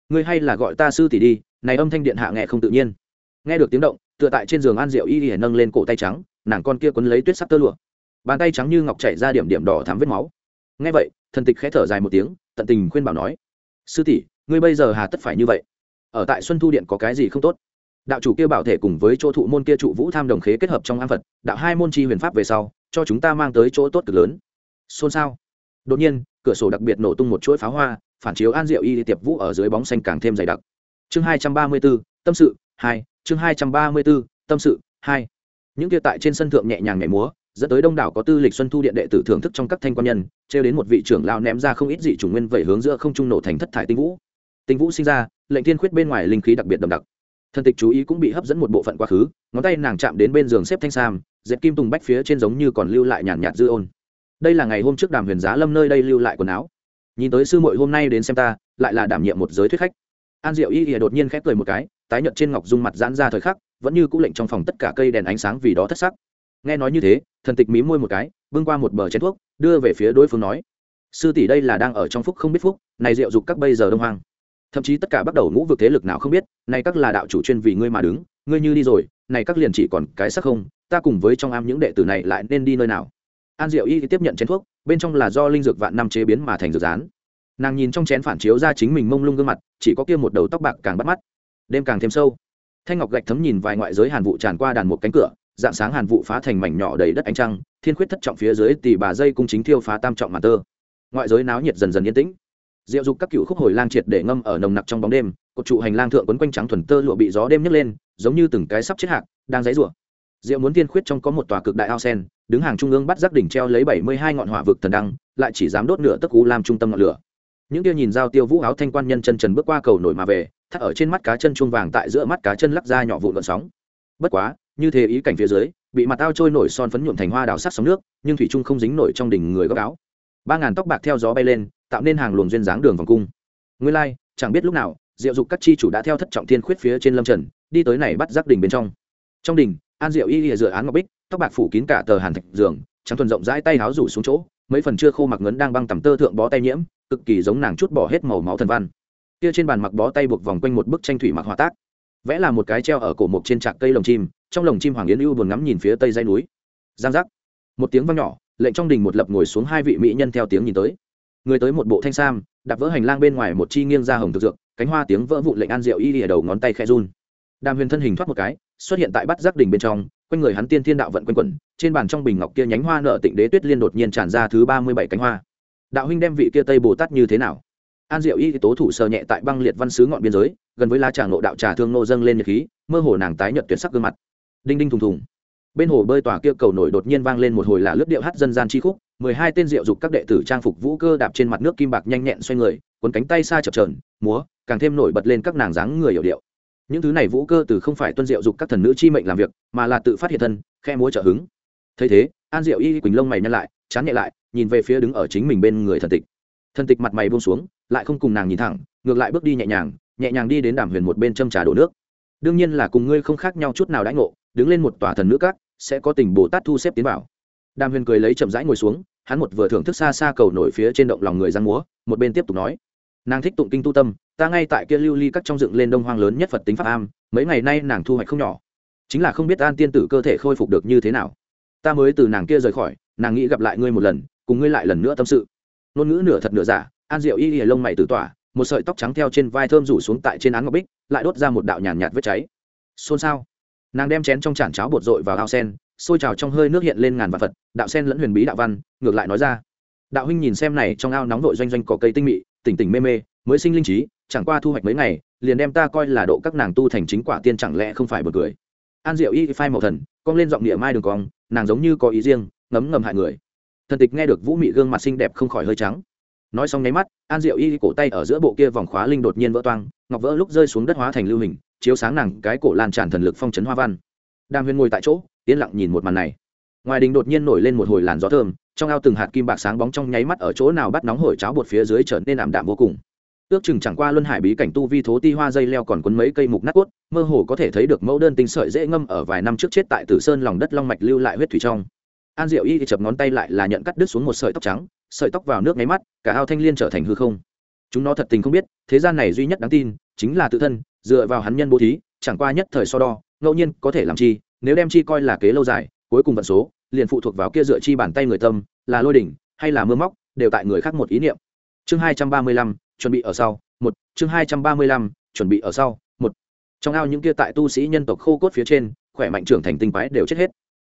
Ngươi hay là gọi ta sư tỷ đi này âm thanh điện hạ nghe không tự nhiên. Nghe được tiếng động, tựa tại trên giường an Diệu y y nâng lên cổ tay trắng, nàng con kia quấn lấy tuyết sắc tơ lụa. Bàn tay trắng như ngọc chảy ra điểm điểm đỏ thắm vết máu. Nghe vậy, thần tịch khẽ thở dài một tiếng, tận tình khuyên bảo nói, sư tỷ, ngươi bây giờ hà tất phải như vậy. Ở tại xuân thu điện có cái gì không tốt? Đạo chủ kia bảo thể cùng với chỗ thụ môn kia trụ vũ tham đồng khế kết hợp trong an phật, đạo hai môn chi huyền pháp về sau, cho chúng ta mang tới chỗ tốt cực lớn. Xôn xao. Đột nhiên, cửa sổ đặc biệt nổ tung một chuỗi pháo hoa, phản chiếu an diệu y tiệp vũ ở dưới bóng xanh càng thêm dày đặc chương hai trăm ba mươi b ố tâm sự, hai. Chương hai trăm ba mươi b ố tâm sự, hai. Những kia tại trên sân thượng nhẹ nhàng nhảy múa, dẫn tới đông đảo có tư lịch xuân thu điện đệ tử thưởng thức trong các thanh quan nhân, trêu đến một vị trưởng lao ném ra không ít dị chủng nguyên vẩy hướng giữa không trung nổ thành thất thải tinh vũ. Tinh vũ sinh ra, lệnh thiên khuyết bên ngoài linh khí đặc biệt đậm đặc. Thân tịch chú ý cũng bị hấp dẫn một bộ phận quá khứ, ngón tay nàng chạm đến bên giường xếp thanh sam dẹp kim tùng bách phía trên giống như còn lưu lại nhàn nhạt dư ôn. Đây là ngày hôm trước đàm huyền giá lâm nơi đây lưu lại quần áo. Nhìn tới sư muội hôm nay đến xem ta, lại là đảm nhiệm một giới thuyết khách an diệu y ỉa đột nhiên khép cười một cái, tái nhợt trên ngọc dung mặt giãn ra thời khắc, vẫn như cũ lệnh trong phòng tất cả cây đèn ánh sáng vì đó thất sắc. Nghe nói như thế, thần tịch mí môi một cái, bưng qua một bờ chén thuốc, đưa về phía đối phương nói, sư tỷ đây là đang ở trong phúc không biết phúc, này diệu dục các bây giờ đông hoang. Thậm chí tất cả bắt đầu ngũ vực thế lực nào không biết, này các là đạo chủ chuyên vì ngươi mà đứng, ngươi như đi rồi, này các liền chỉ còn cái sắc không, ta cùng với trong am những đệ tử này lại nên đi nơi nào? An diệu y tiếp nhận chén thuốc, bên trong là do linh dược vạn năm chế biến mà thành dược rán nàng nhìn trong chén phản chiếu ra chính mình mông lung gương mặt, chỉ có kia một đầu tóc bạc càng bắt mắt. Đêm càng thêm sâu. Thanh ngọc gạch thấm nhìn vài ngoại giới hàn vụ tràn qua đàn một cánh cửa, dạng sáng hàn vụ phá thành mảnh nhỏ đầy đất ánh trăng, thiên khuyết thất trọng phía dưới tỷ bà dây cung chính thiêu phá tam trọng mà tơ. Ngoại giới náo nhiệt dần dần yên tĩnh. Diệu dục các cựu khúc hồi lang triệt để ngâm ở nồng nặc trong bóng đêm, cột trụ hành lang thượng quấn quanh trắng thuần tơ lụa bị gió đêm nhấc lên, giống như từng cái sắp chết hạc, đang dãy rủa. Diệu muốn tiên khuyết trong có một tòa cực đại ao sen, đứng hàng trung ương bắt giác đỉnh treo lấy bảy mươi hai ngọn hỏa vực thần đăng, lại chỉ dám đốt nửa tấc cú làm trung tâm ngọn lửa những kia nhìn giao tiêu vũ áo thanh quan nhân chân trần bước qua cầu nổi mà về, thắt ở trên mắt cá chân chuông vàng tại giữa mắt cá chân lắc ra nhỏ vụn vận sóng. Bất quá, như thế ý cảnh phía dưới, bị mặt ao trôi nổi son phấn nhuộm thành hoa đào sắc sóng nước, nhưng thủy trung không dính nổi trong đỉnh người góc áo. Ba ngàn tóc bạc theo gió bay lên, tạo nên hàng luồng duyên dáng đường vòng cung. Nguyên lai, chẳng biết lúc nào, diệu dục các chi chủ đã theo thất trọng thiên khuyết phía trên lâm trần, đi tới này bắt giác đỉnh bên trong. Trong đỉnh, an diệu y lìa dựa án ngọc bích, tóc bạc phủ kín cả tờ hàn thạch giường, trắng thuần rộng rãi tay háo rủ xuống chỗ, mấy phần chưa khô mặc ngấn đang băng tầm tơ thượng bó tay nhiễm cực kỳ giống nàng chút bỏ hết màu máu thần văn. Kia trên bàn mặc bó tay buộc vòng quanh một bức tranh thủy mặc hòa tác. Vẽ là một cái treo ở cổ mục trên trạc cây lồng chim, trong lồng chim hoàng yến ưu buồn ngắm nhìn phía tây dãy núi. Giang giác. Một tiếng vang nhỏ, lệnh trong đình một lập ngồi xuống hai vị mỹ nhân theo tiếng nhìn tới. Người tới một bộ thanh sam, đạp vỡ hành lang bên ngoài một chi nghiêng ra hồng thực dược, cánh hoa tiếng vỡ vụn lệnh an diệu y ở đầu ngón tay khe run. Đàm huyền thân hình thoát một cái, xuất hiện tại bắt giác đỉnh bên trong, quanh người hắn tiên thiên đạo vận quanh quẩn, trên bàn trong bình ngọc kia nhánh hoa nợ tịnh đế tuyết liên đột nhiên tràn ra thứ ba mươi bảy cánh hoa đạo huynh đem vị kia tây bồ tát như thế nào? An diệu y tố thủ sờ nhẹ tại băng liệt văn sứ ngọn biên giới, gần với lá trà ngộ đạo trà thương nô dâng lên nhật khí, mơ hồ nàng tái nhợt tuyệt sắc gương mặt. Đinh đinh thùng thùng. Bên hồ bơi tòa kia cầu nổi đột nhiên vang lên một hồi là lướt điệu hát dân gian chi khúc, mười hai tên diệu dục các đệ tử trang phục vũ cơ đạp trên mặt nước kim bạc nhanh nhẹn xoay người quấn cánh tay xa chập trờn múa, càng thêm nổi bật lên các nàng dáng người hiểu điệu. Những thứ này vũ cơ từ không phải tuân diệu dục các thần nữ chi mệnh làm việc, mà là tự phát hiện thân, khe múa trợ hứng. Thấy thế, an diệu y quỳnh lông mày nhăn lại, chán nhẹ lại nhìn về phía đứng ở chính mình bên người thần tịch. Thần tịch mặt mày buông xuống, lại không cùng nàng nhìn thẳng, ngược lại bước đi nhẹ nhàng nhẹ nhàng đi đến đàm huyền một bên châm trà đổ nước. Đương nhiên là cùng ngươi không khác nhau chút nào đãi ngộ, đứng lên một tòa thần nữ các, sẽ có tình bồ tát thu xếp tiến vào. Đàm huyền cười lấy chậm rãi ngồi xuống, hắn một vừa thưởng thức xa xa cầu nổi phía trên động lòng người giang múa, một bên tiếp tục nói. Nàng thích tụng kinh tu tâm, ta ngay tại kia lưu ly các trong dựng lên đông hoang lớn nhất phật tính pháp am, mấy ngày nay nàng thu hoạch không nhỏ. Chính là không biết an tiên tử cơ thể khôi phục được như thế nào. Ta mới từ nàng kia rời khỏi, nàng nghĩ gặp lại ngươi một lần cùng ngươi lại lần nữa tâm sự. Ngôn ngữ nửa thật nửa giả, an diệu y y lông mày từ tỏa, một sợi tóc trắng theo trên vai thơm rủ xuống tại trên án ngọc bích, lại đốt ra một đạo nhàn nhạt vết cháy. Xôn xao. Nàng đem chén trong chản cháo bột rội vào ao sen sôi trào trong hơi nước hiện lên ngàn vạn phật, đạo sen lẫn huyền bí đạo văn, ngược lại nói ra. Đạo huynh nhìn xem này trong ao nóng vội doanh doanh cỏ cây tinh mị, tỉnh tỉnh mê mê, mới sinh linh trí, chẳng qua thu hoạch mấy ngày, liền đem ta coi là độ các nàng tu thành chính quả tiên chẳng lẽ không phải một người an diệu y phai màu thần, cong lên giọng địa mai đường cong, nàng giống như có ý riêng, ngấm ngầm hại người thần tịch nghe được vũ mị gương mặt xinh đẹp không khỏi hơi trắng. Nói xong nháy mắt, an diệu y cổ tay ở giữa bộ kia vòng khóa linh đột nhiên vỡ toang, ngọc vỡ lúc rơi xuống đất hóa thành lưu hình, chiếu sáng nàng cái cổ lan tràn thần lực phong trấn hoa văn. Đàm huyền ngồi tại chỗ, yên lặng nhìn một màn này. Ngoài đình đột nhiên nổi lên một hồi làn gió thơm, trong ao từng hạt kim bạc sáng bóng trong nháy mắt ở chỗ nào bắt nóng hổi cháo bột phía dưới trở nên ảm đạm vô cùng. Ước chừng chẳng qua luân hải bí cảnh tu vi thố ti hoa dây leo còn quấn mấy cây mục nát cốt, mơ hồ có thể thấy được mẫu đơn tinh sợi dễ ngâm ở vài năm trước chết tại tử sơn lòng đất long mạch lưu lại huyết thủy trong an diệu y chập ngón tay lại là nhận cắt đứt xuống một sợi tóc trắng, sợi tóc vào nước nháy mắt, cả ao thanh liên trở thành hư không. Chúng nó thật tình không biết, thế gian này duy nhất đáng tin, chính là tự thân, dựa vào hắn nhân bố thí, chẳng qua nhất thời so đo, ngẫu nhiên có thể làm chi, nếu đem chi coi là kế lâu dài, cuối cùng vận số, liền phụ thuộc vào kia dựa chi bàn tay người tâm, là lôi đỉnh, hay là mưa móc, đều tại người khác một ý niệm. Chương hai trăm ba mươi lăm, chuẩn bị ở sau, một, chương hai trăm ba mươi lăm, chuẩn bị ở sau, một. Trong ao những kia tại tu sĩ nhân tộc khô cốt phía trên, khỏe mạnh trưởng thành tinh quái đều chết hết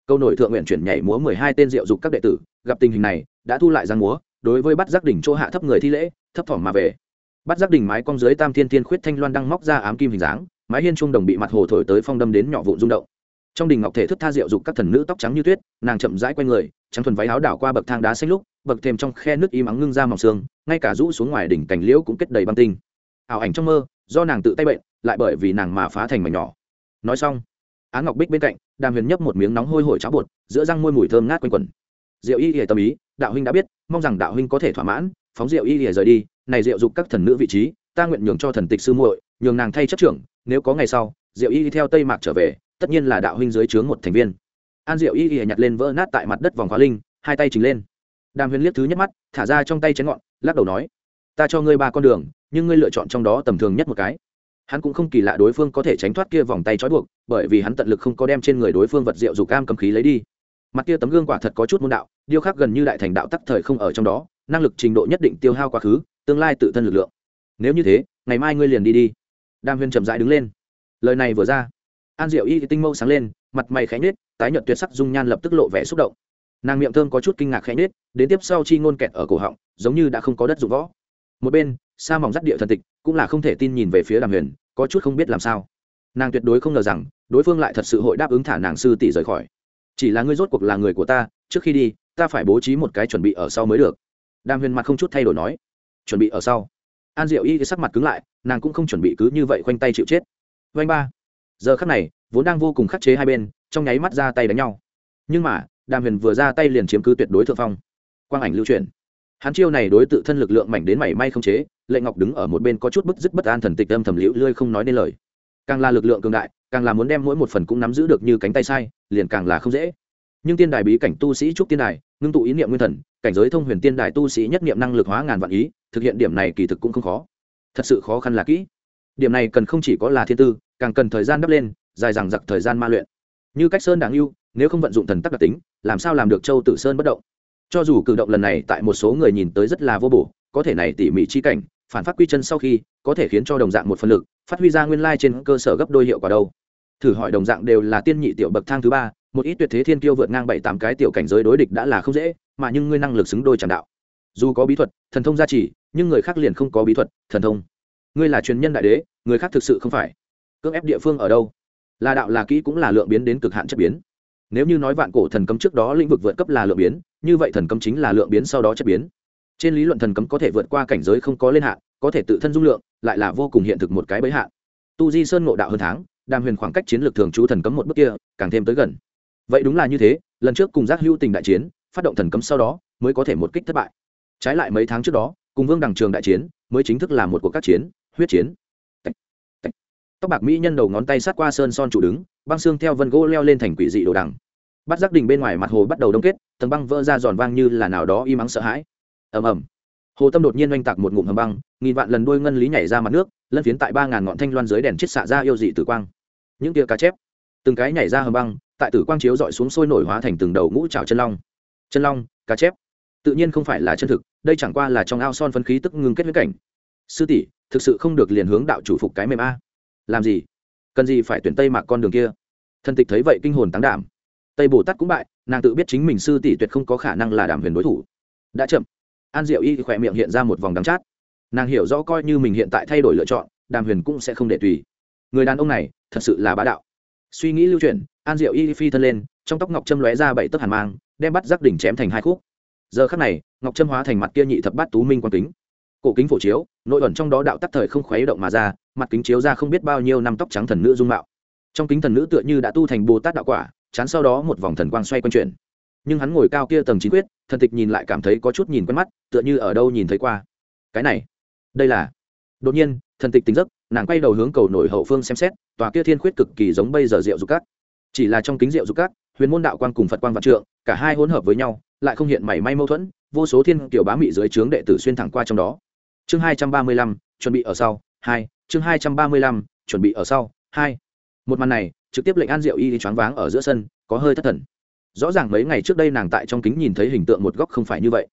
câu nổi thượng nguyện chuyển nhảy múa mười hai tên diệu dục các đệ tử, gặp tình hình này, đã thu lại giang múa, đối với bắt giác đỉnh chỗ hạ thấp người thi lễ, thấp thỏm mà về. Bắt giác đỉnh mái cong dưới tam thiên thiên khuyết thanh loan đang móc ra ám kim hình dáng, mái hiên trung đồng bị mặt hồ thổi tới phong đâm đến nhỏ vụn rung động. Trong đình ngọc thể thức tha diệu dục các thần nữ tóc trắng như tuyết, nàng chậm rãi quanh người, trắng thuần váy áo đảo qua bậc thang đá xanh lúc, bậc thềm trong khe nước im ắng ngưng ra mỏng xương ngay cả rũ xuống ngoài đỉnh cành liễu cũng kết đầy băng tinh. Ảo ảnh trong mơ, do nàng tự tay bệnh, lại bởi vì nàng mà phá thành mảnh nhỏ. Nói xong á ngọc bích bên cạnh, đàm huyền nhấp một miếng nóng hôi hổi cháo bột, giữa răng môi mùi thơm ngát quanh quẩn. Diệu y ỉa tâm ý, đạo huynh đã biết, mong rằng đạo huynh có thể thỏa mãn, phóng diệu y ỉa rời đi, này diệu dục các thần nữ vị trí, ta nguyện nhường cho thần tịch sư muội, nhường nàng thay chấp trưởng, nếu có ngày sau, diệu y theo tây mạc trở về, tất nhiên là đạo huynh dưới trướng một thành viên. An diệu y ỉa nhặt lên vỡ nát tại mặt đất vòng khóa linh, hai tay chính lên. Đàm huyền liếc thứ nhất mắt, thả ra trong tay chén ngọn, lắc đầu nói, ta cho ngươi ba con đường, nhưng ngươi lựa chọn trong đó tầm thường nhất một cái hắn cũng không kỳ lạ đối phương có thể tránh thoát kia vòng tay trói buộc, bởi vì hắn tận lực không có đem trên người đối phương vật rượu dù cam cầm khí lấy đi. Mặt kia tấm gương quả thật có chút môn đạo, điêu khắc gần như đại thành đạo tắc thời không ở trong đó, năng lực trình độ nhất định tiêu hao quá khứ, tương lai tự thân lực lượng. Nếu như thế, ngày mai ngươi liền đi đi. Đam huyên chậm rãi đứng lên. Lời này vừa ra, an diệu y tinh mâu sáng lên, mặt mày khẽ nhết tái nhợt tuyệt sắc dung nhan lập tức lộ vẻ xúc động. Nàng miệng thơm có chút kinh ngạc khẽ nhết đến tiếp sau chi ngôn kẹt ở cổ họng, giống như đã không có đất dụng võ. Một bên, sa mỏng dắt địa thần tịch cũng là không thể tin nhìn về phía đàm huyền, có chút không biết làm sao. Nàng tuyệt đối không ngờ rằng, đối phương lại thật sự hội đáp ứng thả nàng sư tỷ rời khỏi. Chỉ là ngươi rốt cuộc là người của ta, trước khi đi, ta phải bố trí một cái chuẩn bị ở sau mới được. Đàm huyền mặt không chút thay đổi nói. Chuẩn bị ở sau. An diệu y sắc mặt cứng lại, nàng cũng không chuẩn bị cứ như vậy khoanh tay chịu chết. Vanh ba. Giờ khắc này, vốn đang vô cùng khắc chế hai bên, trong nháy mắt ra tay đánh nhau. Nhưng mà, đàm huyền vừa ra tay liền chiếm cứ tuyệt đối thượng phong. Quang ảnh lưu truyền. Hắn chiêu này đối tự thân lực lượng mảnh đến mảy may không chế lệ ngọc đứng ở một bên có chút bức dứt bất an thần tịch âm thầm liễu lươi không nói nên lời. Càng là lực lượng cường đại, càng là muốn đem mỗi một phần cũng nắm giữ được như cánh tay sai, liền càng là không dễ. Nhưng tiên đài bí cảnh tu sĩ trúc tiên đài, ngưng tụ ý niệm nguyên thần, cảnh giới thông huyền tiên đài tu sĩ nhất niệm năng lực hóa ngàn vạn ý, thực hiện điểm này kỳ thực cũng không khó. Thật sự khó khăn là kỹ. Điểm này cần không chỉ có là thiên tư, càng cần thời gian đắp lên, dài dằng dặc thời gian ma luyện. Như cách sơn đáng yêu nếu không vận dụng thần tắc đặc tính, làm sao làm được châu tử sơn bất động? Cho dù cử động lần này tại một số người nhìn tới rất là vô bổ có thể này tỉ mỉ chi cảnh, phản phát quy chân sau khi, có thể khiến cho đồng dạng một phần lực, phát huy ra nguyên lai trên cơ sở gấp đôi hiệu quả đâu. Thử hỏi đồng dạng đều là tiên nhị tiểu bậc thang thứ ba, một ít tuyệt thế thiên kiêu vượt ngang bảy tám cái tiểu cảnh giới đối địch đã là không dễ, mà nhưng ngươi năng lực xứng đôi tràn đạo. Dù có bí thuật, thần thông gia trì, nhưng người khác liền không có bí thuật, thần thông. Ngươi là truyền nhân đại đế, người khác thực sự không phải. Cưỡng ép địa phương ở đâu? Là đạo là kỹ cũng là lượng biến đến cực hạn chất biến. Nếu như nói vạn cổ thần cấm trước đó lĩnh vực vượt cấp là lượng biến, như vậy thần cấm chính là lượng biến sau đó chất biến trên lý luận thần cấm có thể vượt qua cảnh giới không có lên hạn, có thể tự thân dung lượng, lại là vô cùng hiện thực một cái bấy hạn. Tu di sơn ngộ đạo hơn tháng, đàm huyền khoảng cách chiến lược thường trú thần cấm một bước kia, càng thêm tới gần. Vậy đúng là như thế, lần trước cùng giác hữu tình đại chiến, phát động thần cấm sau đó, mới có thể một kích thất bại. Trái lại mấy tháng trước đó, cùng vương đằng trường đại chiến, mới chính thức là một cuộc các chiến, huyết chiến. Tóc bạc mỹ nhân đầu ngón tay sát qua sơn son trụ đứng, băng xương theo vân gỗ leo lên thành quỷ dị đồ đằng. Bắt giác đình bên ngoài mặt hồ bắt đầu đông kết, tầng băng vỡ ra giòn vang như là nào đó im ắng sợ hãi ầm ầm. Hồ tâm đột nhiên oanh tạc một ngụm hầm băng, nghìn vạn lần đôi ngân lý nhảy ra mặt nước, lân phiến tại ba ngàn ngọn thanh loan dưới đèn chết xạ ra yêu dị tử quang. Những tia cá chép, từng cái nhảy ra hầm băng, tại tử quang chiếu dọi xuống sôi nổi hóa thành từng đầu ngũ trào chân long. Chân long, cá chép. Tự nhiên không phải là chân thực, đây chẳng qua là trong ao son phân khí tức ngưng kết với cảnh. Sư tỷ, thực sự không được liền hướng đạo chủ phục cái mềm a. Làm gì? Cần gì phải tuyển tây mạc con đường kia? Thân tịch thấy vậy kinh hồn táng đảm. Tây bồ tát cũng bại, nàng tự biết chính mình sư tỷ tuyệt không có khả năng là đảm huyền đối thủ. Đã chậm an diệu y khỏe miệng hiện ra một vòng đắng chát. Nàng hiểu rõ coi như mình hiện tại thay đổi lựa chọn, đàm huyền cũng sẽ không để tùy. Người đàn ông này, thật sự là bá đạo. Suy nghĩ lưu chuyển, an diệu y phi thân lên, trong tóc ngọc trâm lóe ra bảy tấc hàn mang, đem bắt giác đỉnh chém thành hai khúc. Giờ khắc này, ngọc trâm hóa thành mặt kia nhị thập bát tú minh quan kính. Cổ kính phổ chiếu, nội ẩn trong đó đạo tắc thời không khuấy động mà ra, mặt kính chiếu ra không biết bao nhiêu năm tóc trắng thần nữ dung mạo. Trong kính thần nữ tựa như đã tu thành bồ tát đạo quả, chán sau đó một vòng thần quang xoay quanh chuyển nhưng hắn ngồi cao kia tầng chín quyết, thần tịch nhìn lại cảm thấy có chút nhìn quen mắt, tựa như ở đâu nhìn thấy qua. Cái này, đây là, đột nhiên, thần tịch tính giấc, nàng quay đầu hướng cầu nổi hậu phương xem xét, tòa kia thiên khuyết cực kỳ giống bây giờ rượu dục cát chỉ là trong kính rượu dục cát huyền môn đạo quan cùng phật quan vạn trượng, cả hai hỗn hợp với nhau, lại không hiện mảy may mâu thuẫn, vô số thiên kiểu bá mị dưới trướng đệ tử xuyên thẳng qua trong đó. Chương hai trăm ba mươi lăm, chuẩn bị ở sau, hai, chương hai trăm ba mươi lăm, chuẩn bị ở sau, hai. Một màn này, trực tiếp lệnh an diệu y đi choáng váng ở giữa sân, có hơi thất thần rõ ràng mấy ngày trước đây nàng tại trong kính nhìn thấy hình tượng một góc không phải như vậy.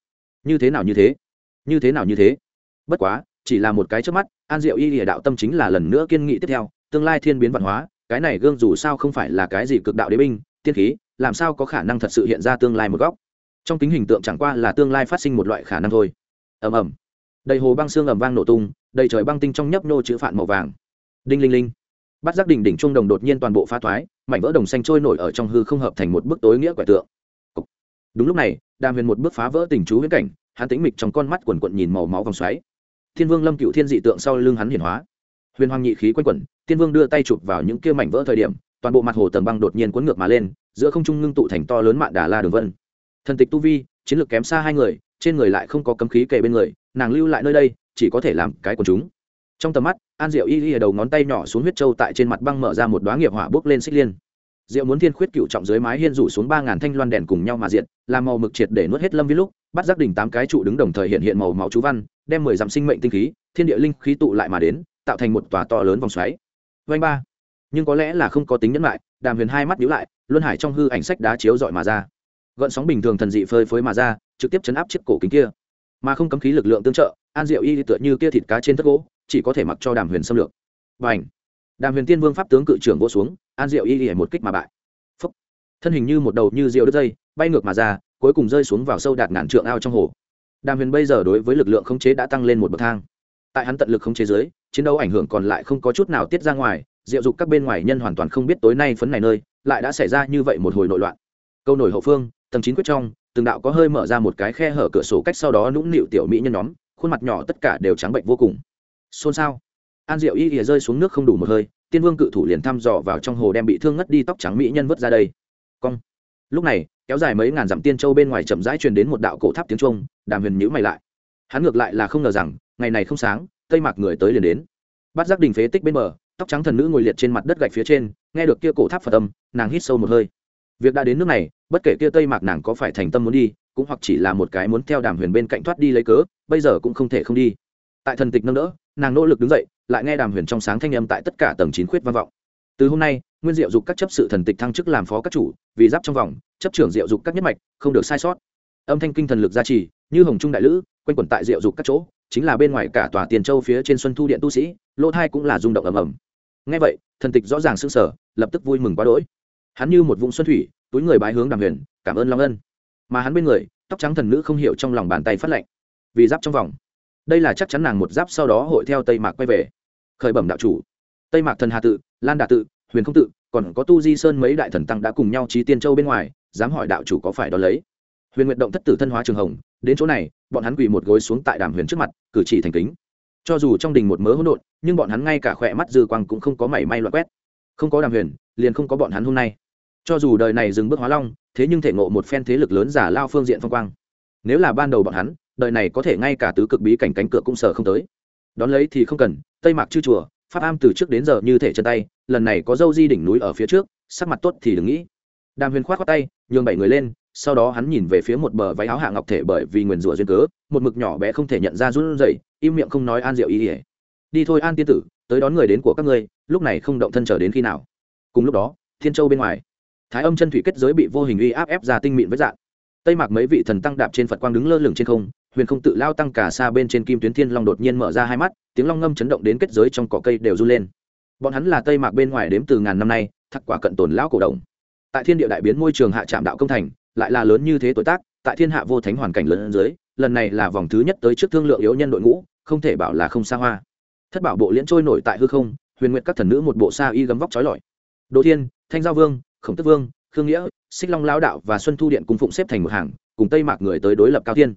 Như thế nào như thế? Như thế nào như thế? Bất quá, chỉ là một cái trước mắt, an diệu y địa đạo tâm chính là lần nữa kiên nghị tiếp theo, tương lai thiên biến văn hóa, cái này gương dù sao không phải là cái gì cực đạo đế binh, tiên khí, làm sao có khả năng thật sự hiện ra tương lai một góc? Trong kính hình tượng chẳng qua là tương lai phát sinh một loại khả năng thôi. Ầm ầm. Đầy hồ băng xương ầm vang nổ tung, đầy trời băng tinh trong nhấp nô chữ phạn màu vàng. Đinh linh linh bắt giác đỉnh đỉnh trung đồng đột nhiên toàn bộ phá thoái, mảnh vỡ đồng xanh trôi nổi ở trong hư không hợp thành một bức tối nghĩa quẻ tượng. Đúng lúc này, đàm huyền một bước phá vỡ tình chú huyễn cảnh, hắn tĩnh mịch trong con mắt quần quận nhìn màu máu vòng xoáy. Thiên vương lâm cựu thiên dị tượng sau lưng hắn hiển hóa. Huyền hoàng nhị khí quanh quẩn tiên vương đưa tay chụp vào những kia mảnh vỡ thời điểm, toàn bộ mặt hồ tầng băng đột nhiên cuốn ngược mà lên, giữa không trung ngưng tụ thành to lớn mạn đà la đường vân. Thần tịch tu vi, chiến lược kém xa hai người, trên người lại không có cấm khí kề bên người, nàng lưu lại nơi đây, chỉ có thể làm cái của chúng trong tầm mắt, an diệu y y đầu ngón tay nhỏ xuống huyết trâu tại trên mặt băng mở ra một đoá nghiệp hỏa bước lên xích liên. Diệu muốn thiên khuyết cựu trọng dưới mái hiên rủ xuống ba ngàn thanh loan đèn cùng nhau mà diện làm màu mực triệt để nuốt hết lâm vi lúc, bắt giác đỉnh tám cái trụ đứng đồng thời hiện hiện màu máu chú văn, đem mười dặm sinh mệnh tinh khí, thiên địa linh khí tụ lại mà đến, tạo thành một tòa to lớn vòng xoáy. Vanh ba. Nhưng có lẽ là không có tính nhẫn lại đàm huyền hai mắt nhíu lại, luân hải trong hư ảnh sách đá chiếu dọi mà ra. Gợn sóng bình thường thần dị phơi phới mà ra, trực tiếp chấn áp chiếc cổ kính kia. Mà không cấm khí lực lượng tương trợ, an diệu y tựa như kia thịt cá trên thất gỗ chỉ có thể mặc cho đàm huyền xâm lược. Và ảnh đàm huyền tiên vương pháp tướng cự trưởng vỗ xuống, an diệu y y một kích mà bại. Phúc. thân hình như một đầu như rượu đứt dây, bay ngược mà ra, cuối cùng rơi xuống vào sâu đạt ngàn trượng ao trong hồ. Đàm huyền bây giờ đối với lực lượng khống chế đã tăng lên một bậc thang. Tại hắn tận lực khống chế dưới, chiến đấu ảnh hưởng còn lại không có chút nào tiết ra ngoài, diệu dục các bên ngoài nhân hoàn toàn không biết tối nay phấn này nơi, lại đã xảy ra như vậy một hồi nội loạn. Câu nổi hậu phương, tầng chín quyết trong, từng đạo có hơi mở ra một cái khe hở cửa sổ cách sau đó nũng nịu tiểu mỹ nhân nhóm, khuôn mặt nhỏ tất cả đều trắng bệnh vô cùng xôn xao. An diệu y ỉa rơi xuống nước không đủ một hơi, tiên vương cự thủ liền thăm dò vào trong hồ đem bị thương ngất đi tóc trắng mỹ nhân vớt ra đây. Cong. Lúc này, kéo dài mấy ngàn dặm tiên châu bên ngoài chậm rãi truyền đến một đạo cổ tháp tiếng trung đàm huyền nhữ mày lại. Hắn ngược lại là không ngờ rằng, ngày này không sáng, tây mạc người tới liền đến. Bắt giác đình phế tích bên bờ, tóc trắng thần nữ ngồi liệt trên mặt đất gạch phía trên, nghe được kia cổ tháp phật âm, nàng hít sâu một hơi. Việc đã đến nước này, bất kể kia tây mạc nàng có phải thành tâm muốn đi, cũng hoặc chỉ là một cái muốn theo đàm huyền bên cạnh thoát đi lấy cớ, bây giờ cũng không thể không đi tại thần tịch nâng đỡ, nàng nỗ lực đứng dậy, lại nghe đàm huyền trong sáng thanh âm tại tất cả tầng chín khuyết vang vọng. Từ hôm nay, nguyên diệu dục các chấp sự thần tịch thăng chức làm phó các chủ, vì giáp trong vòng, chấp trưởng diệu dục các nhất mạch, không được sai sót. Âm thanh kinh thần lực gia trì, như hồng trung đại lữ, quanh quẩn tại diệu dục các chỗ, chính là bên ngoài cả tòa tiền châu phía trên xuân thu điện tu sĩ, lỗ thai cũng là rung động ầm ầm. Ngay vậy, thần tịch rõ ràng s ư n g sở lập tức vui mừng quá đỗi. Hắn như một vùng xuân thủy, túi người bái hướng đàm huyền, cảm ơn long ân. Mà hắn bên người, tóc trắng thần nữ không hiểu trong lòng bàn tay phát lạnh vì giáp trong vòng đây là chắc chắn nàng một giáp sau đó hội theo tây mạc quay về. Khởi bẩm đạo chủ. Tây mạc thần hà tự, lan đà tự, huyền không tự, còn có tu di sơn mấy đại thần tăng đã cùng nhau trí tiên châu bên ngoài, dám hỏi đạo chủ có phải đ ó lấy. Huyền nguyện động thất tử thân hóa trường hồng, đến chỗ này, bọn hắn quỳ một gối xuống tại đàm huyền trước mặt, cử chỉ thành kính. Cho dù trong đình một mớ hỗn độn, nhưng bọn hắn ngay cả khỏe mắt dư quang cũng không có mảy may loại quét. Không có đàm huyền, liền không có bọn hắn hôm nay. Cho dù đời này dừng bước hóa long, thế nhưng thể ngộ một phen thế lực lớn giả lao phương diện phong quang. Nếu là ban đầu bọn hắn đời này có thể ngay cả tứ cực bí cảnh cánh cửa cũng sở không tới. Đón lấy thì không cần, tây mạc chư chùa, pháp am từ trước đến giờ như thể chân tay, lần này có dâu di đỉnh núi ở phía trước, sắc mặt tốt thì đừng nghĩ. Đàm huyền khoát khoát tay, nhường bảy người lên, sau đó hắn nhìn về phía một bờ váy áo hạ ngọc thể bởi vì nguyền rủa duyên cớ, một mực nhỏ bé không thể nhận ra run rẩy, im miệng không nói an diệu ý ỉa. Đi thôi an tiên tử, tới đón người đến của các ngươi, lúc này không động thân chờ đến khi nào. Cùng lúc đó, thiên châu bên ngoài, thái âm chân thủy kết giới bị vô hình uy áp ép ra tinh mịn với dạng. Tây mạc mấy vị thần tăng đạp trên phật quang đứng lơ lửng trên không huyền không tự lao tăng cả xa bên trên kim tuyến thiên long đột nhiên mở ra hai mắt, tiếng long ngâm chấn động đến kết giới trong cỏ cây đều run lên. Bọn hắn là tây mạc bên ngoài đếm từ ngàn năm nay thắc quả cận tồn lão cổ đồng tại thiên địa đại biến môi trường hạ trạm đạo công thành, lại là lớn như thế tuổi tác, tại thiên hạ vô thánh hoàn cảnh lớn dưới, lần này là vòng thứ nhất tới trước thương lượng yếu nhân đội ngũ, không thể bảo là không xa hoa. Thất bảo bộ liễn trôi nổi tại hư không, huyền nguyện các thần nữ một bộ sa y gấm vóc trói lọi. Đỗ thiên, thanh giao vương, khổng tức vương, khương nghĩa, xích long lao đạo và xuân thu điện cùng phụng xếp thành một hàng, cùng tây mạc người tới đối lập cao thiên.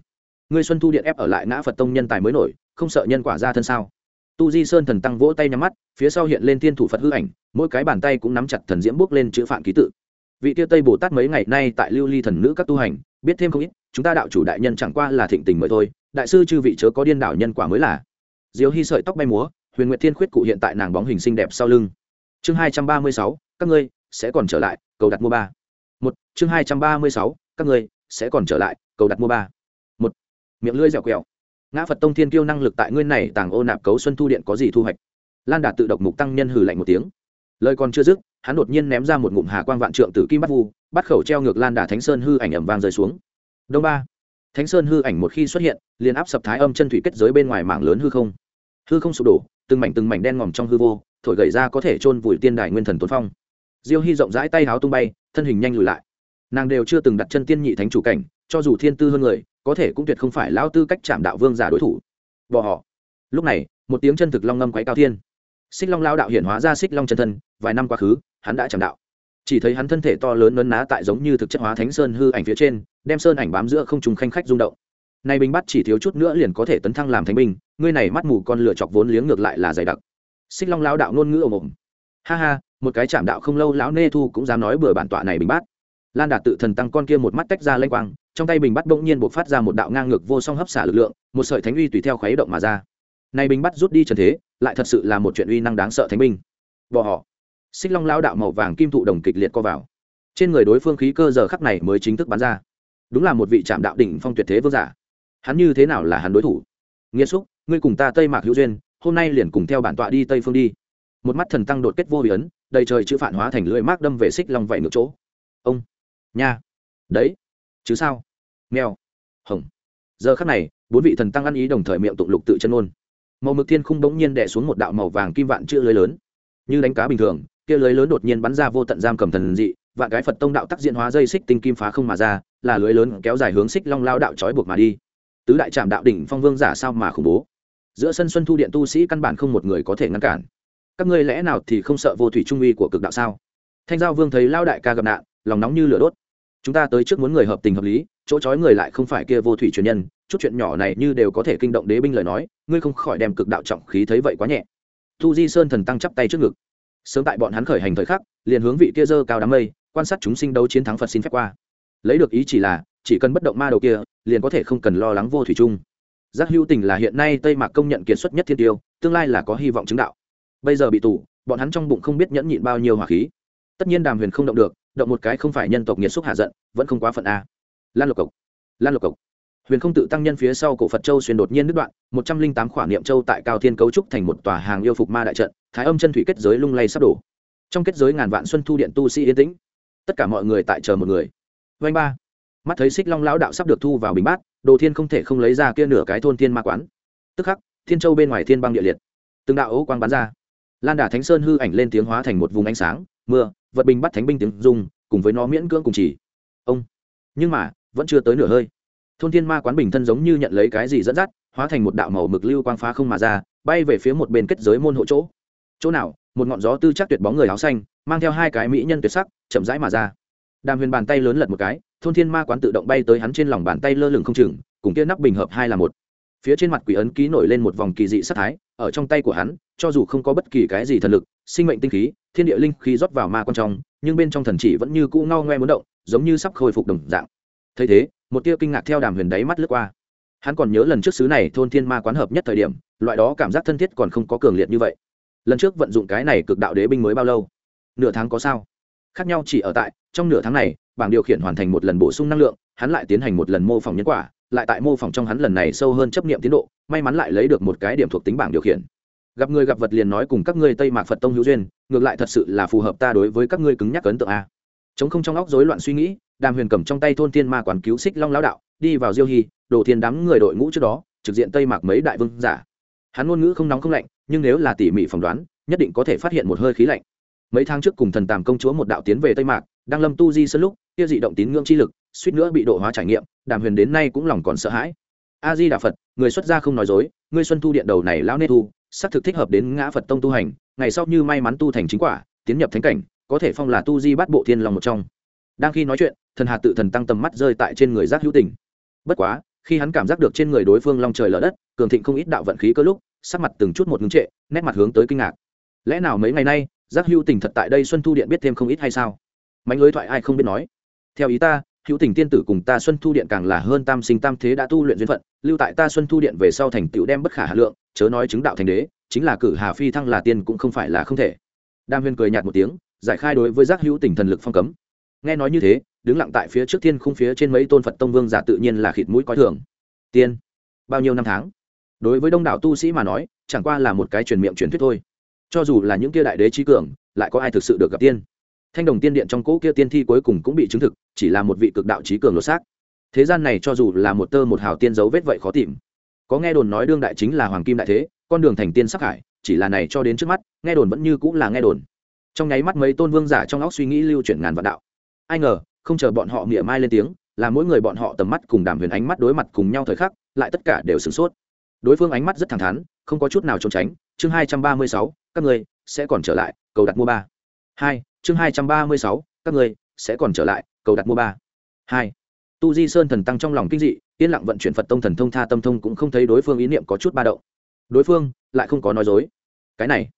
Ngươi xuân thu điện ép ở lại ngã phật tông nhân tài mới nổi, không sợ nhân quả ra thân sao? Tu di sơn thần tăng vỗ tay nhắm mắt, phía sau hiện lên thiên thủ phật hư ảnh, mỗi cái bàn tay cũng nắm chặt thần diễm bước lên chữ phạn ký tự. Vị tiêu tây bồ tát mấy ngày nay tại lưu ly thần nữ các tu hành, biết thêm không ít, chúng ta đạo chủ đại nhân chẳng qua là thịnh tình mới thôi, đại sư chư vị chớ có điên đảo nhân quả mới là. Diếu hy sợi tóc bay múa, huyền nguyệt thiên khuyết cụ hiện tại nàng bóng hình xinh đẹp sau lưng. Chương hai trăm ba mươi sáu, các ngươi sẽ còn trở lại, cầu đặt mua ba. Một, chương hai trăm ba mươi sáu, các ngươi sẽ còn trở lại, cầu đặt mua ba miệng lưỡi dẻo quẹo. Ngã phật tông thiên kiêu năng lực tại ngươi này tàng ô nạp cấu xuân thu điện có gì thu hoạch? Lan đạt tự độc mục tăng nhân hừ lạnh một tiếng. Lời còn chưa dứt, hắn đột nhiên ném ra một ngụm hà quang vạn trượng từ kim bắt vu, bắt khẩu treo ngược lan đà thánh sơn hư ảnh ẩm vang rơi xuống. Đông ba. Thánh sơn hư ảnh một khi xuất hiện, liền áp sập thái âm chân thủy kết giới bên ngoài mảng lớn hư không. Hư không sụp đổ, từng mảnh từng mảnh đen ngòm trong hư vô, thổi gậy ra có thể chôn vùi tiên đài nguyên thần tuấn phong. Diêu hy rộng rãi tay háo tung bay, thân hình nhanh lùi lại. Nàng đều chưa từng đặt chân tiên nhị thánh chủ cảnh cho dù thiên tư hơn người, có thể cũng tuyệt không phải lao tư cách chạm đạo vương giả đối thủ. Bỏ họ. Lúc này, một tiếng chân thực long ngâm quái cao thiên. Xích long lao đạo hiển hóa ra xích long chân thân, vài năm quá khứ, hắn đã chạm đạo. Chỉ thấy hắn thân thể to lớn nấn ná tại giống như thực chất hóa thánh sơn hư ảnh phía trên, đem sơn ảnh bám giữa không trùng khanh khách rung động. Nay binh bắt chỉ thiếu chút nữa liền có thể tấn thăng làm thánh binh, ngươi này mắt mù con lửa chọc vốn liếng ngược lại là dày đặc. Xích long lao đạo ngôn ngữ ồm ồm. Ha ha, một cái chạm đạo không lâu lão nê thu cũng dám nói bừa bản tọa này bình bát. Lan đạt tự thần tăng con kia một mắt tách ra lênh quang trong tay bình bắt bỗng nhiên buộc phát ra một đạo ngang ngược vô song hấp xả lực lượng, một sợi thánh uy tùy theo khuấy động mà ra. Này bình bắt rút đi trần thế, lại thật sự là một chuyện uy năng đáng sợ thánh binh. Bỏ họ. Xích long lao đạo màu vàng kim thụ đồng kịch liệt co vào. Trên người đối phương khí cơ giờ khắc này mới chính thức bắn ra. Đúng là một vị trạm đạo đỉnh phong tuyệt thế vương giả. Hắn như thế nào là hắn đối thủ? Nghĩa xúc, ngươi cùng ta tây mạc hữu duyên, hôm nay liền cùng theo bản tọa đi tây phương đi. Một mắt thần tăng đột kết vô hủy ấn, đầy trời chữ phản hóa thành lưỡi mác đâm về xích long vậy ngược chỗ. Ông. Nha. Đấy chứ sao? Nghèo hồng. Giờ khắc này, bốn vị thần tăng ăn ý đồng thời miệng tụng lục tự chân ôn màu mực thiên khung bỗng nhiên đẻ xuống một đạo màu vàng kim vạn chữ lưới lớn. Như đánh cá bình thường, kia lưới lớn đột nhiên bắn ra vô tận giam cầm thần dị, vạn cái phật tông đạo tác diện hóa dây xích tinh kim phá không mà ra, là lưới lớn kéo dài hướng xích long lao đạo trói buộc mà đi. Tứ đại trạm đạo đỉnh phong vương giả sao mà khủng bố? Giữa sân xuân thu điện tu sĩ căn bản không một người có thể ngăn cản. Các ngươi lẽ nào thì không sợ vô thủy trung uy của cực đạo sao? Thanh giao vương thấy lao đại ca gặp nạn, lòng nóng như lửa đốt chúng ta tới trước muốn người hợp tình hợp lý, chỗ trói người lại không phải kia vô thủy truyền nhân, chút chuyện nhỏ này như đều có thể kinh động đế binh lời nói, ngươi không khỏi đem cực đạo trọng khí thấy vậy quá nhẹ. Thu di sơn thần tăng chắp tay trước ngực. Sớm tại bọn hắn khởi hành thời khắc, liền hướng vị kia dơ cao đám mây, quan sát chúng sinh đấu chiến thắng phật xin phép qua. Lấy được ý chỉ là, chỉ cần bất động ma đầu kia, liền có thể không cần lo lắng vô thủy chung. Giác hữu tình là hiện nay tây mạc công nhận kiệt xuất nhất thiên tiêu, tương lai là có hy vọng chứng đạo. Bây giờ bị tù, bọn hắn trong bụng không biết nhẫn nhịn bao nhiêu hỏa khí. Tất nhiên đàm huyền không động được động một cái không phải nhân tộc nghiệt xúc hạ giận, vẫn không quá phận a. Lan lộc cộc. Lan lộc cộc. Huyền không tự tăng nhân phía sau cổ phật châu xuyên đột nhiên đứt đoạn, một trăm linh tám khỏa niệm châu tại cao thiên cấu trúc thành một tòa hàng yêu phục ma đại trận, thái âm chân thủy kết giới lung lay sắp đổ. Trong kết giới ngàn vạn xuân thu điện tu sĩ yên tĩnh. Tất cả mọi người tại chờ một người. Vanh ba. Mắt thấy xích long lão đạo sắp được thu vào bình bát, đồ thiên không thể không lấy ra kia nửa cái thôn thiên ma quán. Tức khắc, thiên châu bên ngoài thiên băng địa liệt. Từng đạo ấu quang bắn ra. Lan đà thánh sơn hư ảnh lên tiếng hóa thành một vùng ánh sáng, mưa vật bình bắt thánh binh tiếng dùng cùng với nó miễn cưỡng cùng chỉ. Ông. Nhưng mà, vẫn chưa tới nửa hơi. Thôn thiên ma quán bình thân giống như nhận lấy cái gì dẫn dắt, hóa thành một đạo màu mực lưu quang phá không mà ra, bay về phía một bên kết giới môn hộ chỗ. Chỗ nào, một ngọn gió tư chắc tuyệt bóng người áo xanh, mang theo hai cái mỹ nhân tuyệt sắc, chậm rãi mà ra. Đàm huyền bàn tay lớn lật một cái, thôn thiên ma quán tự động bay tới hắn trên lòng bàn tay lơ lửng không chừng, cùng kia nắp bình hợp hai là một. Phía trên mặt quỷ ấn ký nổi lên một vòng kỳ dị sắc thái, ở trong tay của hắn, cho dù không có bất kỳ cái gì thần lực sinh mệnh tinh khí, thiên địa linh khí rót vào ma quan trong, nhưng bên trong thần chỉ vẫn như cũ ngao ngoe muốn động, giống như sắp khôi phục đồng dạng. Thấy thế, một tia kinh ngạc theo đàm huyền đáy mắt lướt qua. Hắn còn nhớ lần trước xứ này thôn thiên ma quán hợp nhất thời điểm, loại đó cảm giác thân thiết còn không có cường liệt như vậy. Lần trước vận dụng cái này cực đạo đế binh mới bao lâu? Nửa tháng có sao? Khác nhau chỉ ở tại, trong nửa tháng này, bảng điều khiển hoàn thành một lần bổ sung năng lượng, hắn lại tiến hành một lần mô phỏng nhân quả, lại tại mô phỏng trong hắn lần này sâu hơn chấp nghiệm tiến độ, may mắn lại lấy được một cái điểm thuộc tính bảng điều khiển gặp người gặp vật liền nói cùng các ngươi tây mạc phật tông hữu duyên, ngược lại thật sự là phù hợp ta đối với các ngươi cứng nhắc ấn tượng a. Chống không trong óc rối loạn suy nghĩ, đàm huyền cầm trong tay thôn thiên ma quản cứu xích long lão đạo, đi vào diêu hy đồ thiên đám người đội ngũ trước đó, trực diện tây mạc mấy đại vương giả. Hắn ngôn ngữ không nóng không lạnh, nhưng nếu là tỉ mỉ phỏng đoán, nhất định có thể phát hiện một hơi khí lạnh. Mấy tháng trước cùng thần tàm công chúa một đạo tiến về tây mạc, đang lâm tu di sân lúc, kia dị động tín ngưỡng chi lực, suýt nữa bị độ hóa trải nghiệm, đàm huyền đến nay cũng lòng còn sợ hãi. A di đà phật, người xuất gia không nói dối, ngươi xuân thu điện đầu này lão nê thu xác thực thích hợp đến ngã phật tông tu hành, ngày sau như may mắn tu thành chính quả, tiến nhập thánh cảnh, có thể phong là tu di bắt bộ thiên lòng một trong. Đang khi nói chuyện, thần hà tự thần tăng tầm mắt rơi tại trên người giác hữu tình. Bất quá, khi hắn cảm giác được trên người đối phương long trời lở đất, cường thịnh không ít đạo vận khí cơ lúc, sắc mặt từng chút một ngưng trệ, nét mặt hướng tới kinh ngạc. Lẽ nào mấy ngày nay, giác hữu tình thật tại đây xuân thu điện biết thêm không ít hay sao? Mánh lưới thoại ai không biết nói. Theo ý ta hữu tình tiên tử cùng ta xuân thu điện càng là hơn tam sinh tam thế đã tu luyện duyên phận, lưu tại ta xuân thu điện về sau thành tựu đem bất khả hà lượng, chớ nói chứng đạo thành đế, chính là cử hà phi thăng là tiên cũng không phải là không thể. Đam huyên cười nhạt một tiếng, giải khai đối với giác hữu tình thần lực phong cấm. Nghe nói như thế, đứng lặng tại phía trước thiên khung phía trên mấy tôn phật tông vương giả tự nhiên là khịt mũi coi thường. Tiên, bao nhiêu năm tháng? Đối với đông đảo tu sĩ mà nói, chẳng qua là một cái truyền miệng truyền thuyết thôi. Cho dù là những kia đại đế trí cường, lại có ai thực sự được gặp tiên? Thanh đồng tiên điện trong cỗ kia tiên thi cuối cùng cũng bị chứng thực, chỉ là một vị cực đạo trí cường lột xác. Thế gian này cho dù là một tơ một hào tiên dấu vết vậy khó tìm. Có nghe đồn nói đương đại chính là hoàng kim đại thế, con đường thành tiên sắc hải, chỉ là này cho đến trước mắt, nghe đồn vẫn như cũng là nghe đồn. Trong nháy mắt mấy tôn vương giả trong óc suy nghĩ lưu chuyển ngàn vạn đạo. Ai ngờ, không chờ bọn họ mỉa mai lên tiếng, là mỗi người bọn họ tầm mắt cùng đàm huyền ánh mắt đối mặt cùng nhau thời khắc, lại tất cả đều sửng sốt. Đối phương ánh mắt rất thẳng thắn, không có chút nào trốn tránh. Chương hai trăm ba mươi sáu, các người sẽ còn trở lại, cầu đặt mua ba. Hai chương hai trăm ba mươi sáu, các người sẽ còn trở lại, cầu đặt mua ba. Hai. Tu di sơn thần tăng trong lòng kinh dị, yên lặng vận chuyển phật tông thần thông tha tâm thông cũng không thấy đối phương ý niệm có chút ba động. Đối phương lại không có nói dối. Cái này,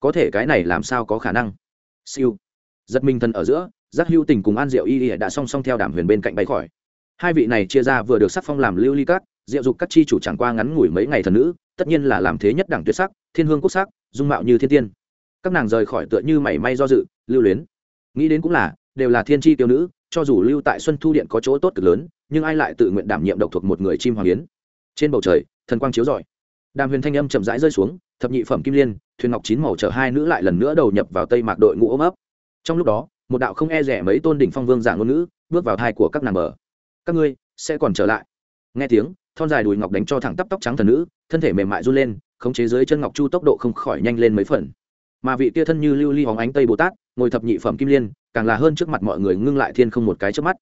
có thể cái này làm sao có khả năng? Siêu. Giật mình thần ở giữa, giác hưu tình cùng an diệu y y đã song song theo đảm huyền bên cạnh bay khỏi. Hai vị này chia ra vừa được sắc phong làm lưu ly cát diệu dục các chi chủ chẳng qua ngắn ngủi mấy ngày thần nữ, tất nhiên là làm thế nhất đẳng tuyệt sắc, thiên hương quốc sắc, dung mạo như thiên tiên các nàng rời khỏi tựa như mảy may do dự, lưu luyến. Nghĩ đến cũng là, đều là thiên tri tiêu nữ, cho dù lưu tại xuân thu điện có chỗ tốt cực lớn, nhưng ai lại tự nguyện đảm nhiệm độc thuộc một người chim hoàng yến. Trên bầu trời, thần quang chiếu rọi. Đàm huyền thanh âm chậm rãi rơi xuống, thập nhị phẩm kim liên, thuyền ngọc chín màu chở hai nữ lại lần nữa đầu nhập vào tây mạc đội ngũ ôm ấp. Trong lúc đó, một đạo không e rẻ mấy tôn đỉnh phong vương giả ngôn ngữ bước vào thai của các nàng mở. Các ngươi sẽ còn trở lại? Nghe tiếng, thon dài đùi ngọc đánh cho thẳng tắp tóc trắng thần nữ, thân thể mềm mại run lên, khống chế dưới chân ngọc chu tốc độ không khỏi nhanh lên mấy phần mà vị kia thân như lưu ly hóng ánh tây bồ tát, ngồi thập nhị phẩm kim liên, càng là hơn trước mặt mọi người ngưng lại thiên không một cái trước mắt.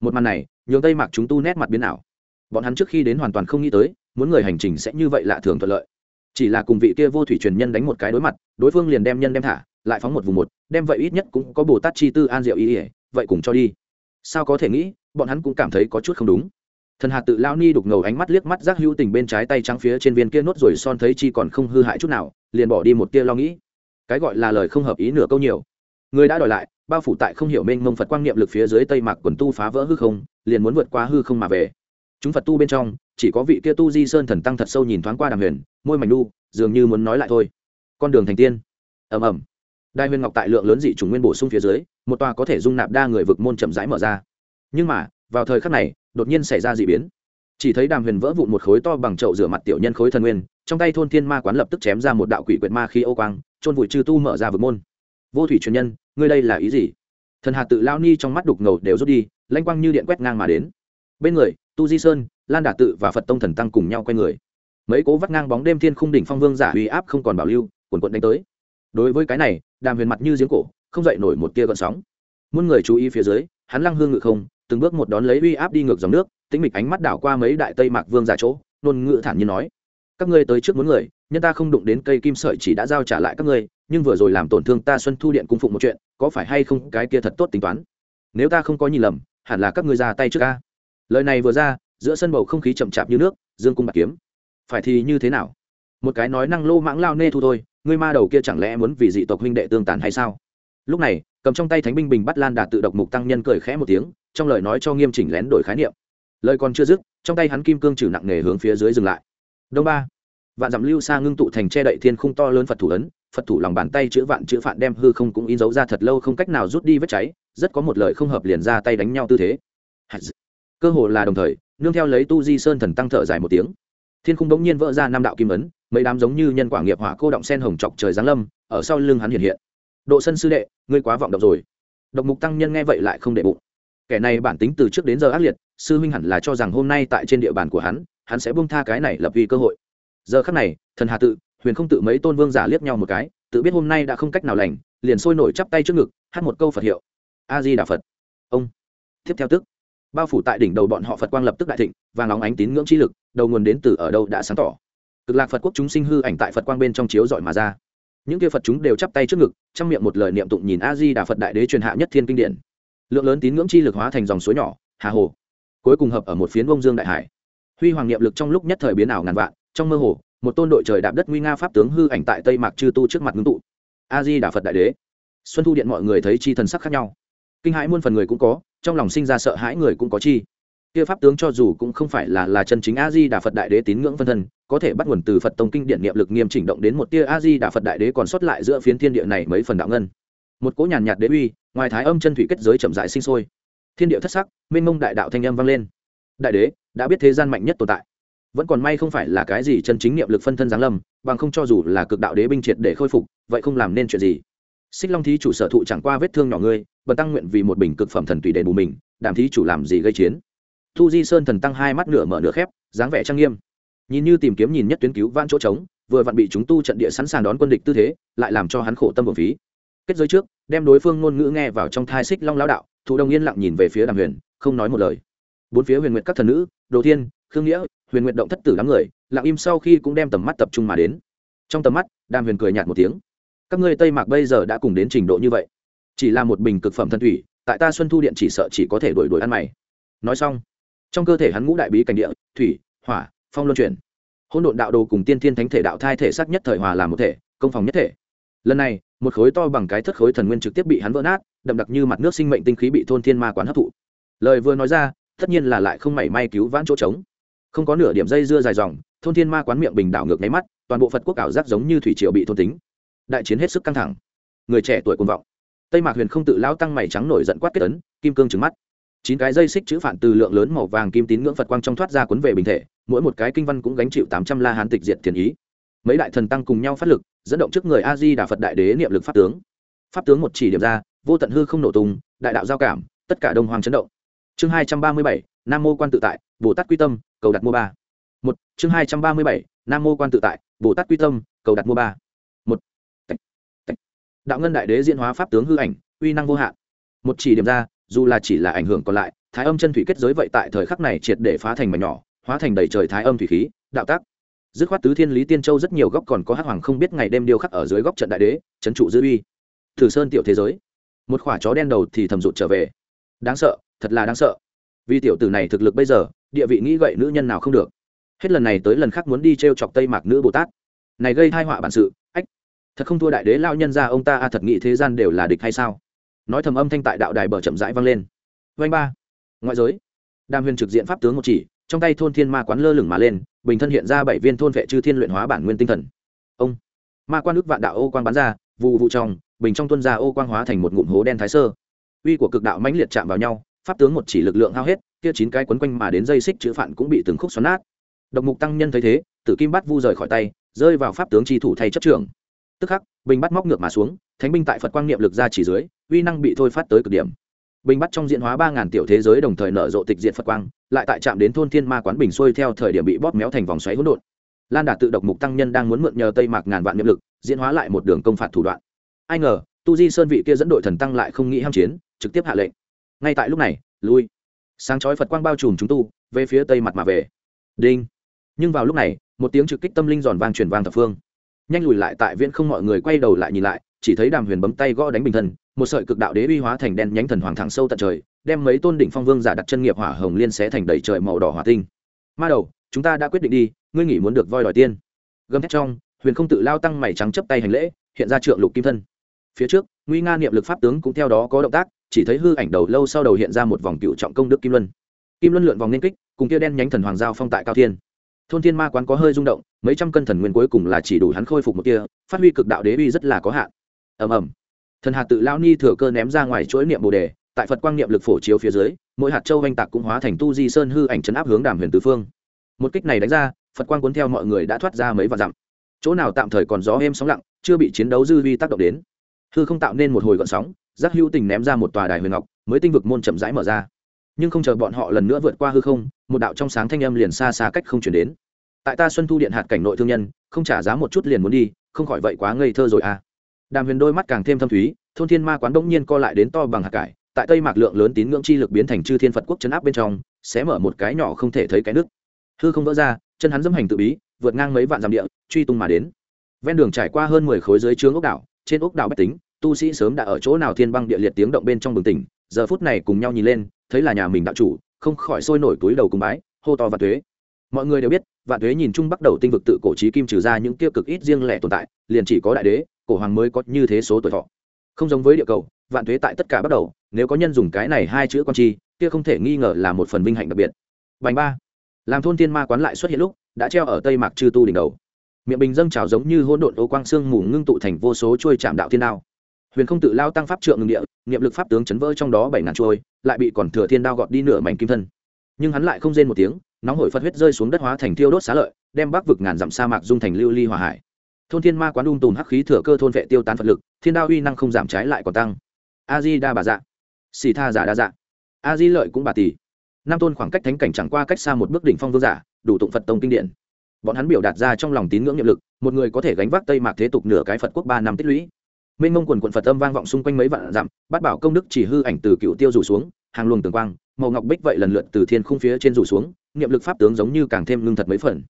Một màn này, nhường tây mạc chúng tu nét mặt biến ảo. Bọn hắn trước khi đến hoàn toàn không nghĩ tới, muốn người hành trình sẽ như vậy lạ thường thuận lợi. Chỉ là cùng vị kia vô thủy truyền nhân đánh một cái đối mặt, đối phương liền đem nhân đem thả, lại phóng một vùng một, đem vậy ít nhất cũng có bồ tát chi tư an diệu ý ỉa vậy cùng cho đi. Sao có thể nghĩ, bọn hắn cũng cảm thấy có chút không đúng. Thần hạt tự lao ni đục ngầu ánh mắt liếc mắt giác hữu tình bên trái tay trắng phía trên viên kia nốt rồi son thấy chi còn không hư hại chút nào, liền bỏ đi một tia lo nghĩ cái gọi là lời không hợp ý nửa câu nhiều. Người đã đòi lại, bao phủ tại không hiểu mênh mông phật quang niệm lực phía dưới tây mạc quần tu phá vỡ hư không, liền muốn vượt qua hư không mà về. Chúng phật tu bên trong, chỉ có vị kia tu di sơn thần tăng thật sâu nhìn thoáng qua đàm huyền, môi mảnh nu, dường như muốn nói lại thôi. Con đường thành tiên. Ầm ầm. Đai huyền ngọc tại lượng lớn dị chủng nguyên bổ sung phía dưới, một tòa có thể dung nạp đa người vực môn chậm rãi mở ra. Nhưng mà, vào thời khắc này, đột nhiên xảy ra dị biến. Chỉ thấy đàm huyền vỡ vụn một khối to bằng chậu rửa mặt tiểu nhân khối thần nguyên, trong tay thôn thiên ma quán lập tức chém ra một đạo quỷ quyệt ma khí ô quang trôn vùi chư tu mở ra vực môn. Vô thủy truyền nhân, ngươi đây là ý gì? Thần hạt tự lao ni trong mắt đục ngầu đều rút đi, lanh quang như điện quét ngang mà đến. Bên người, tu di sơn, lan đả tự và phật tông thần tăng cùng nhau quay người. Mấy cố vắt ngang bóng đêm thiên khung đỉnh phong vương giả uy áp không còn bảo lưu quần quận đánh tới. Đối với cái này, đàm huyền mặt như giếng cổ, không dậy nổi một tia gợn sóng. Muôn người chú ý phía dưới, hắn lăng hương ngự không, từng bước một đón lấy uy áp đi ngược dòng nước, tĩnh mịch ánh mắt đảo qua mấy đại tây mạc vương giả chỗ nôn ngự thản nhiên nói, các ngươi tới trước muốn người nhân ta không đụng đến cây kim sợi chỉ đã giao trả lại các ngươi, nhưng vừa rồi làm tổn thương ta xuân thu điện cung phụng một chuyện, có phải hay không cái kia thật tốt tính toán? Nếu ta không có nhìn lầm, hẳn là các ngươi ra tay trước ca lời này vừa ra, giữa sân bầu không khí chậm chạp như nước, dương cung bạc kiếm. Phải thì như thế nào? Một cái nói năng lô mãng lao nê thu thôi, ngươi ma đầu kia chẳng lẽ muốn vì dị tộc huynh đệ tương tàn hay sao? Lúc này, cầm trong tay thánh binh bình bắt lan đạt tự độc mục tăng nhân cười khẽ một tiếng, trong lời nói cho nghiêm chỉnh lén đổi khái niệm. Lời còn chưa dứt, trong tay hắn kim cương trừ nặng nề hướng phía dưới dừng lại. Đông ba vạn dặm lưu xa ngưng tụ thành che đậy thiên khung to lớn phật thủ ấn, phật thủ lòng bàn tay chữ vạn chữ phạn đem hư không cũng in dấu ra thật lâu không cách nào rút đi vết cháy, rất có một lời không hợp liền ra tay đánh nhau tư thế. Cơ hồ là đồng thời, nương theo lấy tu di sơn thần tăng thở dài một tiếng. Thiên khung bỗng nhiên vỡ ra năm đạo kim ấn, mấy đám giống như nhân quả nghiệp hỏa cô động sen hồng chọc trời giáng lâm, ở sau lưng hắn hiện hiện. Độ sân sư đệ, ngươi quá vọng động rồi. Độc mục tăng nhân nghe vậy lại không đệ bụng. Kẻ này bản tính từ trước đến giờ ác liệt, sư huynh hẳn là cho rằng hôm nay tại trên địa bàn của hắn hắn sẽ buông tha cái này lập vì cơ hội giờ khắc này, thần hà tự, huyền không tự mấy tôn vương giả liếc nhau một cái, tự biết hôm nay đã không cách nào lành, liền sôi nổi chắp tay trước ngực, hát một câu phật hiệu. A di đà phật. Ông. Tiếp theo tức. Bao phủ tại đỉnh đầu bọn họ phật quang lập tức đại thịnh và óng ánh tín ngưỡng chi lực, đầu nguồn đến từ ở đâu đã sáng tỏ. Cực lạc phật quốc chúng sinh hư ảnh tại phật quang bên trong chiếu dọi mà ra. Những kia phật chúng đều chắp tay trước ngực, trong miệng một lời niệm tụng nhìn a di đà phật đại đế truyền hạ nhất thiên kinh điển. Lượng lớn tín ngưỡng chi lực hóa thành dòng suối nhỏ, hà hồ. Cuối cùng hợp ở một phiến bông dương đại hải. Huy hoàng niệm lực trong lúc nhất thời biến ảo ngàn vạn trong mơ hồ, một tôn đội trời đạp đất nguy nga pháp tướng hư ảnh tại tây mạc chư tu trước mặt ngưng tụ. A di đà phật đại đế. Xuân thu điện mọi người thấy chi thần sắc khác nhau. Kinh hãi muôn phần người cũng có, trong lòng sinh ra sợ hãi người cũng có chi. Kia pháp tướng cho dù cũng không phải là là chân chính a di đà phật đại đế tín ngưỡng phân thân, có thể bắt nguồn từ phật tông kinh điện niệm lực nghiêm chỉnh động đến một tia a di đà phật đại đế còn sót lại giữa phiến thiên địa này mấy phần đạo ngân. Một cỗ nhàn nhạt đế uy, ngoài thái âm chân thủy kết giới chậm rãi sinh sôi. Thiên địa thất sắc, mênh mông đại đạo thanh âm vang lên. Đại đế, đã biết thế gian mạnh nhất tồn tại vẫn còn may không phải là cái gì chân chính niệm lực phân thân giáng lâm, bằng không cho dù là cực đạo đế binh triệt để khôi phục, vậy không làm nên chuyện gì. Xích long thí chủ sở thụ chẳng qua vết thương nhỏ ngươi, bần tăng nguyện vì một bình cực phẩm thần tùy đền bù mình, đàm thí chủ làm gì gây chiến? Thu di sơn thần tăng hai mắt nửa mở nửa khép, dáng vẻ trang nghiêm. Nhìn như tìm kiếm nhìn nhất tuyến cứu van chỗ trống, vừa vặn bị chúng tu trận địa sẵn sàng đón quân địch tư thế, lại làm cho hắn khổ tâm bổng phí. Kết giới trước, đem đối phương ngôn ngữ nghe vào trong thai xích long lao đạo, thụ đông yên lặng nhìn về phía đàm huyền, không nói một lời. Bốn phía huyền nguyệt các thần nữ, đồ thiên, khương nghĩa huyền nguyện động thất tử đám người, lặng im sau khi cũng đem tầm mắt tập trung mà đến. Trong tầm mắt, đàm huyền cười nhạt một tiếng. Các ngươi tây mạc bây giờ đã cùng đến trình độ như vậy, chỉ là một bình cực phẩm thân thủy, tại ta xuân thu điện chỉ sợ chỉ có thể đổi đổi ăn mày. Nói xong, trong cơ thể hắn ngũ đại bí cảnh địa, thủy, hỏa, phong luân chuyển. Hỗn độn đạo đồ cùng tiên thiên thánh thể đạo thai thể sắc nhất thời hòa làm một thể, công phòng nhất thể. Lần này, một khối to bằng cái thất khối thần nguyên trực tiếp bị hắn vỡ nát, đậm đặc như mặt nước sinh mệnh tinh khí bị thôn thiên ma quán hấp thụ. Lời vừa nói ra, tất nhiên là lại không mảy may cứu vãn chỗ trống không có nửa điểm dây dưa dài dòng, thôn thiên ma quán miệng bình đảo ngược nháy mắt, toàn bộ phật quốc ảo giác giống như thủy triều bị thôn tính. Đại chiến hết sức căng thẳng. Người trẻ tuổi cuồng vọng. Tây mạc huyền không tự lao tăng mày trắng nổi giận quát kết ấn, kim cương trứng mắt. Chín cái dây xích chữ phản từ lượng lớn màu vàng kim tín ngưỡng phật quang trong thoát ra cuốn về bình thể, mỗi một cái kinh văn cũng gánh chịu tám trăm la hán tịch diệt thiền ý. Mấy đại thần tăng cùng nhau phát lực, dẫn động trước người a di đà phật đại đế niệm lực pháp tướng. Pháp tướng một chỉ điểm ra, vô tận hư không nổ tung, đại đạo giao cảm, tất cả đông hoàng chấn động. Chương hai trăm ba mươi bảy, nam mô quan tự tại, bồ tát quy tâm cầu đặt mua ba. Một, chương hai trăm ba mươi bảy, nam mô quan tự tại, bồ tát quy tâm, cầu đặt mua ba. Một. Đạo ngân đại đế diễn hóa pháp tướng hư ảnh, uy năng vô hạn. Một chỉ điểm ra, dù là chỉ là ảnh hưởng còn lại, thái âm chân thủy kết giới vậy tại thời khắc này triệt để phá thành mảnh nhỏ, hóa thành đầy trời thái âm thủy khí, đạo tác. Dứt khoát tứ thiên lý tiên châu rất nhiều góc còn có hắc hoàng không biết ngày đêm điêu khắc ở dưới góc trận đại đế, trấn trụ dư uy. Thử sơn tiểu thế giới. Một khỏa chó đen đầu thì thầm rụt trở về. Đáng sợ, thật là đáng sợ vì tiểu tử này thực lực bây giờ, địa vị nghĩ gậy nữ nhân nào không được. Hết lần này tới lần khác muốn đi t r e o chọc tây mạc nữ bồ tát. Này gây thai họa bản sự, ách, thật không thua đại đế lao nhân ra ông ta a, thật nghĩ thế gian đều là địch hay sao? Nói thầm âm thanh tại đạo đài bờ chậm rãi vang lên. Vanh ba. Ngoại giới. Đàm huyền trực diện pháp tướng một chỉ, trong tay thôn thiên ma quán lơ lửng mà lên, bình thân hiện ra bảy viên thôn vệ chư thiên luyện hóa bản nguyên tinh thần. Ông. Ma quan ước vạn đạo ô quang bắn ra vụ vụ trong, bình trong tuân ra ô quang hóa thành một ngụm hố đen thái sơ. Uy của cực đạo mãnh liệt chạm vào nhau pháp tướng một chỉ lực lượng hao hết, kia chín cái quấn quanh mà đến dây xích chữ phản cũng bị từng khúc xoắn nát. Độc mục tăng nhân thấy thế, tử kim bắt vu rời khỏi tay, rơi vào pháp tướng tri thủ thay chấp trưởng. Tức khắc, bình bắt móc ngược mà xuống, thánh binh tại phật quang niệm lực ra chỉ dưới, uy năng bị thôi phát tới cực điểm. Bình bắt trong diện hóa ba ngàn tiểu thế giới đồng thời nở rộ tịch diện phật quang, lại tại chạm đến thôn thiên ma quán bình xuôi theo thời điểm bị bóp méo thành vòng xoáy hỗn độn. Lan đà tự độc mục tăng nhân đang muốn mượn nhờ tây mạc ngàn vạn niệm lực, diễn hóa lại một đường công phạt thủ đoạn. Ai ngờ, tu di sơn vị kia dẫn đội thần tăng lại không nghĩ ham chiến, trực tiếp hạ lệnh ngay tại lúc này, lui. Sáng chói phật quang bao trùm chúng tu, về phía tây mặt mà về. Đinh. Nhưng vào lúc này, một tiếng trực kích tâm linh giòn vang truyền vang thập phương. Nhanh lùi lại tại viện không mọi người quay đầu lại nhìn lại, chỉ thấy đàm huyền bấm tay gõ đánh bình thần một sợi cực đạo đế uy hóa thành đen nhánh thần hoàng thẳng sâu tận trời, đem mấy tôn đỉnh phong vương giả đặt chân nghiệp hỏa hồng liên xé thành đầy trời màu đỏ hỏa tinh. Ma đầu, chúng ta đã quyết định đi, ngươi nghĩ muốn được voi đòi tiên. Gầm thét trong, huyền không tự lao tăng mày trắng chấp tay hành lễ, hiện ra trượng lục kim thân. Phía trước, nguy nga niệm lực pháp tướng cũng theo đó có động tác chỉ thấy hư ảnh đầu lâu sau đầu hiện ra một vòng cựu trọng công đức kim luân. Kim luân lượn vòng nên kích, cùng kia đen nhánh thần hoàng giao phong tại cao thiên. Thôn thiên ma quán có hơi rung động, mấy trăm cân thần nguyên cuối cùng là chỉ đủ hắn khôi phục một kia, phát huy cực đạo đế uy rất là có hạn. Ầm ầm. Thần hạt tự lao ni thừa cơ ném ra ngoài chuỗi niệm bồ đề, tại phật quang niệm lực phổ chiếu phía dưới, mỗi hạt châu oanh tạc cũng hóa thành tu di sơn hư ảnh chấn áp hướng đàm huyền tứ phương. Một kích này đánh ra, phật quang cuốn theo mọi người đã thoát ra mấy vạn dặm. Chỗ nào tạm thời còn gió êm sóng lặng, chưa bị chiến đấu dư vi tác động đến. Hư không tạo nên một hồi gọn sóng giác hữu tình ném ra một tòa đài huyền ngọc, mới tinh vực môn chậm rãi mở ra. Nhưng không chờ bọn họ lần nữa vượt qua hư không, một đạo trong sáng thanh âm liền xa xa cách không chuyển đến. Tại ta xuân thu điện hạt cảnh nội thương nhân, không trả giá một chút liền muốn đi, không khỏi vậy quá ngây thơ rồi à. Đàm huyền đôi mắt càng thêm thâm thúy, thôn thiên ma quán bỗng nhiên co lại đến to bằng hạt cải, tại tây mạc lượng lớn tín ngưỡng chi lực biến thành chư thiên phật quốc chấn áp bên trong, sẽ mở một cái nhỏ không thể thấy cái nước. Hư không vỡ ra, chân hắn dâm hành tự bí, vượt ngang mấy vạn dặm địa, truy tung mà đến. Ven đường trải qua hơn mười khối dưới trướng ốc đảo, trên ốc đảo bách tính tu sĩ sớm đã ở chỗ nào thiên băng địa liệt tiếng động bên trong bừng tỉnh, giờ phút này cùng nhau nhìn lên, thấy là nhà mình đạo chủ, không khỏi sôi nổi túi đầu cùng bái, hô to vạn thuế mọi người đều biết, vạn thuế nhìn chung bắt đầu tinh vực tự cổ trí kim trừ ra những tiêu cực ít riêng lẻ tồn tại, liền chỉ có đại đế, cổ hoàng mới có như thế số tuổi thọ. Không giống với địa cầu, vạn thuế tại tất cả bắt đầu, nếu có nhân dùng cái này hai chữ con chi, kia không thể nghi ngờ là một phần vinh hạnh đặc biệt. Bành ba. Làm thôn thiên ma quán lại xuất hiện lúc, đã treo ở tây mạc chư tu đỉnh đầu. Miệng bình dâng trào giống như hỗn độn ô quang xương mù ngưng tụ thành vô số chuôi chạm đạo thiên đao huyền không tự lao tăng pháp trượng ngừng địa, niệm lực pháp tướng chấn vỡ trong đó bảy ngàn chuôi lại bị còn thừa thiên đao gọt đi nửa mảnh kim thân. Nhưng hắn lại không rên một tiếng, nóng hổi phật huyết rơi xuống đất hóa thành thiêu đốt xá lợi, đem bắc vực ngàn dặm sa mạc dung thành lưu ly hòa hải. Thôn thiên ma quán đun tùm hắc khí thừa cơ thôn vệ tiêu tán phật lực, thiên đao uy năng không giảm trái lại còn tăng. A di đa bà dạ. Xì tha giả đa dạ. A di lợi cũng bà tỷ. Nam tôn khoảng cách thánh cảnh chẳng qua cách xa một bước đỉnh phong vương giả, đủ tụng phật tông kinh điển. Bọn hắn biểu đạt ra trong lòng tín ngưỡng nhiệm lực, một người có thể gánh vác tây mạc thế tục nửa cái phật quốc ba năm tích lũy mênh mông quần quận phật âm vang vọng xung quanh mấy vạn dặm, bát bảo công đức chỉ hư ảnh từ cựu tiêu rủ xuống, hàng luồng tường quang, màu ngọc bích vậy lần lượt từ thiên khung phía trên rủ xuống, niệm lực pháp tướng giống như càng thêm ngưng thật mấy phần.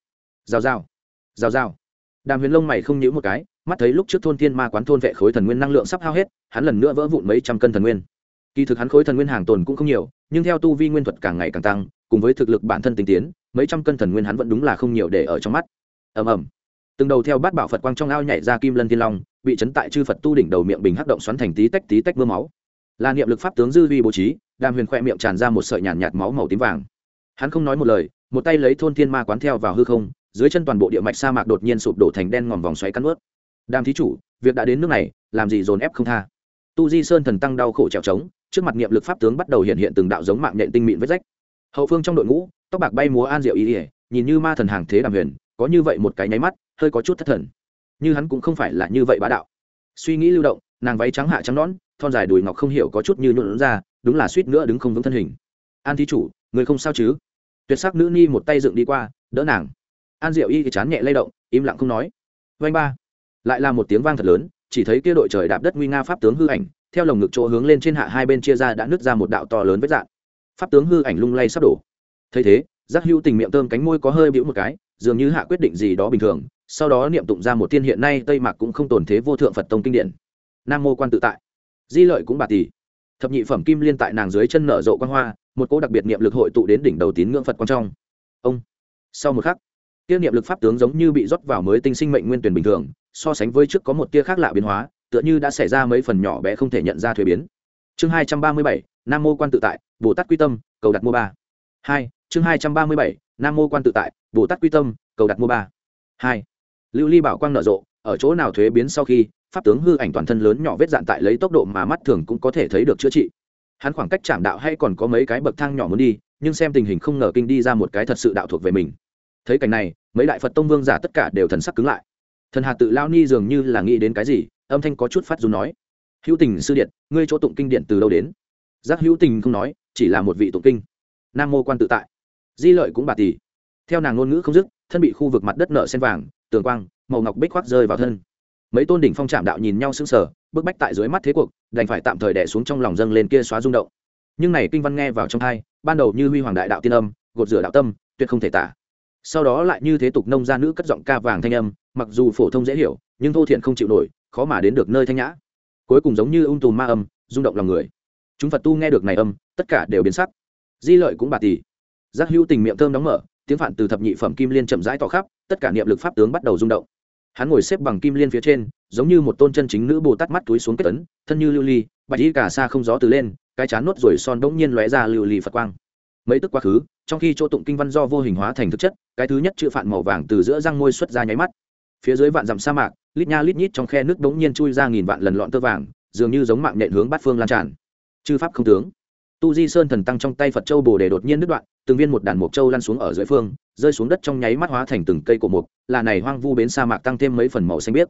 Rào rào rào rào. Đàm huyền lông mày không nhíu một cái, mắt thấy lúc trước thôn thiên ma quán thôn vệ khối thần nguyên năng lượng sắp hao hết, hắn lần nữa vỡ vụn mấy trăm cân thần nguyên. Kỳ thực hắn khối thần nguyên hàng tồn cũng không nhiều, nhưng theo tu vi nguyên thuật càng ngày càng tăng, cùng với thực lực bản thân tinh tiến, mấy trăm cân thần nguyên hắn vẫn đúng là không nhiều để ở trong mắt. Ầm ầm từng đầu theo bát bảo phật quang trong ao nhảy ra kim lân thiên long bị chấn tại chư phật tu đỉnh đầu miệng bình hắc động xoắn thành tí tách tí tách mưa máu. Là niệm lực pháp tướng dư vi bố trí đàm huyền khoe miệng tràn ra một sợi nhàn nhạt, nhạt máu màu tím vàng. Hắn không nói một lời một tay lấy thôn thiên ma quán theo vào hư không dưới chân toàn bộ địa mạch sa mạc đột nhiên sụp đổ thành đen ngòm vòng xoáy cắn ướt. Đàm thí chủ việc đã đến nước này làm gì dồn ép không tha? Tu di sơn thần tăng đau khổ trèo trống trước mặt niệm lực pháp tướng bắt đầu hiện hiện từng đạo giống mạng nhện tinh mịn vết rách. Hậu phương trong đội ngũ tóc bạc bay múa an diệu ý ỉa nhìn như ma thần hàng thế đàm huyền có như vậy một cái nháy mắt hơi có chút thất thần. Như hắn cũng không phải là như vậy bá đạo. Suy nghĩ lưu động, nàng váy trắng hạ trắng nón thon dài đùi ngọc không hiểu có chút như nhuộn ra, đúng là suýt nữa đứng không vững thân hình. An thí chủ, người không sao chứ? Tuyệt sắc nữ ni một tay dựng đi qua, đỡ nàng. An diệu y thì chán nhẹ lay động, im lặng không nói. Vanh ba. Lại là một tiếng vang thật lớn, chỉ thấy kia đội trời đạp đất nguy nga pháp tướng hư ảnh, theo lồng ngực chỗ hướng lên trên hạ hai bên chia ra đã nứt ra một đạo to lớn vết dạn pháp tướng hư ảnh lung lay sắp đổ. Thấy thế giác hữu tình miệng tơm cánh môi có hơi bĩu một cái, dường như hạ quyết định gì đó bình thường, sau đó niệm tụng ra một tiên hiện nay tây mạc cũng không tồn thế vô thượng phật tông kinh điển. Nam mô quan tự tại. Di lợi cũng bà tỷ. Thập nhị phẩm kim liên tại nàng dưới chân nở rộ quan hoa, một cỗ đặc biệt niệm lực hội tụ đến đỉnh đầu tín ngưỡng phật quan trong. Ông. Sau một khắc tiêu niệm lực pháp tướng giống như bị rót vào mới tinh sinh mệnh nguyên tuyển bình thường, so sánh với trước có một tia khác lạ biến hóa, tựa như đã xảy ra mấy phần nhỏ bé không thể nhận ra thuế biến. Chương hai trăm ba mươi bảy, nam mô quan tự tại, bồ tát quy tâm, cầu đặt mua ba. Hai chương hai trăm ba mươi bảy, nam mô quan tự tại, bồ tát quy tâm, cầu đặt mua ba. Hai. Lưu ly bảo quang nở rộ, ở chỗ nào thuế biến sau khi, pháp tướng hư ảnh toàn thân lớn nhỏ vết dạn tại lấy tốc độ mà mắt thường cũng có thể thấy được chữa trị. Hắn khoảng cách chạm đạo hay còn có mấy cái bậc thang nhỏ muốn đi, nhưng xem tình hình không ngờ kinh đi ra một cái thật sự đạo thuộc về mình. Thấy cảnh này, mấy đại phật tông vương giả tất cả đều thần sắc cứng lại. Thần hà tự lao ni dường như là nghĩ đến cái gì, âm thanh có chút phát dù nói. Hữu tình sư điện, ngươi chỗ tụng kinh điện từ đâu đến? Giác hữu tình không nói, chỉ là một vị tụng kinh. Nam mô quan tự tại di lợi cũng bà tỷ. Theo nàng ngôn ngữ không dứt, thân bị khu vực mặt đất nợ sen vàng, tường quang, màu ngọc bích khoác rơi vào thân. Mấy tôn đỉnh phong trạm đạo nhìn nhau sững sờ, bức bách tại dưới mắt thế cuộc, đành phải tạm thời đẻ xuống trong lòng dâng lên kia xóa rung động. Nhưng này kinh văn nghe vào trong hai ban đầu như huy hoàng đại đạo tiên âm, gột rửa đạo tâm, tuyệt không thể tả. Sau đó lại như thế tục nông gia nữ cất giọng ca vàng thanh âm, mặc dù phổ thông dễ hiểu, nhưng thô thiện không chịu nổi, khó mà đến được nơi thanh nhã. Cuối cùng giống như ung tùm ma âm, rung động lòng người. Chúng phật tu nghe được này âm, tất cả đều biến sắc. Di lợi cũng bà tỷ giác hữu tình miệng thơm đóng mở, tiếng phạn từ thập nhị phẩm kim liên chậm rãi tỏ khắp, tất cả niệm lực pháp tướng bắt đầu rung động. Hắn ngồi xếp bằng kim liên phía trên, giống như một tôn chân chính nữ bồ tát mắt túi xuống kết tấn thân như lưu ly, bạch y cả xa không gió từ lên, cái chán nốt rồi son bỗng nhiên lóe ra lưu ly phật quang. Mấy tức quá khứ, trong khi chỗ tụng kinh văn do vô hình hóa thành thực chất, cái thứ nhất chữ phạn màu vàng từ giữa răng môi xuất ra nháy mắt. Phía dưới vạn dặm sa mạc, lít nha lít nhít trong khe nước bỗng nhiên chui ra nghìn vạn lần lọn tơ vàng, dường như giống mạng nện hướng bát phương lan tràn. Chư pháp không tướng tu di sơn thần tăng trong tay phật châu bồ đề đột nhiên đứt đoạn, từng viên một đàn mộc châu lăn xuống ở dưới phương, rơi xuống đất trong nháy mắt hóa thành từng cây cổ mục là này hoang vu bến sa mạc tăng thêm mấy phần màu xanh biếc.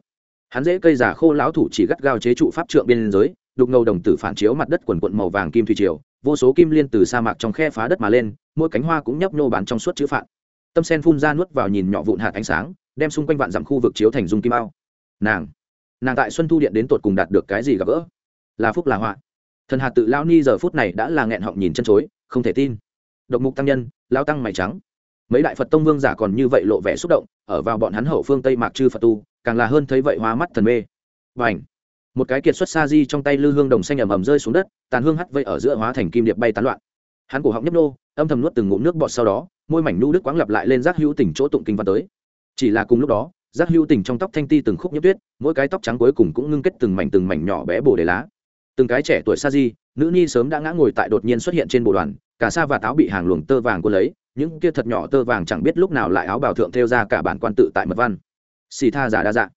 Hắn dễ cây giả khô lão thủ chỉ gắt gao chế trụ pháp trượng biên giới, đục ngầu đồng tử phản chiếu mặt đất quần quận màu vàng kim thủy triều, vô số kim liên từ sa mạc trong khe phá đất mà lên, mỗi cánh hoa cũng nhấp nhô bán trong suốt chữ phạn. Tâm sen phun ra nuốt vào nhìn nhỏ vụn hạt ánh sáng, đem xung quanh vạn dặm khu vực chiếu thành dung kim ao. Nàng nàng tại xuân thu điện đến tột cùng đạt được cái gì gặp gỡ? Là phúc là họa thần hạt tự lão ni giờ phút này đã là nghẹn họng nhìn chân chối, không thể tin. Độc mục tăng nhân lao tăng mày trắng. Mấy đại phật tông vương giả còn như vậy lộ vẻ xúc động, ở vào bọn hắn hậu phương tây mạc chư phật tu, càng là hơn thấy vậy hóa mắt thần mê. Và ảnh một cái kiệt xuất sa di trong tay lư hương đồng xanh ầm ầm rơi xuống đất, tàn hương hắt vây ở giữa hóa thành kim điệp bay tán loạn. Hắn cổ họng nhấp nô, âm thầm nuốt từng ngụm nước bọt sau đó, môi mảnh nu đức quáng lặp lại lên giác hữu tỉnh chỗ tụng kinh văn tới. Chỉ là cùng lúc đó giác hữu tỉnh trong tóc thanh ti từng khúc nhấp tuyết, mỗi cái tóc trắng cuối cùng cũng ngưng kết từng mảnh từng mảnh nhỏ bé bồ đề lá từng cái trẻ tuổi sa di, nữ nhi sớm đã ngã ngồi tại đột nhiên xuất hiện trên bộ đoàn, cả sa và táo bị hàng luồng tơ vàng cuốn lấy, những kia thật nhỏ tơ vàng chẳng biết lúc nào lại áo bào thượng theo ra cả bản quan tự tại mật văn. Xì tha giả đa dạng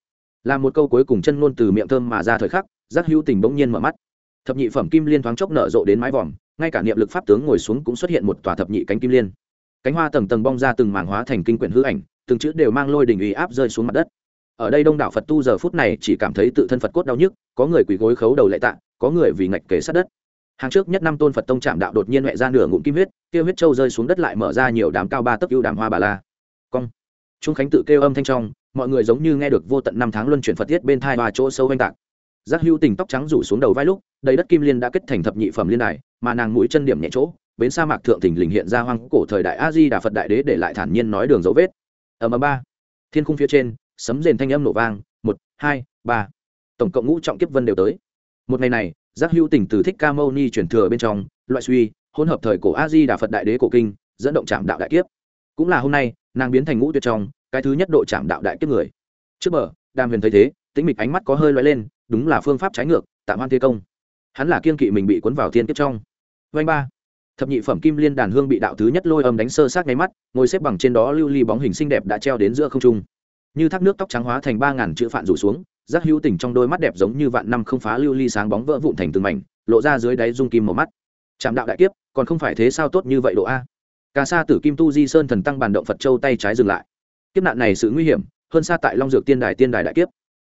là một câu cuối cùng chân ngôn từ miệng thơm mà ra thời khắc, giác hữu tình bỗng nhiên mở mắt. Thập nhị phẩm kim liên thoáng chốc nở rộ đến mái vòm, ngay cả niệm lực pháp tướng ngồi xuống cũng xuất hiện một tòa thập nhị cánh kim liên. Cánh hoa tầng tầng bong ra từng mảng hóa thành kinh quyển hư ảnh, từng chữ đều mang lôi đình uy áp rơi xuống mặt đất ở đây đông đảo phật tu giờ phút này chỉ cảm thấy tự thân phật cốt đau nhức, có người quỳ gối khấu đầu lệ tạ, có người vì ngạch kế sát đất. Hàng trước nhất năm tôn phật tông chạm đạo đột nhiên mẹ ra nửa ngụm kim huyết kia huyết trâu rơi xuống đất lại mở ra nhiều đám cao ba tấc ưu đàm hoa bà la. Cong. Trung khánh tự kêu âm thanh trong, mọi người giống như nghe được vô tận năm tháng luân chuyển phật tiết bên thai và chỗ sâu oanh tạc. Giác hữu tình tóc trắng rủ xuống đầu vai lúc, đầy đất kim liên đã kết thành thập nhị phẩm liên đài, mà nàng mũi chân điểm nhẹ chỗ, bến sa mạc thượng thình lình hiện ra hoang cổ thời đại a di đà phật đại đế để lại thản nhiên nói đường dấu vết. Ở mờ ba. Thiên khung phía trên sấm rền thanh âm nổ vang, một, hai, ba. Tổng cộng ngũ trọng kiếp vân đều tới. Một ngày này, giác hữu tình từ thích ca mâu ni chuyển thừa bên trong, loại suy, hỗn hợp thời cổ a di đà phật đại đế cổ kinh, dẫn động trạm đạo đại kiếp. Cũng là hôm nay, nàng biến thành ngũ tuyệt trong, cái thứ nhất độ trạm đạo đại kiếp người. Trước bờ, đàm huyền thấy thế, tĩnh mịch ánh mắt có hơi loay lên, đúng là phương pháp trái ngược tạm hoan thi công. Hắn là kiên kỵ mình bị cuốn vào thiên kiếp trong. Vanh ba. Thập nhị phẩm kim liên đàn hương bị đạo thứ nhất lôi âm đánh sơ sát ngay mắt, ngồi xếp bằng trên đó lưu ly bóng hình xinh đẹp đã treo đến giữa không trung như thác nước tóc trắng hóa thành ba ngàn chữ phạn rủ xuống giác hữu tình trong đôi mắt đẹp giống như vạn năm không phá lưu ly sáng bóng vỡ vụn thành từng mảnh, lộ ra dưới đáy dung kim màu mắt. Chạm đạo đại kiếp, còn không phải thế sao tốt như vậy độ a? Cà sa tử kim tu di sơn thần tăng bàn động phật châu tay trái dừng lại. Kiếp nạn này sự nguy hiểm, hơn xa tại long dược tiên đài tiên đài đại kiếp.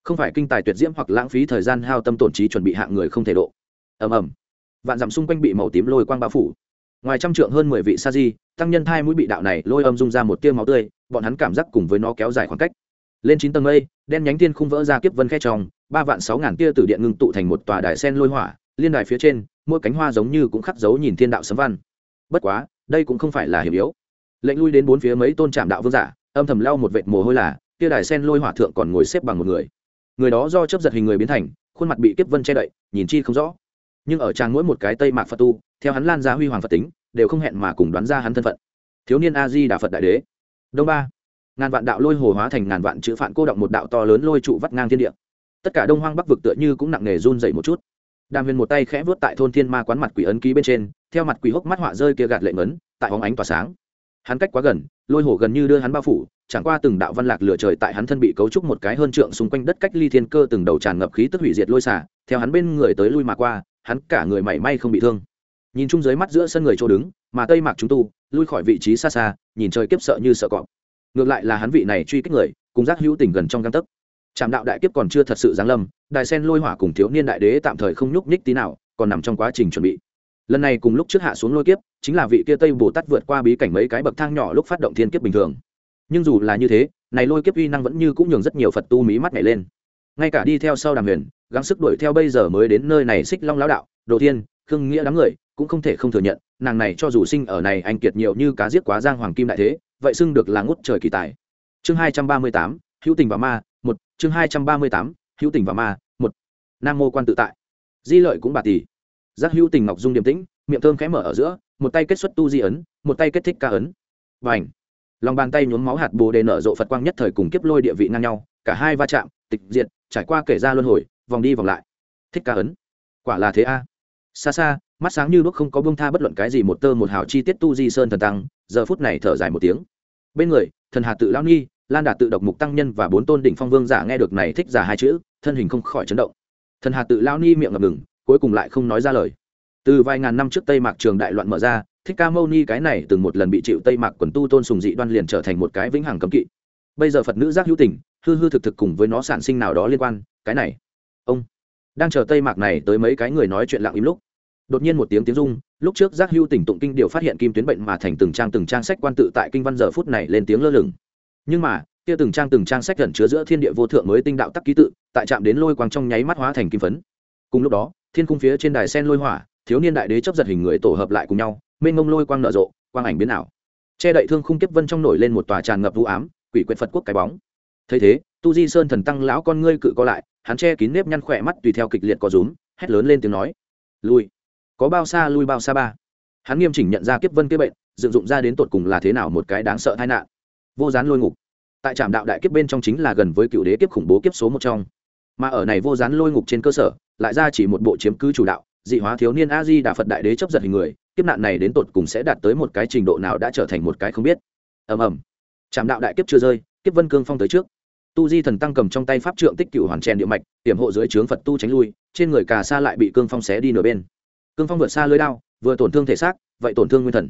Không phải kinh tài tuyệt diễm hoặc lãng phí thời gian hao tâm tổn trí chuẩn bị hạng người không thể độ. Ầm ầm. Vạn dặm xung quanh bị màu tím lôi quang bao phủ. Ngoài trăm trượng hơn mười vị sa di, tăng nhân thai mũi bị đạo này lôi âm dung ra một tia máu tươi, bọn hắn cảm giác cùng với nó kéo dài khoảng cách lên chín tầng mây, đen nhánh tiên khung vỡ ra kiếp vân khe tròng, ba vạn sáu ngàn tia từ điện ngưng tụ thành một tòa đài sen lôi hỏa, liên đài phía trên, mỗi cánh hoa giống như cũng khắc dấu nhìn thiên đạo sấm văn. Bất quá, đây cũng không phải là hiểm yếu. Lệnh lui đến bốn phía mấy tôn trạm đạo vương giả, âm thầm lau một vệt mồ hôi là, tia đài sen lôi hỏa thượng còn ngồi xếp bằng một người. Người đó do chấp giật hình người biến thành, khuôn mặt bị kiếp vân che đậy, nhìn chi không rõ. Nhưng ở trang mỗi một cái tây mạc phật tu, theo hắn lan ra huy hoàng phật tính, đều không hẹn mà cùng đoán ra hắn thân phận. Thiếu niên a di đà phật đại đế. Đông ba ngàn vạn đạo lôi hồ hóa thành ngàn vạn chữ phạn cô động một đạo to lớn lôi trụ vắt ngang thiên địa. Tất cả đông hoang bắc vực tựa như cũng nặng nề run dậy một chút. Đàm huyền một tay khẽ vớt tại thôn thiên ma quán mặt quỷ ấn ký bên trên, theo mặt quỷ hốc mắt họa rơi kia gạt lệ ngấn, tại hóng ánh tỏa sáng. Hắn cách quá gần, lôi hồ gần như đưa hắn bao phủ, chẳng qua từng đạo văn lạc lửa trời tại hắn thân bị cấu trúc một cái hơn trượng xung quanh đất cách ly thiên cơ từng đầu tràn ngập khí tức hủy diệt lôi xả, theo hắn bên người tới lui mà qua, hắn cả người mảy may không bị thương. Nhìn chung dưới mắt giữa sân người chỗ đứng, mà tây mạc chúng tu, lui khỏi vị trí xa xa, nhìn trời kiếp sợ như sợ cọp ngược lại là hắn vị này truy kích người, cùng giác hữu tình gần trong găng tấc. Trạm đạo đại kiếp còn chưa thật sự giáng lâm, đài sen lôi hỏa cùng thiếu niên đại đế tạm thời không nhúc nhích tí nào, còn nằm trong quá trình chuẩn bị. Lần này cùng lúc trước hạ xuống lôi kiếp, chính là vị kia tây bồ tát vượt qua bí cảnh mấy cái bậc thang nhỏ lúc phát động thiên kiếp bình thường. Nhưng dù là như thế, này lôi kiếp uy năng vẫn như cũng nhường rất nhiều phật tu mí mắt nhảy lên. Ngay cả đi theo sau đàm huyền, gắng sức đuổi theo bây giờ mới đến nơi này xích long lão đạo, đồ thiên, khương nghĩa đám người, cũng không thể không thừa nhận, nàng này cho dù sinh ở này anh kiệt nhiều như cá giết quá giang hoàng kim đại thế vậy xưng được là ngút trời kỳ tài. Chương hai trăm ba mươi tám, hữu tình và ma, một. Chương hai trăm ba mươi tám, hữu tình và ma, một. Nam mô quan tự tại. Di lợi cũng bà tỷ. Giác hữu tình ngọc dung điềm tĩnh, miệng thơm khẽ mở ở giữa, một tay kết xuất tu di ấn, một tay kết thích ca ấn. Và ảnh lòng bàn tay nhuốm máu hạt bồ đề nở rộ phật quang nhất thời cùng kiếp lôi địa vị ngang nhau, cả hai va chạm, tịch diệt, trải qua kể ra luân hồi, vòng đi vòng lại. Thích ca ấn. Quả là thế a. Xa xa, mắt sáng như đuốc không có bông tha bất luận cái gì, một tơ một hào chi tiết tu di sơn thần tăng giờ phút này thở dài một tiếng. Bên người, thần hà tự lao nghi, lan đạt tự độc mục tăng nhân và bốn tôn đỉnh phong vương giả nghe được này thích giả hai chữ, thân hình không khỏi chấn động. Thần hà tự lao ni miệng ngập ngừng, cuối cùng lại không nói ra lời. Từ vài ngàn năm trước tây mạc trường đại loạn mở ra, thích ca mâu ni cái này từng một lần bị chịu tây mạc quần tu tôn sùng dị đoan liền trở thành một cái vĩnh hằng cấm kỵ. Bây giờ phật nữ giác hữu tình, hư hư thực thực cùng với nó sản sinh nào đó liên quan, cái này. Ông, đang chờ tây mạc này tới mấy cái người nói chuyện lặng im lúc đột nhiên một tiếng tiếng rung, lúc trước giác hưu tỉnh tụng kinh điều phát hiện kim tuyến bệnh mà thành từng trang từng trang sách quan tự tại kinh văn giờ phút này lên tiếng lơ lửng. Nhưng mà, kia từng trang từng trang sách gần chứa giữa thiên địa vô thượng mới tinh đạo tắc ký tự, tại chạm đến lôi quang trong nháy mắt hóa thành kim phấn. Cùng lúc đó, thiên cung phía trên đài sen lôi hỏa, thiếu niên đại đế chấp giật hình người tổ hợp lại cùng nhau, mênh ngông lôi quang nở rộ, quang ảnh biến ảo. Che đậy thương khung kiếp vân trong nổi lên một tòa tràn ngập vũ ám, quỷ quyệt phật quốc cái bóng. Thấy thế, tu di sơn thần tăng lão con ngươi cự co lại, hắn che kín nếp nhăn khỏe mắt tùy theo kịch liệt có rúm, hét lớn lên tiếng nói, lui! Có bao xa lui bao xa ba. Hắn nghiêm chỉnh nhận ra kiếp vân kiếp bệnh, dựng dụng ra đến tột cùng là thế nào một cái đáng sợ tai nạn. Vô gián lôi ngục. Tại trạm đạo đại kiếp bên trong chính là gần với cựu đế kiếp khủng bố kiếp số một trong. Mà ở này vô gián lôi ngục trên cơ sở, lại ra chỉ một bộ chiếm cứ chủ đạo, dị hóa thiếu niên a di đà phật đại đế chấp giật hình người, kiếp nạn này đến tột cùng sẽ đạt tới một cái trình độ nào đã trở thành một cái không biết. Ầm ầm. Trạm đạo đại kiếp chưa rơi, kiếp vân cương phong tới trước. Tu di thần tăng cầm trong tay pháp trượng tích cựu hoàn chèn địa mạch tiềm hộ dưới trướng phật tu tránh lui, trên người cà sa lại bị cương phong xé đi nửa bên cương phong vượt xa lưới đao, vừa tổn thương thể xác, vậy tổn thương nguyên thần.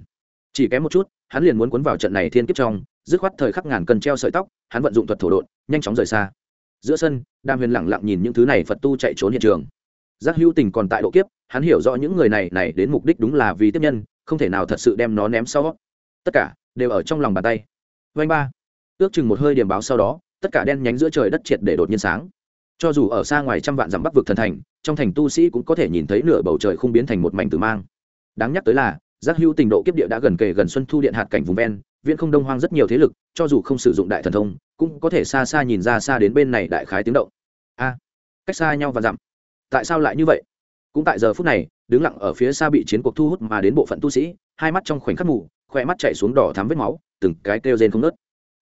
Chỉ kém một chút, hắn liền muốn cuốn vào trận này thiên kiếp trong, dứt khoát thời khắc ngàn cần treo sợi tóc, hắn vận dụng thuật thổ độn, nhanh chóng rời xa. Giữa sân đam huyền lẳng lặng nhìn những thứ này phật tu chạy trốn hiện trường. Giác hữu tình còn tại độ kiếp, hắn hiểu rõ những người này này đến mục đích đúng là vì tiếp nhân, không thể nào thật sự đem nó ném sau. Tất cả đều ở trong lòng bàn tay. Vanh ba. Ước chừng một hơi điểm báo sau đó, tất cả đen nhánh giữa trời đất triệt để đột nhiên sáng cho dù ở xa ngoài trăm vạn dặm bắc vực thần thành, trong thành tu sĩ cũng có thể nhìn thấy nửa bầu trời không biến thành một mảnh tử mang. Đáng nhắc tới là, giác hữu tình độ kiếp địa đã gần kề gần xuân thu điện hạt cảnh vùng ven, viễn không đông hoang rất nhiều thế lực, cho dù không sử dụng đại thần thông, cũng có thể xa xa nhìn ra xa đến bên này đại khái tiếng động. A, cách xa nhau và dặm. Tại sao lại như vậy? Cũng tại giờ phút này, đứng lặng ở phía xa bị chiến cuộc thu hút mà đến bộ phận tu sĩ, hai mắt trong khoảnh khắc mù khoe mắt chạy xuống đỏ thắm vết máu, từng cái kêu rên không nớt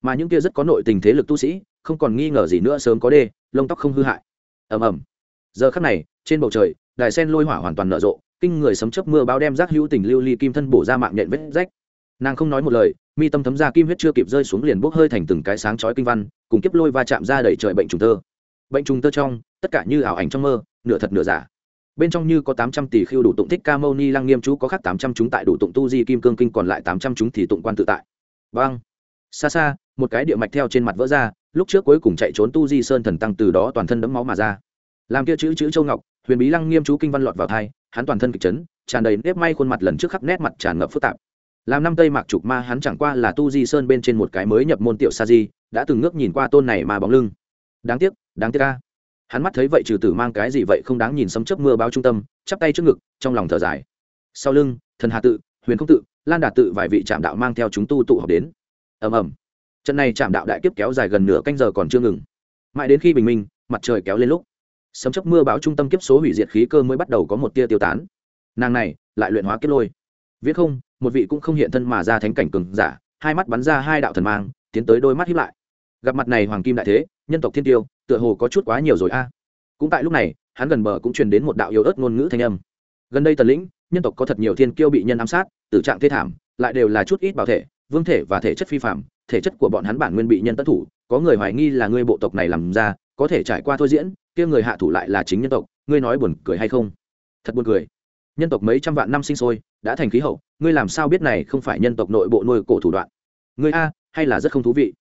mà những kia rất có nội tình thế lực tu sĩ không còn nghi ngờ gì nữa sớm có đê, lông tóc không hư hại. Ầm ầm. Giờ khắc này, trên bầu trời, đài sen lôi hỏa hoàn toàn nở rộ, kinh người sấm chớp mưa bão đem rác hữu tình lưu ly kim thân bổ ra mạng nhện vết rách. Nàng không nói một lời, mi tâm thấm ra kim huyết chưa kịp rơi xuống liền bốc hơi thành từng cái sáng chói kinh văn, cùng kiếp lôi va chạm ra đẩy trời bệnh trùng tơ bệnh trùng tơ trong, tất cả như ảo ảnh trong mơ, nửa thật nửa giả. Bên trong như có tám trăm tỷ khiêu đủ tụng thích ca mâu ni lăng nghiêm chú, có khác tám trăm chúng tại đủ tụng tu di kim cương kinh, còn lại tám trăm chúng thì tụng quan tự tại. Vâng. Xa xa, một cái địa mạch theo trên mặt vỡ ra lúc trước cuối cùng chạy trốn tu di sơn thần tăng từ đó toàn thân đẫm máu mà ra. Làm kia chữ chữ châu ngọc, huyền bí lăng nghiêm chú kinh văn lọt vào thai, hắn toàn thân kịch chấn, tràn đầy nếp may khuôn mặt lần trước khắp nét mặt tràn ngập phức tạp. Làm năm tây mạc trục ma, hắn chẳng qua là tu di sơn bên trên một cái mới nhập môn tiểu sa di, đã từng ngước nhìn qua tôn này mà bóng lưng. Đáng tiếc đáng tiếc ca hắn mắt thấy vậy trừ tử mang cái gì vậy không đáng nhìn sấm chớp mưa báo trung tâm, chắp tay trước ngực, trong lòng thở dài. Sau lưng, thần hà tự, huyền không tự, lan đạt tự vài vị trạm đạo mang theo chúng tu tụ họp đến. Ầm ầm trận này chạm đạo đại kiếp kéo dài gần nửa canh giờ còn chưa ngừng. Mãi đến khi bình minh, mặt trời kéo lên lúc, sấm chớp mưa báo trung tâm kiếp số hủy diệt khí cơ mới bắt đầu có một tia tiêu tán. Nàng này, lại luyện hóa kiếp lôi. Viết không, một vị cũng không hiện thân mà ra thánh cảnh cường giả, hai mắt bắn ra hai đạo thần mang, tiến tới đôi mắt hiếp lại. Gặp mặt này hoàng kim đại thế, nhân tộc thiên tiêu, tựa hồ có chút quá nhiều rồi a. Cũng tại lúc này, hắn gần bờ cũng truyền đến một đạo yếu ớt ngôn ngữ thanh âm. Gần đây tần lĩnh, nhân tộc có thật nhiều thiên kiêu bị nhân ám sát, tử trạng thê thảm, lại đều là chút ít bảo thể, vương thể và thể chất phi phạm thể chất của bọn hắn bản nguyên bị nhân tất thủ, có người hoài nghi là ngươi bộ tộc này làm ra, có thể trải qua thôi diễn, kia người hạ thủ lại là chính nhân tộc, ngươi nói buồn cười hay không? Thật buồn cười. Nhân tộc mấy trăm vạn năm sinh sôi, đã thành khí hậu, ngươi làm sao biết này không phải nhân tộc nội bộ nuôi cổ thủ đoạn? Ngươi a, hay là rất không thú vị.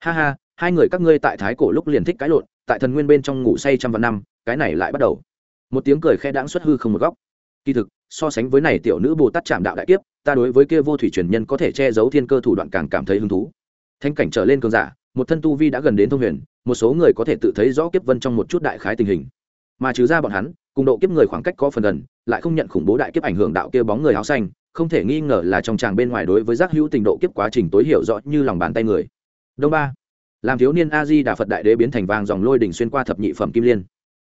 Ha ha, hai người các ngươi tại thái cổ lúc liền thích cãi lộn, tại thần nguyên bên trong ngủ say trăm vạn năm, cái này lại bắt đầu. Một tiếng cười khe đãng xuất hư không một góc. Kỳ thực, so sánh với này tiểu nữ bồ tát chạm đạo đại kiếp, ta đối với kia vô thủy truyền nhân có thể che giấu thiên cơ thủ đoạn càng cảm thấy hứng thú thanh cảnh trở lên cường giả, một thân tu vi đã gần đến thông huyền, một số người có thể tự thấy rõ kiếp vân trong một chút đại khái tình hình. Mà trừ ra bọn hắn, cùng độ kiếp người khoảng cách có phần gần, lại không nhận khủng bố đại kiếp ảnh hưởng đạo kia bóng người áo xanh, không thể nghi ngờ là trong tràng bên ngoài đối với giác hữu tình độ kiếp quá trình tối hiểu rõ như lòng bàn tay người. Đông ba, làm thiếu niên a di đà phật đại đế biến thành vàng dòng lôi đỉnh xuyên qua thập nhị phẩm kim liên.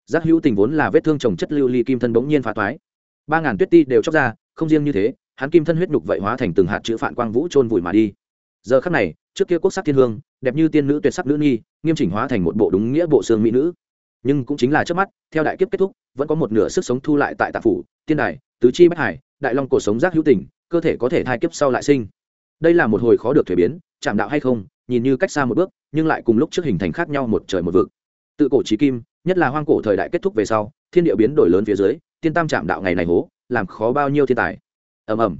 Giác hữu tình vốn là vết thương trồng chất lưu ly kim thân bỗng nhiên phá toái ba ngàn tuyết ti đều chóc ra, không riêng như thế, hắn kim thân huyết nhục vậy hóa thành từng hạt chữ phản quang vũ trôn vùi mà đi giờ khắc này, trước kia quốc sắc thiên hương, đẹp như tiên nữ tuyệt sắc nữ nhi, nghiêm chỉnh hóa thành một bộ đúng nghĩa bộ xương mỹ nữ. Nhưng cũng chính là trước mắt, theo đại kiếp kết thúc, vẫn có một nửa sức sống thu lại tại tạ phủ, tiên đài, tứ chi bất hải, đại long cổ sống giác hữu tình, cơ thể có thể thai kiếp sau lại sinh. Đây là một hồi khó được thuế biến, chạm đạo hay không, nhìn như cách xa một bước, nhưng lại cùng lúc trước hình thành khác nhau một trời một vực. Tự cổ trí kim, nhất là hoang cổ thời đại kết thúc về sau, thiên địa biến đổi lớn phía dưới, tiên tam chạm đạo ngày này hố, làm khó bao nhiêu thiên tài. Ầm ầm.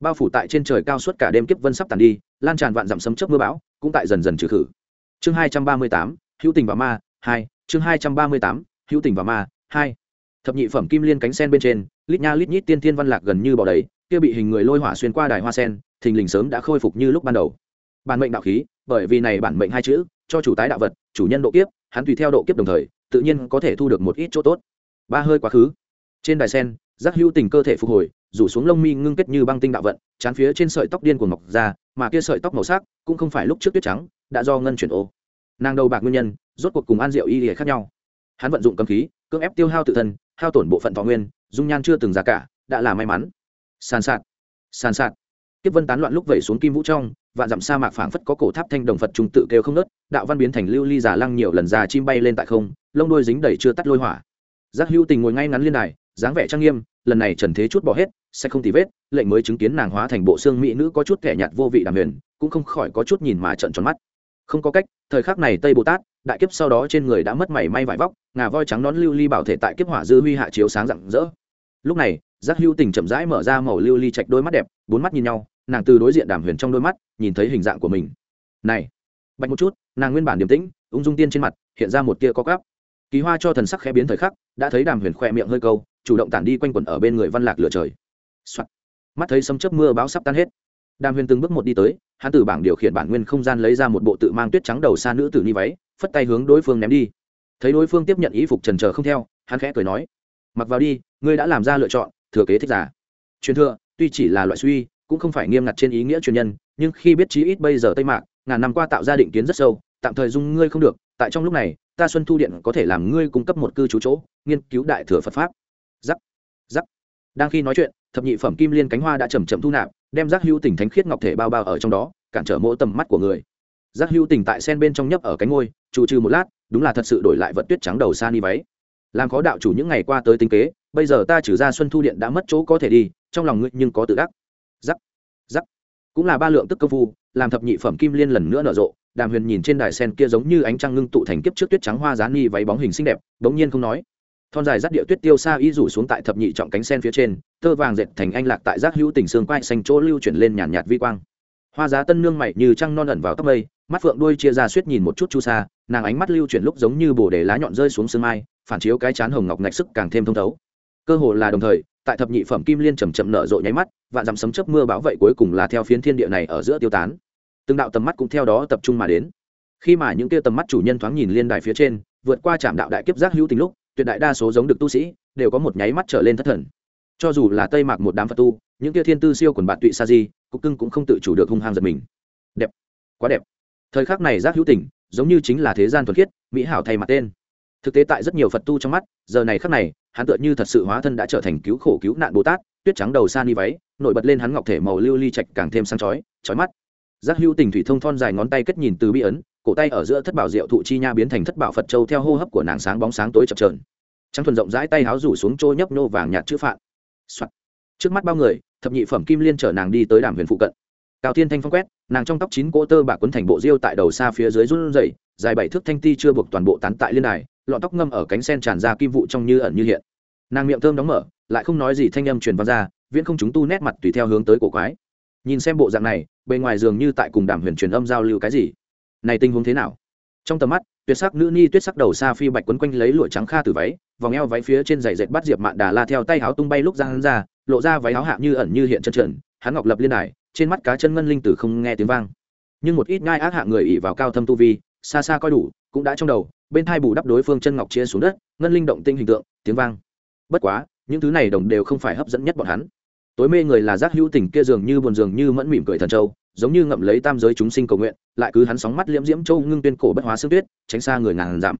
Bao phủ tại trên trời cao suốt cả đêm kiếp vân sắp tàn đi lan tràn vạn dặm sấm chớp mưa bão, cũng tại dần dần trừ khử. Chương hai trăm ba mươi tám, hữu tình và ma hai, chương hai trăm ba mươi tám, hữu tình và ma hai. Thập nhị phẩm kim liên cánh sen bên trên, lít nha lít nhít tiên thiên văn lạc gần như bỏ đầy, kia bị hình người lôi hỏa xuyên qua đài hoa sen, thình lình sớm đã khôi phục như lúc ban đầu. Bản mệnh đạo khí, bởi vì này bản mệnh hai chữ, cho chủ tái đạo vật, chủ nhân độ kiếp, hắn tùy theo độ kiếp đồng thời, tự nhiên có thể thu được một ít chỗ tốt. Ba hơi quá khứ. Trên đài sen giác hữu tình cơ thể phục hồi rủ xuống lông mi ngưng kết như băng tinh đạo vận, chán phía trên sợi tóc điên cuồng mọc ra, mà kia sợi tóc màu sắc cũng không phải lúc trước tuyết trắng, đã do ngân chuyển ô. Nàng đầu bạc nguyên nhân, rốt cuộc cùng an diệu y lìa khác nhau. Hắn vận dụng cầm khí, cưỡng ép tiêu hao tự thân, hao tổn bộ phận thọ nguyên, dung nhan chưa từng ra cả, đã là may mắn. Sàn sạt sàn sạt. Kiếp vân tán loạn lúc vẩy xuống kim vũ trong, vạn dặm sa mạc phảng phất có cổ tháp thanh đồng phật trung tự kêu không nớt, đạo văn biến thành lưu ly giả lăng nhiều lần già chim bay lên tại không, lông đôi dính đầy chưa tắt lôi hỏa. Giác hữu tình ngồi ngay ngắn liên đài, dáng vẻ trang nghiêm, lần này trần thế chút bỏ hết sẽ không tì vết, lệnh mới chứng kiến nàng hóa thành bộ xương mỹ nữ có chút kẻ nhạt vô vị đàm huyền, cũng không khỏi có chút nhìn mà trận tròn mắt. Không có cách, thời khắc này tây bồ tát, đại kiếp sau đó trên người đã mất mảy may vải vóc, ngà voi trắng nón lưu ly bảo thể tại kiếp hỏa dư huy hạ chiếu sáng rạng rỡ. Lúc này, giác hưu tình chậm rãi mở ra màu lưu ly chạch đôi mắt đẹp, bốn mắt nhìn nhau, nàng từ đối diện đàm huyền trong đôi mắt, nhìn thấy hình dạng của mình. Này, bạch một chút, nàng nguyên bản điềm tĩnh, ung dung tiên trên mặt, hiện ra một tia có cắp kỳ hoa cho thần sắc khẽ biến thời khắc, đã thấy đàm huyền khỏe miệng hơi câu, chủ động tản đi quanh quẩn ở bên người văn lạc lửa trời、Soạn. mắt thấy sấm chớp mưa bão sắp tan hết. Đàm huyền từng bước một đi tới, hắn từ bảng điều khiển bản nguyên không gian lấy ra một bộ tự mang tuyết trắng đầu xa nữ tử ni váy, phất tay hướng đối phương ném đi. Thấy đối phương tiếp nhận ý phục trần trờ không theo, hắn khẽ cười nói, mặc vào đi, ngươi đã làm ra lựa chọn, thừa kế thích giả. Truyền thừa, tuy chỉ là loại suy, cũng không phải nghiêm ngặt trên ý nghĩa truyền nhân, nhưng khi biết chí ít bây giờ tây mạc, ngàn năm qua tạo ra định kiến rất sâu, tạm thời dung ngươi không được, tại trong lúc này, ta xuân thu điện có thể làm ngươi cung cấp một cư trú chỗ, nghiên cứu đại thừa phật pháp. Giắc giắc đang khi nói chuyện thập nhị phẩm kim liên cánh hoa đã chầm chậm thu nạp, đem giác hưu tình thánh khiết ngọc thể bao bao ở trong đó, cản trở mỗi tầm mắt của người. Giác hưu tình tại sen bên trong nhấp ở cánh ngôi chủ trừ một lát, đúng là thật sự đổi lại vật tuyết trắng đầu xa ni váy. Làm khó đạo chủ những ngày qua tới tinh kế, bây giờ ta trừ ra xuân thu điện đã mất chỗ có thể đi, trong lòng ngươi nhưng có tự đắc. Giắc giắc cũng là ba lượng tức công phu, làm thập nhị phẩm kim liên lần nữa nở rộ, đàm huyền nhìn trên đài sen kia giống như ánh trăng ngưng tụ thành kiếp trước tuyết trắng hoa giá ni váy bóng hình xinh đẹp, bỗng nhiên không nói. Thon dài rắt địa tuyết tiêu xa y rủ xuống tại thập nhị trọng cánh sen phía trên tơ vàng dệt thành anh lạc tại giác hữu tình xương quai xanh chỗ lưu chuyển lên nhàn nhạt vi quang. Hoa giá tân nương mày như trăng non ẩn vào tóc mây, mắt phượng đuôi chia ra suýt nhìn một chút chu xa nàng ánh mắt lưu chuyển lúc giống như bồ đề lá nhọn rơi xuống sương mai, phản chiếu cái chán hồng ngọc ngạch sức càng thêm thông thấu. Cơ hồ là đồng thời, tại thập nhị phẩm kim liên chầm chậm nở rộ nháy mắt và dằm sấm chớp mưa bão vậy cuối cùng là theo phiến thiên địa này ở giữa tiêu tán. Từng đạo tầm mắt cũng theo đó tập trung mà đến. Khi mà những kia tầm mắt chủ nhân thoáng nhìn liên đài phía trên, vượt qua trạm đạo đại kiếp giác hữu tình lúc, tuyệt đại đa số giống được tu sĩ, đều có một nháy mắt trở lên thất thần cho dù là tây mạc một đám phật tu, những kia thiên tư siêu quần bạn tụy sa di, cục cưng cũng không tự chủ được hung hăng giật mình. Đẹp. Quá đẹp. Thời khắc này giác hữu tình, giống như chính là thế gian thuần khiết, mỹ hảo thay mặt tên. Thực tế tại rất nhiều phật tu trong mắt, giờ này khắc này, hắn tựa như thật sự hóa thân đã trở thành cứu khổ cứu nạn bồ tát, tuyết trắng đầu sa ni váy, nổi bật lên hắn ngọc thể màu lưu ly trạch càng thêm sáng chói chói mắt. Giác hữu tình thủy thông thon dài ngón tay kết nhìn từ bi ấn, cổ tay ở giữa thất bảo diệu thụ chi nha biến thành thất bảo phật châu theo hô hấp của nàng sáng bóng sáng tối chập trờn trắng thuần rộng rãi tay háo rủ xuống trôi nhấp nô vàng nhạt chữ phạn、soạt. Trước mắt bao người, thập nhị phẩm kim liên chở nàng đi tới đàm huyền phụ cận. Cao thiên thanh phong quét, nàng trong tóc chín cỗ tơ bạc quấn thành bộ diêu tại đầu xa phía dưới run rẩy, dài bảy thước thanh ti chưa buộc toàn bộ tán tại liên đài, lọn tóc ngâm ở cánh sen tràn ra kim vụ trong như ẩn như hiện. Nàng miệng thơm đóng mở, lại không nói gì thanh âm truyền vào ra, viễn không chúng tu nét mặt tùy theo hướng tới cổ quái. Nhìn xem bộ dạng này, bề ngoài dường như tại cùng đàm huyền truyền âm giao lưu cái gì. Này tình huống thế nào? Trong tầm mắt tuyệt sắc nữ ni tuyết sắc đầu xa phi bạch quấn quanh lấy lụa trắng kha từ váy, vòng eo váy phía trên giày dệt bắt diệp mạn đà la theo tay áo tung bay lúc ra hắn ra, lộ ra váy áo hạ như ẩn như hiện chân trần, hắn ngọc lập liên đài, trên mắt cá chân ngân linh tử không nghe tiếng vang. Nhưng một ít ngai ác hạ người ỉ vào cao thâm tu vi, xa xa coi đủ, cũng đã trong đầu, bên thai bù đắp đối phương chân ngọc chia xuống đất, ngân linh động tinh hình tượng, tiếng vang. Bất quá, những thứ này đồng đều không phải hấp dẫn nhất bọn hắn. Tối mê người là giác hữu tình kia dường như buồn dường như mẫn mỉm cười thần châu giống như ngậm lấy tam giới chúng sinh cầu nguyện, lại cứ hắn sóng mắt liễm diễm châu ngưng tuyên cổ bất hóa xương tuyết, tránh xa người ngàn giảm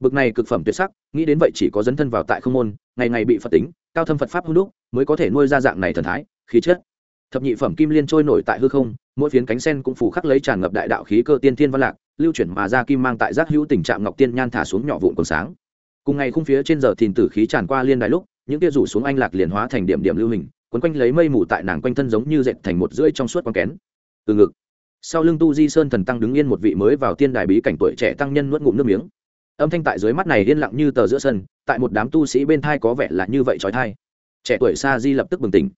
bực này cực phẩm tuyệt sắc, nghĩ đến vậy chỉ có dấn thân vào tại không môn, ngày ngày bị phật tính, cao thâm phật pháp hung đúc, mới có thể nuôi ra dạng này thần thái, khí chất. Thập nhị phẩm kim liên trôi nổi tại hư không, mỗi phiến cánh sen cũng phủ khắc lấy tràn ngập đại đạo khí cơ tiên thiên văn lạc, lưu chuyển mà ra kim mang tại giác hữu tình trạng ngọc tiên nhan thả xuống nhỏ vụn còn sáng. Cùng ngày khung phía trên giờ thìn tử khí tràn qua liên đài lúc, những kia rủ xuống anh lạc liền hóa thành điểm điểm lưu hình, quấn quanh lấy mây mù tại nàng quanh thân giống như dệt thành một rưỡi trong suốt quang kén từ ngực. Sau lưng tu di sơn thần tăng đứng yên một vị mới vào tiên đài bí cảnh tuổi trẻ tăng nhân nuốt ngụm nước miếng. Âm thanh tại dưới mắt này yên lặng như tờ giữa sân, tại một đám tu sĩ bên thai có vẻ là như vậy trói thai. Trẻ tuổi sa di lập tức bừng tỉnh.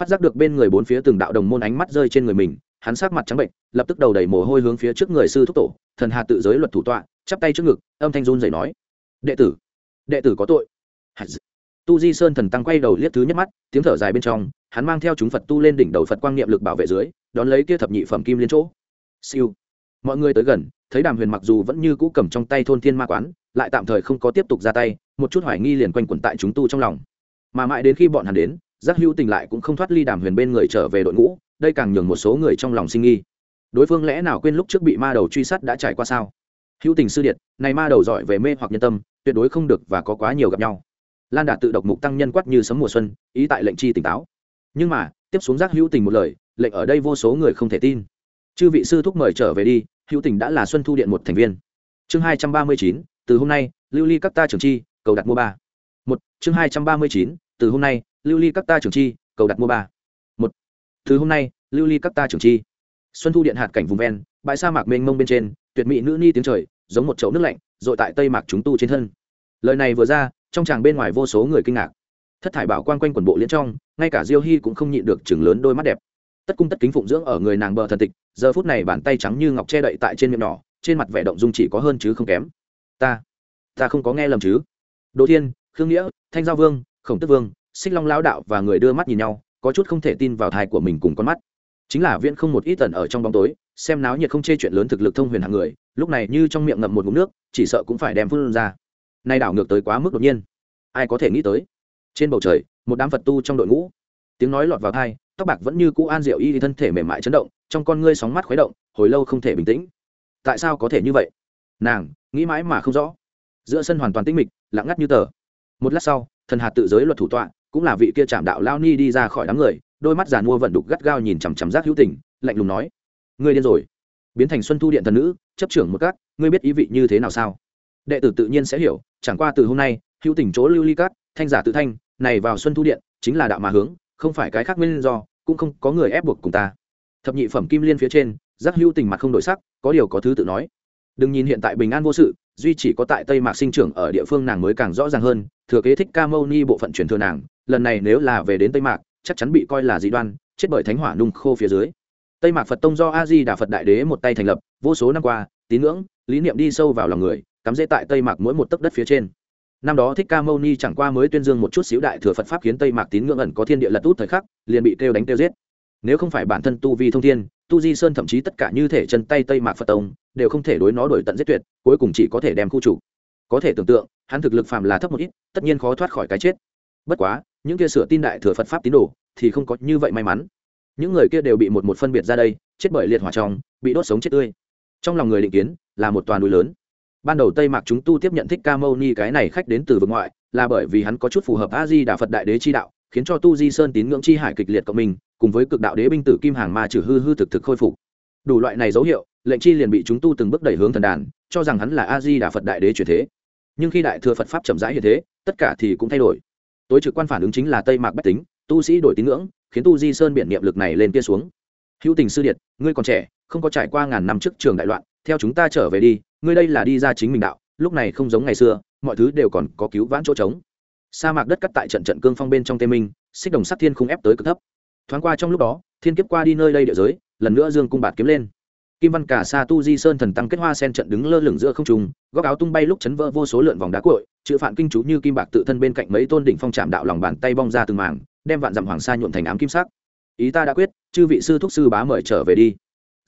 Phát giác được bên người bốn phía từng đạo đồng môn ánh mắt rơi trên người mình, hắn sát mặt trắng bệnh, lập tức đầu đầy mồ hôi hướng phía trước người sư thúc tổ, thần hà tự giới luật thủ tọa, chắp tay trước ngực, âm thanh run rẩy nói, đệ tử đệ tử có tội. Tu di sơn thần tăng quay đầu liếc thứ nhất mắt, tiếng thở dài bên trong, hắn mang theo chúng phật tu lên đỉnh đầu phật quang niệm lực bảo vệ dưới đón lấy kia thập nhị phẩm kim liên chỗ. Siêu. Mọi người tới gần, thấy đàm huyền mặc dù vẫn như cũ cầm trong tay thôn thiên ma quán, lại tạm thời không có tiếp tục ra tay, một chút hoài nghi liền quanh quẩn tại chúng tu trong lòng. Mà mãi đến khi bọn hắn đến, giác hữu tình lại cũng không thoát ly đàm huyền bên người trở về đội ngũ, đây càng nhường một số người trong lòng sinh nghi. Đối phương lẽ nào quên lúc trước bị ma đầu truy sát đã trải qua sao? Hữu tình sư điện, này ma đầu giỏi về mê hoặc nhân tâm, tuyệt đối không được và có quá nhiều gặp nhau. Lan đạt tự độc mục tăng nhân quát như sấm mùa xuân, ý tại lệnh chi tỉnh táo nhưng mà, tiếp xuống giác hữu tình một lời, lệnh ở đây vô số người không thể tin. Chư vị sư thúc mời trở về đi, hữu tình đã là xuân thu điện một thành viên. Chương hai trăm ba mươi chín, từ hôm nay, lưu ly các ta trường chi, cầu đặt mua ba. Một, chương hai trăm ba mươi chín, từ hôm nay, lưu ly các ta trường chi, cầu đặt mua ba. Một, từ hôm nay, lưu ly các ta trường chi. Xuân thu điện hạt cảnh vùng ven, bãi sa mạc mênh mông bên trên, tuyệt mỹ nữ ni tiếng trời, giống một chậu nước lạnh r tại tây mạc chúng tu trên thân. Lời này vừa ra, trong tràng bên ngoài vô số người kinh ngạc thất thải bảo quan quanh quần bộ liễn trong, ngay cả diêu hy cũng không nhịn được chừng lớn đôi mắt đẹp. Tất cung tất kính phụng dưỡng ở người nàng bờ thần tịch, giờ phút này bàn tay trắng như ngọc che đậy tại trên miệng nhỏ, trên mặt vẻ động dung chỉ có hơn chứ không kém. Ta ta không có nghe lầm chứ? Đỗ thiên, khương nghĩa, thanh giao vương, khổng tức vương, xích long lao đạo và người đưa mắt nhìn nhau, có chút không thể tin vào thai của mình cùng con mắt. Chính là viễn không một ít tần ở trong bóng tối, xem náo nhiệt không chê chuyện lớn thực lực thông huyền hạng người, lúc này như trong miệng ngậm một ngụm nước, chỉ sợ cũng phải đem phun ra. Nay đảo ngược tới quá mức đột nhiên. Ai có thể nghĩ tới? Trên bầu trời, một đám phật tu trong đội ngũ. Tiếng nói lọt vào thai tóc bạc vẫn như cũ an diệu y thì thân thể mềm mại chấn động, trong con ngươi sóng mắt khuấy động, hồi lâu không thể bình tĩnh. Tại sao có thể như vậy? Nàng, nghĩ mãi mà không rõ. Giữa sân hoàn toàn tĩnh mịch, lặng ngắt như tờ. Một lát sau, thần hạt tự giới luật thủ tọa, cũng là vị kia trạm đạo lao ni đi ra khỏi đám người, đôi mắt giàn mua vận đục gắt gao nhìn chằm chằm giác hữu tình, lạnh lùng nói, ngươi điên rồi. Biến thành xuân thu điện thần nữ, chấp trưởng một cát ngươi biết ý vị như thế nào sao? Đệ tử tự nhiên sẽ hiểu, chẳng qua từ hôm nay, hữu tình chỗ lưu ly cát thanh giả tự thanh, này vào xuân thu điện, chính là đạo mà hướng, không phải cái khác nguyên do, cũng không có người ép buộc cùng ta. Thập nhị phẩm kim liên phía trên, giác hữu tình mặt không đổi sắc, có điều có thứ tự nói. Đừng nhìn hiện tại bình an vô sự, duy chỉ có tại tây mạc sinh trưởng ở địa phương nàng mới càng rõ ràng hơn, thừa kế thích ca mâu ni bộ phận truyền thừa nàng, lần này nếu là về đến tây mạc, chắc chắn bị coi là dị đoan, chết bởi thánh hỏa nung khô phía dưới. Tây mạc phật tông do a di đà phật đại đế một tay thành lập, vô số năm qua, tín ngưỡng, lý niệm đi sâu vào lòng người, cắm rễ tại tây mạc mỗi một tấc đất phía trên năm đó thích ca mâu ni chẳng qua mới tuyên dương một chút xíu đại thừa phật pháp khiến tây mạc tín ngưỡng ẩn có thiên địa lật út thời khắc, liền bị kêu đánh kêu giết. Nếu không phải bản thân tu vi thông thiên, tu di sơn thậm chí tất cả như thể chân tay tây mạc phật tông đều không thể đối nó đổi tận giết tuyệt, cuối cùng chỉ có thể đem khu chủ. Có thể tưởng tượng, hắn thực lực phàm là thấp một ít, tất nhiên khó thoát khỏi cái chết. Bất quá, những kia sửa tin đại thừa phật pháp tín đồ thì không có như vậy may mắn. Những người kia đều bị một một phân biệt ra đây, chết bởi liệt hỏa trong, bị đốt sống chết tươi. Trong lòng người định kiến là một toàn núi lớn ban đầu tây mạc chúng tu tiếp nhận thích ca mâu ni cái này khách đến từ vực ngoại, là bởi vì hắn có chút phù hợp a di đà phật đại đế chi đạo, khiến cho tu di sơn tín ngưỡng chi hải kịch liệt cộng minh cùng với cực đạo đế binh tử kim hàng ma trừ hư hư thực thực khôi phục. Đủ loại này dấu hiệu, lệnh chi liền bị chúng tu từng bước đẩy hướng thần đàn, cho rằng hắn là a di đà phật đại đế truyền thế. Nhưng khi đại thừa phật pháp chậm rãi hiện thế, tất cả thì cũng thay đổi. Tối trực quan phản ứng chính là tây mạc bách tính, tu sĩ đổi tín ngưỡng, khiến tu di sơn biện niệm lực này lên kia xuống. Hữu tình sư điện ngươi còn trẻ, không có trải qua ngàn năm trước trường đại loạn theo chúng ta trở về đi, ngươi đây là đi ra chính mình đạo, lúc này không giống ngày xưa, mọi thứ đều còn có cứu vãn chỗ trống. Sa mạc đất cắt tại trận trận cương phong bên trong tây minh, xích đồng sắt thiên không ép tới cực thấp. Thoáng qua trong lúc đó, thiên kiếp qua đi nơi đây địa giới, lần nữa dương cung bạt kiếm lên. Kim văn cả sa tu di sơn thần tăng kết hoa sen trận đứng lơ lửng giữa không trung, góc áo tung bay lúc chấn vỡ vô số lượn vòng đá cội chữ phản kinh chú như kim bạc tự thân bên cạnh mấy tôn đỉnh phong chạm đạo lòng bàn tay bong ra từng mảng, đem vạn dặm hoàng sa nhuộm thành ám kim sắc. Ý ta đã quyết, chư vị sư thúc sư bá mời trở về đi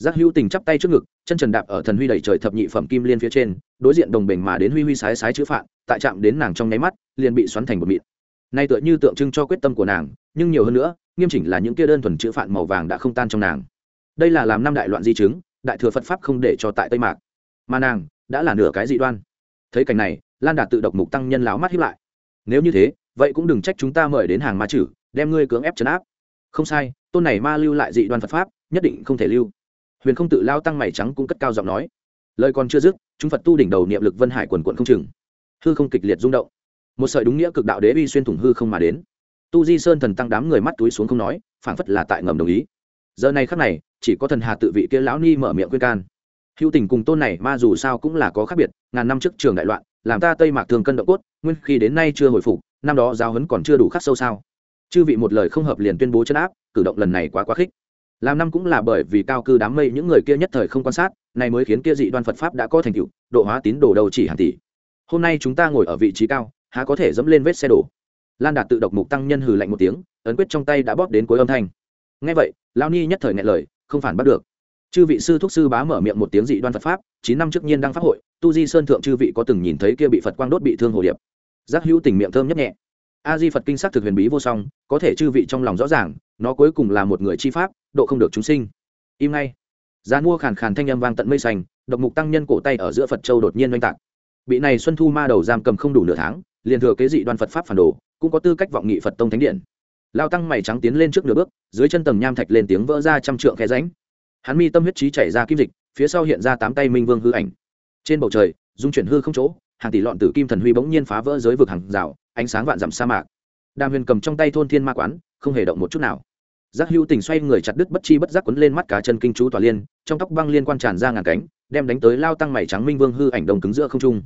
giác hữu tình chắp tay trước ngực, chân trần đạp ở thần huy đẩy trời thập nhị phẩm kim liên phía trên, đối diện đồng bình mà đến huy huy sái sái chữ phạn, tại chạm đến nàng trong nháy mắt, liền bị xoắn thành một mịn. Nay tựa như tượng trưng cho quyết tâm của nàng, nhưng nhiều hơn nữa, nghiêm chỉnh là những kia đơn thuần chữ phạn màu vàng đã không tan trong nàng. Đây là làm năm đại loạn di chứng, đại thừa phật pháp không để cho tại tây mạc. Mà nàng, đã là nửa cái dị đoan. Thấy cảnh này, lan đạt tự độc mục tăng nhân láo mắt hiếp lại. Nếu như thế, vậy cũng đừng trách chúng ta mời đến hàng ma chử, đem ngươi cưỡng ép chấn áp. Không sai, tôn này ma lưu lại dị đoan phật pháp, nhất định không thể lưu huyền không tự lao tăng mày trắng cũng cất cao giọng nói. Lời còn chưa dứt, chúng phật tu đỉnh đầu niệm lực vân hải quần quận không chừng. Hư không kịch liệt rung động. Một sợi đúng nghĩa cực đạo đế uy xuyên thủng hư không mà đến. Tu di sơn thần tăng đám người mắt túi xuống không nói, phảng phất là tại ngầm đồng ý. Giờ này khắc này, chỉ có thần hà tự vị kia lão ni mở miệng khuyên can. Hữu tình cùng tôn này ma dù sao cũng là có khác biệt, ngàn năm trước trường đại loạn, làm ta tây mạc thường cân động cốt, nguyên khi đến nay chưa hồi phục, năm đó giáo huấn còn chưa đủ khắc sâu sao. Chư vị một lời không hợp liền tuyên bố chấn áp, cử động lần này quá quá khích làm năm cũng là bởi vì cao cư đám mây những người kia nhất thời không quan sát này mới khiến kia dị đoan phật pháp đã có thành tựu, độ hóa tín đồ đầu chỉ hàng tỷ. Hôm nay chúng ta ngồi ở vị trí cao, há có thể dẫm lên vết xe đổ. Lan đạt tự độc mục tăng nhân hừ lạnh một tiếng, ấn quyết trong tay đã bóp đến cuối âm thanh. Ngay vậy lao ni nhất thời ngại lời, không phản bắt được. Chư vị sư thúc sư bá mở miệng một tiếng dị đoan phật pháp, chín năm trước nhiên đang pháp hội, tu di sơn thượng chư vị có từng nhìn thấy kia bị phật quang đốt bị thương hồ điệp. Giác hữu tình miệng thơm nhấp nhẹ a di phật kinh sắc thực huyền bí vô song có thể chư vị trong lòng rõ ràng nó cuối cùng là một người chi pháp độ không được chúng sinh. Im ngay. Giá mua khàn khàn thanh âm vang tận mây sành, độc mục tăng nhân cổ tay ở giữa phật châu đột nhiên oanh tạc. Bị này xuân thu ma đầu giam cầm không đủ nửa tháng liền thừa kế dị đoan phật pháp phản đồ cũng có tư cách vọng nghị phật tông thánh điện. Lao tăng mày trắng tiến lên trước nửa bước dưới chân tầng nham thạch lên tiếng vỡ ra trăm trượng khe ránh hắn mi tâm huyết trí chảy ra kim dịch phía sau hiện ra tám tay minh vương hư ảnh. Trên bầu trời dung chuyển hư không chỗ hàng tỷ lọn tử kim thần huy bỗng nhiên phá vỡ giới vực hàng rào ánh sáng vạn dặm sa mạc. Đàm huyền cầm trong tay thôn thiên ma quán, không hề động một chút nào. Giác hữu tình xoay người chặt đứt bất chi bất giác quấn lên mắt cá chân kinh chú tòa liên, trong tóc băng liên quan tràn ra ngàn cánh, đem đánh tới lao tăng mày trắng minh vương hư ảnh đồng cứng giữa không trung.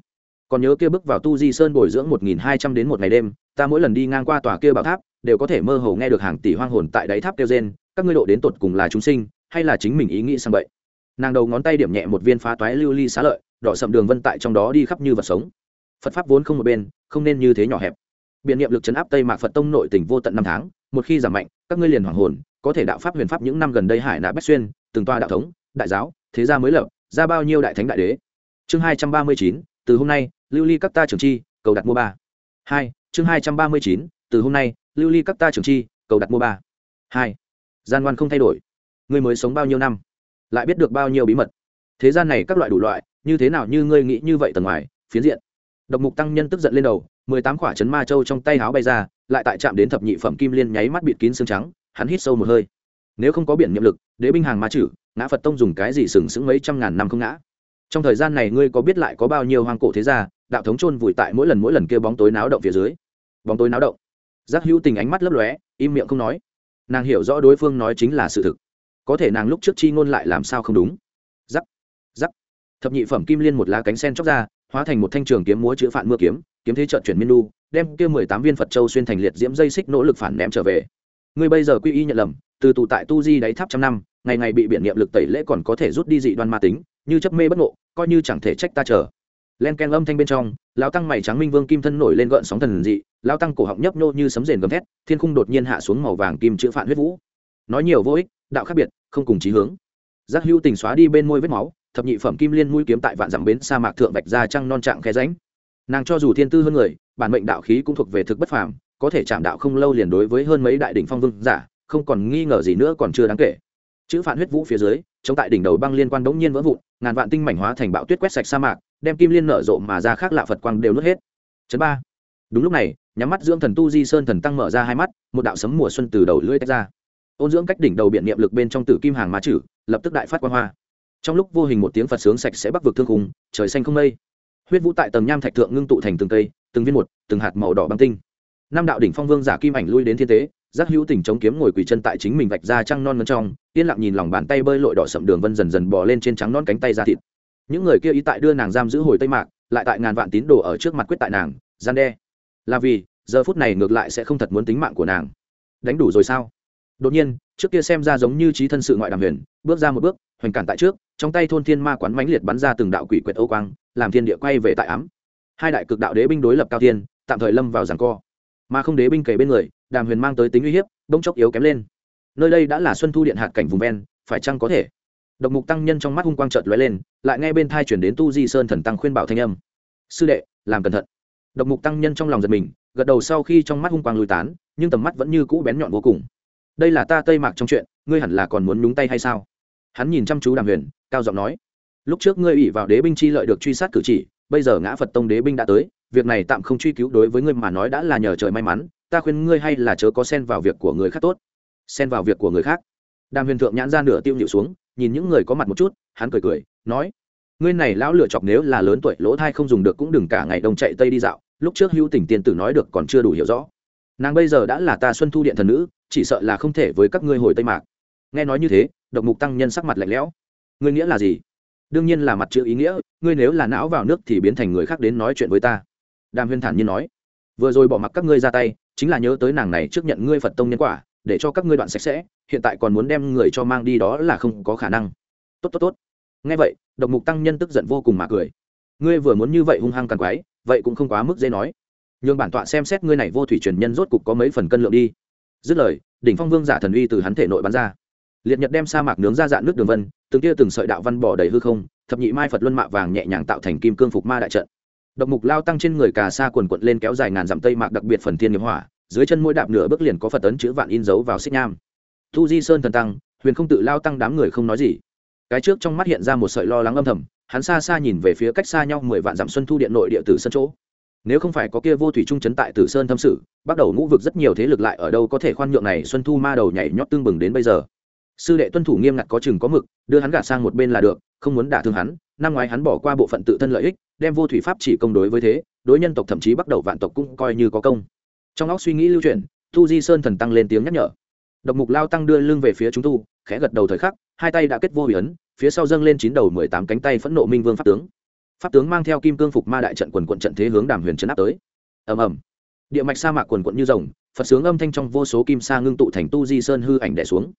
Còn nhớ kia bước vào tu di sơn bồi dưỡng một nghìn hai trăm đến một ngày đêm, ta mỗi lần đi ngang qua tòa kia bảo tháp, đều có thể mơ hồ nghe được hàng tỷ hoang hồn tại đáy tháp kêu gen các ngươi độ đến tột cùng là chúng sinh, hay là chính mình ý nghĩ sang vậy nàng đầu ngón tay điểm nhẹ một viên phá toái lưu ly xá lợi, đỏ sậm đường vân tại trong đó đi khắp như vật sống phật pháp vốn không một bên, không nên như thế nhỏ hẹp. Biện niệm lực chấn áp tây mạc phật tông nội tỉnh vô tận năm tháng, một khi giảm mạnh, các ngươi liền hoàng hồn, có thể đạo pháp huyền pháp những năm gần đây hải nạ bách xuyên, từng toa đạo thống, đại giáo, thế gia mới lập, ra bao nhiêu đại thánh đại đế. Chương hai trăm ba mươi chín, từ hôm nay, lưu ly các ta trường chi, cầu đặt mua ba. Hai, chương hai trăm ba mươi chín, từ hôm nay, lưu ly các ta trường chi, cầu đặt mua ba. Hai, gian ngoan không thay đổi. Ngươi mới sống bao nhiêu năm, lại biết được bao nhiêu bí mật. Thế gian này các loại đủ loại, như thế nào như ngươi nghĩ như vậy tầng ngoài, phiến diện độc mục tăng nhân tức giận lên đầu, mười tám quả chấn ma châu trong tay háo bay ra, lại tại chạm đến thập nhị phẩm kim liên nháy mắt bịt kín xương trắng, hắn hít sâu một hơi. Nếu không có biển nhiệm lực, đế binh hàng ma chử, ngã phật tông dùng cái gì sừng sững mấy trăm ngàn năm không ngã? Trong thời gian này ngươi có biết lại có bao nhiêu hoang cổ thế gia, đạo thống chôn vùi tại mỗi lần mỗi lần kia bóng tối náo động phía dưới? Bóng tối náo động. Giác hữu tình ánh mắt lấp lóe, im miệng không nói. Nàng hiểu rõ đối phương nói chính là sự thực. Có thể nàng lúc trước chi ngôn lại làm sao không đúng? Giắc thập nhị phẩm kim liên một lá cánh sen chóc ra hóa thành một thanh trường kiếm múa chữ phản mưa kiếm kiếm thế trợn chuyển minh nu, đem kia mười tám viên phật châu xuyên thành liệt diễm dây xích nỗ lực phản ném trở về. Ngươi bây giờ quy y nhận lầm, từ tù tại tu di đáy tháp trăm năm, ngày ngày bị biện niệm lực tẩy lễ còn có thể rút đi dị đoan ma tính, như chấp mê bất ngộ, coi như chẳng thể trách ta chờ. Len ken âm thanh bên trong, lão tăng mày trắng minh vương kim thân nổi lên gợn sóng thần dị, lão tăng cổ họng nhấp nhô như sấm rền gầm thét, thiên khung đột nhiên hạ xuống màu vàng kim chữ phản huyết vũ. Nói nhiều vô ích, đạo khác biệt, không cùng chí hướng. Giác hữu tình xóa đi bên môi vết máu thập nhị phẩm kim liên mũi kiếm tại vạn dặm bến sa mạc thượng vạch ra trăng non trạng khe ránh nàng cho dù thiên tư hơn người, bản mệnh đạo khí cũng thuộc về thực bất phàm, có thể chạm đạo không lâu liền đối với hơn mấy đại đỉnh phong vương giả, không còn nghi ngờ gì nữa còn chưa đáng kể. Chữ phản huyết vũ phía dưới, chống tại đỉnh đầu băng liên quan đống nhiên vỡ vụn, ngàn vạn tinh mảnh hóa thành bão tuyết quét sạch sa mạc, đem kim liên nở rộ mà ra khác lạ phật quang đều nuốt hết. Chấn ba. Đúng lúc này, nhắm mắt dưỡng thần tu di sơn thần tăng mở ra hai mắt, một đạo sấm mùa xuân từ đầu lưỡi tách ra. Ôn dưỡng cách đỉnh đầu biện niệm lực bên trong tử kim hàng má chử lập tức đại phát quang hoa trong lúc vô hình một tiếng phật sướng sạch sẽ bắc vực thương khùng trời xanh không mây. Huyết vũ tại tầng nham thạch thượng ngưng tụ thành từng cây, từng viên một, từng hạt màu đỏ băng tinh. Năm đạo đỉnh phong vương giả kim ảnh lui đến thiên tế, giác hữu tỉnh chống kiếm ngồi quỳ chân tại chính mình vạch ra trăng non ngân trong, yên lặng nhìn lòng bàn tay bơi lội đỏ sậm đường vân dần dần bò lên trên trắng non cánh tay ra thịt. Những người kia ý tại đưa nàng giam giữ hồi tây mạc, lại tại ngàn vạn tín đồ ở trước mặt quyết tại nàng, gian đe. Là vì, giờ phút này ngược lại sẽ không thật muốn tính mạng của nàng. Đánh đủ rồi sao? Đột nhiên, trước kia xem ra giống như trí thân sự ngoại đàm huyền, bước ra một bước hoành cản tại trước, trong tay thôn thiên ma quán mãnh liệt bắn ra từng đạo quỷ quyệt âu quang, làm thiên địa quay về tại ám. Hai đại cực đạo đế binh đối lập cao thiên, tạm thời lâm vào giảng co. Mà không đế binh kề bên người, đàm huyền mang tới tính uy hiếp, bỗng chốc yếu kém lên. Nơi đây đã là xuân thu điện hạt cảnh vùng ven, phải chăng có thể? Độc mục tăng nhân trong mắt hung quang trợt lóe lên, lại nghe bên thai chuyển đến tu di sơn thần tăng khuyên bảo thanh âm. Sư đệ, làm cẩn thận. Độc mục tăng nhân trong lòng giật mình, gật đầu sau khi trong mắt hung quang lùi tán, nhưng tầm mắt vẫn như cũ bén nhọn vô cùng. Đây là ta tây mạc trong chuyện, ngươi hẳn là còn muốn nhúng tay hay sao? Hắn nhìn chăm chú đàm huyền, cao giọng nói, lúc trước ngươi ủy vào đế binh chi lợi được truy sát cử chỉ, bây giờ ngã phật tông đế binh đã tới, việc này tạm không truy cứu đối với ngươi mà nói đã là nhờ trời may mắn, ta khuyên ngươi hay là chớ có xen vào việc của người khác tốt. Xen vào việc của người khác? Đàm huyền thượng nhãn ra nửa tiêu nhịu xuống, nhìn những người có mặt một chút, hắn cười cười, nói, ngươi này lão lựa chọc nếu là lớn tuổi, lỗ thai không dùng được cũng đừng cả ngày đông chạy tây đi dạo, lúc trước hữu tỉnh tiên tử nói được còn chưa đủ hiểu rõ. Nàng bây giờ đã là ta xuân thu điện thần nữ, chỉ sợ là không thể với các ngươi hồi tây mạc. Nghe nói như thế độc mục tăng nhân sắc mặt lạnh lẽo. Ngươi nghĩa là gì? Đương nhiên là mặt chữ ý nghĩa, ngươi nếu là não vào nước thì biến thành người khác đến nói chuyện với ta. Đàm huyên thản nhiên nói. Vừa rồi bỏ mặc các ngươi ra tay, chính là nhớ tới nàng này trước nhận ngươi phật tông nhân quả, để cho các ngươi đoạn sạch sẽ, hiện tại còn muốn đem người cho mang đi đó là không có khả năng. Tốt tốt tốt. Ngay vậy, độc mục tăng nhân tức giận vô cùng mà cười. Ngươi vừa muốn như vậy hung hăng càng quái, vậy cũng không quá mức dễ nói. Nhường bản tọa xem xét ngươi này vô thủy truyền nhân rốt cục có mấy phần cân lượng đi. Dứt lời, đỉnh phong vương giả thần uy từ hắn thể nội bắn ra liệt nhật đem sa mạc nướng ra dạng nước đường vân, từng tia từng sợi đạo văn bỏ đầy hư không, thập nhị mai phật luân mạ vàng nhẹ nhàng tạo thành kim cương phục ma đại trận. Độc mục lao tăng trên người cà sa quần quận lên kéo dài ngàn dặm tây mạc đặc biệt phần thiên nghiệp hỏa, dưới chân mỗi đạp nửa bước liền có phật tấn chữ vạn in dấu vào xích nham. Thu di sơn thần tăng, huyền không tự lao tăng đám người không nói gì. Cái trước trong mắt hiện ra một sợi lo lắng âm thầm, hắn xa xa nhìn về phía cách xa nhau mười vạn dặm xuân thu điện nội địa tử sân chỗ. Nếu không phải có kia vô thủy trung chấn tại tử sơn thâm sự, bắt đầu ngũ vực rất nhiều thế lực lại ở đâu có thể khoan nhượng này xuân thu ma đầu nhảy nhót tương bừng đến bây giờ sư đệ tuân thủ nghiêm ngặt có chừng có mực đưa hắn gạt sang một bên là được không muốn đả thương hắn. Năm ngoái hắn bỏ qua bộ phận tự thân lợi ích đem vô thủy pháp chỉ công đối với thế đối nhân tộc thậm chí bắt đầu vạn tộc cũng coi như có công. Trong óc suy nghĩ lưu truyền, tu di sơn thần tăng lên tiếng nhắc nhở. Độc mục lao tăng đưa lưng về phía chúng tu khẽ gật đầu thời khắc hai tay đã kết vô hủy ấn phía sau dâng lên chín đầu mười tám cánh tay phẫn nộ minh vương pháp tướng. Pháp tướng mang theo kim cương phục ma đại trận quần quận trận thế hướng đàm huyền trấn áp tới. Ầm ầm. Địa mạch sa mạc quần quận như rồng phật sướng âm thanh trong vô số kim sa ngưng tụ thành tu di sơn hư ảnh đẻ xuống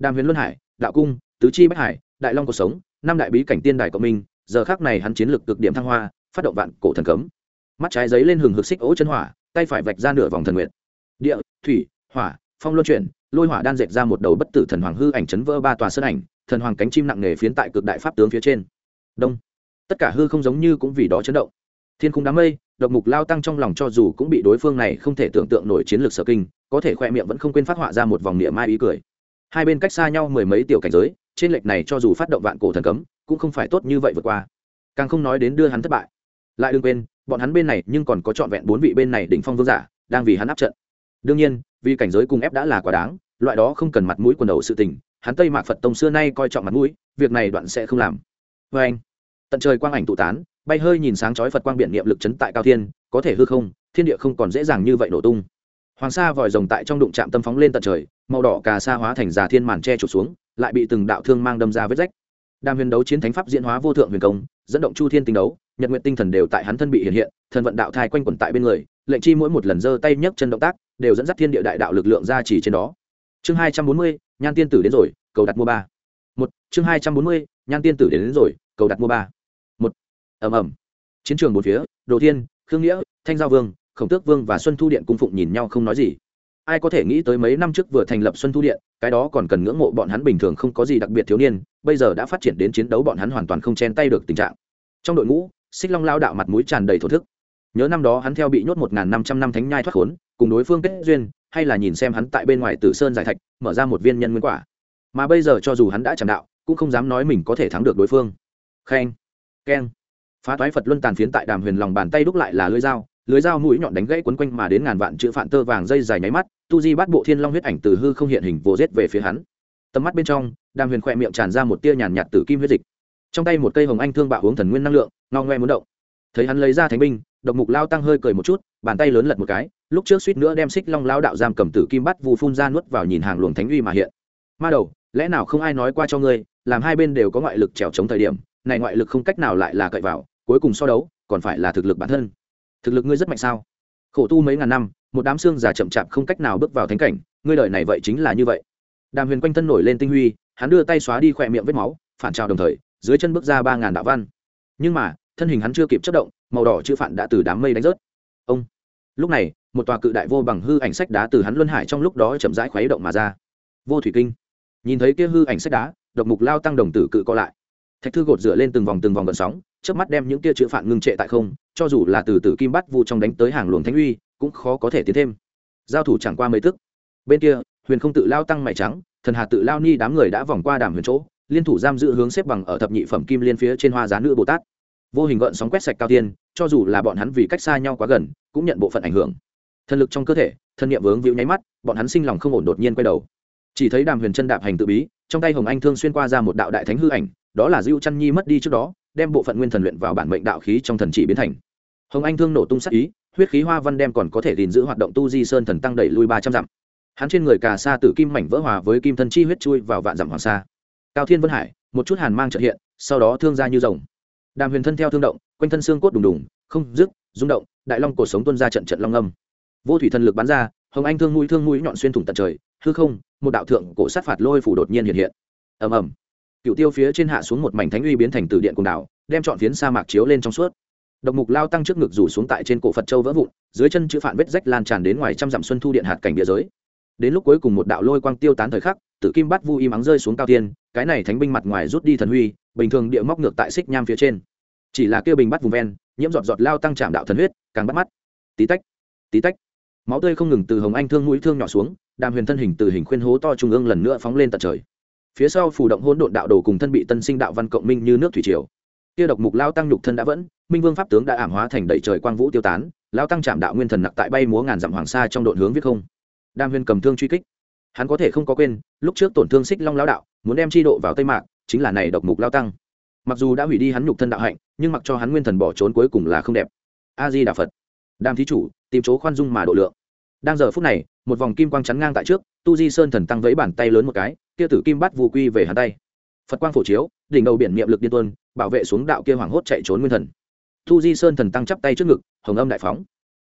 đàm huyền luân hải, đạo cung, tứ chi bách hải, đại long cuộc sống, năm đại bí cảnh tiên đài cộng minh, giờ khác này hắn chiến lược cực điểm thăng hoa, phát động vạn cổ thần cấm. Mắt trái giấy lên hừng hực xích ố chân hỏa, tay phải vạch ra nửa vòng thần nguyện địa, thủy, hỏa, phong luân chuyển, lôi hỏa đan dệt ra một đầu bất tử thần hoàng hư ảnh chấn vỡ ba tòa sơn ảnh, thần hoàng cánh chim nặng nề phiến tại cực đại pháp tướng phía trên. Đông. Tất cả hư không giống như cũng vì đó chấn động. Thiên cung đám mây, độc mục lao tăng trong lòng cho dù cũng bị đối phương này không thể tưởng tượng nổi chiến lược sở kinh, có thể khoe miệng vẫn không quên phát họa ra một vòng niệm mai ý cười hai bên cách xa nhau mười mấy tiểu cảnh giới, trên lệch này cho dù phát động vạn cổ thần cấm, cũng không phải tốt như vậy vượt qua. Càng không nói đến đưa hắn thất bại. Lại đừng quên, bọn hắn bên này nhưng còn có trọn vẹn bốn vị bên này đỉnh phong vương giả, đang vì hắn áp trận. Đương nhiên, vì cảnh giới cùng ép đã là quá đáng, loại đó không cần mặt mũi quần đầu sự tình, hắn tây mạc phật tông xưa nay coi trọng mặt mũi, việc này đoạn sẽ không làm. Vê anh, tận trời quang ảnh tụ tán, bay hơi nhìn sáng chói phật quang biện niệm lực chấn tại cao thiên, có thể hư không, thiên địa không còn dễ dàng như vậy nổ tung hoàng sa vòi rồng tại trong đụng chạm tâm phóng lên tận trời màu đỏ cà sa hóa thành già thiên màn che trụt xuống lại bị từng đạo thương mang đâm ra vết rách. Đàm huyền đấu chiến thánh pháp diễn hóa vô thượng huyền công dẫn động chu thiên tinh đấu nhật nguyện tinh thần đều tại hắn thân bị hiện hiện thần vận đạo thai quanh quẩn tại bên người lệnh chi mỗi một lần giơ tay nhấc chân động tác đều dẫn dắt thiên địa đại đạo lực lượng ra chỉ trên đó. Chương hai trăm bốn mươi nhan tiên tử đến rồi cầu đặt mua ba. Một chương hai trăm bốn mươi nhan tiên tử đến, đến rồi cầu đặt mua ba. Một ẩm ẩm chiến trường một phía đồ thiên khương nghĩa thanh giao vương khổng tước vương và xuân thu điện cung phụng nhìn nhau không nói gì. Ai có thể nghĩ tới mấy năm trước vừa thành lập xuân thu điện, cái đó còn cần ngưỡng mộ bọn hắn bình thường không có gì đặc biệt thiếu niên, bây giờ đã phát triển đến chiến đấu bọn hắn hoàn toàn không chen tay được tình trạng. Trong đội ngũ, xích long lao đạo mặt mũi tràn đầy thổ thức. Nhớ năm đó hắn theo bị nhốt một năm trăm năm thánh nhai thoát khốn, cùng đối phương kết duyên, hay là nhìn xem hắn tại bên ngoài tử sơn giải thạch, mở ra một viên nhân nguyên quả. Mà bây giờ cho dù hắn đã chẳng đạo, cũng không dám nói mình có thể thắng được đối phương. Khen keng. Phá toái phật luân tàn phiến tại đàm huyền lòng bàn tay đúc lại là lưới dao lưới dao mũi nhọn đánh gãy quấn quanh mà đến ngàn vạn chữ phạn tơ vàng dây dài nháy mắt, tu di bắt bộ thiên long huyết ảnh từ hư không hiện hình vô rết về phía hắn. Tầm mắt bên trong, đàm huyền khỏe miệng tràn ra một tia nhàn nhạt tử kim huyết dịch. Trong tay một cây hồng anh thương bạo hướng thần nguyên năng lượng, ngao ngoe muốn động. Thấy hắn lấy ra thánh binh, độc mục lao tăng hơi cười một chút, bàn tay lớn lật một cái, lúc trước suýt nữa đem xích long lao đạo giam cầm tử kim bắt vù phun ra nuốt vào nhìn hàng luồng thánh uy mà hiện. Ma đầu, lẽ nào không ai nói qua cho ngươi, làm hai bên đều có ngoại lực trèo chống thời điểm, này ngoại lực không cách nào lại là cậy vào, cuối cùng so đấu, còn phải là thực lực bản thân thực lực ngươi rất mạnh sao? Khổ tu mấy ngàn năm, một đám xương già chậm chạp không cách nào bước vào thánh cảnh, ngươi đời này vậy chính là như vậy. Đàm huyền quanh thân nổi lên tinh huy, hắn đưa tay xóa đi khỏe miệng vết máu, phản trào đồng thời, dưới chân bước ra ba ngàn đạo văn. Nhưng mà, thân hình hắn chưa kịp chất động, màu đỏ chữ phản đã từ đám mây đánh rớt. Ông! Lúc này, một tòa cự đại vô bằng hư ảnh sách đá từ hắn luân hải trong lúc đó chậm rãi khuấy động mà ra. Vô thủy kinh. Nhìn thấy kia hư ảnh sách đá, độc mục lao tăng đồng tử cự co lại. Thạch thư gột dựa lên từng vòng từng vòng gần sóng chớp mắt đem những kia chữ phản ngưng trệ tại không, cho dù là từ tử kim bắt vu trong đánh tới hàng luồng thánh uy, cũng khó có thể tiến thêm. Giao thủ chẳng qua mấy tức. Bên kia, huyền không tự lao tăng mày trắng, thần hà tự lao ni đám người đã vòng qua đàm huyền chỗ, liên thủ giam giữ hướng xếp bằng ở thập nhị phẩm kim liên phía trên hoa giá nữ bồ tát. Vô hình gợn sóng quét sạch cao tiên, cho dù là bọn hắn vì cách xa nhau quá gần, cũng nhận bộ phận ảnh hưởng. Thần lực trong cơ thể thân nhiệm vướng víu nháy mắt, bọn hắn sinh lòng không ổn đột nhiên quay đầu. Chỉ thấy đàm huyền chân đạp hành tự bí, trong tay hồng anh thương xuyên qua ra một đạo đại thánh hư ảnh, đó là diêu chăn nhi mất đi trước đó đem bộ phận nguyên thần luyện vào bản mệnh đạo khí trong thần chỉ biến thành. Hồng anh thương nổ tung sắc ý, huyết khí hoa văn đem còn có thể gìn giữ hoạt động tu di sơn thần tăng đẩy lui ba trăm dặm. Hắn trên người cà sa tử kim mảnh vỡ hòa với kim thân chi huyết chui vào vạn dặm hoàng sa. Cao thiên vân hải, một chút hàn mang trợ hiện, sau đó thương ra như rồng. Đàm huyền thân theo thương động, quanh thân xương cốt đùng đùng, không dứt, rung động, đại long cổ sống tuân ra trận trận long âm. Vô thủy thần lực bắn ra, hồng anh thương mũi thương mũi nhọn xuyên thủng tận trời, hư không, một đạo thượng cổ sát phạt lôi phủ đột nhiên hiện hiện. Ầm ầm cựu tiêu phía trên hạ xuống một mảnh thánh uy biến thành từ điện cùng đảo, đem chọn phiến sa mạc chiếu lên trong suốt. Độc mục lao tăng trước ngực rủ xuống tại trên cổ phật châu vỡ vụn, dưới chân chữ phản vết rách lan tràn đến ngoài trăm dặm xuân thu điện hạt cảnh địa giới. Đến lúc cuối cùng một đạo lôi quang tiêu tán thời khắc, tử kim bắt vu y mắng rơi xuống cao tiên, cái này thánh binh mặt ngoài rút đi thần huy, bình thường địa móc ngược tại xích nham phía trên. Chỉ là kêu bình bắt vùng ven, nhiễm giọt giọt lao tăng chạm đạo thần huyết, càng bắt mắt. Tí tách tí tách. Máu tươi không ngừng từ hồng anh thương mũi thương nhỏ xuống, đàm huyền thân hình từ hình khuyên hố to trung ương lần nữa phóng lên tận trời phía sau phủ động hôn độn đạo đồ cùng thân bị tân sinh đạo văn cộng minh như nước thủy triều. Kia độc mục lao tăng nhục thân đã vẫn, minh vương pháp tướng đã ảm hóa thành đầy trời quang vũ tiêu tán, lao tăng chạm đạo nguyên thần nặc tại bay múa ngàn dặm hoàng sa trong độn hướng viết không. Đam huyên cầm thương truy kích. Hắn có thể không có quên, lúc trước tổn thương xích long lao đạo, muốn đem chi độ vào tây mạc, chính là này độc mục lao tăng. Mặc dù đã hủy đi hắn nhục thân đạo hạnh, nhưng mặc cho hắn nguyên thần bỏ trốn cuối cùng là không đẹp. A di đà phật. Đam thí chủ, tìm chỗ khoan dung mà độ lượng. Đang giờ phút này, một vòng kim quang chắn ngang tại trước, tu di sơn thần tăng vẫy bàn tay lớn một cái kia tử kim bắt vù quy về hắn tay. Phật quang phổ chiếu, đỉnh đầu biển niệm lực điên tuân bảo vệ xuống đạo kia hoảng hốt chạy trốn nguyên thần. Thu di sơn thần tăng chắp tay trước ngực, hồng âm đại phóng.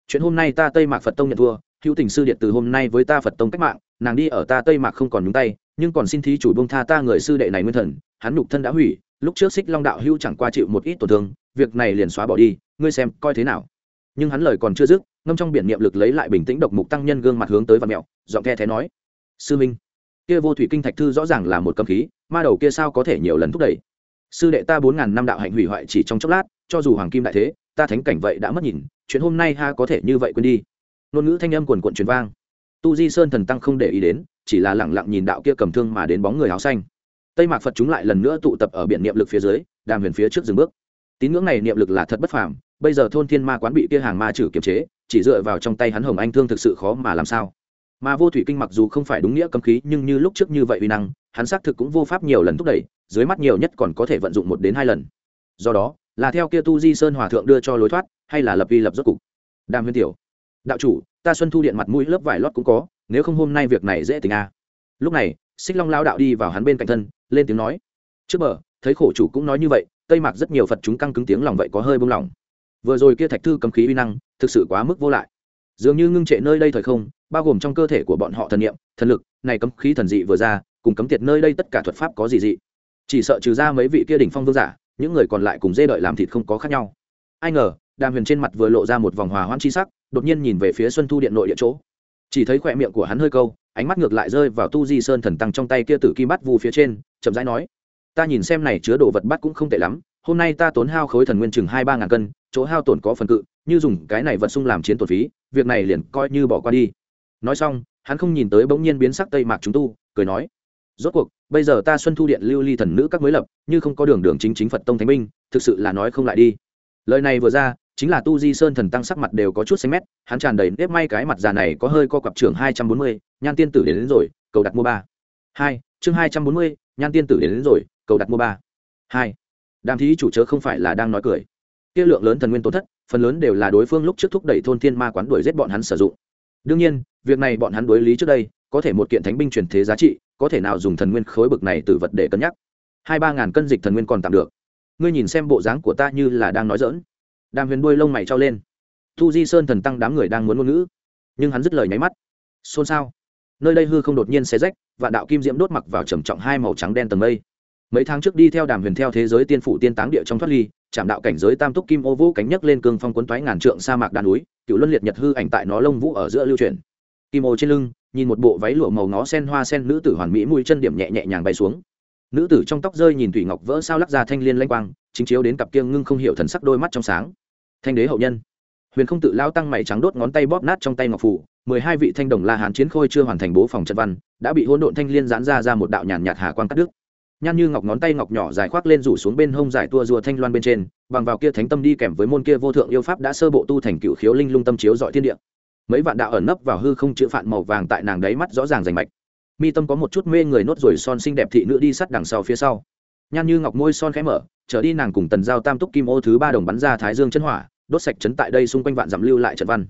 Chuyện hôm nay ta tây mạc phật tông nhận thua, hữu tình sư điện từ hôm nay với ta phật tông cách mạng, nàng đi ở ta tây mạc không còn nhúng tay, nhưng còn xin thí chủ bông tha ta người sư đệ này nguyên thần, hắn nhục thân đã hủy, lúc trước xích long đạo hữu chẳng qua chịu một ít tổn thương, việc này liền xóa bỏ đi, ngươi xem coi thế nào. Nhưng hắn lời còn chưa dứt, ngâm trong biển niệm lực lấy lại bình tĩnh độc mục tăng nhân gương mặt hướng tới và mẹo, giọng khe thế nói. Sư minh kia vô thủy kinh thạch thư rõ ràng là một cầm khí, ma đầu kia sao có thể nhiều lần thúc đẩy? Sư đệ ta bốn ngàn năm đạo hạnh hủy hoại chỉ trong chốc lát, cho dù hoàng kim đại thế, ta thánh cảnh vậy đã mất nhìn, chuyện hôm nay ha có thể như vậy quên đi. Ngôn ngữ thanh âm quần quận truyền vang. Tu di sơn thần tăng không để ý đến, chỉ là lẳng lặng nhìn đạo kia cầm thương mà đến bóng người áo xanh. Tây mạc phật chúng lại lần nữa tụ tập ở biển niệm lực phía dưới, đàm huyền phía trước dừng bước. Tín ngưỡng này niệm lực là thật bất phàm, bây giờ thôn thiên ma quán bị kia hàng ma trừ kiềm chế, chỉ dựa vào trong tay hắn hồng anh thương thực sự khó mà làm sao mà vô thủy kinh mặc dù không phải đúng nghĩa cấm khí, nhưng như lúc trước như vậy uy năng, hắn xác thực cũng vô pháp nhiều lần thúc đẩy, dưới mắt nhiều nhất còn có thể vận dụng một đến hai lần. Do đó, là theo kia tu di sơn hòa thượng đưa cho lối thoát, hay là lập vi lập rốt cục? Đàm huyên tiểu, đạo chủ, ta xuân thu điện mặt mũi lớp vải lót cũng có, nếu không hôm nay việc này dễ tình a à. lúc này, xích long lao đạo đi vào hắn bên cạnh thân, lên tiếng nói, trước bờ, thấy khổ chủ cũng nói như vậy, tây mạc rất nhiều phật chúng căng cứng tiếng lòng vậy có hơi bông lòng. Vừa rồi kia thạch thư cấm khí uy năng, thực sự quá mức vô lại. Dường như ngưng trệ nơi đây thời không bao gồm trong cơ thể của bọn họ thần niệm, thần lực, này cấm khí thần dị vừa ra, cùng cấm tiệt nơi đây tất cả thuật pháp có gì dị. Chỉ sợ trừ ra mấy vị kia đỉnh phong vương giả, những người còn lại cùng dê đợi làm thịt không có khác nhau. Ai ngờ, đàm huyền trên mặt vừa lộ ra một vòng hòa hoãn chi sắc, đột nhiên nhìn về phía xuân thu điện nội địa chỗ. Chỉ thấy khỏe miệng của hắn hơi câu, ánh mắt ngược lại rơi vào tu di sơn thần tăng trong tay kia tử kim bắt vu phía trên, chậm rãi nói, ta nhìn xem này chứa đồ vật bắt cũng không tệ lắm, hôm nay ta tốn hao khối thần nguyên chừng hai ba ngàn cân, chỗ hao tổn có phần cự, như dùng cái này vật sung làm chiến tổn phí, việc này liền coi như bỏ qua đi nói xong hắn không nhìn tới bỗng nhiên biến sắc tây mạc chúng tu cười nói rốt cuộc bây giờ ta xuân thu điện lưu ly thần nữ các mới lập như không có đường đường chính chính phật tông thánh minh thực sự là nói không lại đi. Lời này vừa ra chính là tu di sơn thần tăng sắc mặt đều có chút xanh mét hắn tràn đầy nếp may cái mặt già này có hơi co cặp trường hai trăm bốn mươi nhan tiên tử đến, đến rồi cầu đặt mua ba. Hai chương hai trăm bốn mươi nhan tiên tử đến, đến rồi cầu đặt mua ba. Hai đàm thí chủ chớ không phải là đang nói cười. Kia lượng lớn thần nguyên tổn thất phần lớn đều là đối phương lúc trước thúc đẩy thôn thiên ma quán đuổi giết bọn hắn sử dụng. Đương nhiên việc này bọn hắn đối lý trước đây, có thể một kiện thánh binh truyền thế giá trị, có thể nào dùng thần nguyên khối bực này từ vật để cân nhắc? Hai ba ngàn cân dịch thần nguyên còn tạm được. Ngươi nhìn xem bộ dáng của ta như là đang nói dỡn đàm huyền đuôi lông mày trao lên. Thu di sơn thần tăng đám người đang muốn ngôn ngữ. Nhưng hắn dứt lời nháy mắt. Xôn xao. Nơi đây hư không đột nhiên xé rách và đạo kim diễm đốt mặc vào trầm trọng hai màu trắng đen tầng mây. Mấy tháng trước đi theo đàm huyền theo thế giới tiên phủ tiên táng địa trong thoát ly, chạm đạo cảnh giới tam túc kim ô vũ cánh nhấc lên cương phong quấn toái ngàn trượng sa mạc đàn núi, cựu luân liệt nhật hư ảnh tại nó lông vũ ở giữa lưu truyền kim ô trên lưng, nhìn một bộ váy lụa màu ngó sen hoa sen nữ tử hoàn mỹ mũi chân điểm nhẹ nhẹ nhàng bay xuống. Nữ tử trong tóc rơi nhìn thủy ngọc vỡ sao lắc ra thanh liên lanh quang, chính chiếu đến cặp kiêng ngưng không hiểu thần sắc đôi mắt trong sáng. Thanh đế hậu nhân. Huyền không tự lao tăng mày trắng đốt ngón tay bóp nát trong tay ngọc phủ, mười hai vị thanh đồng la hán chiến khôi chưa hoàn thành bố phòng trận văn, đã bị hỗn độn thanh liên giãn ra ra một đạo nhàn nhạt hà quang cắt đứt. Nhan như ngọc ngón tay ngọc nhỏ dài khoác lên rủ xuống bên hông dài tua rùa thanh loan bên trên, bằng vào kia thánh tâm đi kèm với môn kia vô thượng yêu pháp đã sơ bộ tu thành cựu khiếu linh lung tâm chiếu dọi thiên địa mấy vạn đạo ẩn nấp vào hư không chữ phạn màu vàng tại nàng đáy mắt rõ ràng rành mạch. Mi tâm có một chút mê người nốt rồi son xinh đẹp thị nữ đi sắt đằng sau phía sau. Nhan như ngọc môi son khẽ mở, trở đi nàng cùng tần giao tam túc kim ô thứ ba đồng bắn ra thái dương chân hỏa, đốt sạch chấn tại đây xung quanh vạn dặm lưu lại trận văn.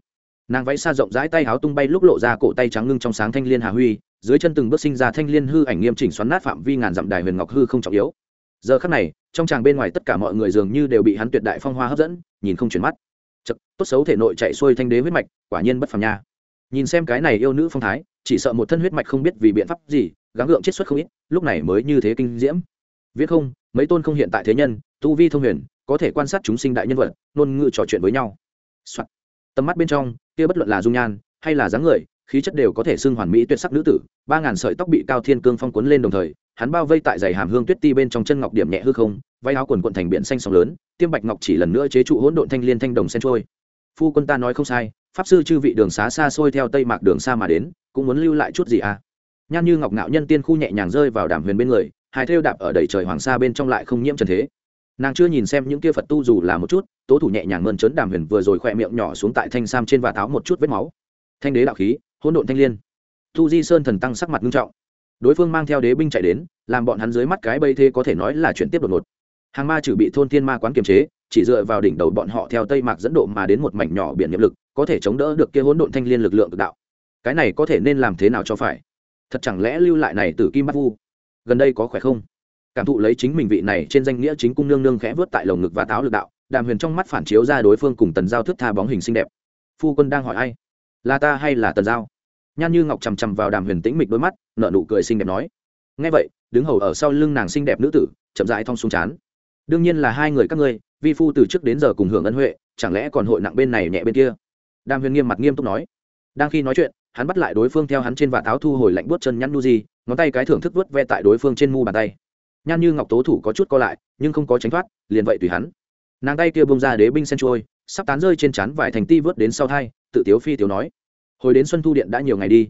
Nàng váy xa rộng rãi tay háo tung bay lúc lộ ra cổ tay trắng ngưng trong sáng thanh liên hà huy, dưới chân từng bước sinh ra thanh liên hư ảnh nghiêm chỉnh xoắn nát phạm vi ngàn dặm đài huyền ngọc hư không trọng yếu. Giờ khắc này, trong tràng bên ngoài tất cả mọi người dường như đều bị hắn tuyệt đại phong hoa hấp dẫn, nhìn không chuyển mắt chật, tốt xấu thể nội chạy xuôi thanh đế huyết mạch, quả nhiên bất phàm nha. Nhìn xem cái này yêu nữ phong thái, chỉ sợ một thân huyết mạch không biết vì biện pháp gì, gắng gượng chiết xuất không ít, lúc này mới như thế kinh diễm. Viết không, mấy tôn không hiện tại thế nhân, tu vi thông huyền, có thể quan sát chúng sinh đại nhân vật, ngôn ngữ trò chuyện với nhau、Soạn. tầm mắt bên trong, kia bất luận là dung nhan, hay là dáng người, khí chất đều có thể xưng hoàn mỹ tuyệt sắc nữ tử, ba ngàn sợi tóc bị cao thiên cương phong cuốn lên đồng thời hắn bao vây tại giày hàm hương tuyết ti bên trong chân ngọc điểm nhẹ hư không, váy áo quần quận thành biển xanh sóng lớn, tiêm bạch ngọc chỉ lần nữa chế trụ hỗn độn thanh liên thanh đồng sen trôi. Phu quân ta nói không sai, pháp sư chư vị đường xá xa xôi theo tây mạc đường xa mà đến, cũng muốn lưu lại chút gì à? Nhan như ngọc ngạo nhân tiên khu nhẹ nhàng rơi vào đàm huyền bên người, hai thêu đạp ở đầy trời hoàng sa bên trong lại không nhiễm trần thế. Nàng chưa nhìn xem những kia phật tu dù là một chút, tố thủ nhẹ nhàng mơn trớn đàm huyền vừa rồi khỏe miệng nhỏ xuống tại thanh sam trên và tháo một chút vết máu. Thanh đế đạo khí, hỗn độn thanh liên. Thu di sơn thần tăng sắc mặt nghiêm trọng đối phương mang theo đế binh chạy đến, làm bọn hắn dưới mắt cái bây thế có thể nói là chuyện tiếp đột ngột. Hàng ma trừ bị thôn thiên ma quán kiềm chế, chỉ dựa vào đỉnh đầu bọn họ theo tây mạc dẫn độ mà đến một mảnh nhỏ biển nhiệm lực, có thể chống đỡ được kia hỗn độn thanh liên lực lượng cực đạo. Cái này có thể nên làm thế nào cho phải? Thật chẳng lẽ lưu lại này từ kim bắt vu? Gần đây có khỏe không? Cảm thụ lấy chính mình vị này trên danh nghĩa chính cung nương nương khẽ vớt tại lồng ngực và táo lực đạo, đàm huyền trong mắt phản chiếu ra đối phương cùng tần giao thức tha bóng hình xinh đẹp. Phu quân đang hỏi ai? Là ta hay là tần giao? Nhan như ngọc chằm chằm vào đàm huyền tĩnh mịch đôi mắt nợ nụ cười xinh đẹp nói ngay vậy, đứng hầu ở sau lưng nàng xinh đẹp nữ tử, chậm rãi thong xuống chán đương nhiên là hai người các ngươi, vi phu từ trước đến giờ cùng hưởng ân huệ, chẳng lẽ còn hội nặng bên này nhẹ bên kia? Đàm huyền nghiêm mặt nghiêm túc nói. Đang khi nói chuyện, hắn bắt lại đối phương theo hắn trên vạt áo thu hồi lạnh buốt chân nhăn nu di, ngón tay cái thưởng thức vớt ve tại đối phương trên mu bàn tay. Nhan như ngọc tố thủ có chút co lại, nhưng không có tránh thoát, liền vậy tùy hắn. Nàng tay kia bông ra đế binh sen trôi, sắp tán rơi trên chắn vải thành ti vớt đến sau thai, tự tiếu phi tiếu nói hồi đến xuân thu điện đã nhiều ngày đi.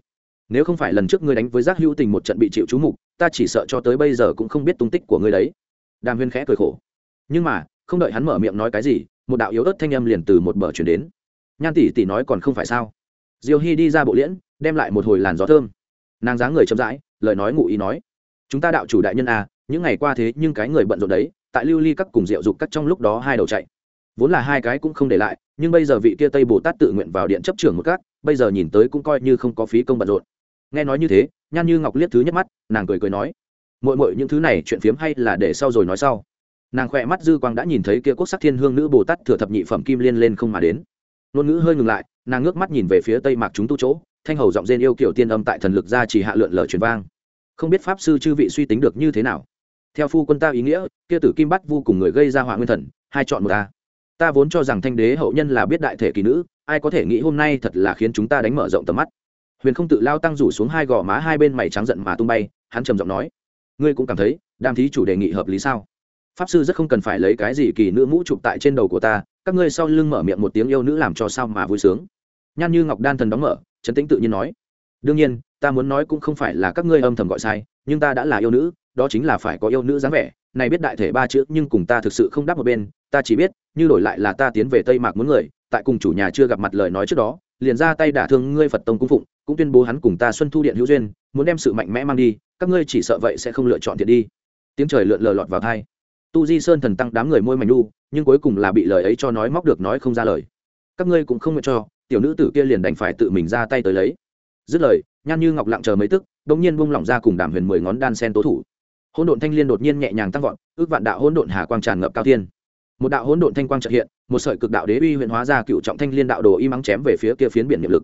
Nếu không phải lần trước ngươi đánh với giác hữu tình một trận bị chịu chú mục, ta chỉ sợ cho tới bây giờ cũng không biết tung tích của ngươi đấy. Đàm huyên khẽ cười khổ. Nhưng mà, không đợi hắn mở miệng nói cái gì, một đạo yếu ớt thanh âm liền từ một bờ chuyển đến. Nhan tỷ tỷ nói còn không phải sao? Diêu hy đi ra bộ liễn, đem lại một hồi làn gió thơm. Nàng dáng người chậm rãi, lời nói ngụ ý nói. Chúng ta đạo chủ đại nhân à những ngày qua thế nhưng cái người bận rộn đấy, tại lưu ly các cùng rượu dục cắt trong lúc đó hai đầu chạy. Vốn là hai cái cũng không để lại, nhưng bây giờ vị kia tây bồ tát tự nguyện vào điện chấp trưởng một các bây giờ nhìn tới cũng coi như không có phí công bận rộn. Nghe nói như thế, nhan như ngọc liếc thứ nhất mắt, nàng cười cười nói mội mội những thứ này chuyện phiếm hay là để sau rồi nói sau. Nàng khỏe mắt dư quang đã nhìn thấy kia quốc sắc thiên hương nữ bồ tát thừa thập nhị phẩm kim liên lên không mà đến. Ngôn ngữ hơi ngừng lại, nàng ngước mắt nhìn về phía tây mạc chúng tu chỗ, thanh hầu giọng rên yêu kiểu tiên âm tại thần lực ra chỉ hạ lượn lờ truyền vang. Không biết pháp sư chư vị suy tính được như thế nào? Theo phu quân ta ý nghĩa, kia tử kim bắt vu cùng người gây ra họa nguyên thần, hai chọn một ta ta vốn cho rằng thanh đế hậu nhân là biết đại thể kỳ nữ ai có thể nghĩ hôm nay thật là khiến chúng ta đánh mở rộng tầm mắt. Huyền không tự lao tăng rủ xuống hai gò má hai bên mày trắng giận mà tung bay, hắn trầm giọng nói, ngươi cũng cảm thấy đam thí chủ đề nghị hợp lý sao? Pháp sư rất không cần phải lấy cái gì kỳ nữ mũ chụp tại trên đầu của ta, các ngươi sau lưng mở miệng một tiếng yêu nữ làm cho sao mà vui sướng. Nhan như ngọc đan thần đóng mở trấn tĩnh tự nhiên nói, đương nhiên, ta muốn nói cũng không phải là các ngươi âm thầm gọi sai, nhưng ta đã là yêu nữ, đó chính là phải có yêu nữ dáng vẻ. Này biết đại thể ba chữ, nhưng cùng ta thực sự không đáp một bên, ta chỉ biết, như đổi lại là ta tiến về tây mạc muốn người tại cùng chủ nhà chưa gặp mặt lời nói trước đó, liền ra tay đả thương ngươi phật tông cung phụng, cũng tuyên bố hắn cùng ta xuân thu điện hữu duyên, muốn đem sự mạnh mẽ mang đi, các ngươi chỉ sợ vậy sẽ không lựa chọn thiện đi. Tiếng trời lượn lờ lọt vào thai tu di sơn thần tăng đám người môi mảnh nu nhưng cuối cùng là bị lời ấy cho nói móc được nói không ra lời. Các ngươi cũng không nguyện cho, tiểu nữ tử kia liền đành phải tự mình ra tay tới lấy. Dứt lời, nhan như ngọc lặng chờ mấy tức đ ỗ n g nhiên bung lỏng ra cùng đàm huyền mười ngón đan sen tố thủ. Hỗn độn thanh liên đột nhiên nhẹ nhàng tăng vọt, ước vạn đạo hỗn độn hà quang tràn ngập cao thiên một đạo hỗn độn thanh quang trợ hiện, một sợi cực đạo đế uy huyện hóa ra cựu trọng thanh liên đạo đồ y mắng chém về phía kia phiến biển niệm lực.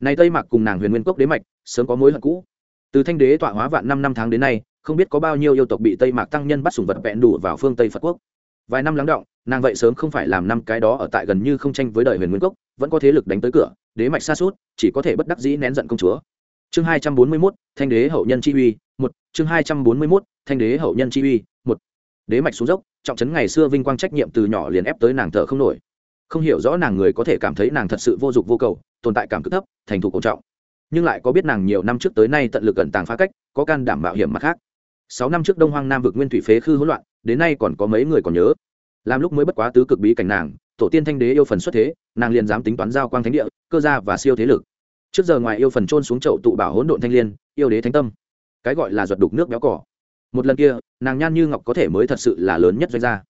Này tây mặc cùng nàng huyền nguyên cốc đế mạch, sớm có mối hận cũ. Từ thanh đế tọa hóa vạn năm năm tháng đến nay, không biết có bao nhiêu yêu tộc bị tây mạc tăng nhân bắt sùng vật vẹn đủ vào phương tây phật quốc. Vài năm lắng động, nàng vậy sớm không phải làm năm cái đó ở tại gần như không tranh với đời huyền nguyên cốc, vẫn có thế lực đánh tới cửa, đế mạch xa suốt, chỉ có thể bất đắc dĩ nén giận công chúa. Chương hai trăm bốn mươi mốt, thanh đế hậu nhân chi uy, một. Chương hai trăm bốn mươi mốt, thanh đế hậu nhân chi uy, một. Đế mạch xuống dốc trọng trấn ngày xưa vinh quang trách nhiệm từ nhỏ liền ép tới nàng thở không nổi. Không hiểu rõ nàng người có thể cảm thấy nàng thật sự vô dụng vô cầu, tồn tại cảm cực thấp, thành thục cổ trọng. Nhưng lại có biết nàng nhiều năm trước tới nay tận lực cẩn tàng phá cách, có can đảm bảo hiểm mặt khác. Sáu năm trước đông hoang nam vực nguyên thủy phế khư hỗn loạn, đến nay còn có mấy người còn nhớ. Làm lúc mới bất quá tứ cực bí cảnh nàng, tổ tiên thanh đế yêu phần xuất thế, nàng liền dám tính toán giao quang thánh địa, cơ gia và siêu thế lực. Trước giờ ngoài yêu phần trôn xuống chậu tụ bảo hỗn độn thanh liên, yêu đế thánh tâm. Cái gọi là ruột đục nước béo cỏ một lần kia, nàng nhan như ngọc có thể mới thật sự là lớn nhất doanh gia.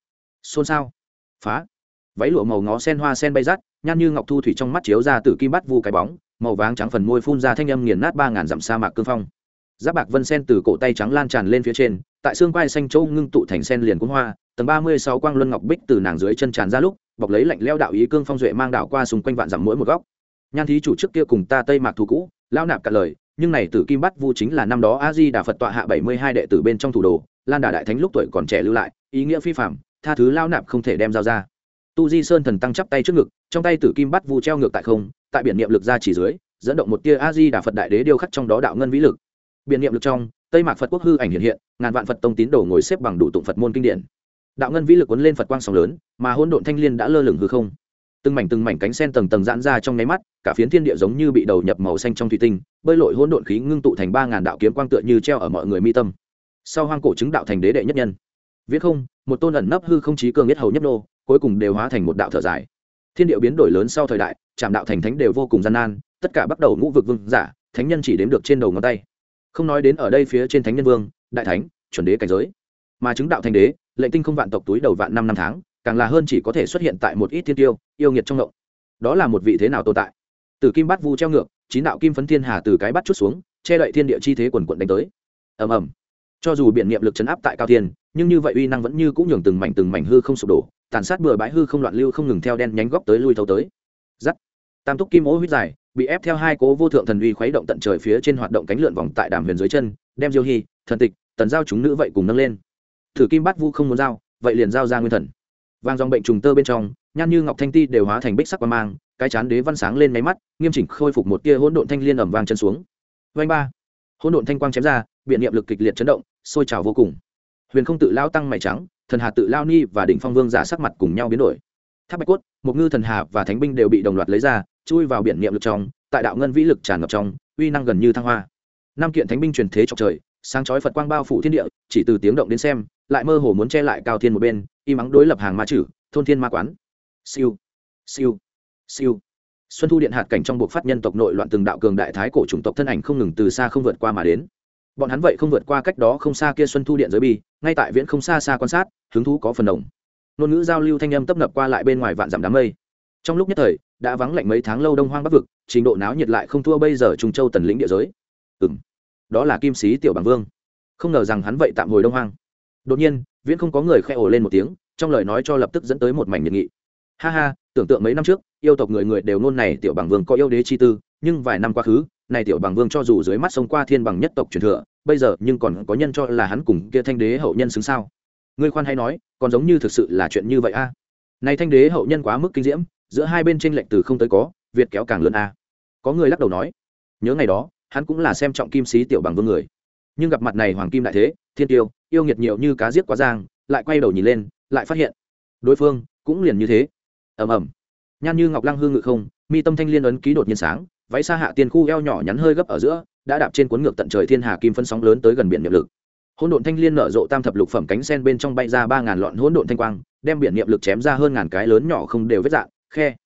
Xôn xao. Phá. Váy lụa màu ngó sen hoa sen bay rát, nhan như ngọc thu thủy trong mắt chiếu ra từ kim bắt vu cái bóng, màu vàng trắng phần môi phun ra thanh âm nghiền nát ba ngàn dặm sa mạc cương phong. Giáp bạc vân sen từ cổ tay trắng lan tràn lên phía trên, tại xương quai xanh châu ngưng tụ thành sen liền cuốn hoa, tầng ba mươi sáu quang luân ngọc bích từ nàng dưới chân tràn ra lúc, bọc lấy lạnh leo đạo ý cương phong duệ mang đảo qua xung quanh vạn dặm mỗi một góc. Nhan thí chủ trước kia cùng ta tây mạc thủ cũ lao nạp cả lời nhưng này tử kim bắt vu chính là năm đó a di đà phật tọa hạ bảy mươi hai đệ tử bên trong thủ đồ, lan đà đại thánh lúc tuổi còn trẻ lưu lại, ý nghĩa phi phạm tha thứ lao nạp không thể đem giao ra. Tu di sơn thần tăng chắp tay trước ngực, trong tay tử kim bắt vu treo ngược tại không, tại biển niệm lực ra chỉ dưới, dẫn động một tia a di đà phật đại đế điêu khắc trong đó đạo ngân vĩ lực. Biển niệm lực trong, tây mạc phật quốc hư ảnh hiện hiện, ngàn vạn phật tông tín đồ ngồi xếp bằng đủ tụng phật môn kinh điển. Đạo ngân vĩ lực cuốn lên phật quang sóng lớn, mà hỗn độn thanh liên đã lơ lửng hư không từng mảnh từng mảnh cánh sen tầng tầng giãn ra trong nháy mắt, cả phiến thiên địa giống như bị đầu nhập màu xanh trong thủy tinh, bơi lội hỗn độn khí ngưng tụ thành ba ngàn đạo kiếm quang tựa như treo ở mọi người mi tâm. Sau hoang cổ chứng đạo thành đế đệ nhất nhân. Viết không, một tôn ẩn nấp hư không chí cường nhất hầu nhất nô, cuối cùng đều hóa thành một đạo thở dài. Thiên địa biến đổi lớn sau thời đại trạm đạo thành thánh đều vô cùng gian nan, tất cả bắt đầu ngũ vực vương giả, thánh nhân chỉ đếm được trên đầu ngón tay. Không nói đến ở đây phía trên thánh nhân vương, đại thánh, chuẩn đế cảnh giới. Mà chứng đạo thành đế, lệnh tinh không vạn tộc túi đầu vạn năm năm tháng càng là hơn chỉ có thể xuất hiện tại một ít thiên tiêu, yêu nghiệt trong ngộng đó là một vị thế nào tồn tại? Từ kim bát vu treo ngược, chín đạo kim phấn thiên hà từ cái bắt chút xuống, che đậy thiên địa chi thế quần quận đánh tới. Ầm ầm. Cho dù biện niệm lực chấn áp tại cao thiên, nhưng như vậy uy năng vẫn như cũng nhường từng mảnh từng mảnh hư không sụp đổ, tàn sát bừa bãi hư không loạn lưu không ngừng theo đen nhánh góc tới lui thâu tới. Giắt. Tam túc kim ố huyết dài, bị ép theo hai cố vô thượng thần uy khuấy động tận trời phía trên hoạt động cánh lượn vòng tại đàm huyền dưới chân, đem diêu hy, thần tịch, tần giao chúng nữ vậy cùng nâng lên. Thử kim bắt vu không muốn giao, vậy liền giao ra nguyên thần vang dòng bệnh trùng tơ bên trong, nhan như ngọc thanh ti đều hóa thành bích sắc qua mang, cái chán đế văn sáng lên máy mắt, nghiêm chỉnh khôi phục một tia hỗn độn thanh liên ẩm vàng chân xuống. Vanh ba, hỗn độn thanh quang chém ra biện niệm lực kịch liệt chấn động, sôi trào vô cùng. Huyền không tự lao tăng mày trắng, thần hà tự lao ni và đỉnh phong vương giả sắc mặt cùng nhau biến đổi. Tháp bạch cốt một ngư thần hà và thánh binh đều bị đồng loạt lấy ra, chui vào biển niệm lực trong, tại đạo ngân vĩ lực tràn ngập trong, uy năng gần như thăng hoa. Năm kiện thánh binh truyền thế trọc trời, sáng chói phật quang bao phủ thiên địa, chỉ từ tiếng động đến xem, lại mơ hồ muốn che lại cao thiên một bên y ắng đối lập hàng ma chử, thôn thiên ma quán. Siêu siêu siêu. Xuân thu điện hạt cảnh trong buộc phát nhân tộc nội loạn từng đạo cường đại thái cổ chủng tộc thân ảnh không ngừng từ xa không vượt qua mà đến. Bọn hắn vậy không vượt qua cách đó không xa kia xuân thu điện giới bi, ngay tại viễn không xa xa quan sát, hứng thú có phần đồng. Ngôn ngữ giao lưu thanh âm tấp nập qua lại bên ngoài vạn dặm đám mây. Trong lúc nhất thời, đã vắng lạnh mấy tháng lâu đông hoang bắc vực, trình độ náo nhiệt lại không thua bây giờ trung châu tần lĩnh địa giới. Ừ m đó là kim sĩ tiểu bằng vương. Không ngờ rằng hắn vậy tạm hồi đông hoang. Đột nhiên viễn không có người khẽ ồ lên một tiếng, trong lời nói cho lập tức dẫn tới một mảnh nhiệt nghị. Ha ha, tưởng tượng mấy năm trước, yêu tộc người người đều nôn này tiểu bằng vương có yêu đế chi tư, nhưng vài năm quá khứ, này tiểu bằng vương cho dù dưới mắt sông qua thiên bằng nhất tộc truyền thừa, bây giờ nhưng còn có nhân cho là hắn cùng kia thanh đế hậu nhân xứng sao? Ngươi khoan hay nói, còn giống như thực sự là chuyện như vậy a? Này thanh đế hậu nhân quá mức kinh diễm, giữa hai bên tranh lệch từ không tới có, việt kéo càng lớn a. Có người lắc đầu nói, nhớ ngày đó, hắn cũng là xem trọng kim sĩ tiểu bằng vương người. Nhưng gặp mặt này hoàng kim đại thế, thiên tiêu yêu nghiệt nhiều như cá giết quá giang, lại quay đầu nhìn lên, lại phát hiện, đối phương cũng liền như thế. Ầm ầm. Nhan như ngọc lăng hương ngự không, mi tâm thanh liên ấn ký đột nhiên sáng, váy xa hạ tiên khu eo nhỏ nhắn hơi gấp ở giữa, đã đạp trên cuốn ngược tận trời thiên hà kim phân sóng lớn tới gần biển niệm lực. Hỗn độn thanh liên nở rộ tam thập lục phẩm cánh sen bên trong bay ra ba ngàn lọn hỗn độn thanh quang, đem biển niệm lực chém ra hơn ngàn cái lớn nhỏ không đều vết dạng, khe.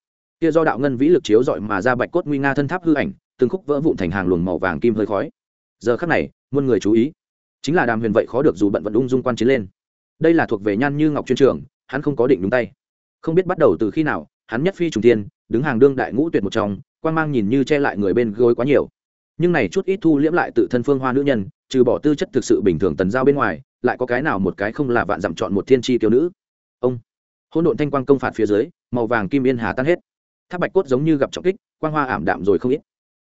Kia do đạo ngân vĩ lực chiếu dọi mà ra bạch cốt nguy nga thân tháp hư ảnh, từng khúc vỡ vụn thành hàng luồng màu vàng kim hơi khói. Giờ khắc này, muôn người chú ý chính là đàm huyền vậy khó được dù bận vận ung dung quan chiến lên. Đây là thuộc về nhan như ngọc chuyên trường, hắn không có định đúng tay. Không biết bắt đầu từ khi nào, hắn nhất phi trùng tiên đứng hàng đương đại ngũ tuyệt một trong quan mang nhìn như che lại người bên gối quá nhiều. Nhưng này chút ít thu liễm lại tự thân phương hoa nữ nhân, trừ bỏ tư chất thực sự bình thường tần giao bên ngoài, lại có cái nào một cái không là vạn dặm chọn một thiên tri tiêu nữ. Ông, hỗn độn thanh quang công phạt phía dưới, màu vàng kim yên hà tan hết. Tháp bạch cốt giống như gặp trọng kích, quang hoa ảm đạm rồi không ít.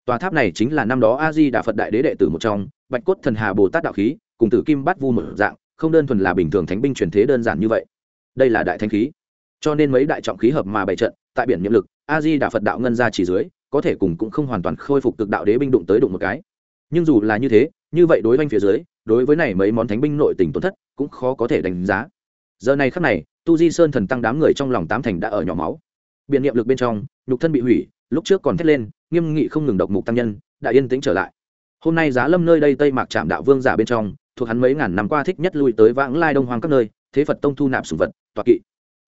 Tòa tháp này chính là năm đó a di đà phật đại đế đệ tử một trong, bạch cốt thần hà bồ tát đạo khí cùng tử kim bát vu một dạng, không đơn thuần là bình thường thánh binh truyền thế đơn giản như vậy. Đây là đại thanh khí. Cho nên mấy đại trọng khí hợp mà bày trận, tại biển nhiệm lực, a di đà phật đạo ngân ra chỉ dưới, có thể cùng cũng không hoàn toàn khôi phục cực đạo đế binh đụng tới đụng một cái. Nhưng dù là như thế, như vậy đối với phía dưới, đối với này mấy món thánh binh nội tình tổn thất, cũng khó có thể đánh giá. Giờ này khắc này, tu di sơn thần tăng đám người trong lòng tám thành đã ở nhỏ máu. Biện niệm lực bên trong, nhục thân bị hủy, lúc trước còn thét lên, nghiêm nghị không ngừng độc mục tăng nhân, đã yên tĩnh trở lại. Hôm nay giá lâm nơi đây tây mạc trạm đạo vương giả bên trong thuộc hắn mấy ngàn năm qua thích nhất lui tới vãng lai đông hoang các nơi, thế phật tông thu nạp sùng vật toạc kỵ.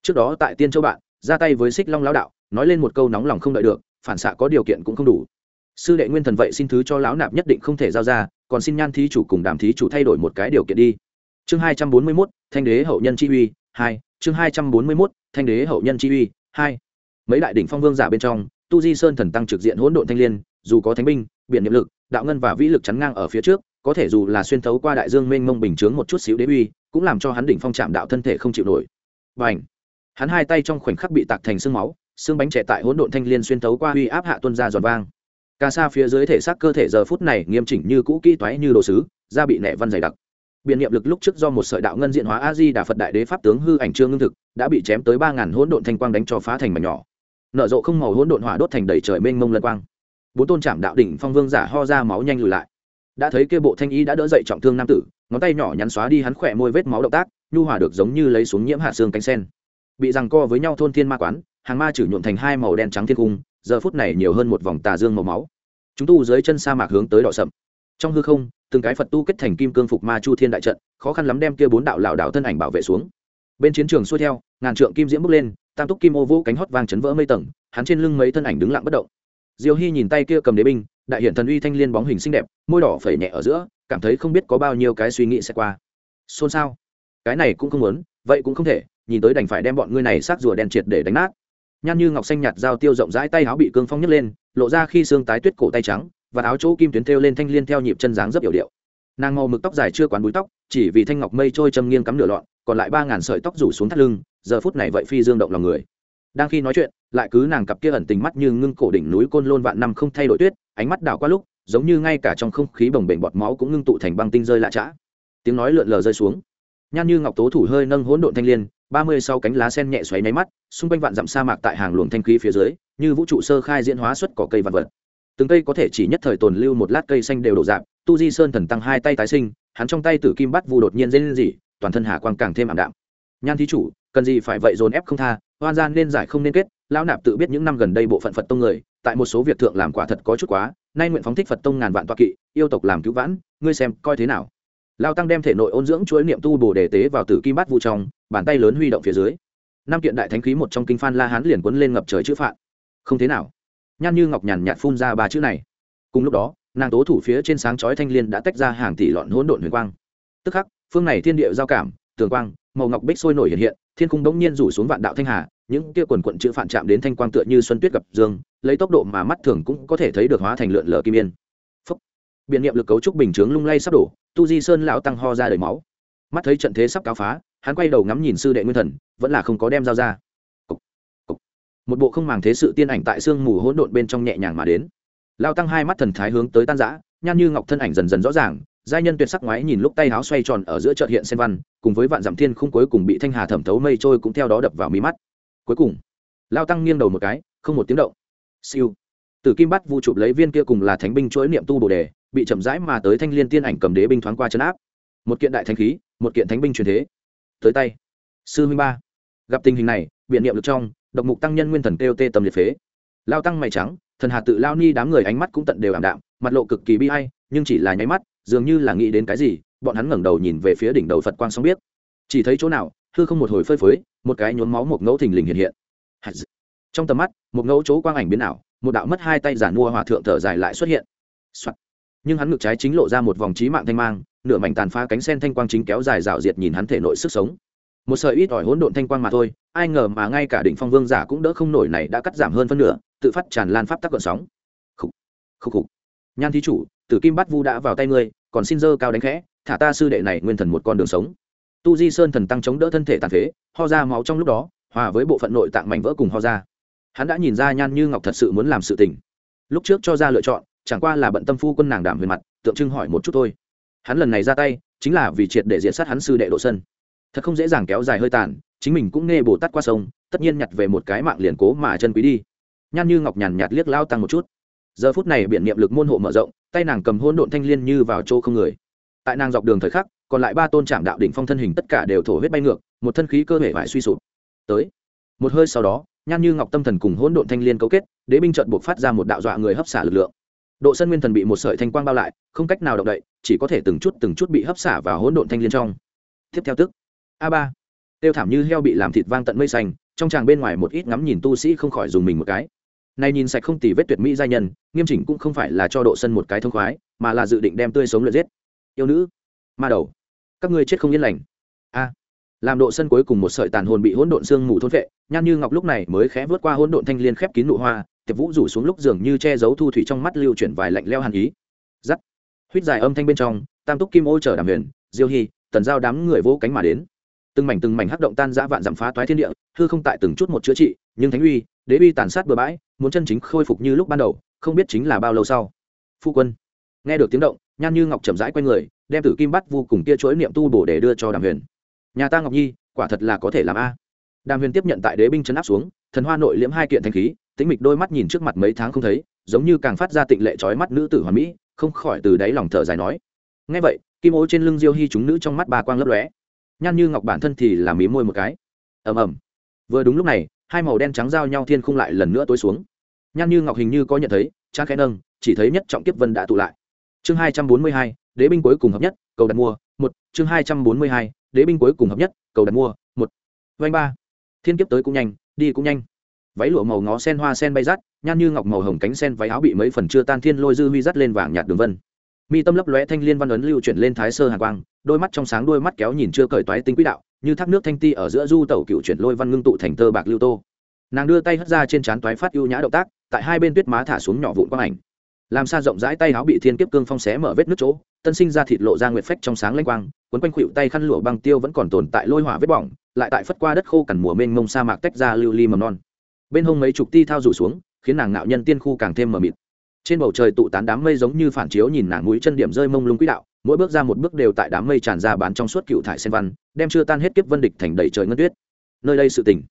Trước đó tại tiên châu bạn, ra tay với xích long lão đạo, nói lên một câu nóng lòng không đợi được, phản xạ có điều kiện cũng không đủ. Sư đệ nguyên thần vậy xin thứ cho lão nạp nhất định không thể giao ra, còn xin nhan thí chủ cùng đàm thí chủ thay đổi một cái điều kiện đi. Chương hai trăm bốn mươi mốt, thanh đế hậu nhân chi uy, hai, chương hai trăm bốn mươi mốt, thanh đế hậu nhân chi uy, hai. Mấy đại đỉnh phong vương giả bên trong, tu di sơn thần tăng trực diện hỗn độn thanh liên, dù có thánh binh biện niệm lực, đạo ngân và vĩ lực chắn ngang ở phía trước có thể dù là xuyên thấu qua đại dương mênh mông bình chướng một chút xíu đế uy, cũng làm cho hắn đỉnh phong chạm đạo thân thể không chịu nổi. Và ảnh hắn hai tay trong khoảnh khắc bị tạc thành xương máu, xương bánh trẻ tại hỗn độn thanh liên xuyên thấu qua uy áp hạ tuân ra giòn vang. Ca sa phía dưới thể xác cơ thể giờ phút này nghiêm chỉnh như cũ kỹ toái như đồ sứ, da bị nẻ văn dày đặc. Biện niệm lực lúc trước do một sợi đạo ngân diện hóa a di đà phật đại đế pháp tướng hư ảnh trương ngưng thực, đã bị chém tới ba ngàn hỗn độn thanh quang đánh cho phá thành mảnh nhỏ. Nở rộ không màu hỗn độn hỏa đốt thành đầy trời mênh mông lân quang. Bốn tôn trảm đạo đỉnh phong vương giả ho ra máu nhanh lùi lại đã thấy kia bộ thanh y đã đỡ dậy trọng thương nam tử, ngón tay nhỏ nhắn xóa đi hắn khỏe môi vết máu động tác, nhu hòa được giống như lấy xuống nhiễm hạ xương cánh sen. Bị rằng co với nhau thôn thiên ma quán, hàng ma chử nhuộm thành hai màu đen trắng thiên cung, giờ phút này nhiều hơn một vòng tà dương màu máu. Chúng tu dưới chân sa mạc hướng tới đỏ sậm. Trong hư không, từng cái phật tu kết thành kim cương phục ma chu thiên đại trận, khó khăn lắm đem kia bốn đạo lảo đảo thân ảnh bảo vệ xuống. Bên chiến trường xuôi theo, ngàn trượng kim diễm bước lên, tam túc kim ô vũ cánh hót vang chấn vỡ mây tầng, hắn trên lưng mấy thân ảnh đứng lặng bất động. Diêu hy nhìn tay kia cầm đế binh đại hiện thần uy thanh liên bóng hình xinh đẹp, môi đỏ phẩy nhẹ ở giữa, cảm thấy không biết có bao nhiêu cái suy nghĩ sẽ qua. Xôn xao. Cái này cũng không muốn, vậy cũng không thể, nhìn tới đành phải đem bọn ngươi này sát rùa đen triệt để đánh nát. Nhan như ngọc xanh nhạt dao tiêu rộng rãi tay áo bị cương phong nhấc lên, lộ ra khi xương tái tuyết cổ tay trắng, và áo chỗ kim tuyến thêu lên thanh liên theo nhịp chân dáng rất hiểu điệu. Nàng màu mực tóc dài chưa quán búi tóc, chỉ vì thanh ngọc mây trôi châm nghiêng cắm nửa lọn, còn lại ba ngàn sợi tóc rủ xuống thắt lưng, giờ phút này vậy phi dương động lòng người đang khi nói chuyện, lại cứ nàng cặp kia ẩn tình mắt như ngưng cổ đỉnh núi côn lôn vạn năm không thay đổi tuyết, ánh mắt đảo qua lúc, giống như ngay cả trong không khí bồng bềnh bọt máu cũng ngưng tụ thành băng tinh rơi lạ chã tiếng nói lượn lờ rơi xuống. Nhan như ngọc tố thủ hơi nâng hỗn độn thanh liên, ba mươi sau cánh lá sen nhẹ xoáy máy mắt, xung quanh vạn dặm sa mạc tại hàng luồng thanh khí phía dưới, như vũ trụ sơ khai diễn hóa xuất cỏ cây vạn vật. Từng cây có thể chỉ nhất thời tồn lưu một lát cây xanh đều đổ dạp, tu di sơn thần tăng hai tay tái sinh, hắn trong tay tử kim bắt vu đột nhiên dây lên gì toàn thân hà quang càng thêm ảm đạm. Nhan thí chủ, cần gì phải vậy dồn ép không tha hoan gian nên giải không nên kết, lão nạp tự biết những năm gần đây bộ phận phật tông người, tại một số việc thượng làm quả thật có chút quá, nay nguyện phóng thích phật tông ngàn vạn toa kỵ, yêu tộc làm cứu vãn, ngươi xem coi thế nào. Lao tăng đem thể nội ôn dưỡng chuỗi niệm tu bồ đề tế vào tử kim bát vụ trong, bàn tay lớn huy động phía dưới. Năm kiện đại thánh khí một trong kinh phan la hán liền quấn lên ngập trời chữ phạn. Không thế nào. Nhan như ngọc nhàn nhạt phun ra ba chữ này. Cùng lúc đó, nàng tố thủ phía trên sáng chói thanh liên đã tách ra hàng tỷ lọn hỗn độn huyền quang. Tức khắc, phương này thiên địa giao cảm, tường quang, màu ngọc bích sôi nổi hiện hiện thiên cung đống nhiên rủ xuống vạn đạo thanh hà những kia quần quận chữ phản chạm đến thanh quang tựa như xuân tuyết gặp dương lấy tốc độ mà mắt thường cũng có thể thấy được hóa thành lượn lờ kim yên. Biện niệm lực cấu trúc bình chướng lung lay sắp đổ tu di sơn lão tăng ho ra đầy máu. Mắt thấy trận thế sắp cáo phá hắn quay đầu ngắm nhìn sư đệ nguyên thần vẫn là không có đem dao ra. Cục, cục. một bộ không màng thế sự tiên ảnh tại sương mù hỗn độn bên trong nhẹ nhàng mà đến. Lao tăng hai mắt thần thái hướng tới tan giã nhan như ngọc thân ảnh dần dần rõ ràng giai nhân tuyệt sắc ngoái nhìn lúc tay áo xoay tròn ở giữa chợt hiện sen văn, cùng với vạn dặm thiên không cuối cùng bị thanh hà thẩm thấu mây trôi cũng theo đó đập vào mí mắt. Cuối cùng, lao tăng nghiêng đầu một cái, không một tiếng động. Siêu. Từ kim bắt vu chụp lấy viên kia cùng là thánh binh chuỗi niệm tu bồ đề, bị chậm rãi mà tới thanh liên tiên ảnh cầm đế binh thoáng qua chân áp. Một kiện đại thánh khí, một kiện thánh binh truyền thế. Tới tay. Sư huynh ba. Gặp tình hình này, biện niệm được trong, độc mục tăng nhân nguyên thần kêu tê tầm liệt phế. Lao tăng mày trắng, thần hà tự lao ni đám người ánh mắt cũng tận đều ảm đạm, mặt lộ cực kỳ bi hay nhưng chỉ là nháy mắt dường như là nghĩ đến cái gì, bọn hắn ngẩng đầu nhìn về phía đỉnh đầu phật quang xong biết chỉ thấy chỗ nào, hư không một hồi phơi phới, một cái nhốn máu một ngẫu thình lình hiện hiện. Trong tầm mắt, một ngẫu chỗ quang ảnh biến ảo, một đạo mất hai tay giản mua hòa thượng thở dài lại xuất hiện、Soạn. nhưng hắn ngược trái chính lộ ra một vòng trí mạng thanh mang, nửa mảnh tàn phá cánh sen thanh quang chính kéo dài rào diệt nhìn hắn thể nội sức sống. Một sợi ít ỏi hỗn độn thanh quang mà thôi, ai ngờ mà ngay cả đỉnh phong vương giả cũng đỡ không nổi này đã cắt giảm hơn phân nửa, tự phát tràn lan pháp tắc gợn sóng. Khúc khúc khúc nhan thí chủ tử kim bát vu đã vào tay ngươi, còn xin dơ cao đánh khẽ, thả ta sư đệ này nguyên thần một con đường sống. Tu di sơn thần tăng chống đỡ thân thể tàn phế, ho ra máu trong lúc đó, hòa với bộ phận nội tạng mảnh vỡ cùng ho ra. Hắn đã nhìn ra nhan như ngọc thật sự muốn làm sự tình. Lúc trước cho ra lựa chọn, chẳng qua là bận tâm phu quân nàng đảm huyền mặt, tượng trưng hỏi một chút thôi. Hắn lần này ra tay, chính là vì triệt để diệt sát hắn sư đệ độ sân thật không dễ dàng kéo dài hơi tàn, chính mình cũng nghe bồ tát qua sông, tất nhiên nhặt về một cái mạng liền cố mà chân quý đi. Nhan như ngọc nhàn nhạt liếc lao tăng một chút. Giờ phút này biện niệm lực môn hộ mở rộng tay nàng cầm hôn độn thanh liên như vào chỗ không người. Tại nàng dọc đường thời khắc, còn lại ba tôn trạm đạo đỉnh phong thân hình tất cả đều thổ huyết bay ngược, một thân khí cơ thể vải suy sụp. Tới, một hơi sau đó, nhan như ngọc tâm thần cùng hỗn độn thanh liên cấu kết, đế binh trận buộc phát ra một đạo dọa người hấp xả lực lượng. Độ sân nguyên thần bị một sợi thanh quang bao lại, không cách nào động đậy, chỉ có thể từng chút từng chút bị hấp xả vào hỗn độn thanh liên trong. Tiếp theo tức, a ba, tiêu thảm như heo bị làm thịt vang tận mây xanh, trong tràng bên ngoài một ít ngắm nhìn tu sĩ không khỏi dùng mình một cái này nhìn sạch không tì vết tuyệt mỹ giai nhân, nghiêm chỉnh cũng không phải là cho độ sân một cái thông khoái, mà là dự định đem tươi sống lượt giết. Yêu nữ, ma đầu, các ngươi chết không yên lành. A. Làm độ sân cuối cùng một sợi tàn hồn bị hỗn độn xương mù thôn vệ nhan như ngọc lúc này mới khẽ vớt qua hỗn độn thanh liên khép kín nụ hoa, tiệp vũ rủ xuống lúc dường như che giấu thu thủy trong mắt lưu chuyển vài lạnh leo hàn ý. Giắt. Huýt dài âm thanh bên trong, tam túc kim ô chở đàm huyền, diêu hy tần giao đám người vỗ cánh mà đến. Từng mảnh từng mảnh hắc động tan dã vạn dặm phá toái thiên địa, hư không tại từng chút một chữa trị, nhưng thánh uy đế bi tàn sát bừa bãi, muốn chân chính khôi phục như lúc ban đầu, không biết chính là bao lâu sau. Phu quân, nghe được tiếng động, nhan như ngọc chậm rãi q u a n người, đem tử kim bắt vô cùng kia chuỗi niệm tu bổ để đưa cho đàm huyền. Nhà ta ngọc nhi, quả thật là có thể làm a. Đàm huyền tiếp nhận tại đế binh chấn áp xuống, thần hoa nội liễm hai kiện thanh khí, tĩnh mịch đôi mắt nhìn trước mặt mấy tháng không thấy, giống như càng phát ra tịnh lệ trói mắt nữ tử hoàn mỹ, không khỏi từ đáy lòng thở dài nói. Ngay vậy, kim ô trên lưng diêu hy chúng nữ trong mắt bà quang lấp lóe. Nhan như ngọc bản thân thì làm mí môi một cái. Ầm ầm. Vừa đúng lúc này hai màu đen trắng giao nhau thiên khung lại lần nữa tối xuống. Nhan như ngọc hình như có nhận thấy trang khẽ nâng, chỉ thấy nhất trọng kiếp vân đã tụ lại. Chương hai trăm bốn mươi hai, đế binh cuối cùng hợp nhất, cầu đặt mua, một. Chương hai trăm bốn mươi hai, đế binh cuối cùng hợp nhất, cầu đặt mua, một. Vanh ba. Thiên kiếp tới cũng nhanh, đi cũng nhanh. Váy lụa màu ngó sen hoa sen bay rắt nhan như ngọc màu hồng cánh sen váy áo bị mấy phần chưa tan thiên lôi dư huy rắt lên vàng nhạt đường vân. Mi tâm lấp lóe thanh liên văn ấn lưu chuyển lên thái sơ hà quang, đôi mắt trong sáng đôi mắt kéo nhìn chưa cởi toái tinh quỹ đạo như thác nước thanh ti ở giữa du tẩu cựu chuyển lôi văn ngưng tụ thành tơ bạc lưu tô. Nàng đưa tay hất ra trên trán toái phát ưu nhã động tác, tại hai bên tuyết má thả xuống nhỏ vụn quang ảnh. Làm xa rộng rãi tay áo bị thiên kiếp cương phong xé mở vết nước chỗ, tân sinh ra thịt lộ ra nguyệt phách trong sáng lanh quang, quấn quanh khuỵu tay khăn lụa băng tiêu vẫn còn tồn tại lôi hỏa vết bỏng, lại tại phất qua đất khô cằn mùa mênh mông sa mạc tách ra lưu ly mầm non. Bên hông mấy chục ti thao rủ xuống, khiến nàng nạo nhân tiên khu càng thêm mờ mịt. Trên bầu trời tụ tán đám mây giống như phản chiếu nhìn nàng mũi chân điểm rơi mông lung quỹ đạo mỗi bước ra một bước đều tại đám mây tràn ra bán trong suốt cựu thải sen văn, đem chưa tan hết kiếp vân địch thành đầy trời ngân tuyết. Nơi đây sự tỉnh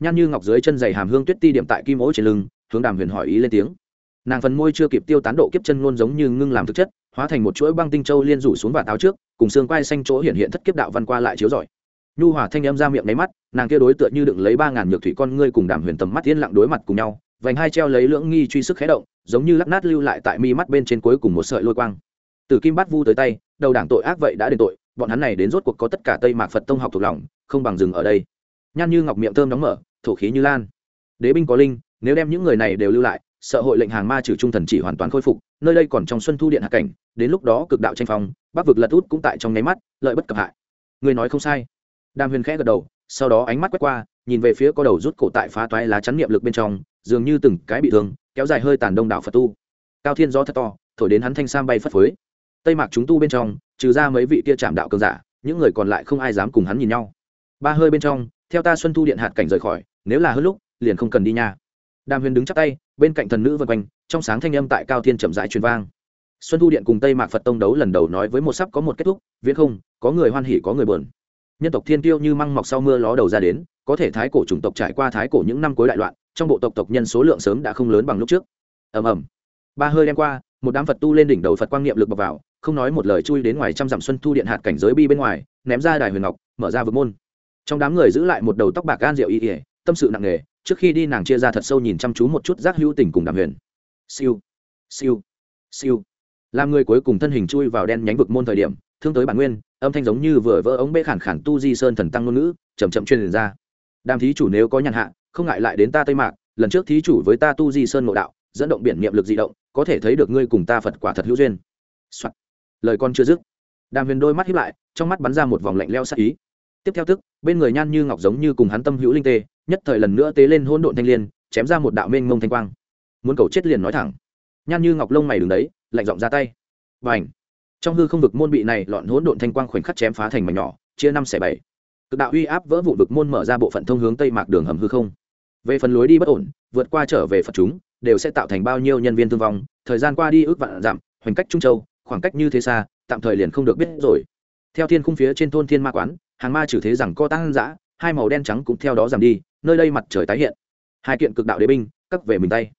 nhan như ngọc dưới chân dày hàm hương tuyết ti điểm tại kim ố trên lưng, hướng đàm huyền hỏi ý lên tiếng. Nàng phần môi chưa kịp tiêu tán độ kiếp chân luôn giống như ngưng làm thực chất, hóa thành một chuỗi băng tinh châu liên rủ xuống và táo trước, cùng xương quai xanh chỗ hiện hiện thất kiếp đạo văn qua lại chiếu giỏi nhu hòa thanh em ra miệng máy mắt, nàng kia đối tựa như đựng lấy ba ngàn nhược thủy con ngươi cùng đàm huyền tầm mắt yên lặng đối mặt cùng nhau, vành hai treo lấy lưỡng nghi truy sức khé động, giống như lắc nát lưu lại tại mi mắt bên trên cuối cùng một sợi lôi quang từ kim bát vu tới tay, đầu đảng tội ác vậy đã đền tội, bọn hắn này đến rốt cuộc có tất cả tây mạc phật tông học thuộc lòng, không bằng dừng ở đây. Nhan như ngọc miệng thơm đóng mở, thổ khí như lan. Đế binh có linh, nếu đem những người này đều lưu lại, sợ hội lệnh hàng ma trừ trung thần chỉ hoàn toàn khôi phục, nơi đây còn trong xuân thu điện hạ cảnh, đến lúc đó cực đạo tranh phong, bắc vực lật út cũng tại trong nháy mắt, lợi bất cập hại. Người nói không sai. Đàm huyền khẽ gật đầu, sau đó ánh mắt quét qua, nhìn về phía có đầu rút cổ tại phá toái lá chắn niệm lực bên trong, dường như từng cái bị thương, kéo dài hơi tàn đông đảo phật tu. Cao thiên gió thật to, thổi đến hắn thanh sam bay phất phới tây mạc chúng tu bên trong, trừ ra mấy vị kia chạm đạo cường giả, những người còn lại không ai dám cùng hắn nhìn nhau. Ba hơi bên trong, theo ta xuân thu điện hạt cảnh rời khỏi, nếu là hơn lúc, liền không cần đi nha. Đàm huyền đứng chắc tay, bên cạnh thần nữ vân quanh, trong sáng thanh âm tại cao thiên chậm rãi truyền vang. Xuân thu điện cùng tây mạc phật tông đấu lần đầu nói với một sắp có một kết thúc, viễn không, có người hoan hỉ, có người bờn nhân tộc thiên tiêu như măng mọc sau mưa ló đầu ra đến, có thể thái cổ chủng tộc trải qua thái cổ những năm cuối đại loạn, trong bộ tộc tộc nhân số lượng sớm đã không lớn bằng lúc trước. Ầm ầm. Ba hơi đem qua, một đám phật tu lên đỉnh đầu phật quang niệm lực bọc vào không nói một lời chui đến ngoài trăm dặm xuân thu điện hạt cảnh giới bi bên ngoài, ném ra đài huyền ngọc, mở ra vực môn. Trong đám người giữ lại một đầu tóc bạc gan rượu y ỉa tâm sự nặng nề, trước khi đi nàng chia ra thật sâu nhìn chăm chú một chút giác hữu tình cùng đàm huyền. Siêu siêu siêu. Làm người cuối cùng thân hình chui vào đen nhánh vực môn thời điểm, thương tới bản nguyên, âm thanh giống như vừa vỡ ống bê khản khản tu di sơn thần tăng ngôn ngữ chầm chậm truyền ra. Đàm thí chủ nếu có nhàn hạ, không ngại lại đến ta tây mạc, lần trước thí chủ với ta tu di sơn ngộ đạo, dẫn động biển niệm lực di động, có thể thấy được ngươi cùng ta phật quả thật hữu duyên. Soạn lời con chưa dứt. Đàm huyền đôi mắt hiếp lại, trong mắt bắn ra một vòng lạnh leo sắc ý. Tiếp theo tức, bên người nhan như ngọc giống như cùng hắn tâm hữu linh tê, nhất thời lần nữa tế lên hỗn độn thanh liên, chém ra một đạo mênh mông thanh quang. Muốn cầu chết liền nói thẳng. Nhan như ngọc lông mày đứng đấy, lạnh giọng ra tay. Và ảnh trong hư không vực môn bị này lọn hỗn độn thanh quang khoảnh khắc chém phá thành mảnh nhỏ, chia năm xẻ bảy. Cực đạo uy áp vỡ vụ vực môn mở ra bộ phận thông hướng tây mạc đường hầm hư không. Về phần lối đi bất ổn, vượt qua trở về phật chúng, đều sẽ tạo thành bao nhiêu nhân viên thương vong, thời gian qua đi ước vạn giảm, hoành cách trung châu khoảng cách như thế xa tạm thời liền không được biết rồi. Theo thiên khung phía trên thôn thiên ma quán hàng ma trừ thế rằng co tăng dã hai màu đen trắng cũng theo đó giảm đi nơi đây mặt trời tái hiện. Hai kiện cực đạo đế binh cắt về mình tay.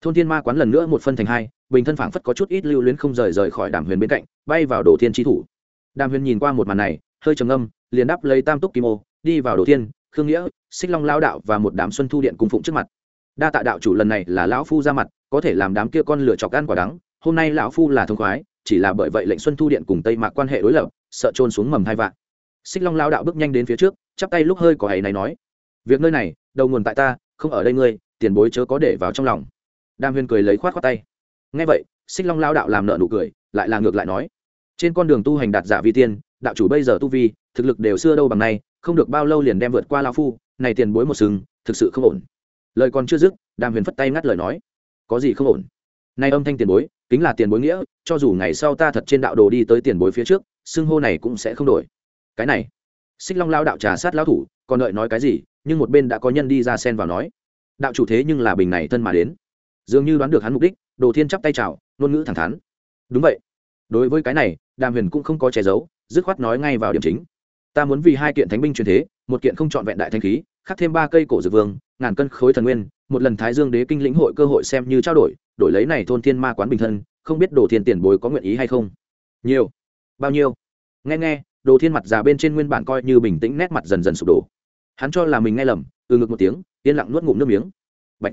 Thôn thiên ma quán lần nữa một phân thành hai bình thân phảng phất có chút ít lưu luyến không rời rời khỏi đàm huyền bên cạnh bay vào đồ thiên tri thủ. Đàm huyền nhìn qua một màn này hơi trầm âm liền đáp lấy tam túc kim ô đi vào đồ thiên khương nghĩa xích long lao đạo và một đám xuân thu điện cùng phụng trước mặt. Đa tạ đạo chủ lần này là lão phu ra mặt có thể làm đám kia con lửa chọc gan quả đắng hôm nay lão phu là thông khoái chỉ là bởi vậy lệnh xuân thu điện cùng tây mạc quan hệ đối lập, sợ trôn xuống mầm hai vạn. Xích long lao đạo bước nhanh đến phía trước, chắp tay lúc hơi có hay này nói, việc nơi này, đầu nguồn tại ta, không ở đây ngươi, tiền bối chớ có để vào trong lòng. Đam huyền cười lấy khoát khoát tay. Ngay vậy, xích long lao đạo làm nợ nụ cười, lại là ngược lại nói, trên con đường tu hành đạt giả vi tiên, đạo chủ bây giờ tu vi, thực lực đều xưa đâu bằng nay, không được bao lâu liền đem vượt qua lao phu, này tiền bối một sừng, thực sự không ổn. Lời còn chưa dứt, đàm huyền phất tay ngắt lời nói, có gì không ổn? Nay âm thanh tiền bối kính là tiền bối nghĩa, cho dù ngày sau ta thật trên đạo đồ đi tới tiền bối phía trước, xưng hô này cũng sẽ không đổi. Cái này, xích long lao đạo trà sát lao thủ, còn đợi nói cái gì, nhưng một bên đã có nhân đi ra xen vào nói. Đạo chủ thế nhưng là bình này thân mà đến. Dường như đoán được hắn mục đích, đồ thiên chắp tay chào, ngôn ngữ thẳng thắn. Đúng vậy. Đối với cái này, đàm huyền cũng không có che giấu, dứt khoát nói ngay vào điểm chính. Ta muốn vì hai kiện thánh binh truyền thế, một kiện không trọn vẹn đại thanh khí khắc thêm ba cây cổ dược vương, ngàn cân khối thần nguyên, một lần thái dương đế kinh lĩnh hội cơ hội xem như trao đổi đổi lấy này thôn thiên ma quán bình thân, không biết đồ thiên tiền bối có nguyện ý hay không? Nhiều. Bao nhiêu? Nghe nghe, đồ thiên mặt già bên trên nguyên bản coi như bình tĩnh nét mặt dần dần sụp đổ. Hắn cho là mình nghe lầm từ ngực một tiếng, yên lặng nuốt ngụm nước miếng. Bạch.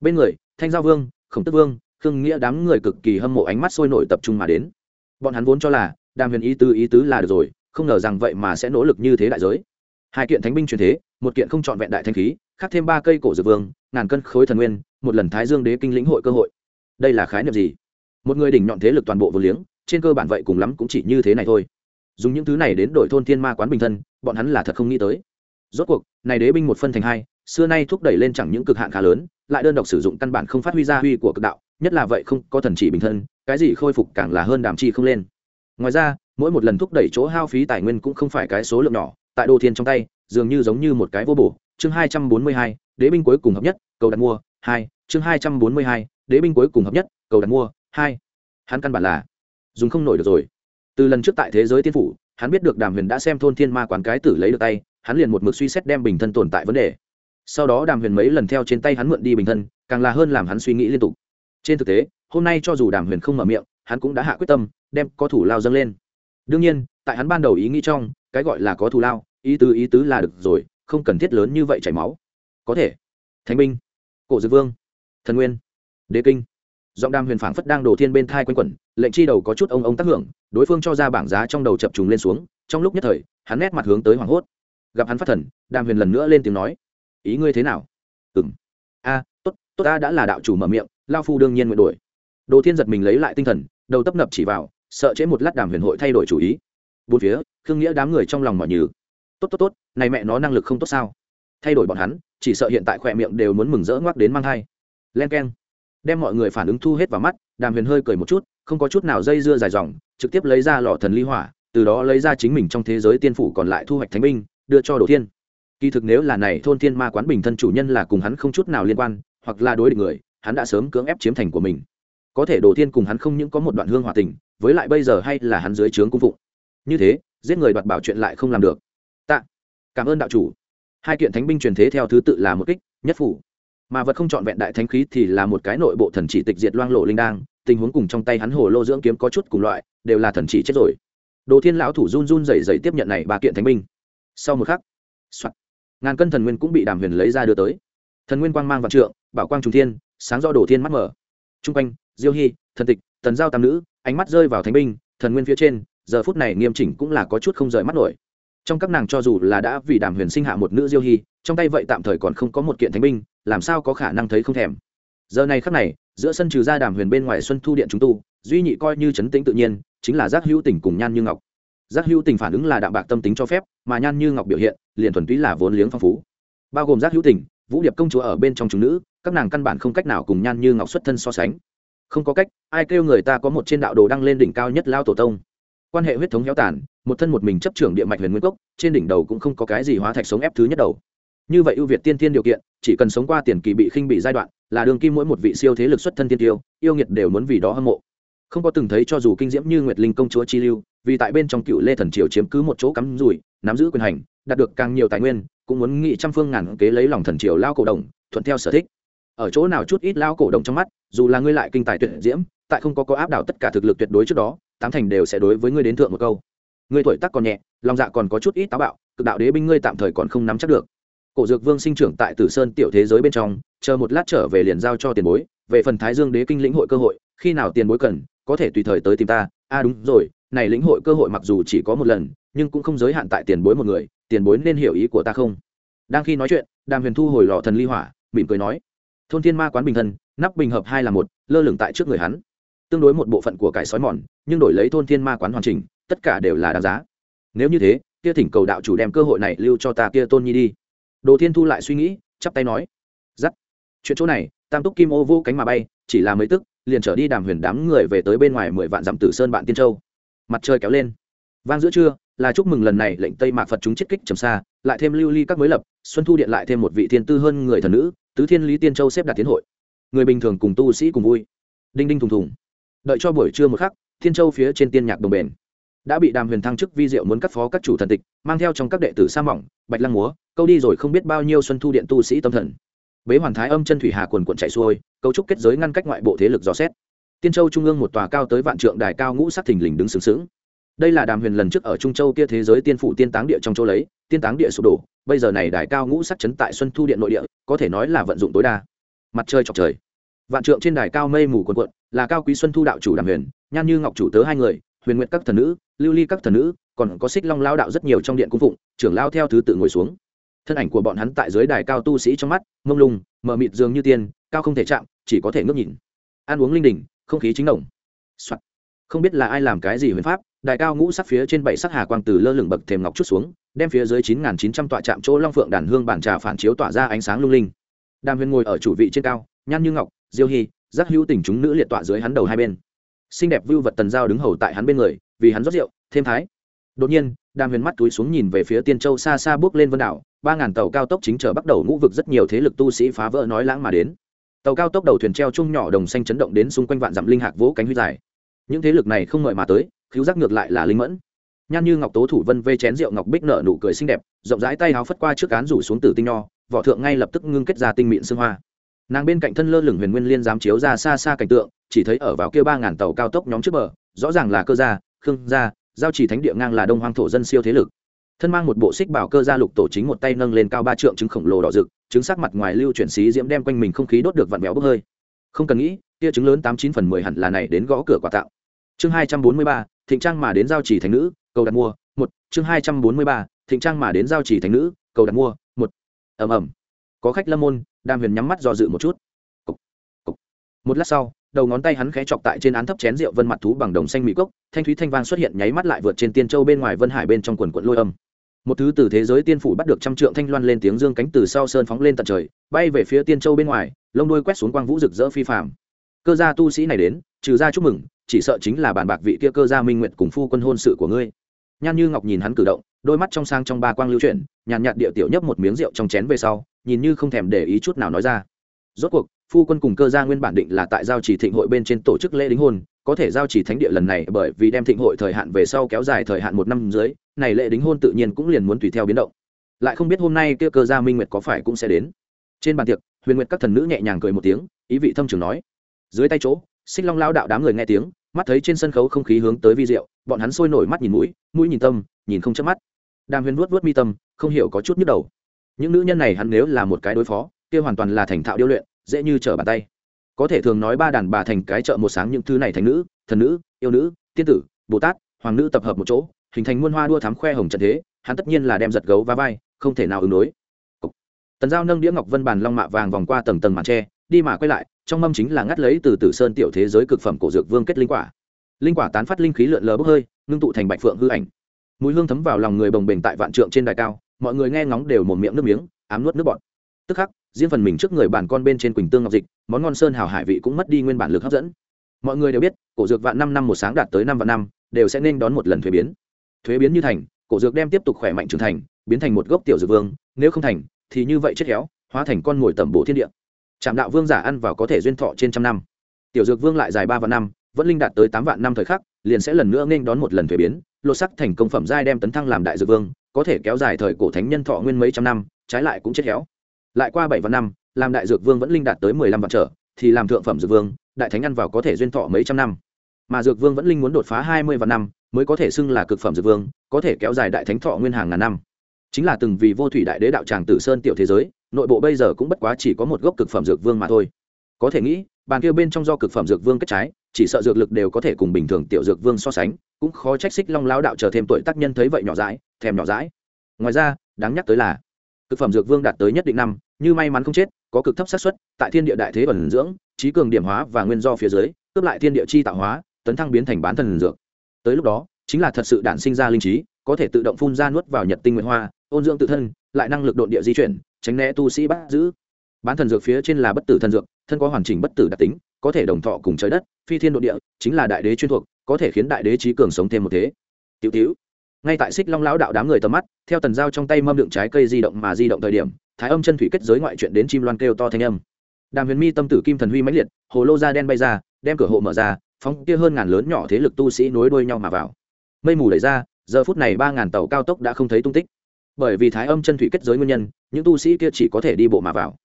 bên người, thanh giao vương, khổng tức vương, khương nghĩa đám người cực kỳ hâm mộ ánh mắt sôi nổi tập trung mà đến. Bọn hắn vốn cho là, đàm huyền ý tứ ý tứ là được rồi, không ngờ rằng vậy mà sẽ nỗ lực như thế đại giới. Hai kiện thánh binh truyền thế, một kiện không trọn vẹn đại thanh khí, khác thêm ba cây cổ dược vương, ngàn cân khối thần nguyên, một lần thái dương đế kinh lĩnh hội cơ hội đây là khái niệm gì? Một người đỉnh nhọn thế lực toàn bộ vô liếng, trên cơ bản vậy cùng lắm cũng chỉ như thế này thôi. Dùng những thứ này đến đổi thôn thiên ma quán bình thân, bọn hắn là thật không nghĩ tới. Rốt cuộc, này đế binh một phân thành hai, xưa nay thúc đẩy lên chẳng những cực hạn khá lớn, lại đơn độc sử dụng căn bản không phát huy ra huy của cực đạo, nhất là vậy không có thần chỉ bình thân, cái gì khôi phục càng là hơn đàm chi không lên. Ngoài ra, mỗi một lần thúc đẩy chỗ hao phí tài nguyên cũng không phải cái số lượng nhỏ, tại đồ thiên trong tay, dường như giống như một cái vô bổ. Chương hai trăm bốn mươi hai, đế binh cuối cùng hợp nhất, cầu đặt mua. Hai, chương hai trăm bốn mươi hai đế binh cuối cùng hợp nhất, cầu đặt mua, hai. Hắn căn bản là dùng không nổi được rồi. Từ lần trước tại thế giới tiên phủ, hắn biết được đàm huyền đã xem thôn thiên ma quán cái tử lấy được tay, hắn liền một mực suy xét đem bình thân tồn tại vấn đề. Sau đó đàm huyền mấy lần theo trên tay hắn mượn đi bình thân, càng là hơn làm hắn suy nghĩ liên tục. Trên thực tế, hôm nay cho dù đàm huyền không mở miệng, hắn cũng đã hạ quyết tâm, đem có thủ lao dâng lên. Đương nhiên, tại hắn ban đầu ý nghĩ trong, cái gọi là có thủ lao, ý tứ ý tứ là được rồi, không cần thiết lớn như vậy chảy máu. Có thể. Thánh binh. Cổ dư vương. Thần nguyên đế kinh. Giọng đàm huyền phảng phất đang đổ thiên bên thai quanh quẩn, lệnh chi đầu có chút ông ông tác hưởng, đối phương cho ra bảng giá trong đầu chập trùng lên xuống, trong lúc nhất thời, hắn nét mặt hướng tới hoảng hốt. Gặp hắn phát thần, đàm huyền lần nữa lên tiếng nói, ý ngươi thế nào? Ừng a, tốt tốt ta đã là đạo chủ mở miệng, lao phu đương nhiên nguyện đổi. Đồ thiên giật mình lấy lại tinh thần, đầu tấp nập chỉ vào, sợ chế một lát đàm huyền hội thay đổi chủ ý. Bốn phía, khương nghĩa đám người trong lòng mỏi nhừ. Tốt tốt tốt, này mẹ nó năng lực không tốt sao? Thay đổi bọn hắn, chỉ sợ hiện tại khỏe miệng đều muốn mừng rỡ ngoắc đến mang thai. Len k e n đem mọi người phản ứng thu hết vào mắt, đàm huyền hơi cười một chút, không có chút nào dây dưa dài dòng, trực tiếp lấy ra lò thần ly hỏa, từ đó lấy ra chính mình trong thế giới tiên phủ còn lại thu hoạch thánh binh, đưa cho đồ thiên. Kỳ thực nếu là này thôn thiên ma quán bình thân chủ nhân là cùng hắn không chút nào liên quan, hoặc là đối địch người, hắn đã sớm cưỡng ép chiếm thành của mình. Có thể đồ thiên cùng hắn không những có một đoạn hương hòa tình, với lại bây giờ hay là hắn dưới trướng cung phụng. Như thế, giết người đoạt bảo chuyện lại không làm được. Tạ. Cảm ơn đạo chủ. Hai kiện thánh binh truyền thế theo thứ tự là một kích, nhất phủ mà vật không chọn vẹn đại thánh khí thì là một cái nội bộ thần chỉ tịch diệt loang lộ linh đang tình huống cùng trong tay hắn hồ lô dưỡng kiếm có chút cùng loại đều là thần chỉ chết rồi. Đồ thiên lão thủ run run rẩy rẩy tiếp nhận này ba kiện thánh binh. Sau một khắc soạt, ngàn cân thần nguyên cũng bị đàm huyền lấy ra đưa tới. Thần nguyên quang mang vạn trượng bảo quang trung thiên sáng do đồ thiên mắt mở. Trung quanh diêu hy thần tịch thần giao tam nữ ánh mắt rơi vào thánh binh thần nguyên phía trên giờ phút này nghiêm chỉnh cũng là có chút không rời mắt nổi trong các nàng cho dù là đã vì đàm huyền sinh hạ một nữ diêu hy, trong tay vậy tạm thời còn không có một kiện thánh binh, làm sao có khả năng thấy không thèm. Giờ này khắc này, giữa sân trừ ra đàm huyền bên ngoài xuân thu điện chúng tu, duy nhị coi như chấn tĩnh tự nhiên, chính là giác hữu tình cùng nhan như ngọc. Giác hữu tình phản ứng là đạm bạc tâm tính cho phép, mà nhan như ngọc biểu hiện, liền thuần túy là vốn liếng phong phú. Bao gồm giác hữu tình, vũ điệp công chúa ở bên trong chúng nữ, các nàng căn bản không cách nào cùng nhan như ngọc xuất thân so sánh. Không có cách, ai kêu người ta có một trên đạo đồ đăng lên đỉnh cao nhất lao tổ tông. Quan hệ huyết thống héo tàn một thân một mình chấp trưởng địa mạch huyền nguyên cốc, trên đỉnh đầu cũng không có cái gì hóa thạch sống ép thứ nhất đầu. Như vậy ưu việt tiên tiên điều kiện, chỉ cần sống qua tiền kỳ bị khinh bị giai đoạn, là đường kim mỗi một vị siêu thế lực xuất thân tiên tiêu, yêu nghiệt đều muốn vì đó hâm mộ. Không có từng thấy cho dù kinh diễm như nguyệt linh công chúa chi lưu, vì tại bên trong cựu lê thần triều chiếm cứ một chỗ cắm rủi, nắm giữ quyền hành, đạt được càng nhiều tài nguyên, cũng muốn nghị trăm phương ngàn kế lấy lòng thần triều lao cổ đồng, thuận theo sở thích. Ở chỗ nào chút ít lao cổ đồng trong mắt, dù là ngươi lại kinh tài tuyệt diễm, tại không có có áp đảo tất cả thực lực tuyệt đối trước đó, tám thành đều sẽ đối với ngươi đến thượng một câu ngươi tuổi tác còn nhẹ, lòng dạ còn có chút ít táo bạo, cực đạo đế binh ngươi tạm thời còn không nắm chắc được. Cổ dược vương sinh trưởng tại tử sơn tiểu thế giới bên trong, chờ một lát trở về liền giao cho tiền bối, về phần thái dương đế kinh lĩnh hội cơ hội, khi nào tiền bối cần, có thể tùy thời tới tìm ta. A à đúng rồi, này lĩnh hội cơ hội mặc dù chỉ có một lần, nhưng cũng không giới hạn tại tiền bối một người, tiền bối nên hiểu ý của ta không? Đang khi nói chuyện, đàm huyền thu hồi lò thần ly hỏa, mỉm cười nói, thôn thiên ma quán bình thân, nắp bình hợp hai là một, lơ lửng tại trước người hắn. Tương đối một bộ phận của cải sói mòn, nhưng đổi lấy thôn thiên ma quán hoàn chỉnh tất cả đều là đáng giá. Nếu như thế, kia thỉnh cầu đạo chủ đem cơ hội này lưu cho ta kia tôn nhi đi. Đồ thiên thu lại suy nghĩ, chắp tay nói. Giắt chuyện chỗ này, tam túc kim ô vô cánh mà bay, chỉ là mấy tức, liền trở đi đàm huyền đám người về tới bên ngoài mười vạn dặm tử sơn bạn tiên châu. Mặt trời kéo lên. Vang giữa trưa, là chúc mừng lần này lệnh tây mạc phật chúng chiết kích trầm xa, lại thêm lưu ly các mới lập, xuân thu điện lại thêm một vị thiên tư hơn người thần nữ, tứ thiên lý tiên châu xếp đặt tiến hội. Người bình thường cùng tu sĩ cùng vui. Đinh đinh thùng thùng. Đợi cho buổi trưa một khắc, thiên châu phía trên tiên nhạc đồng bền đã bị đàm huyền thăng chức vi diệu muốn cắt phó các chủ thần tịch, mang theo trong các đệ tử sa mỏng, bạch lăng múa, câu đi rồi không biết bao nhiêu xuân thu điện tu sĩ tâm thần. Bế hoàn thái âm chân thủy hà quần quận chạy xuôi, cấu trúc kết giới ngăn cách ngoại bộ thế lực dò xét. Tiên châu trung ương một tòa cao tới vạn trượng đài cao ngũ sắc thình lình đứng sướng sướng đây là đàm huyền lần trước ở trung châu kia thế giới tiên phụ tiên táng địa trong chỗ lấy, tiên táng địa sụp đổ, bây giờ này đài cao ngũ sắc chấn tại xuân thu điện nội địa, có thể nói là vận dụng tối đa. Mặt trời chọc trời. Vạn trượng trên đài cao mây mù quần quận là cao quý xuân thu đạo chủ đàm huyền, nhan như ngọc chủ tớ hai người huyền nguyện các thần nữ, lưu ly các thần nữ, còn có xích long lao đạo rất nhiều trong điện cung phụng, trưởng lao theo thứ tự ngồi xuống. Thân ảnh của bọn hắn tại dưới đài cao tu sĩ trong mắt, mông lung, mờ mịt dường như tiên, cao không thể chạm, chỉ có thể ngước nhìn. Ăn uống linh đình, không khí chính đồng、Soạn. không biết là ai làm cái gì huyền pháp, đài cao ngũ sắc phía trên bảy sắc hà quang từ lơ lửng bậc thềm ngọc chút xuống, đem phía dưới chín nghìn chín trăm tọa chạm chỗ long phượng đàn hương bản trà phản chiếu tỏa ra ánh sáng lung linh. Đàm huyền ngồi ở chủ vị trên cao, nhan như ngọc, diêu hy giác hữu tình chúng nữ liệt tọa dưới hắn đầu hai bên xinh đẹp vưu vật tần giao đứng hầu tại hắn bên người, vì hắn rót rượu, thêm thái. Đột nhiên, đàm huyền mắt túi xuống nhìn về phía tiên châu xa xa bước lên vân đảo, ba ngàn tàu cao tốc chính trở bắt đầu ngũ vực rất nhiều thế lực tu sĩ phá vỡ nói lãng mà đến. Tàu cao tốc đầu thuyền treo chung nhỏ đồng xanh chấn động đến xung quanh vạn dặm linh hạc vỗ cánh huy dài. Những thế lực này không ngợi mà tới cứu giác ngược lại là linh mẫn. Nhan như ngọc tố thủ vân vê chén rượu ngọc bích nở nụ cười xinh đẹp, rộng rãi tay áo phất qua trước cán rủ xuống từ tinh nho, vỏ thượng ngay lập tức ngưng kết ra tinh mịn xương hoa nàng bên cạnh thân lơ lửng huyền nguyên liên dám chiếu ra xa xa cảnh tượng, chỉ thấy ở vào kia ba ngàn tàu cao tốc nhóm trước bờ, rõ ràng là cơ gia, khương gia, giao chỉ thánh địa ngang là đông hoang thổ dân siêu thế lực. Thân mang một bộ xích bảo cơ gia lục tổ chính một tay nâng lên cao ba trượng trứng khổng lồ đỏ rực, trứng sắc mặt ngoài lưu chuyển xí diễm đem quanh mình không khí đốt được vặn béo bốc hơi. Không cần nghĩ tia trứng lớn tám chín phần mười hẳn là này đến gõ cửa quả tạo. Chương hai trăm bốn mươi ba, thịnh trang mà đến giao chỉ thánh nữ, cầu đặt mua, một. Chương hai trăm bốn mươi ba, thịnh trang mà đến giao chỉ thánh nữ, cầu đặt mua, một. Ầm ầm. Có khách lâm môn đàm huyền nhắm mắt do dự một chút. Cục, cục. một lát sau đầu ngón tay hắn khẽ chọc tại trên án thấp chén rượu vân mặt thú bằng đồng xanh mỹ cốc thanh thúy thanh vang xuất hiện nháy mắt lại vượt trên tiên châu bên ngoài vân hải bên trong quần quận lôi âm. Một thứ từ thế giới tiên phủ bắt được trăm trượng thanh loan lên tiếng dương cánh từ sau sơn phóng lên tận trời bay về phía tiên châu bên ngoài lông đuôi quét xuống quang vũ rực rỡ phi phạm cơ gia tu sĩ này đến trừ ra chúc mừng chỉ sợ chính là bàn bạc vị kia cơ gia minh nguyện cùng phu quân hôn sự của ngươi. Nhan như ngọc nhìn hắn cử động đôi mắt trong sang trong ba quang lưu chuyển nhàn nhạt địa tiểu nhấp một miếng rượu trong chén về sau nhìn như không thèm để ý chút nào nói ra. Rốt cuộc, phu quân cùng cơ gia nguyên bản định là tại giao chỉ thịnh hội bên trên tổ chức lễ đính hôn, có thể giao chỉ thánh địa lần này bởi vì đem thịnh hội thời hạn về sau kéo dài thời hạn một năm dưới, này lễ đính hôn tự nhiên cũng liền muốn tùy theo biến động. Lại không biết hôm nay kia cơ gia minh nguyệt có phải cũng sẽ đến. Trên bàn tiệc, huyền nguyệt các thần nữ nhẹ nhàng cười một tiếng, ý vị thâm trường nói. Dưới tay chỗ, xích long lao đạo đám người nghe tiếng, mắt thấy trên sân khấu không khí hướng tới vi diệu, bọn hắn sôi nổi mắt nhìn mũi mũi nhìn tâm, nhìn không chớp mắt. Đàm huyền vuốt vuốt mi tâm, không hiểu có chút nhức đầu những nữ nhân này hắn nếu là một cái đối phó, kia hoàn toàn là thành thạo điêu luyện, dễ như trở bàn tay. Có thể thường nói ba đàn bà thành cái chợ một sáng những thứ này thành nữ, thần nữ, yêu nữ, tiên tử, bồ tát, hoàng nữ tập hợp một chỗ, hình thành muôn hoa đua thám khoe hồng trận thế, hắn tất nhiên là đem giật gấu và vai, không thể nào ứng đối. Tần giao nâng đĩa ngọc vân bàn long mạ vàng vòng qua tầng tầng màn tre, đi mà quay lại, trong mâm chính là ngắt lấy từ tử sơn tiểu thế giới cực phẩm cổ dược vương kết linh quả. Linh quả tán phát linh khí lượn lờ bốc hơi, ngưng tụ thành bạch phượng hư ảnh. Mùi hương thấm vào lòng người bồng bềnh tại vạn trượng trên đài cao mọi người nghe ngóng đều một miệng nước miếng, ám nuốt nước bọt. Tức khắc, riêng phần mình trước người bàn con bên trên quỳnh tương ngọc dịch, món ngon sơn hào hải vị cũng mất đi nguyên bản lực hấp dẫn. Mọi người đều biết, cổ dược vạn năm năm một sáng đạt tới năm vạn năm, đều sẽ nên đón một lần thuế biến. Thuế biến như thành, cổ dược đem tiếp tục khỏe mạnh trưởng thành, biến thành một gốc tiểu dược vương, nếu không thành, thì như vậy chết khéo hóa thành con mồi tẩm bổ thiên địa. Trạm đạo vương giả ăn vào có thể duyên thọ trên trăm năm. Tiểu dược vương lại dài ba vạn năm, vẫn linh đạt tới tám vạn năm thời khắc, liền sẽ lần nữa nên đón một lần thuế biến, lột sắc thành công phẩm giai đem tấn thăng làm đại dược vương có thể kéo dài thời cổ thánh nhân thọ nguyên mấy trăm năm, trái lại cũng chết héo. lại qua bảy vạn năm, làm đại dược vương vẫn linh đạt tới mười lăm vạn trở, thì làm thượng phẩm dược vương, đại thánh ăn vào có thể duyên thọ mấy trăm năm. Mà dược vương vẫn linh muốn đột phá hai mươi vạn năm, mới có thể xưng là cực phẩm dược vương, có thể kéo dài đại thánh thọ nguyên hàng ngàn năm. Chính là từng vì vô thủy đại đế đạo tràng tử sơn tiểu thế giới, nội bộ bây giờ cũng bất quá chỉ có một gốc cực phẩm dược vương mà thôi. Có thể nghĩ, bàn kia bên trong do cực phẩm dược vương kết trái, chỉ sợ dược lực đều có thể cùng bình thường tiểu dược vương so sánh, cũng khó trách xích long lao đạo chờ thêm tuổi tác nhân thấy vậy nhỏ dãi thèm nhỏ dãi. Ngoài ra, đáng nhắc tới là, cực phẩm dược vương đạt tới nhất định năm, như may mắn không chết, có cực thấp xác suất, tại thiên địa đại thế ẩn dưỡng, trí cường điểm hóa và nguyên do phía dưới, cướp lại thiên địa chi tạo hóa, tấn thăng biến thành bán thần dược. Tới lúc đó, chính là thật sự đản sinh ra linh trí, có thể tự động phun ra nuốt vào nhật tinh nguyện hoa, ôn dưỡng tự thân, lại năng lực độn địa di chuyển, tránh né tu sĩ bắt giữ. Bán thần dược phía trên là bất tử thần dược, thân có hoàn chỉnh bất tử đặc tính, có thể đồng thọ cùng trời đất, phi thiên đ ộ địa, chính là đại đế chuyên thuộc, có thể khiến đại đế trí cường sống thêm một thế. Tiểu tiểu ngay tại xích long lão đạo đám người tầm mắt, theo tần dao trong tay mâm đựng trái cây di động mà di động thời điểm, thái âm chân thủy kết giới ngoại chuyện đến chim loan kêu to thanh âm. Đàm huyền mi tâm tử kim thần huy mãnh liệt, hồ lô da đen bay ra, đem cửa hộ mở ra, phóng kia hơn ngàn lớn nhỏ thế lực tu sĩ nối đuôi nhau mà vào. Mây mù đẩy ra, giờ phút này ba ngàn tàu cao tốc đã không thấy tung tích. Bởi vì thái âm chân thủy kết giới nguyên nhân, những tu sĩ kia chỉ có thể đi bộ mà vào.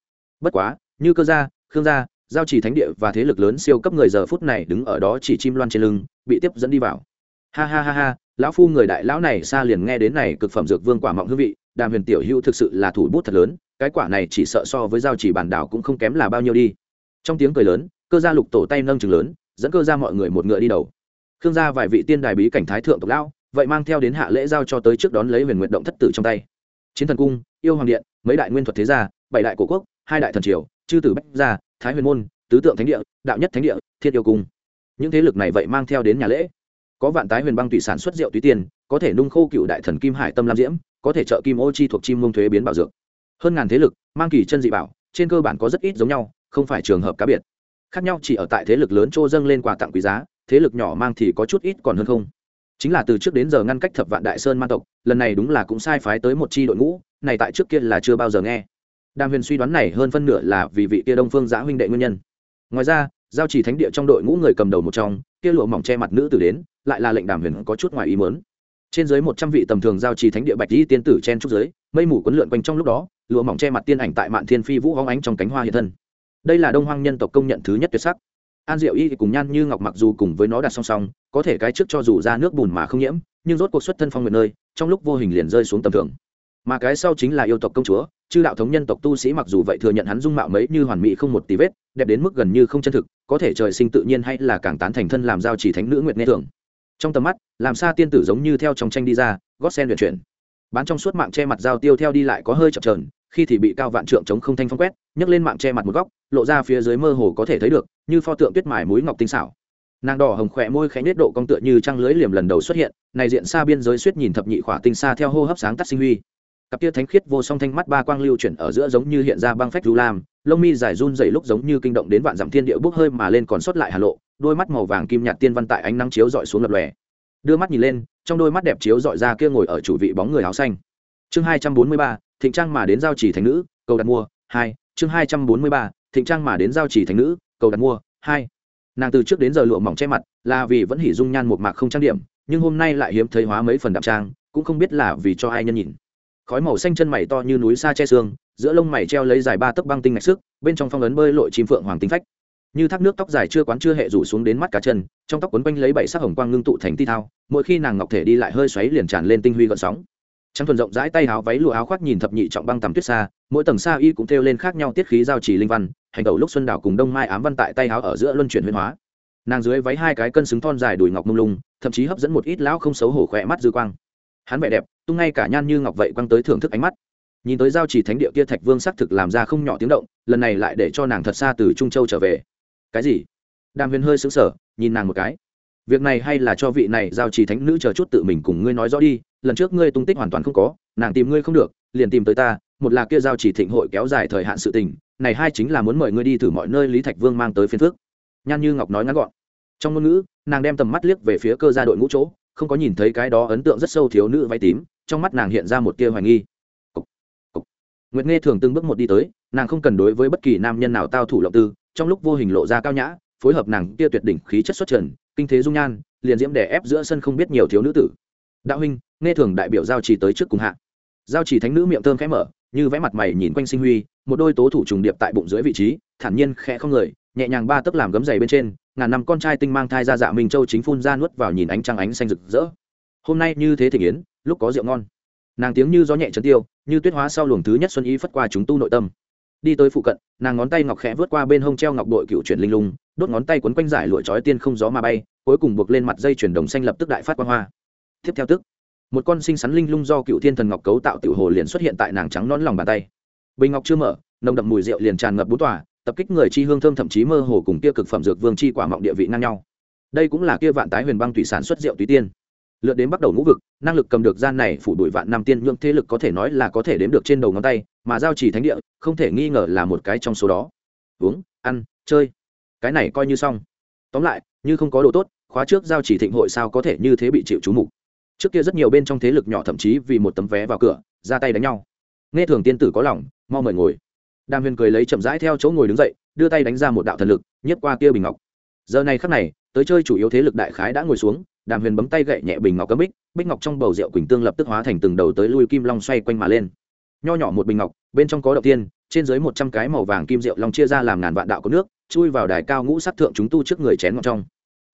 Bất quá, như cơ gia, khương gia, giao chỉ thánh địa và thế lực lớn siêu cấp người giờ phút này đứng ở đó chỉ chim loan trên lưng, bị tiếp dẫn đi vào. Ha ha ha ha lão phu người đại lão này xa liền nghe đến này cực phẩm dược vương quả mọng hương vị, đàm huyền tiểu hữu thực sự là thủ bút thật lớn, cái quả này chỉ sợ so với giao chỉ bản đảo cũng không kém là bao nhiêu đi. Trong tiếng cười lớn, cơ gia lục tổ tay nâng chừng lớn, dẫn cơ ra mọi người một ngựa đi đầu. Khương gia vài vị tiên đài bí cảnh thái thượng tộc lão, vậy mang theo đến hạ lễ giao cho tới trước đón lấy huyền nguyện động thất tử trong tay. Chiến thần cung, yêu hoàng điện, mấy đại nguyên thuật thế gia, bảy đại cổ quốc, hai đại thần triều, chư tử bách gia, thái huyền môn, tứ tượng thánh địa, đạo nhất thánh địa thiên yêu cung. Những thế lực này vậy mang theo đến nhà lễ có vạn tái huyền băng tùy sản xuất rượu túy tiền có thể nung khô cựu đại thần kim hải tâm lam diễm, có thể trợ kim ô chi thuộc chim mông thuế biến bảo dược. Hơn ngàn thế lực, mang kỳ chân dị bảo, trên cơ bản có rất ít giống nhau, không phải trường hợp cá biệt. Khác nhau chỉ ở tại thế lực lớn trô dâng lên quà tặng quý giá, thế lực nhỏ mang thì có chút ít còn hơn không. Chính là từ trước đến giờ ngăn cách thập vạn đại sơn man tộc, lần này đúng là cũng sai phái tới một chi đội ngũ, này tại trước kia là chưa bao giờ nghe. Đàm huyền suy đoán này hơn phân nửa là vì vị kia đông phương giã huynh đệ nguyên nhân. Ngoài ra, giao chỉ thánh địa trong đội ngũ người cầm đầu một trong, kia lụa mỏng che mặt nữ tử đến lại là lệnh đàm huyền có chút ngoài ý mớn trên dưới một trăm vị tầm thường giao trì thánh địa bạch di tiên tử chen trúc giới, mây mù quấn lượn quanh trong lúc đó, lụa mỏng che mặt tiên ảnh tại mạn thiên phi vũ hóng ánh trong cánh hoa hiện thân. Đây là đông hoang nhân tộc công nhận thứ nhất tuyệt sắc. An diệu y cùng nhan như ngọc mặc dù cùng với nó đặt song song, có thể cái trước cho dù ra nước bùn mà không nhiễm, nhưng rốt cuộc xuất thân phong nguyện nơi, trong lúc vô hình liền rơi xuống tầm thường. Mà cái sau chính là yêu tộc công chúa, chư đạo thống nhân tộc tu sĩ mặc dù vậy thừa nhận hắn dung mạo mấy như hoàn mỹ không một tí vết, đẹp đến mức gần như không chân thực, có thể trời sinh tự nhiên hay là càng tán thành thân làm giao chỉ thánh nữ nguyệt nghe thường trong tầm mắt, làm xa tiên tử giống như theo trong tranh đi ra, gót sen luyện chuyển. Bán trong suốt mạng che mặt giao tiêu theo đi lại có hơi chập trờn khi thì bị cao vạn trượng chống không thanh phong quét, nhấc lên mạng che mặt một góc, lộ ra phía dưới mơ hồ có thể thấy được, như pho tượng tuyết mài mũi ngọc tinh xảo. Nàng đỏ hồng khỏe môi khẽ nết độ cong tựa như trăng lưới liềm lần đầu xuất hiện, này diện xa biên giới suýt nhìn thập nhị khỏa tinh xa theo hô hấp sáng tắt sinh huy. Cặp tia thánh khiết vô song thanh mắt ba quang lưu chuyển ở giữa giống như hiện ra băng phách du lam lông mi dài run dày lúc giống như kinh động đến vạn dặm thiên địa bốc hơi mà lên còn sót lại hà lộ, đôi mắt màu vàng kim nhạt tiên văn tại ánh nắng chiếu dọi xuống lập lòe. Đưa mắt nhìn lên, trong đôi mắt đẹp chiếu dọi ra kia ngồi ở chủ vị bóng người áo xanh. Chương hai trăm bốn mươi ba, thịnh trang mà đến giao chỉ thành nữ, cầu đặt mua, hai. Chương hai trăm bốn mươi ba, thịnh trang mà đến giao chỉ thành nữ, cầu đặt mua, hai. Nàng từ trước đến giờ lụa mỏng che mặt, là vì vẫn hỉ dung nhan một mạc không trang điểm, nhưng hôm nay lại hiếm thấy hóa mấy phần đạm trang, cũng không biết là vì cho ai nhân nhìn. Khói màu xanh chân mày to như núi xa che xương giữa lông mày treo lấy dài ba tấc băng tinh ngạch sức, bên trong phong ấn bơi lội chim phượng hoàng tinh phách. Như thác nước tóc dài chưa quán chưa hệ rủ xuống đến mắt cá chân, trong tóc quấn quanh lấy bảy sắc hồng quang ngưng tụ thành ti thao, mỗi khi nàng ngọc thể đi lại hơi xoáy liền tràn lên tinh huy gợn sóng. Trắng thuần rộng rãi tay áo váy lụa áo khoác nhìn thập nhị trọng băng tầm tuyết xa, mỗi tầng xa y cũng thêu lên khác nhau tiết khí giao trì linh văn, hành tẩu lúc xuân đảo cùng đông mai ám văn tại tay áo ở giữa luân chuyển huyền hóa. Nàng dưới váy hai cái cân xứng thon dài đùi ngọc mông lung, thậm chí hấp dẫn một ít lão không xấu hổ khỏe mắt dư quang. Hắn vẻ đẹp, tung ngay cả nhan như ngọc vậy quăng tới thưởng thức ánh mắt nhìn tới giao chỉ thánh địa kia thạch vương xác thực làm ra không nhỏ tiếng động, lần này lại để cho nàng thật xa từ trung châu trở về. Cái gì? Đàm huyền hơi sững sờ, nhìn nàng một cái. Việc này hay là cho vị này giao chỉ thánh nữ chờ chút tự mình cùng ngươi nói rõ đi, lần trước ngươi tung tích hoàn toàn không có, nàng tìm ngươi không được, liền tìm tới ta, một là kia giao chỉ thịnh hội kéo dài thời hạn sự tình, này hai chính là muốn mời ngươi đi thử mọi nơi lý thạch vương mang tới phiên phước. Nhan như ngọc nói ngắn gọn. Trong ngôn ngữ, nàng đem tầm mắt liếc về phía cơ gia đội ngũ chỗ, không có nhìn thấy cái đó ấn tượng rất sâu thiếu nữ váy tím, trong mắt nàng hiện ra một tia hoài nghi nguyệt nghe thường từng bước một đi tới, nàng không cần đối với bất kỳ nam nhân nào tao thủ lộng tư, trong lúc vô hình lộ ra cao nhã, phối hợp nàng kia tuyệt đỉnh khí chất xuất trần, kinh thế dung nhan, liền diễm đè ép giữa sân không biết nhiều thiếu nữ tử. Đạo huynh nghe thường đại biểu giao trì tới trước cùng hạ. Giao trì thánh nữ miệng thơm khẽ mở, như vẽ mặt mày nhìn quanh sinh huy, một đôi tố thủ trùng điệp tại bụng dưới vị trí, thản nhiên khẽ không người, nhẹ nhàng ba tấc làm gấm dày bên trên, ngàn năm con trai tinh mang thai ra dạ minh châu chính phun ra nuốt vào nhìn ánh trăng ánh xanh rực rỡ. Hôm nay như thế thể yến lúc có rượu ngon nàng tiếng như gió nhẹ trấn tiêu, như tuyết hóa sau luồng thứ nhất xuân ý phất qua chúng tu nội tâm. Đi tới phụ cận, nàng ngón tay ngọc khẽ vớt qua bên hông treo ngọc đội cựu chuyển linh lung, đốt ngón tay quấn quanh giải lụa trói tiên không gió mà bay, cuối cùng buộc lên mặt dây chuyển đồng xanh lập tức đại phát quang hoa. Tiếp theo tức, một con sinh sắn linh lung do cựu thiên thần ngọc cấu tạo tiểu hồ liền xuất hiện tại nàng trắng non lòng bàn tay. Bình ngọc chưa mở, nồng đậm mùi rượu liền tràn ngập bốn tòa, tập kích người chi hương thơm thậm chí mơ hồ cùng kia cực phẩm dược vương chi quả mọng địa vị ngang nhau. Đây cũng là kia vạn tái huyền băng thủy sản xuất rượu tùy tiên lượt đến bắt đầu ngũ vực, năng lực cầm được gian này phủ đuổi vạn năm tiên nhượng thế lực có thể nói là có thể đếm được trên đầu ngón tay, mà giao chỉ thánh địa, không thể nghi ngờ là một cái trong số đó. Uống, ăn, chơi. Cái này coi như xong. Tóm lại, như không có đồ tốt, khóa trước giao chỉ thịnh hội sao có thể như thế bị chịu chú mục. Trước kia rất nhiều bên trong thế lực nhỏ thậm chí vì một tấm vé vào cửa, ra tay đánh nhau. Nghe thường tiên tử có lòng, mau mời ngồi. Đàm huyền cười lấy chậm rãi theo chỗ ngồi đứng dậy, đưa tay đánh ra một đạo thần lực nhất qua kia bình ngọc. Giờ này khắc này, tới chơi chủ yếu thế lực đại khái đã ngồi xuống đàm huyền bấm tay gậy nhẹ bình ngọc cấm bích bích ngọc trong bầu rượu quỳnh tương lập tức hóa thành từng đầu tới lui kim long xoay quanh mà lên. Nho nhỏ một bình ngọc, bên trong có đầu tiên, trên dưới một trăm cái màu vàng kim rượu long chia ra làm ngàn vạn đạo có nước, chui vào đài cao ngũ sắc thượng chúng tu trước người chén ngọc trong.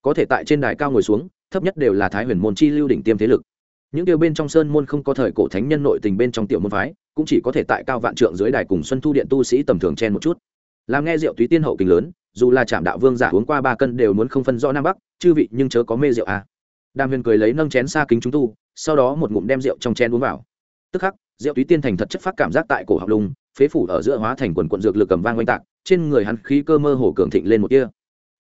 Có thể tại trên đài cao ngồi xuống, thấp nhất đều là thái huyền môn chi lưu đỉnh tiêm thế lực. Những điều bên trong sơn môn không có thời cổ thánh nhân nội tình bên trong tiểu môn phái, cũng chỉ có thể tại cao vạn trượng dưới đài cùng xuân thu điện tu sĩ tầm thường chen một chút. Làm nghe rượu túy tiên hậu kinh lớn, dù là trạm đạo vương giả uống qua ba cân đều muốn không phân rõ nam bắc, chư vị nhưng chớ có mê rượu à đàm huyền cười lấy nâng chén xa kính chúng tu, sau đó một ngụm đem rượu trong chén uống vào. Tức khắc, rượu túy tiên thành thật chất phát cảm giác tại cổ học lùng phế phủ ở giữa hóa thành quần quận dược lực cầm vang oanh tạc, trên người hắn khí cơ mơ hồ cường thịnh lên một kia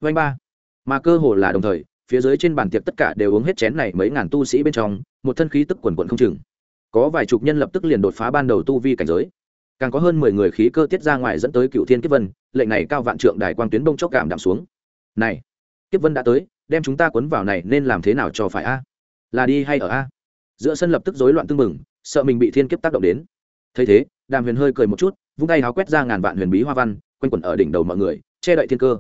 oanh ba. Mà cơ hồ là đồng thời, phía dưới trên bàn tiệc tất cả đều uống hết chén này mấy ngàn tu sĩ bên trong, một thân khí tức quần quận không chừng. Có vài chục nhân lập tức liền đột phá ban đầu tu vi cảnh giới. Càng có hơn mười người khí cơ tiết ra ngoài dẫn tới cựu thiên kiếp vân, lệnh này cao vạn trượng đài quang tuyến bông chốc cảm đạm xuống. Này kiếp vân đã tới đem chúng ta cuốn vào này nên làm thế nào cho phải a? Là đi hay ở a? Giữa sân lập tức rối loạn tưng bừng, sợ mình bị thiên kiếp tác động đến. Thấy thế đàm huyền hơi cười một chút vung tay háo quét ra ngàn vạn huyền bí hoa văn quanh quẩn ở đỉnh đầu mọi người che đậy thiên cơ.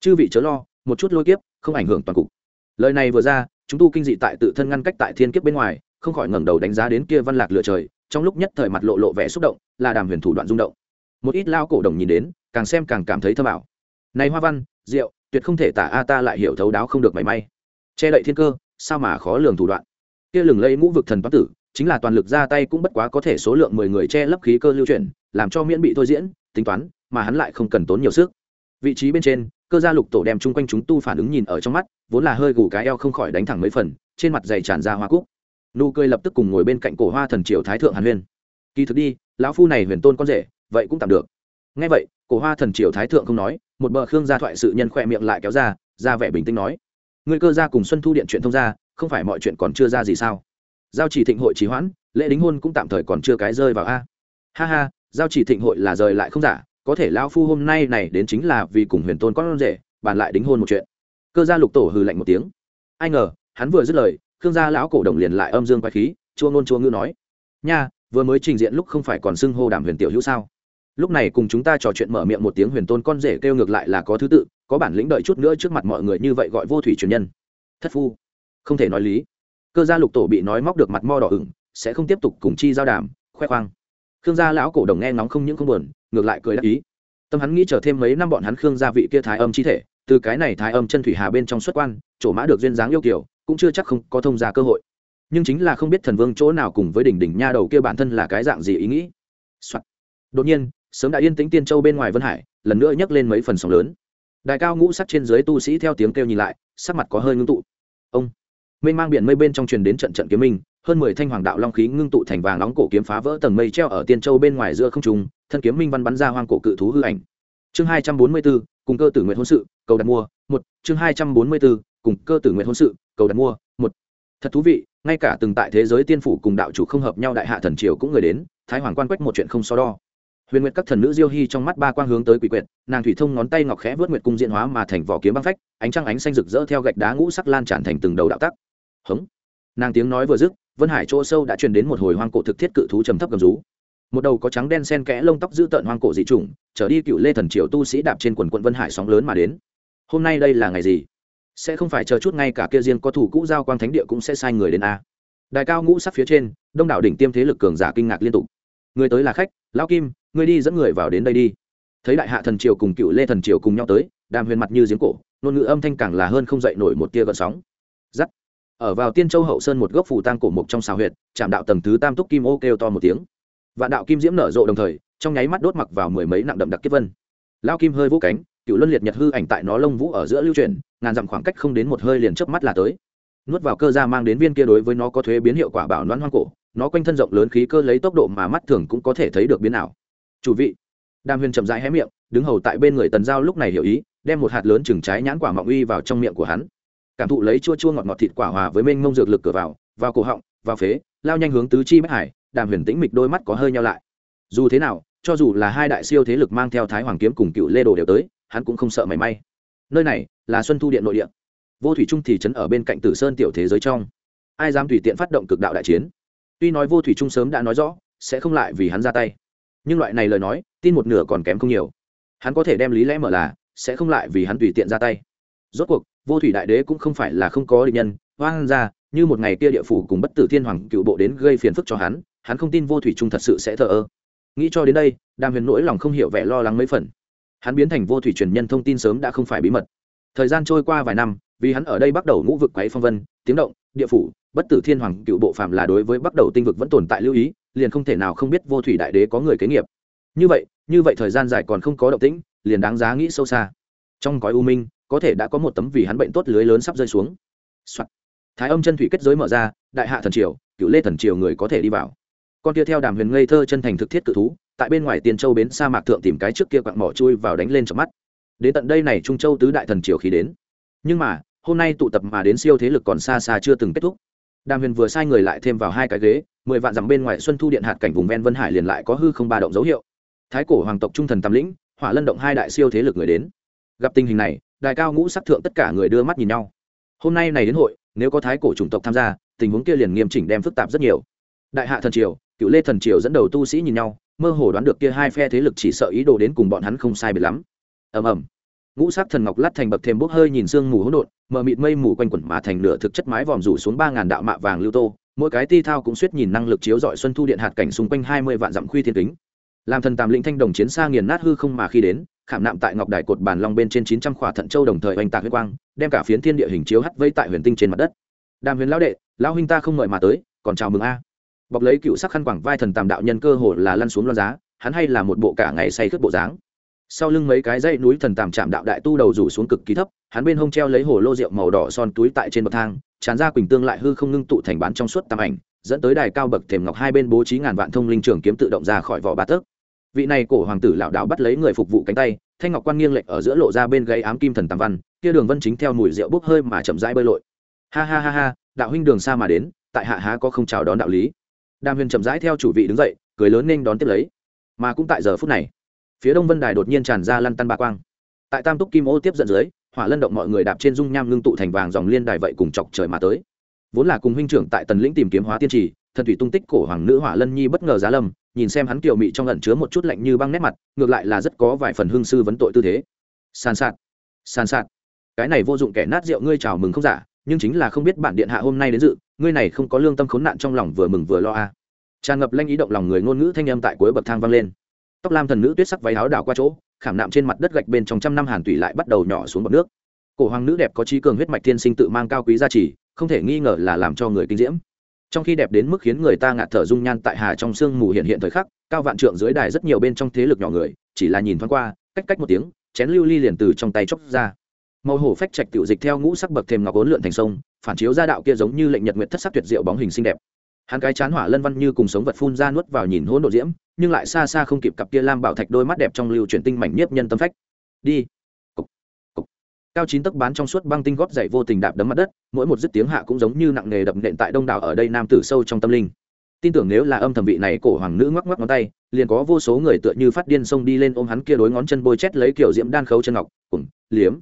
Chư vị chớ lo một chút lôi kiếp không ảnh hưởng toàn cục. Lời này vừa ra chúng tu kinh dị tại tự thân ngăn cách tại thiên kiếp bên ngoài không khỏi ngẩng đầu đánh giá đến kia văn lạc lựa trời trong lúc nhất thời mặt lộ lộ vẻ xúc động là đàm huyền thủ đoạn rung động. Một ít lao cổ đồng nhìn đến càng xem càng cảm thấy thơ bảo này hoa văn rượu tuyệt không thể tả a ta lại hiểu thấu đáo không được mảy may. Che đậy thiên cơ, sao mà khó lường thủ đoạn? Kia lừng lây ngũ vực thần toán tử, chính là toàn lực ra tay cũng bất quá có thể số lượng mười người che lấp khí cơ lưu chuyển, làm cho miễn bị thôi diễn, tính toán, mà hắn lại không cần tốn nhiều sức. Vị trí bên trên, cơ gia lục tổ đem chung quanh chúng tu phản ứng nhìn ở trong mắt, vốn là hơi gù cái eo không khỏi đánh thẳng mấy phần, trên mặt dày tràn ra hoa cúc. Nụ cười lập tức cùng ngồi bên cạnh cổ hoa thần triều thái thượng hàn huyên. Kỳ thực đi, lão phu này huyền tôn con rể, vậy cũng tạm được. Ngay vậy, cổ hoa thần triều thái thượng không nói một bờ khương gia thoại sự nhân khoe miệng lại kéo ra ra vẻ bình tĩnh nói người cơ gia cùng xuân thu điện chuyện thông gia, không phải mọi chuyện còn chưa ra gì sao? Giao chỉ thịnh hội trì hoãn, lễ đính hôn cũng tạm thời còn chưa cái rơi vào a. Ha ha, giao chỉ thịnh hội là rời lại không giả, có thể lão phu hôm nay này đến chính là vì cùng huyền tôn con rể, bàn lại đính hôn một chuyện. Cơ gia lục tổ hừ lạnh một tiếng. Ai ngờ, hắn vừa dứt lời, khương gia lão cổ đồng liền lại âm dương quay khí, chua ngôn chua ngữ nói, nha, vừa mới trình diện lúc không phải còn xưng hô đàm huyền tiểu hữu sao? Lúc này cùng chúng ta trò chuyện mở miệng một tiếng huyền tôn con rể kêu ngược lại là có thứ tự, có bản lĩnh đợi chút nữa trước mặt mọi người như vậy gọi vô thủy truyền nhân. Thất phu. Không thể nói lý. Cơ gia lục tổ bị nói móc được mặt mo đỏ ửng, sẽ không tiếp tục cùng chi giao đàm, khoe khoang. Khương gia lão cổ đồng nghe ngóng không những không buồn, ngược lại cười đáp ý. Tâm hắn nghĩ chờ thêm mấy năm bọn hắn khương gia vị kia thái âm chi thể, từ cái này thái âm chân thủy hà bên trong xuất quan, chỗ mã được duyên dáng yêu kiểu cũng chưa chắc không có thông ra cơ hội. Nhưng chính là không biết thần vương chỗ nào cùng với đỉnh đỉnh nha đầu kia bản thân là cái dạng gì ý nghĩ、Soạn. đột nhiên sớm đã yên tĩnh tiên châu bên ngoài vân hải, lần nữa nhấc lên mấy phần sóng lớn. Đại cao ngũ sắc trên dưới tu sĩ theo tiếng kêu nhìn lại, sắc mặt có hơi ngưng tụ. Ông, mênh mang biển mây bên trong truyền đến trận trận kiếm minh, hơn mười thanh hoàng đạo long khí ngưng tụ thành vàng nóng cổ kiếm phá vỡ tầng mây treo ở tiên châu bên ngoài giữa không trung, thân kiếm minh văn bắn ra hoang cổ cự thú hư ảnh. Chương hai trăm bốn mươi bốn, cùng cơ tử nguyện hôn sự, cầu đặt mua, một. Chương hai trăm bốn mươi bốn, cùng cơ tử nguyện hôn sự, cầu đặt mua, một. Thật thú vị, ngay cả từng tại thế giới tiên phủ cùng đạo chủ không hợp nhau đại hạ thần triều cũng người đến, thái hoàng quan quách một chuyện không so đo huyền nguyệt các thần nữ diêu hy trong mắt ba quang hướng tới quỷ quyệt, nàng thủy thông ngón tay ngọc khẽ vớt nguyệt cung diện hóa mà thành vỏ kiếm băng phách, ánh trăng ánh xanh rực rỡ theo gạch đá ngũ sắc lan tràn thành từng đầu đạo tắc. Hống. Nàng tiếng nói vừa dứt, vân hải chỗ sâu đã truyền đến một hồi hoang cổ thực thiết cự thú trầm thấp gầm rú. Một đầu có trắng đen sen kẽ lông tóc giữ tợn hoang cổ dị trùng trở đi cựu lê thần triều tu sĩ đạp trên quần quận vân hải sóng lớn mà đến. Hôm nay đây là ngày gì? Sẽ không phải chờ chút ngay cả kia riêng có thủ cũ giao quang thánh địa cũng sẽ sai người đến a. Đài cao ngũ sắc phía trên, đông đảo đỉnh tiêm thế lực cường giả kinh ngạc liên tục. Người tới là khách, lão kim Ngươi đi dẫn người vào đến đây đi. Thấy đại hạ thần triều cùng cựu lê thần triều cùng nhau tới, đàm huyền mặt như giếng cổ, ngôn ngữ âm thanh càng là hơn không dậy nổi một tia gợn sóng. Giắt. Ở vào tiên châu hậu sơn một gốc phù tang cổ mục trong xào huyệt chạm đạo tầng thứ tam túc kim ô kêu to một tiếng. Vạn đạo kim diễm nở rộ đồng thời, trong nháy mắt đốt mặc vào mười mấy nặng đậm đặc kiếp vân. Lao kim hơi vũ cánh, cựu luân liệt nhật hư ảnh tại nó lông vũ ở giữa lưu chuyển, ngàn dặm khoảng cách không đến một hơi liền chớp mắt là tới. Nuốt vào cơ ra mang đến viên kia đối với nó có thuế biến hiệu quả bảo đoán hoang cổ, nó quanh thân rộng lớn khí cơ lấy tốc độ mà mắt thường cũng có thể thấy được biến ảo chủ vị. Đàm huyền chậm rãi hé miệng, đứng hầu tại bên người tần giao lúc này hiểu ý, đem một hạt lớn chừng trái nhãn quả mọng uy vào trong miệng của hắn. Cảm thụ lấy chua chua ngọt ngọt thịt quả hòa với mênh mông dược lực cửa vào vào cổ họng, vào phế, lao nhanh hướng tứ chi bất hải, đàm huyền tĩnh mịch đôi mắt có hơi nhau lại. Dù thế nào, cho dù là hai đại siêu thế lực mang theo thái hoàng kiếm cùng cựu lê đồ đều tới, hắn cũng không sợ mảy may. Nơi này là xuân thu điện nội địa. Vô thủy trung thì trấn ở bên cạnh tử sơn tiểu thế giới trong. Ai dám tùy tiện phát động cực đạo đại chiến? Tuy nói vô thủy trung sớm đã nói rõ, sẽ không lại vì hắn ra tay nhưng loại này lời nói, tin một nửa còn kém không nhiều. Hắn có thể đem lý lẽ mở là, sẽ không lại vì hắn tùy tiện ra tay. Rốt cuộc, vô thủy đại đế cũng không phải là không có định nhân hoang ra, như một ngày kia địa phủ cùng bất tử thiên hoàng cựu bộ đến gây phiền phức cho hắn hắn không tin vô thủy trung thật sự sẽ thờ ơ. Nghĩ cho đến đây, đàm huyền nỗi lòng không hiểu vẻ lo lắng mấy phần. Hắn biến thành vô thủy truyền nhân thông tin sớm đã không phải bí mật. Thời gian trôi qua vài năm, vì hắn ở đây bắt đầu ngũ vực quấy phong vân, tiếng động, địa phủ, bất tử thiên hoàng cựu bộ phạm là đối với bắt đầu tinh vực vẫn tồn tại lưu ý liền không thể nào không biết vô thủy đại đế có người kế nghiệp. Như vậy như vậy thời gian dài còn không có động tĩnh, liền đáng giá nghĩ sâu xa. Trong cõi u minh, có thể đã có một tấm vì hắn bệnh tốt lưới lớn sắp rơi xuống、Soạn. thái âm chân thủy kết giới mở ra, đại hạ thần triều, cựu lê thần triều người có thể đi vào. Con kia theo đàm huyền ngây thơ chân thành thực thiết cự thú, tại bên ngoài tiền châu bến sa mạc thượng tìm cái trước kia quặng mỏ chui vào đánh lên trong mắt. Đến tận đây này trung châu tứ đại thần triều khí đến. Nhưng mà, hôm nay tụ tập mà đến siêu thế lực còn xa xa chưa từng kết thúc. Đàm huyền vừa sai người lại thêm vào hai cái ghế mười vạn dặm bên ngoài xuân thu điện hạt cảnh vùng ven vân hải liền lại có hư không ba động dấu hiệu. Thái cổ hoàng tộc trung thần tam lĩnh, hỏa lân động hai đại siêu thế lực người đến. Gặp tình hình này đại cao ngũ sắc thượng tất cả người đưa mắt nhìn nhau. Hôm nay này đến hội, nếu có thái cổ chủng tộc tham gia, tình huống kia liền nghiêm chỉnh đem phức tạp rất nhiều. Đại hạ thần triều, cựu lê thần triều dẫn đầu tu sĩ nhìn nhau, mơ hồ đoán được kia hai phe thế lực chỉ sợ ý đồ đến cùng bọn hắn không sai biệt lắm. Ầm ầm. Ngũ sắc thần ngọc lát thành bậc thêm bốc hơi nhìn sương mù hỗn độn, mờ mịt mây mù quanh quẩn mà thành nửa thực chất mái vòm rủ xuống ba ngàn đạo mạ vàng lưu tô mỗi cái ti thao cũng suýt nhìn năng lực chiếu dọi xuân thu điện hạt cảnh xung quanh hai mươi vạn dặm khuy thiên kính. Làm thần tàm lĩnh thanh đồng chiến xa nghiền nát hư không mà khi đến, khảm nạm tại ngọc đài cột bàn long bên trên chín trăm khỏa thận châu đồng thời oanh tạc huyết quang, đem cả phiến thiên địa hình chiếu hắt vây tại huyền tinh trên mặt đất. Đàm huyền lão đệ, lão huynh ta không mời mà tới, còn chào mừng a. Bọc lấy cựu sắc khăn quảng vai thần tàm đạo nhân cơ hồ là lăn xuống loan giá, hắn hay là một bộ cả ngày say khướt bộ dáng. Sau lưng mấy cái dãy núi thần tàm chạm đạo đại tu đầu rủ xuống cực kỳ thấp hắn bên hông treo lấy hồ lô rượu màu đỏ son túi tại trên bậc thang, tràn ra quỳnh tương lại hư không ngưng tụ thành bán trong suốt tầm ảnh, dẫn tới đài cao bậc thềm ngọc hai bên bố trí ngàn vạn thông linh trường kiếm tự động ra khỏi vỏ bà tấc. Vị này cổ hoàng tử lảo đảo bắt lấy người phục vụ cánh tay, thanh ngọc quan nghiêng lệch ở giữa lộ ra bên gáy ám kim thần tàm văn, kia đường vân chính theo mùi rượu bốc hơi mà chậm rãi bơi lội. Ha ha ha ha, đạo huynh đường xa mà đến, tại hạ há có không chào đón đạo lý. Đàm huyền chậm rãi theo chủ vị đứng dậy, cười lớn nên đón tiếp lấy. Mà cũng tại giờ phút này, phía đông vân đài đột nhiên tràn ra lăn tăn ba quang. Tại tam túc kim ô tiếp dẫn dưới hỏa lân động mọi người đạp trên dung nham ngưng tụ thành vàng dòng liên đài vậy cùng chọc trời mà tới. Vốn là cùng huynh trưởng tại tần lĩnh tìm kiếm hóa tiên trì, thần thủy tung tích cổ hoàng nữ hỏa lân nhi bất ngờ giá lâm, nhìn xem hắn kiều mị trong ẩn chứa một chút lạnh như băng nét mặt, ngược lại là rất có vài phần hương sư vấn tội tư thế. Sàn sạt sàn sạt. Cái này vô dụng kẻ nát rượu ngươi chào mừng không giả, nhưng chính là không biết bản điện hạ hôm nay đến dự, ngươi này không có lương tâm khốn nạn trong lòng vừa mừng vừa lo a. À. tràn ngập lanh ý động lòng người ngôn ngữ thanh âm tại cuối bậc thang vang lên. Tóc lam thần nữ tuyết sắc váy áo đảo qua chỗ khảm nạm trên mặt đất gạch bên trong trăm năm hàn tủy lại bắt đầu nhỏ xuống bọc nước. Cổ hoàng nữ đẹp có trí cường huyết mạch thiên sinh tự mang cao quý gia trì, không thể nghi ngờ là làm cho người kinh diễm. Trong khi đẹp đến mức khiến người ta ngạt thở dung nhan tại hà trong sương mù hiện hiện thời khắc, cao vạn trượng dưới đài rất nhiều bên trong thế lực nhỏ người, chỉ là nhìn thoáng qua, cách cách một tiếng, chén lưu ly liền từ trong tay chốc ra. Màu hổ phách trạch tiểu dịch theo ngũ sắc bậc thềm ngọc ốn lượn thành sông, phản chiếu ra đạo kia giống như lệnh nhật nguyệt thất sắc tuyệt diệu bóng hình xinh đẹp. Hắn cái chán hỏa lân văn như cùng sống vật phun ra nuốt vào nhìn hỗn độ diễm nhưng lại xa xa không kịp cặp kia lam bảo thạch đôi mắt đẹp trong lưu chuyển tinh mảnh nhiếp nhân tâm phách. Đi. Cục. Cục. cao chín tấc bán trong suốt băng tinh góp dậy vô tình đạp đấm mặt đất, mỗi một dứt tiếng hạ cũng giống như nặng nghề đập nện tại đông đảo ở đây nam tử sâu trong tâm linh. Tin tưởng nếu là âm thầm vị này cổ hoàng nữ ngoắc ngoắc ngón tay, liền có vô số người tựa như phát điên xông đi lên ôm hắn kia đối ngón chân bôi chét lấy kiểu diễm đan khấu chân ngọc, cùng, liếm.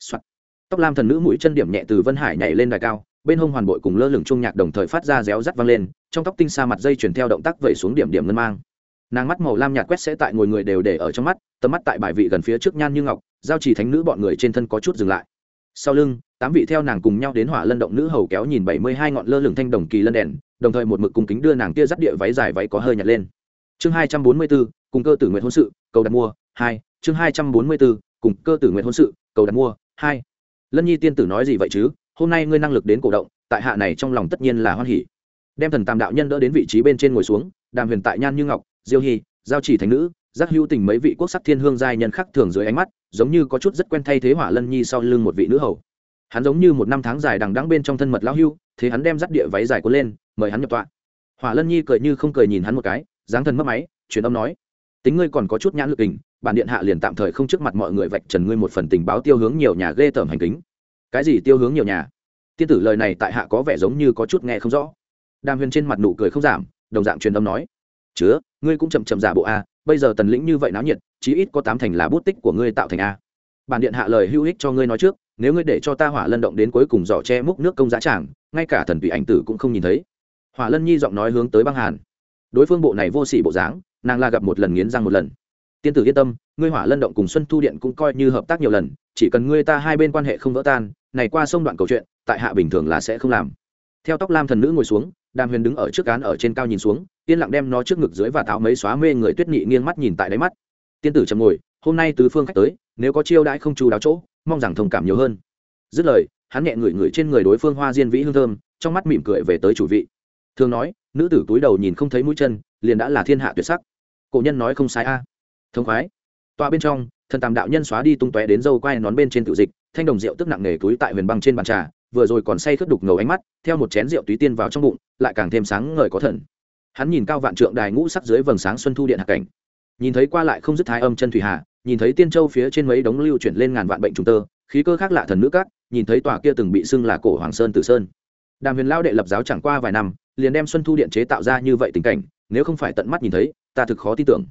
Soạt. Tóc lam thần nữ mũi chân điểm nhẹ từ vân hải nhảy lên đài cao, bên hông hoàn bội cùng lơ lửng trung nhạc đồng thời phát ra réo rắt vang lên, trong tóc tinh xa mặt dây chuyển theo động tác vẩy xuống điểm điểm ngân mang nàng mắt màu lam nhạt quét sẽ tại ngồi người đều để ở trong mắt, tầm mắt tại bài vị gần phía trước nhan như ngọc, giao chỉ thánh nữ bọn người trên thân có chút dừng lại. Sau lưng, tám vị theo nàng cùng nhau đến hỏa lân động nữ hầu kéo nhìn bảy mươi hai ngọn lơ lửng thanh đồng kỳ lân đèn, đồng thời một mực cung kính đưa nàng kia dắt địa váy dài váy có hơi nhặt lên. Chương hai trăm bốn mươi bốn cùng cơ tử nguyện hôn sự, cầu đặt mua, hai. Chương hai trăm bốn mươi bốn cùng cơ tử nguyện hôn sự, cầu đặt mua, hai. Lân nhi tiên tử nói gì vậy chứ? Hôm nay ngươi năng lực đến cổ động, tại hạ này trong lòng tất nhiên là hoan hỉ. Đem thần tam đạo nhân đỡ đến vị trí bên trên ngồi xuống, đàm huyền tại nhan như ngọc diêu hy giao chỉ thành nữ, giác hữu tình mấy vị quốc sắc thiên hương giai nhân khắc thường dưới ánh mắt, giống như có chút rất quen thay thế hỏa lân nhi sau lưng một vị nữ hầu. Hắn giống như một năm tháng dài đằng đẵng bên trong thân mật lão hưu, thế hắn đem dắt địa váy dài cuốn lên, mời hắn nhập tọa. Hỏa lân nhi cười như không cười nhìn hắn một cái, dáng thần mất máy, truyền âm nói, tính ngươi còn có chút nhãn lực hình bản điện hạ liền tạm thời không trước mặt mọi người vạch trần ngươi một phần tình báo tiêu hướng nhiều nhà ghê tởm hành kính. Cái gì tiêu hướng nhiều nhà? Tiên tử lời này tại hạ có vẻ giống như có chút nghe không rõ. Đàm huyền trên mặt nụ cười không giảm, đồng dạng truyền âm nói chứa, ngươi cũng chậm chậm giả bộ a, bây giờ tần lĩnh như vậy náo nhiệt, chí ít có tám thành là bút tích của ngươi tạo thành a. Bản điện hạ lời hữu ích cho ngươi nói trước, nếu ngươi để cho ta hỏa lân động đến cuối cùng giỏ che múc nước công giá tràng, ngay cả thần tùy ảnh tử cũng không nhìn thấy. Hỏa lân nhi giọng nói hướng tới băng hàn. Đối phương bộ này vô sỉ bộ dáng, nàng la gặp một lần nghiến răng một lần. Tiên tử yên tâm, ngươi hỏa lân động cùng xuân thu điện cũng coi như hợp tác nhiều lần, chỉ cần ngươi ta hai bên quan hệ không vỡ tan, này qua sông đoạn câu chuyện, tại hạ bình thường là sẽ không làm. Theo tóc lam thần nữ ngồi xuống đàm huyền đứng ở trước cán ở trên cao nhìn xuống, yên lặng đem nó trước ngực dưới và tháo mấy xóa mê người tuyết nhị nghiêng mắt nhìn tại đáy mắt. Tiên tử trầm ngồi, hôm nay tứ phương khách tới, nếu có chiêu đãi không chú đáo chỗ, mong rằng thông cảm nhiều hơn. Dứt lời, hắn nhẹ ngửi ngửi trên người đối phương hoa diên vĩ hương thơm, trong mắt mỉm cười về tới chủ vị. Thường nói, nữ tử túi đầu nhìn không thấy mũi chân, liền đã là thiên hạ tuyệt sắc. Cổ nhân nói không sai a. À. thông khoái. Tòa bên trong, thần tàm đạo nhân xóa đi tung tóe đến dâu quai nón bên trên tự dịch, thanh đồng rượu tức nặng nề túi tại huyền băng trên bàn trà vừa rồi còn say khướt đục ngầu ánh mắt, theo một chén rượu túy tiên vào trong bụng, lại càng thêm sáng ngời có thần. Hắn nhìn cao vạn trượng đài ngũ sắc dưới vầng sáng xuân thu điện hạ cảnh. Nhìn thấy qua lại không dứt thái âm chân thủy hà, nhìn thấy tiên châu phía trên mấy đống lưu chuyển lên ngàn vạn bệnh trùng tơ, khí cơ khác lạ thần nữ các, nhìn thấy tòa kia từng bị xưng là cổ hoàng sơn tử sơn. Đàm huyền lao đệ lập giáo chẳng qua vài năm, liền đem xuân thu điện chế tạo ra như vậy tình cảnh, nếu không phải tận mắt nhìn thấy, ta thực khó tin tưởng.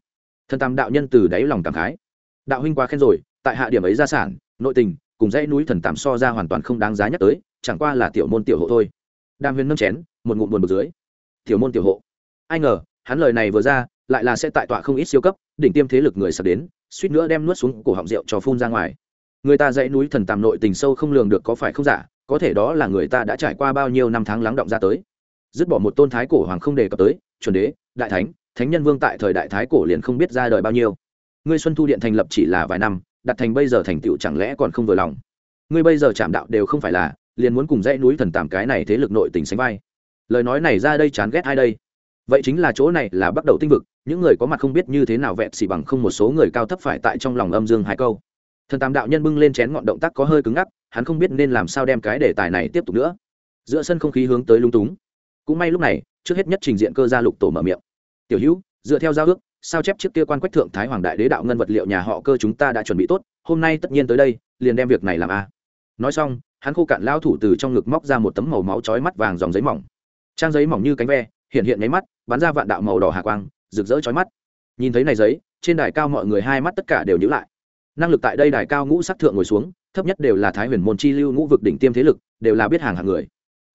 Thần tam đạo nhân từ đáy lòng cảm khái. Đạo huynh quá khen rồi, tại hạ điểm ấy gia sản, nội tình, cùng dãy núi thần tạm so ra hoàn toàn không đáng giá nhắc tới chẳng qua là tiểu môn tiểu hộ thôi. Đàm huyền nâng chén, một ngụm buồn bực dưới. Tiểu môn tiểu hộ. Ai ngờ, hắn lời này vừa ra, lại là sẽ tại tọa không ít siêu cấp, đỉnh tiêm thế lực người sập đến, suýt nữa đem nuốt xuống cổ họng rượu cho phun ra ngoài. Người ta dãy núi thần tàm nội tình sâu không lường được có phải không giả có thể đó là người ta đã trải qua bao nhiêu năm tháng lắng động ra tới. Dứt bỏ một tôn thái cổ hoàng không đề cập tới, chuẩn đế, đại thánh thánh nhân vương tại thời đại thái cổ liền không biết ra đời bao nhiêu. Ngươi xuân thu điện thành lập chỉ là vài năm, đặt thành bây giờ thành tựu chẳng lẽ còn không vừa lòng? Ngươi bây giờ chạm đạo đều không phải là liền muốn cùng dãy núi thần tàm cái này thế lực nội tình sánh vai. Lời nói này ra đây chán ghét ai đây? Vậy chính là chỗ này là bắt đầu tinh vực, những người có mặt không biết như thế nào vẹn xỉ bằng không một số người cao thấp phải tại trong lòng âm dương hai câu. Thần tam đạo nhân bưng lên chén ngọn động tác có hơi cứng ngắc, hắn không biết nên làm sao đem cái đề tài này tiếp tục nữa. Giữa sân không khí hướng tới lung túng. Cũng may lúc này, trước hết nhất trình diện cơ gia lục tổ mở miệng. Tiểu hữu, dựa theo giao ước, sao chép trước kia quan quách thượng thái hoàng đại đế đạo ngân vật liệu nhà họ cơ chúng ta đã chuẩn bị tốt, hôm nay tất nhiên tới đây, liền đem việc này làm a. Nói xong hắn khô cạn lao thủ từ trong ngực móc ra một tấm màu máu chói mắt vàng dòng giấy mỏng. Trang giấy mỏng như cánh ve, hiện hiện nháy mắt, bắn ra vạn đạo màu đỏ hạ quang, rực rỡ chói mắt. Nhìn thấy này giấy, trên đài cao mọi người hai mắt tất cả đều nhíu lại. Năng lực tại đây đài cao ngũ sắc thượng ngồi xuống, thấp nhất đều là thái huyền môn chi lưu ngũ vực đỉnh tiêm thế lực, đều là biết hàng hạng người.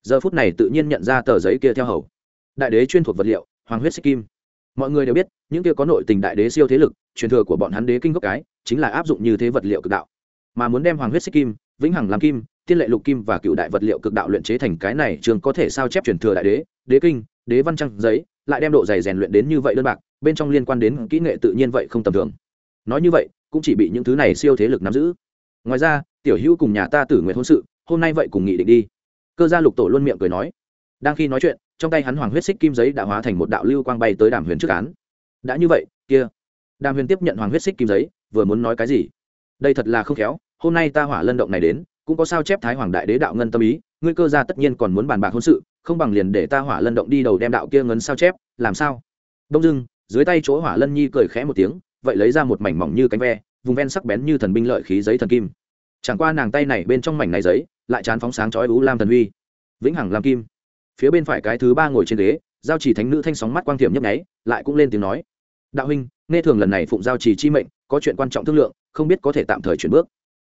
Giờ phút này tự nhiên nhận ra tờ giấy kia theo hầu. Đại đế chuyên thuộc vật liệu, hoàng huyết xích kim. Mọi người đều biết, những kia có nội tình đại đế siêu thế lực, truyền thừa của bọn hắn đế kinh gốc cái, chính là áp dụng như thế vật liệu cực đạo. Mà muốn đem hoàng huyết xích kim, vĩnh hằng làm kim tiên lệ lục kim và cựu đại vật liệu cực đạo luyện chế thành cái này trường có thể sao chép truyền thừa đại đế đế kinh, đế văn trăng giấy, lại đem độ dày rèn luyện đến như vậy đơn bạc, bên trong liên quan đến kỹ nghệ tự nhiên vậy không tầm thường. Nói như vậy, cũng chỉ bị những thứ này siêu thế lực nắm giữ. Ngoài ra, tiểu hữu cùng nhà ta tử nguyện hôn sự, hôm nay vậy cùng nghị định đi. Cơ gia lục tổ luôn miệng cười nói. Đang khi nói chuyện, trong tay hắn hoàng huyết xích kim giấy đã hóa thành một đạo lưu quang bay tới đàm huyền trước án. Đã như vậy, kia. Đàm huyền tiếp nhận hoàng huyết xích kim giấy, vừa muốn nói cái gì? Đây thật là không khéo, hôm nay ta hỏa lân động này đến cũng có sao chép thái hoàng đại đế đạo ngân tâm ý, ngươi cơ gia tất nhiên còn muốn bàn bạc hôn sự, không bằng liền để ta hỏa lân động đi đầu đem đạo kia ngấn sao chép, làm sao? Đông dưng dưới tay chỗ hỏa lân nhi cười khẽ một tiếng, vậy lấy ra một mảnh mỏng như cánh ve, vùng ven sắc bén như thần binh lợi khí giấy thần kim. Chẳng qua nàng tay này bên trong mảnh này giấy, lại chán phóng sáng chói ú lam thần huy. Vĩnh hằng làm kim. Phía bên phải cái thứ ba ngồi trên ghế, giao chỉ thánh nữ thanh sóng mắt quang thiểm nhấp nháy, lại cũng lên tiếng nói. Đạo huynh, nghe thường lần này phụng giao chỉ chi mệnh, có chuyện quan trọng thương lượng, không biết có thể tạm thời chuyển bước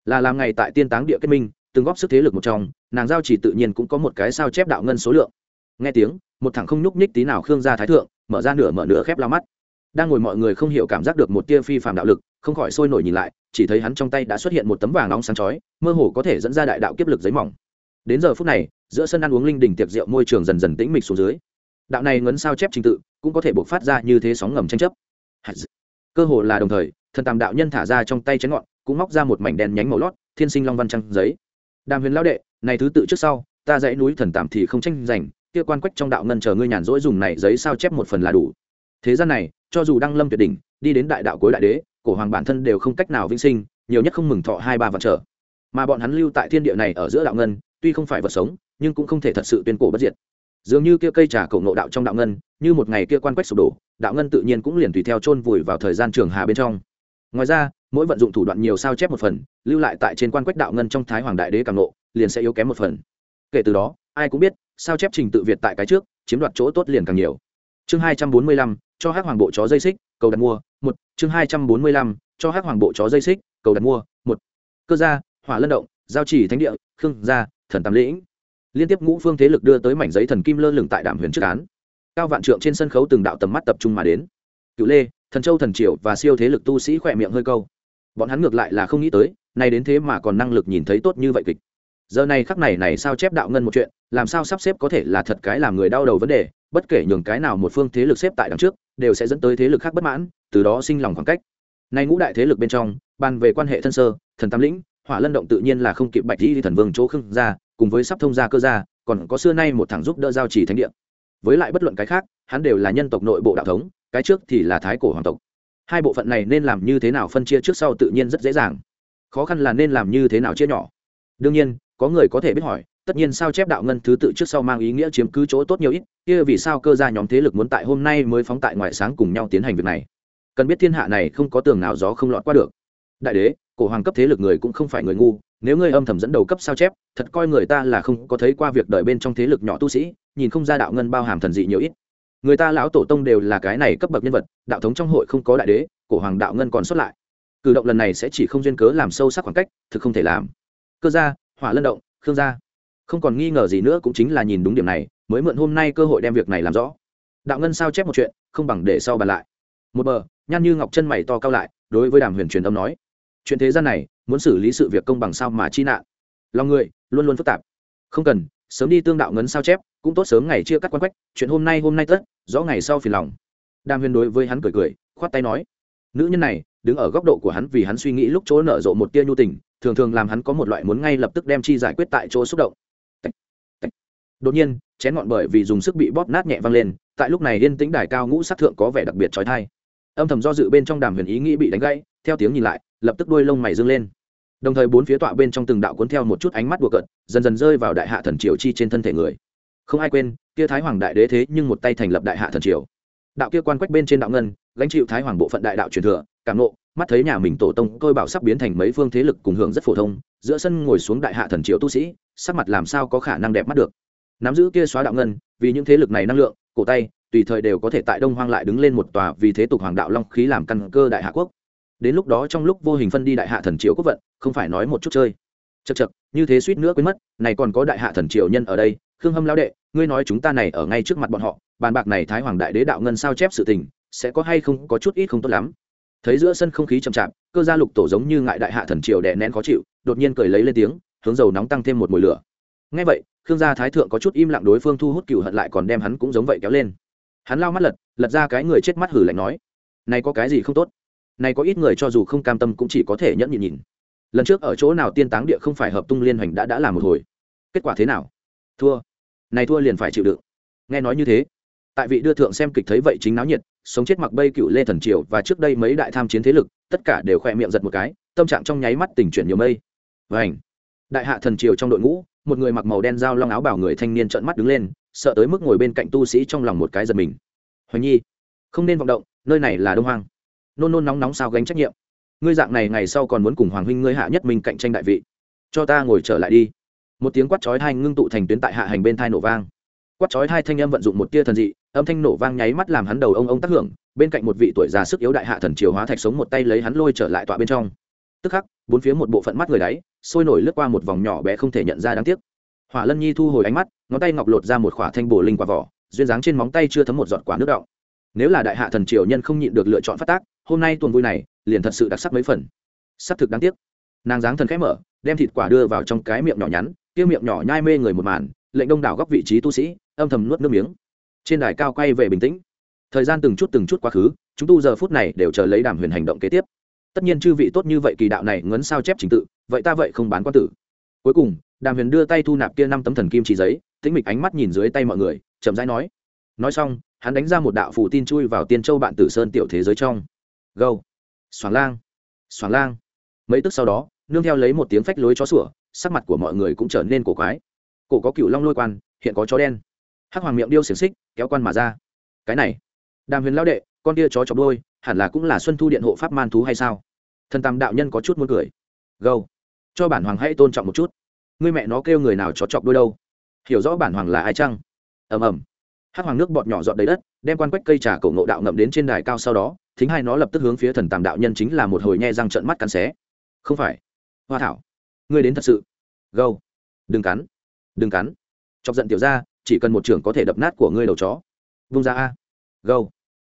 là làm ngày tại tiên táng địa kết minh, từng góp sức thế lực một trong, nàng giao chỉ tự nhiên cũng có một cái sao chép đạo ngân số lượng. Nghe tiếng, một thằng không nhúc nhích tí nào khương gia thái thượng, mở ra nửa mở nửa khép la mắt. Đang ngồi mọi người không hiểu cảm giác được một tia phi phàm đạo lực, không khỏi sôi nổi nhìn lại, chỉ thấy hắn trong tay đã xuất hiện một tấm vàng nóng sáng chói, mơ hồ có thể dẫn ra đại đạo kiếp lực giấy mỏng. Đến giờ phút này, giữa sân ăn uống linh đình tiệc rượu môi trường dần dần tĩnh mịch xuống dưới. Đạo này ngấn sao chép trình tự, cũng có thể buộc phát ra như thế sóng ngầm tranh chấp. Cơ hồ là đồng thời, thần tàm đạo nhân thả ra trong tay chén ngọn cũng móc ra một mảnh đen nhánh màu lót, thiên sinh long văn trăng giấy. Đàm huyền lao đệ, này thứ tự trước sau, ta dãy núi thần tạm thì không tranh giành, kia quan quách trong đạo ngân chờ ngươi nhàn rỗi dùng này giấy sao chép một phần là đủ. Thế gian này, cho dù đăng lâm tuyệt đỉnh, đi đến đại đạo cuối đại đế, cổ hoàng bản thân đều không cách nào vinh sinh, nhiều nhất không mừng thọ hai ba vạn trở. Mà bọn hắn lưu tại thiên địa này ở giữa đạo ngân, tuy không phải vật sống, nhưng cũng không thể thật sự tuyên cổ bất diệt. Dường như kia cây trà cổ nộ đạo trong đạo ngân, như một ngày kia quan quách sụp đổ, đạo ngân tự nhiên cũng liền tùy theo chôn vùi vào thời gian trường hà bên trong ngoài ra, mỗi vận dụng thủ đoạn nhiều sao chép một phần, lưu lại tại trên quan quách đạo ngân trong thái hoàng đại đế càng nộ liền sẽ yếu kém một phần. Kể từ đó, ai cũng biết, sao chép trình tự việt tại cái trước, chiếm đoạt chỗ tốt liền càng nhiều. Chương hai trăm bốn mươi lăm, cho hát hoàng bộ chó dây xích, cầu đặt mua, một. Chương hai trăm bốn mươi lăm, cho hát hoàng bộ chó dây xích, cầu đặt mua, một. Cơ gia, hỏa lân động, giao chỉ thánh địa, khương gia, thần tam lĩnh. Liên tiếp ngũ phương thế lực đưa tới mảnh giấy thần kim lơ lửng tại đàm huyền trước án. Cao vạn trượng trên sân khấu từng đạo tầm mắt tập trung mà đến cựu lê, thần châu, thần triều và siêu thế lực tu sĩ khỏe miệng hơi câu. Bọn hắn ngược lại là không nghĩ tới, nay đến thế mà còn năng lực nhìn thấy tốt như vậy kịch. Giờ này khắc này này sao chép đạo ngân một chuyện, làm sao sắp xếp có thể là thật cái làm người đau đầu vấn đề, bất kể nhường cái nào một phương thế lực xếp tại đằng trước, đều sẽ dẫn tới thế lực khác bất mãn, từ đó sinh lòng khoảng cách. Nay ngũ đại thế lực bên trong, bàn về quan hệ thân sơ, thần tam lĩnh, hỏa lân động tự nhiên là không kịp bạch di thần vương chỗ khưng ra, cùng với sắp thông gia cơ gia, còn có xưa nay một thằng giúp đỡ giao trì thánh địa. Với lại bất luận cái khác, hắn đều là nhân tộc nội bộ đạo thống cái trước thì là thái cổ hoàng tộc. Hai bộ phận này nên làm như thế nào phân chia trước sau tự nhiên rất dễ dàng. Khó khăn là nên làm như thế nào chia nhỏ. Đương nhiên, có người có thể biết hỏi, tất nhiên sao chép đạo ngân thứ tự trước sau mang ý nghĩa chiếm cứ chỗ tốt nhiều ít, kia vì sao cơ gia nhóm thế lực muốn tại hôm nay mới phóng tại ngoại sáng cùng nhau tiến hành việc này? Cần biết thiên hạ này không có tường nào gió không lọt qua được. Đại đế, cổ hoàng cấp thế lực người cũng không phải người ngu, nếu ngươi âm thầm dẫn đầu cấp sao chép, thật coi người ta là không có thấy qua việc đợi bên trong thế lực nhỏ tu sĩ, nhìn không ra đạo ngân bao hàm thần dị nhiều ít người ta lão tổ tông đều là cái này cấp bậc nhân vật, đạo thống trong hội không có đại đế, cổ hoàng đạo ngân còn xuất lại. Cử động lần này sẽ chỉ không duyên cớ làm sâu sắc khoảng cách, thực không thể làm. Cơ gia, hỏa lân động, khương gia. Không còn nghi ngờ gì nữa cũng chính là nhìn đúng điểm này, mới mượn hôm nay cơ hội đem việc này làm rõ. Đạo ngân sao chép một chuyện, không bằng để sau bàn lại. Một bờ nhăn như ngọc chân mày to cao lại, đối với đàm huyền truyền âm nói, chuyện thế gian này, muốn xử lý sự việc công bằng sao mà chi nạn? Lòng người, luôn luôn phức tạp. Không cần, sớm đi tương đạo ngấn sao chép, cũng tốt sớm ngày chia cắt quan quách, chuyện hôm nay hôm nay tất rõ ngày sau phiền lòng. Đàm huyền đối với hắn cười cười, khoát tay nói, nữ nhân này, đứng ở góc độ của hắn vì hắn suy nghĩ lúc chỗ nở rộ một tia nhu tình, thường thường làm hắn có một loại muốn ngay lập tức đem chi giải quyết tại chỗ xúc động. Đột nhiên, chén ngọn bởi vì dùng sức bị bóp nát nhẹ văng lên, tại lúc này yên tĩnh đài cao ngũ sát thượng có vẻ đặc biệt trói thai âm thầm do dự bên trong đàm huyền ý nghĩ bị đánh gãy, theo tiếng nhìn lại, lập tức đuôi lông mày dâng lên. Đồng thời bốn phía tọa bên trong từng đạo cuốn theo một chút ánh mắt đùa cợt, dần dần rơi vào đại hạ thần triều chi trên thân thể người. Không ai quên kia thái hoàng đại đế thế nhưng một tay thành lập đại hạ thần triều. Đạo kia quan quách bên trên đạo ngân, gánh chịu thái hoàng bộ phận đại đạo truyền thừa, cảm nộ mắt thấy nhà mình tổ tông tôi bảo sắp biến thành mấy phương thế lực cùng hưởng rất phổ thông, giữa sân ngồi xuống đại hạ thần triều tu sĩ, sắc mặt làm sao có khả năng đẹp mắt được. Nắm giữ kia xóa đạo ngân, vì những thế lực này năng lượng, cổ tay, tùy thời đều có thể tại đông hoang lại đứng lên một tòa vì thế tục hoàng đạo long khí làm căn cơ đại hạ quốc. Đến lúc đó trong lúc vô hình phân đi đại hạ thần triều quốc vận, không phải nói một chút chơi. Chật chật như thế suýt nữa quên mất, này còn có đại hạ thần triều nhân ở đây khương hâm lao đệ, ngươi nói chúng ta này ở ngay trước mặt bọn họ, bàn bạc này thái hoàng đại đế đạo ngân sao chép sự tình, sẽ có hay không có chút ít không tốt lắm. Thấy giữa sân không khí chậm chạp, cơ gia lục tổ giống như ngại đại hạ thần triều đè nén khó chịu, đột nhiên cười lấy lên tiếng, hướng dầu nóng tăng thêm một mùi lửa. Ngay vậy, khương gia thái thượng có chút im lặng đối phương thu hút cựu hận lại còn đem hắn cũng giống vậy kéo lên. Hắn lao mắt lật lật ra cái người chết mắt hử lạnh nói, này có cái gì không tốt? Này có ít người cho dù không cam tâm cũng chỉ có thể nhẫn nhịn nhìn. Lần trước ở chỗ nào tiên táng địa không phải hợp tung liên hoành đã đã làm một hồi. Kết quả thế nào? Thua. Này thua liền phải chịu đựng. Nghe nói như thế, tại vị đưa thượng xem kịch thấy vậy chính náo nhiệt, sống chết mặc bây cựu lê thần triều và trước đây mấy đại tham chiến thế lực, tất cả đều khỏe miệng giật một cái, tâm trạng trong nháy mắt tình chuyển nhiều mây. Và ảnh đại hạ thần triều trong đội ngũ, một người mặc màu đen dao long áo bảo người thanh niên trợn mắt đứng lên, sợ tới mức ngồi bên cạnh tu sĩ trong lòng một cái giật mình. Hoài nhi, không nên vọng động, nơi này là đông hoang. Nôn nôn nóng nóng sao gánh trách nhiệm. Ngươi dạng này ngày sau còn muốn cùng hoàng huynh ngươi hạ nhất mình cạnh tranh đại vị. Cho ta ngồi trở lại đi một tiếng quát chói hai ngưng tụ thành tuyến tại hạ hành bên thai nổ vang. Quát chói hai thanh âm vận dụng một tia thần dị, âm thanh nổ vang nháy mắt làm hắn đầu ông ông tác hưởng, bên cạnh một vị tuổi già sức yếu đại hạ thần triều hóa thạch sống một tay lấy hắn lôi trở lại tọa bên trong. Tức khắc, bốn phía một bộ phận mắt người đáy, sôi nổi lướt qua một vòng nhỏ bé không thể nhận ra đáng tiếc. Hỏa lân nhi thu hồi ánh mắt, ngón tay ngọc lột ra một khỏa thanh bổ linh quả vỏ, duyên dáng trên móng tay chưa thấm một giọt quả nước đọng. Nếu là đại hạ thần triều nhân không nhịn được lựa chọn phát tác, hôm nay tuần vui này, liền thật sự đặc sắc mấy phần. Sắc thực đáng tiếc nàng dáng thần khẽ mở, đem thịt quả đưa vào trong cái miệng nhỏ nhắn, kia miệng nhỏ nhai mê người một màn, lệnh đông đảo góc vị trí tu sĩ, âm thầm nuốt nước miếng. Trên đài cao quay về bình tĩnh. Thời gian từng chút từng chút quá khứ, chúng tu giờ phút này đều chờ lấy đàm huyền hành động kế tiếp. Tất nhiên chư vị tốt như vậy kỳ đạo này ngấn sao chép trình tự, vậy ta vậy không bán quan tử. Cuối cùng, đàm huyền đưa tay thu nạp kia năm tấm thần kim chỉ giấy, tĩnh mịch ánh mắt nhìn dưới tay mọi người, chậm rãi nói. Nói xong, hắn đánh ra một đạo phù tin chui vào tiên châu bạn tử sơn tiểu thế giới trong. Gâu. Xoàng lang. Xoàng lang. Mấy tức sau đó nương theo lấy một tiếng phách lối chó sủa, sắc mặt của mọi người cũng trở nên cổ quái. Cổ có cựu long lôi quan, hiện có chó đen. Hắc hoàng miệng điêu xiềng xích, kéo quan mà ra. Cái này, đàm huyền lao đệ, con kia chó chọc đôi hẳn là cũng là xuân thu điện hộ pháp man thú hay sao? Thần tam đạo nhân có chút muốn cười. Gâu, cho bản hoàng hãy tôn trọng một chút. Ngươi mẹ nó kêu người nào chó chọc đôi đâu? Hiểu rõ bản hoàng là ai chăng? Ầm ầm. Hắc hoàng nước bọt nhỏ dọn đầy đất, đem quan quách cây trà cổ ngộ đạo ngậm đến trên đài cao sau đó, thính hai nó lập tức hướng phía thần tàm đạo nhân chính là một hồi nhe răng trận mắt cắn xé. Không phải hoa thảo, ngươi đến thật sự. Gâu, đừng cắn đừng cắn. Chọc giận tiểu ra chỉ cần một trưởng có thể đập nát của ngươi đầu chó. Vung ra a. Gâu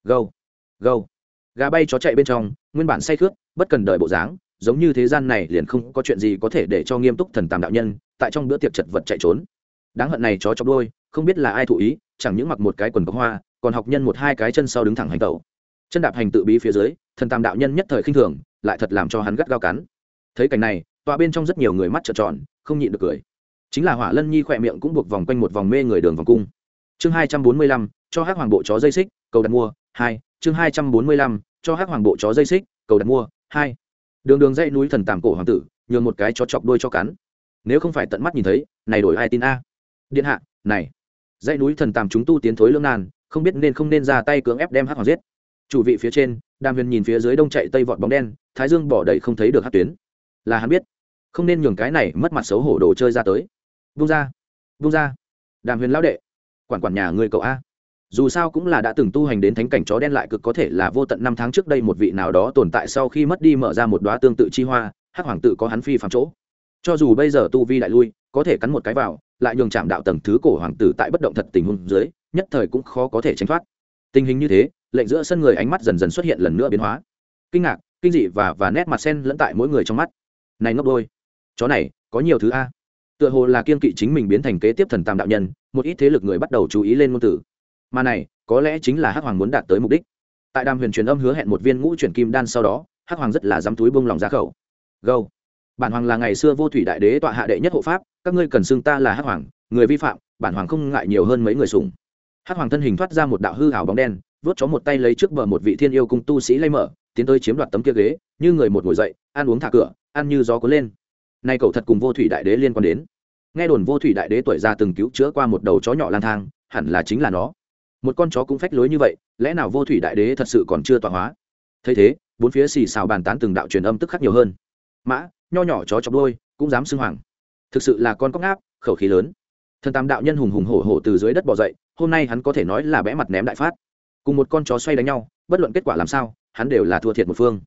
gâu gâu. Gà bay chó chạy bên trong, nguyên bản say khướt, bất cần đợi bộ dáng, giống như thế gian này liền không có chuyện gì có thể để cho nghiêm túc thần tàm đạo nhân, tại trong bữa tiệc chật vật chạy trốn. Đáng hận này chó chọc đôi không biết là ai thụ ý, chẳng những mặc một cái quần có hoa, còn học nhân một hai cái chân sau đứng thẳng hành tẩu. Chân đạp hành tự bí phía dưới, thần tam đạo nhân nhất thời khinh thường, lại thật làm cho hắn gắt gao cắn thấy cảnh này, tọa bên trong rất nhiều người mắt trợn tròn, không nhịn được cười. Chính là hỏa lân nhi khỏe miệng cũng buộc vòng quanh một vòng mê người đường vòng cung. Chương hai trăm bốn mươi lăm, cho hát hoàng bộ chó dây xích, cầu đặt mua, hai, chương hai trăm bốn mươi lăm, cho hát hoàng bộ chó dây xích, cầu đặt mua, hai. Đường đường dãy núi thần tàm cổ hoàng tử, nhường một cái chó chọc đôi cho cắn. Nếu không phải tận mắt nhìn thấy, này đổi ai tin a? Điện hạ, này. Dãy núi thần tàm chúng tu tiến thối lương nan, không biết nên không nên ra tay cưỡng ép đem hát hoàng giết. Chủ vị phía trên, đàm huyền nhìn phía dưới đông chạy tây vọt bóng đen, thái dương bỏ đầy không thấy được hát tuyến là hắn biết. Không nên nhường cái này mất mặt xấu hổ đồ chơi ra tới. Vung ra vung ra. Đàm huyền lão đệ, quản quản nhà người cậu a. Dù sao cũng là đã từng tu hành đến thánh cảnh chó đen lại cực có thể là vô tận năm tháng trước đây một vị nào đó tồn tại sau khi mất đi mở ra một đoá tương tự chi hoa, hắc hoàng tự có hắn phi phạm chỗ. Cho dù bây giờ tu vi đại lui, có thể cắn một cái vào, lại nhường chạm đạo tầng thứ cổ hoàng tử tại bất động thật tình huống dưới, nhất thời cũng khó có thể tránh thoát. Tình hình như thế, lệnh giữa sân người ánh mắt dần dần xuất hiện lần nữa biến hóa. Kinh ngạc, kinh dị và và nét mặt sen lẫn tại mỗi người trong mắt này ngốc đôi. Chó này, có nhiều thứ a. Tựa hồ là kiên kỵ chính mình biến thành kế tiếp thần tam đạo nhân, một ít thế lực người bắt đầu chú ý lên ngôn tử mà này, có lẽ chính là hắc hoàng muốn đạt tới mục đích. Tại đàm huyền truyền âm hứa hẹn một viên ngũ chuyển kim đan sau đó, hắc hoàng rất là dám túi bông lòng ra khẩu. Gâu bản hoàng là ngày xưa vô thủy đại đế tọa hạ đệ nhất hộ pháp, các ngươi cần xưng ta là hắc hoàng, người vi phạm, bản hoàng không ngại nhiều hơn mấy người sùng hắc hoàng thân hình thoát ra một đạo hư hào bóng đen vớt chó một tay lấy trước bờ một vị thiên yêu cung tu sĩ lay mở tiến tới chiếm đoạt tấm kia ghế, như người một ngồi dậy, ăn uống thả cửa, ăn như gió cuốn lên. Nay cậu thật cùng vô thủy đại đế liên quan đến. Nghe đồn vô thủy đại đế tuổi già từng cứu chữa qua một đầu chó nhỏ lang thang, hẳn là chính là nó. Một con chó cũng phách lối như vậy, lẽ nào vô thủy đại đế thật sự còn chưa tọa hóa? Thấy thế, bốn phía xì xào bàn tán từng đạo truyền âm tức khắc nhiều hơn. Mã, nho nhỏ chó chọc đôi cũng dám xưng hoàng. Thực sự là con cóc áp khẩu khí lớn. Thần tam đạo nhân hùng hùng hổ hổ từ dưới đất bỏ dậy, hôm nay hắn có thể nói là bẽ mặt ném đại phát. Cùng một con chó xoay đánh nhau bất luận kết quả làm sao, hắn đều là thua thiệt một phương.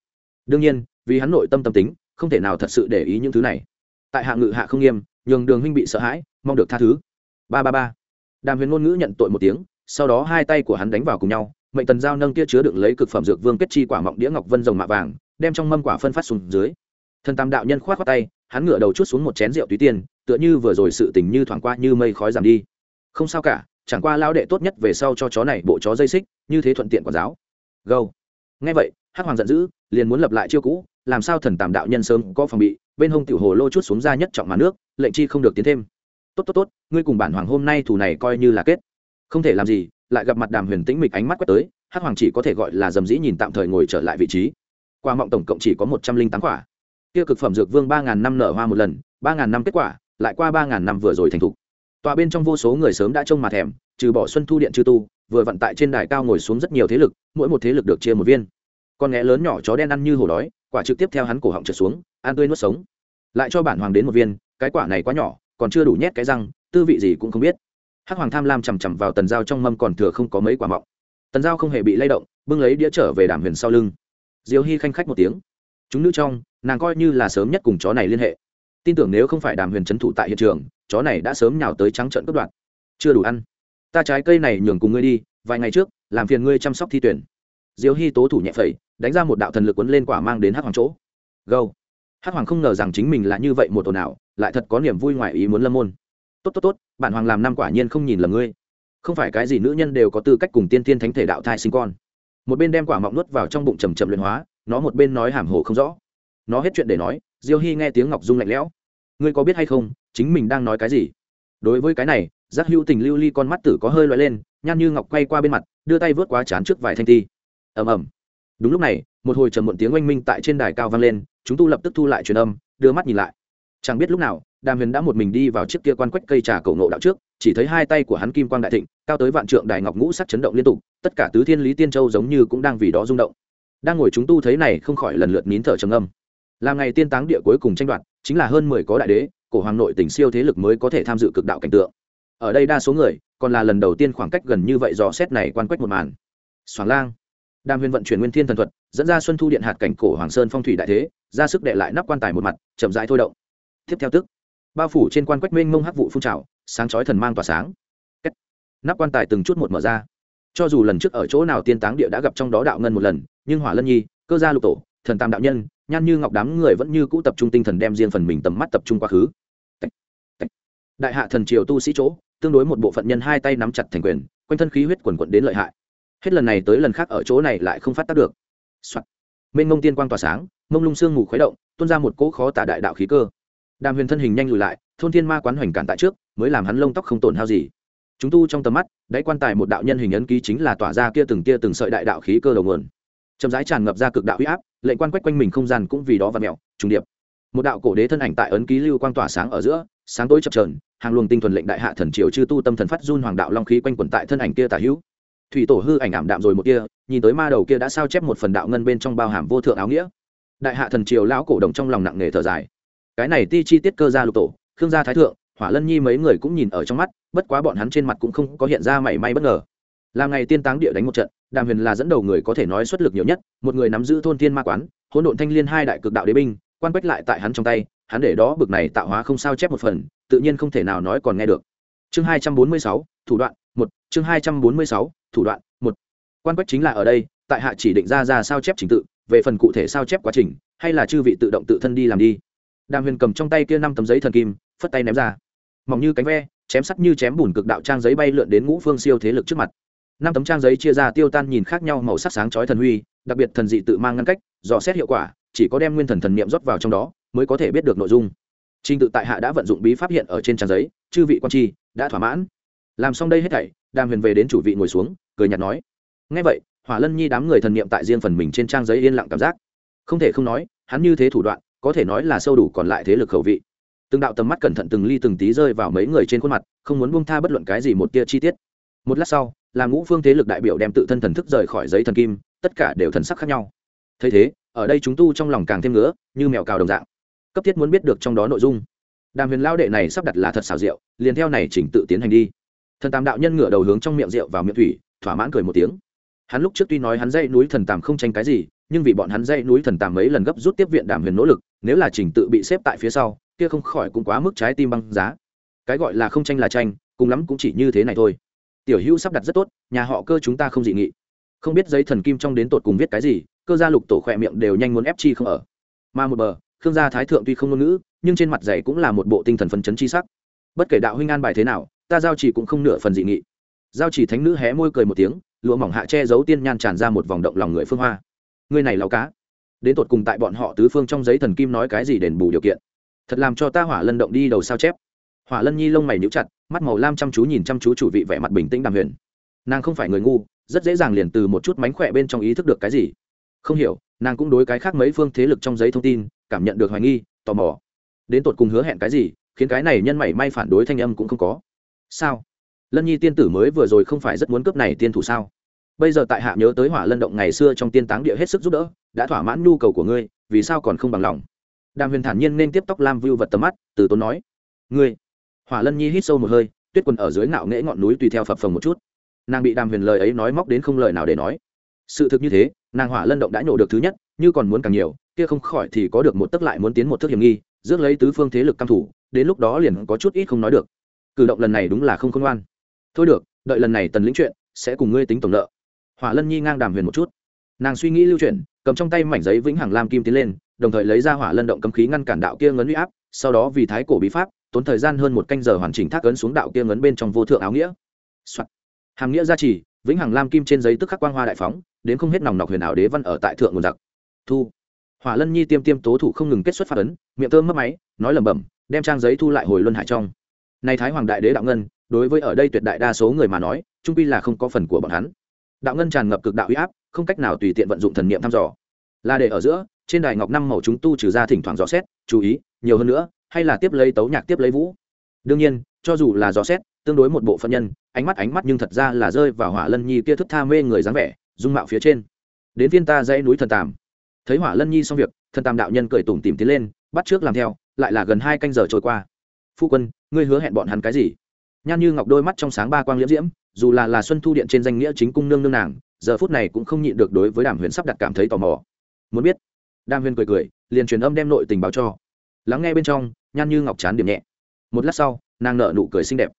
Đương nhiên, vì hắn nội tâm tâm tính, không thể nào thật sự để ý những thứ này. Tại hạ ngự hạ không nghiêm, nhường đường huynh bị sợ hãi, mong được tha thứ. Ba ba ba. Đàm huyền ngôn ngữ nhận tội một tiếng, sau đó hai tay của hắn đánh vào cùng nhau, mệnh tần giao nâng kia chứa đựng lấy cực phẩm dược vương kết chi quả mọng đĩa ngọc vân rồng mạ vàng, đem trong mâm quả phân phát xuống dưới. Thần tam đạo nhân khoát khoát tay, hắn ngửa đầu chút xuống một chén rượu túy tiên, tựa như vừa rồi sự tình như thoảng qua như mây khói giảm đi. Không sao cả, chẳng qua lao đệ tốt nhất về sau cho chó này bộ chó dây xích, như thế thuận tiện quản giáo gâu ngay vậy, hắc hoàng giận dữ, liền muốn lập lại chiêu cũ, làm sao thần tàm đạo nhân sớm có phòng bị, bên hông tiểu hồ lô chút xuống ra nhất trọng màn nước, lệnh chi không được tiến thêm. Tốt tốt tốt, ngươi cùng bản hoàng hôm nay thủ này coi như là kết. Không thể làm gì, lại gặp mặt đàm huyền tĩnh mịch ánh mắt quét tới, hắc hoàng chỉ có thể gọi là dầm dĩ nhìn tạm thời ngồi trở lại vị trí. Qua mọng tổng cộng chỉ có một trăm linh tám quả. Kia cực phẩm dược vương ba ngàn năm nở hoa một lần, ba ngàn năm kết quả, lại qua ba ngàn năm vừa rồi thành thục tòa bên trong vô số người sớm đã trông mà thèm, trừ bỏ xuân thu điện chư tu, vừa vận tại trên đài cao ngồi xuống rất nhiều thế lực, mỗi một thế lực được chia một viên. Con nghé lớn nhỏ chó đen ăn như hổ đói, quả trực tiếp theo hắn cổ họng trượt xuống, ăn tươi nuốt sống. Lại cho bản hoàng đến một viên, cái quả này quá nhỏ, còn chưa đủ nhét cái răng, tư vị gì cũng không biết. Hắc hoàng tham lam chằm chằm vào tần dao trong mâm còn thừa không có mấy quả mọng. Tần dao không hề bị lay động, bưng lấy đĩa trở về đàm huyền sau lưng. Diều hy khanh khách một tiếng. Chúng nữ trong, nàng coi như là sớm nhất cùng chó này liên hệ. Tin tưởng nếu không phải đàm huyền trấn thủ tại hiện trường chó này đã sớm nhào tới trắng trận cướp đoạt. Chưa đủ ăn. Ta trái cây này nhường cùng ngươi đi, vài ngày trước, làm phiền ngươi chăm sóc thi tuyển. Diêu hy tố thủ nhẹ phẩy, đánh ra một đạo thần lực quấn lên quả mang đến hắc hoàng chỗ. Gâu. Hắc hoàng không ngờ rằng chính mình là như vậy một ồn ào, lại thật có niềm vui ngoài ý muốn lâm môn. Tốt tốt tốt, bản hoàng làm năm quả nhiên không nhìn lầm ngươi. Không phải cái gì nữ nhân đều có tư cách cùng tiên tiên thánh thể đạo thai sinh con. Một bên đem quả mọng nuốt vào trong bụng chầm chậm luyện hóa, nó một bên nói hàm hồ không rõ. Nó hết chuyện để nói, diêu hy nghe tiếng ngọc dung lạnh lẽo ngươi có biết hay không, chính mình đang nói cái gì? Đối với cái này, giác hữu tình lưu ly con mắt tử có hơi loại lên nhan như ngọc quay qua bên mặt, đưa tay vớt quá chán trước vài thanh ti. Ầm ầm. Đúng lúc này, một hồi trầm muộn tiếng oanh minh tại trên đài cao vang lên, chúng tu lập tức thu lại truyền âm, đưa mắt nhìn lại. Chẳng biết lúc nào, đàm huyền đã một mình đi vào chiếc kia quan quách cây trà cổ nộ đạo trước, chỉ thấy hai tay của hắn kim quang đại thịnh, cao tới vạn trượng đài ngọc ngũ sắc chấn động liên tục, tất cả tứ thiên lý tiên châu giống như cũng đang vì đó rung động. Đang ngồi chúng tu thấy này không khỏi lần lượt nín thở trầm âm làm ngày tiên táng địa cuối cùng tranh đoạt, chính là hơn mười có đại đế, cổ hoàng nội tỉnh siêu thế lực mới có thể tham dự cực đạo cảnh tượng. Ở đây đa số người, còn là lần đầu tiên khoảng cách gần như vậy dò xét này quan quách một màn. Soảng lang. Đàm huyền vận chuyển nguyên thiên thần thuật, dẫn ra xuân thu điện hạt cảnh cổ hoàng sơn phong thủy đại thế, ra sức đệ lại nắp quan tài một mặt, chậm rãi thôi động. Tiếp theo tức, bao phủ trên quan quách minh mông hắc vụ phun trào, sáng chói thần mang tỏa sáng. Kết. nắp quan tài từng chút một mở ra. Cho dù lần trước ở chỗ nào tiên táng địa đã gặp trong đó đạo ngân một lần, nhưng hỏa lân nhi, cơ gia lục tổ, thần tam đạo nhân nhan như ngọc đám người vẫn như cũ tập trung tinh thần đem riêng phần mình tầm mắt tập trung quá khứ. Đại hạ thần triều tu sĩ chỗ, tương đối một bộ phận nhân hai tay nắm chặt thành quyền, quanh thân khí huyết quần quận đến lợi hại. Hết lần này tới lần khác ở chỗ này lại không phát tác được、Soạn. mênh mông tiên quang tỏa sáng, mông lung sương mù khuấy động, tuôn ra một cỗ khó tả đại đạo khí cơ. Đàm huyền thân hình nhanh lùi lại, thôn thiên ma quán hoành cản tại trước, mới làm hắn lông tóc không tổn hao gì. Chúng tu trong tầm mắt, đáy quan tài một đạo nhân hình ấn ký chính là tỏa ra kia từng kia từng sợi đại đạo khí cơ đầu nguồn chậm rãi tràn ngập ra cực đạo huy áp, lệnh quan quách quanh mình không gian cũng vì đó và mẹo trùng điệp. Một đạo cổ đế thân ảnh tại ấn ký lưu quang tỏa sáng ở giữa, sáng tối chập trờn hàng luồng tinh thuần lệnh đại hạ thần triều chư tu tâm thần phát run hoàng đạo long khí quanh quẩn tại thân ảnh kia tả hữu. Thủy tổ hư ảnh ảm đạm rồi một kia, nhìn tới ma đầu kia đã sao chép một phần đạo ngân bên trong bao hàm vô thượng áo nghĩa. Đại hạ thần triều lão cổ đồng trong lòng nặng nề thở dài. Cái này ti chi tiết cơ gia lục tổ, khương gia thái thượng, hỏa lân nhi mấy người cũng nhìn ở trong mắt, bất quá bọn hắn trên mặt cũng không có hiện ra mảy may bất ngờ. Làm ngày tiên táng địa đánh một trận đàm huyền là dẫn đầu người có thể nói xuất lực nhiều nhất, một người nắm giữ thôn thiên ma quán, hỗn độn thanh liên hai đại cực đạo đế binh, quan quách lại tại hắn trong tay, hắn để đó bực này tạo hóa không sao chép một phần, tự nhiên không thể nào nói còn nghe được. Chương hai trăm bốn mươi sáu, thủ đoạn một, chương hai trăm bốn mươi sáu, thủ đoạn một. Quan quách chính là ở đây, tại hạ chỉ định ra ra sao chép trình tự, về phần cụ thể sao chép quá trình, hay là chư vị tự động tự thân đi làm đi. Đàm huyền cầm trong tay kia năm tấm giấy thần kim, phất tay ném ra. Mỏng như cánh ve, chém sắt như chém bùn cực đạo trang giấy bay lượn đến ngũ phương siêu thế lực trước mặt năm tấm trang giấy chia ra tiêu tan nhìn khác nhau màu sắc sáng chói thần huy, đặc biệt thần dị tự mang ngăn cách, dò xét hiệu quả, chỉ có đem nguyên thần thần niệm rót vào trong đó, mới có thể biết được nội dung. Trình tự tại hạ đã vận dụng bí pháp hiện ở trên trang giấy, chư vị quan tri, đã thỏa mãn. Làm xong đây hết thảy, đàm huyền về đến chủ vị ngồi xuống, cười nhạt nói ngay vậy, hỏa lân nhi đám người thần niệm tại riêng phần mình trên trang giấy yên lặng cảm giác. Không thể không nói, hắn như thế thủ đoạn, có thể nói là sâu đủ còn lại thế lực khẩu vị. Từng đạo tầm mắt cẩn thận từng ly từng tí rơi vào mấy người trên khuôn mặt, không muốn buông tha bất luận cái gì một tia chi tiết. Một lát sau làm ngũ phương thế lực đại biểu đem tự thân thần thức rời khỏi giấy thần kim tất cả đều thần sắc khác nhau. Thấy thế ở đây chúng tu trong lòng càng thêm nữa, như mèo cào đồng dạng. Cấp thiết muốn biết được trong đó nội dung. Đàm huyền lao đệ này sắp đặt là thật xảo diệu liền theo này chỉnh tự tiến hành đi. Thần tam đạo nhân ngửa đầu hướng trong miệng rượu vào miệng thủy thỏa mãn cười một tiếng. Hắn lúc trước tuy nói hắn dây núi thần tàm không tranh cái gì nhưng vì bọn hắn dây núi thần tàm mấy lần gấp rút tiếp viện đàm huyền nỗ lực nếu là trình tự bị xếp tại phía sau kia không khỏi cũng quá mức trái tim băng giá. Cái gọi là không tranh là tranh cùng lắm cũng chỉ như thế này thôi tiểu hữu sắp đặt rất tốt, nhà họ cơ chúng ta không dị nghị. Không biết giấy thần kim trong đến tột cùng viết cái gì, cơ gia lục tổ khỏe miệng đều nhanh muốn ép chi không ở. Mà một bờ, khương gia thái thượng tuy không ngôn ngữ, nhưng trên mặt giày cũng là một bộ tinh thần phấn chấn chi sắc. Bất kể đạo huynh an bài thế nào, ta giao chỉ cũng không nửa phần dị nghị. Giao chỉ thánh nữ hé môi cười một tiếng, lụa mỏng hạ che giấu tiên nhan tràn ra một vòng động lòng người phương hoa. Người này lao cá. Đến tột cùng tại bọn họ tứ phương trong giấy thần kim nói cái gì đền bù điều kiện. Thật làm cho ta hỏa lân động đi đầu sao chép hỏa lân nhi lông mày níu chặt, mắt màu lam chăm chú nhìn chăm chú chủ vị vẻ mặt bình tĩnh đàm huyền. Nàng không phải người ngu, rất dễ dàng liền từ một chút mánh khỏe bên trong ý thức được cái gì. Không hiểu, nàng cũng đối cái khác mấy phương thế lực trong giấy thông tin, cảm nhận được hoài nghi, tò mò. Đến tột cùng hứa hẹn cái gì, khiến cái này nhân mảy may phản đối thanh âm cũng không có. Sao? Lân nhi tiên tử mới vừa rồi không phải rất muốn cướp này tiên thủ sao? Bây giờ tại hạ nhớ tới hỏa lân động ngày xưa trong tiên táng địa hết sức giúp đỡ, đã thỏa mãn nhu cầu của ngươi, vì sao còn không bằng lòng? Đàm huyền thản nhiên nên tiếp tóc lam vưu vật tầm mắt, từ tốn nói. Ngươi hỏa lân nhi hít sâu một hơi, tuyết quần ở dưới ngạo nghễ ngọn núi tùy theo phập phồng một chút. Nàng bị đàm huyền lời ấy nói móc đến không lời nào để nói. Sự thực như thế, nàng hỏa lân động đã nhổ được thứ nhất, như còn muốn càng nhiều, kia không khỏi thì có được một tấc lại muốn tiến một thước hiểm nghi, rước lấy tứ phương thế lực căm thủ, đến lúc đó liền có chút ít không nói được. Cử động lần này đúng là không khôn ngoan. Thôi được, đợi lần này tần lĩnh chuyện, sẽ cùng ngươi tính tổng nợ. Hỏa lân nhi ngang đàm huyền một chút. Nàng suy nghĩ lưu chuyển, cầm trong tay mảnh giấy vĩnh hằng lam kim tiến lên, đồng thời lấy ra hỏa lân động cấm khí ngăn cản đạo kia ngấn huy áp, sau đó vì thái cổ bí pháp tốn thời gian hơn một canh giờ hoàn chỉnh thác ấn xuống đạo kia ngấn bên trong vô thượng áo nghĩa、Soạn. hàng nghĩa gia trì, vĩnh hằng lam kim trên giấy tức khắc quang hoa đại phóng, đến không hết nòng nọc huyền ảo đế văn ở tại thượng nguồn giặc. Thu. Hỏa lân nhi tiêm tiêm tố thủ không ngừng kết xuất phát ấn, miệng thơm mất máy, nói lẩm bẩm, đem trang giấy thu lại hồi luân hải trong. Nay thái hoàng đại đế đạo ngân, đối với ở đây tuyệt đại đa số người mà nói, trung pi là không có phần của bọn hắn. Đạo ngân tràn ngập cực đạo huy áp, không cách nào tùy tiện vận dụng thần niệm thăm dò. Là để ở giữa, trên đài ngọc năm màu chúng tu trừ ra thỉnh thoảng dò xét, chú ý, nhiều hơn nữa hay là tiếp lấy tấu nhạc tiếp lấy vũ. Đương nhiên, cho dù là dò xét, tương đối một bộ phận nhân, ánh mắt ánh mắt nhưng thật ra là rơi vào hỏa lân nhi kia thức tha mê người dáng vẻ, dung mạo phía trên. Đến viên ta dãy núi thần tàm. Thấy hỏa lân nhi xong việc, thần tàm đạo nhân cười tủm tìm tiến lên, bắt trước làm theo, lại là gần hai canh giờ trôi qua. Phu quân, ngươi hứa hẹn bọn hắn cái gì? Nhan như ngọc đôi mắt trong sáng ba quang liễm diễm, dù là là xuân thu điện trên danh nghĩa chính cung nương nương nàng, giờ phút này cũng không nhịn được đối với đàm huyền sắp đặt cảm thấy tò mò. Muốn biết, đàm huyền cười cười, liền truyền âm đem nội tình báo cho lắng nghe bên trong nhan như ngọc chán điểm nhẹ. Một lát sau, nàng nợ nụ cười xinh đẹp.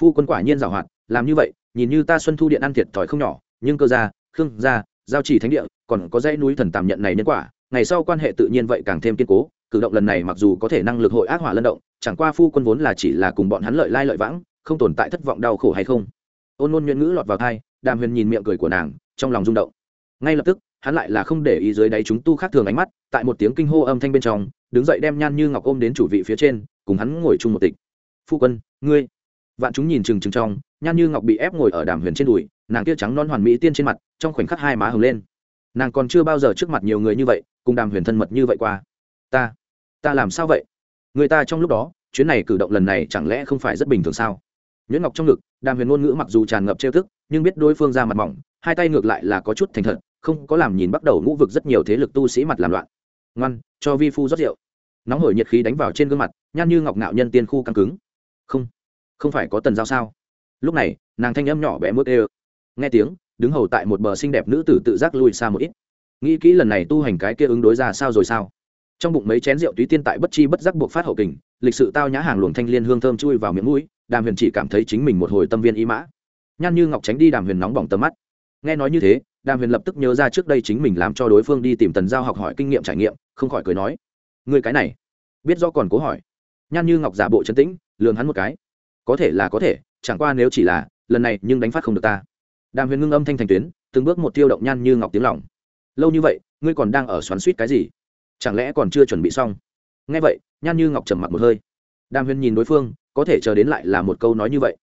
Phu quân quả nhiên giảo hoạt, làm như vậy, nhìn như ta xuân thu điện ăn thiệt thòi không nhỏ, nhưng cơ gia, khương gia, giao trì thánh địa, còn có dãy núi thần tàm nhận này nhân quả, ngày sau quan hệ tự nhiên vậy càng thêm kiên cố, cử động lần này mặc dù có thể năng lực hội ác hỏa lân động, chẳng qua phu quân vốn là chỉ là cùng bọn hắn lợi lai lợi vãng, không tồn tại thất vọng đau khổ hay không. Ôn ngôn nhuận ngữ lọt vào thai, đàm huyền nhìn miệng cười của nàng, trong lòng rung động. Ngay lập tức, hắn lại là không để ý dưới đáy chúng tu khác thường ánh mắt, tại một tiếng kinh hô âm thanh bên trong đứng dậy đem nhan như ngọc ôm đến chủ vị phía trên, cùng hắn ngồi chung một tịch. Phu quân, ngươi. Vạn chúng nhìn chừng chừng trong, nhan như ngọc bị ép ngồi ở đàm huyền trên đùi, nàng kia trắng non hoàn mỹ tiên trên mặt, trong khoảnh khắc hai má hừng lên. Nàng còn chưa bao giờ trước mặt nhiều người như vậy, cùng đàm huyền thân mật như vậy qua. Ta ta làm sao vậy? Người ta trong lúc đó, chuyến này cử động lần này chẳng lẽ không phải rất bình thường sao? Nhuyễn ngọc trong ngực, đàm huyền ngôn ngữ mặc dù tràn ngập trêu thức nhưng biết đối phương ra mặt mỏng, hai tay ngược lại là có chút thành thật, không có làm nhìn bắt đầu ngũ vực rất nhiều thế lực tu sĩ mặt làm loạn ngoan, cho vi phu rót rượu. Nóng hổi nhiệt khí đánh vào trên gương mặt, nhan như ngọc ngạo nhân tiên khu căng cứng. Không không phải có tần giao sao? Lúc này, nàng thanh âm nhỏ bé mướt ê nghe tiếng, đứng hầu tại một bờ xinh đẹp nữ tử tự giác lùi xa một ít. Nghĩ kỹ lần này tu hành cái kia ứng đối ra sao rồi sao? Trong bụng mấy chén rượu túy tiên tại bất chi bất giác buộc phát hậu kình, lịch sự tao nhã hàng luồng thanh liên hương thơm chui vào miệng mũi, đàm huyền chỉ cảm thấy chính mình một hồi tâm viên ý mã. Nhan như ngọc tránh đi đàm huyền nóng bỏng tầm mắt. Nghe nói như thế, đàm huyền lập tức nhớ ra trước đây chính mình làm cho đối phương đi tìm tần giao học hỏi kinh nghiệm trải nghiệm không khỏi cười nói người cái này, biết do còn cố hỏi. Nhan như ngọc giả bộ trấn tĩnh lường hắn một cái. Có thể là có thể, chẳng qua nếu chỉ là, lần này nhưng đánh phát không được ta. Đàm huyền ngưng âm thanh thành tuyến, từng bước một tiêu động nhan như ngọc tiếng lòng. Lâu như vậy, ngươi còn đang ở xoắn suýt cái gì? Chẳng lẽ còn chưa chuẩn bị xong? Ngay vậy, nhan như ngọc trầm mặc một hơi. Đàm huyền nhìn đối phương, có thể chờ đến lại là một câu nói như vậy.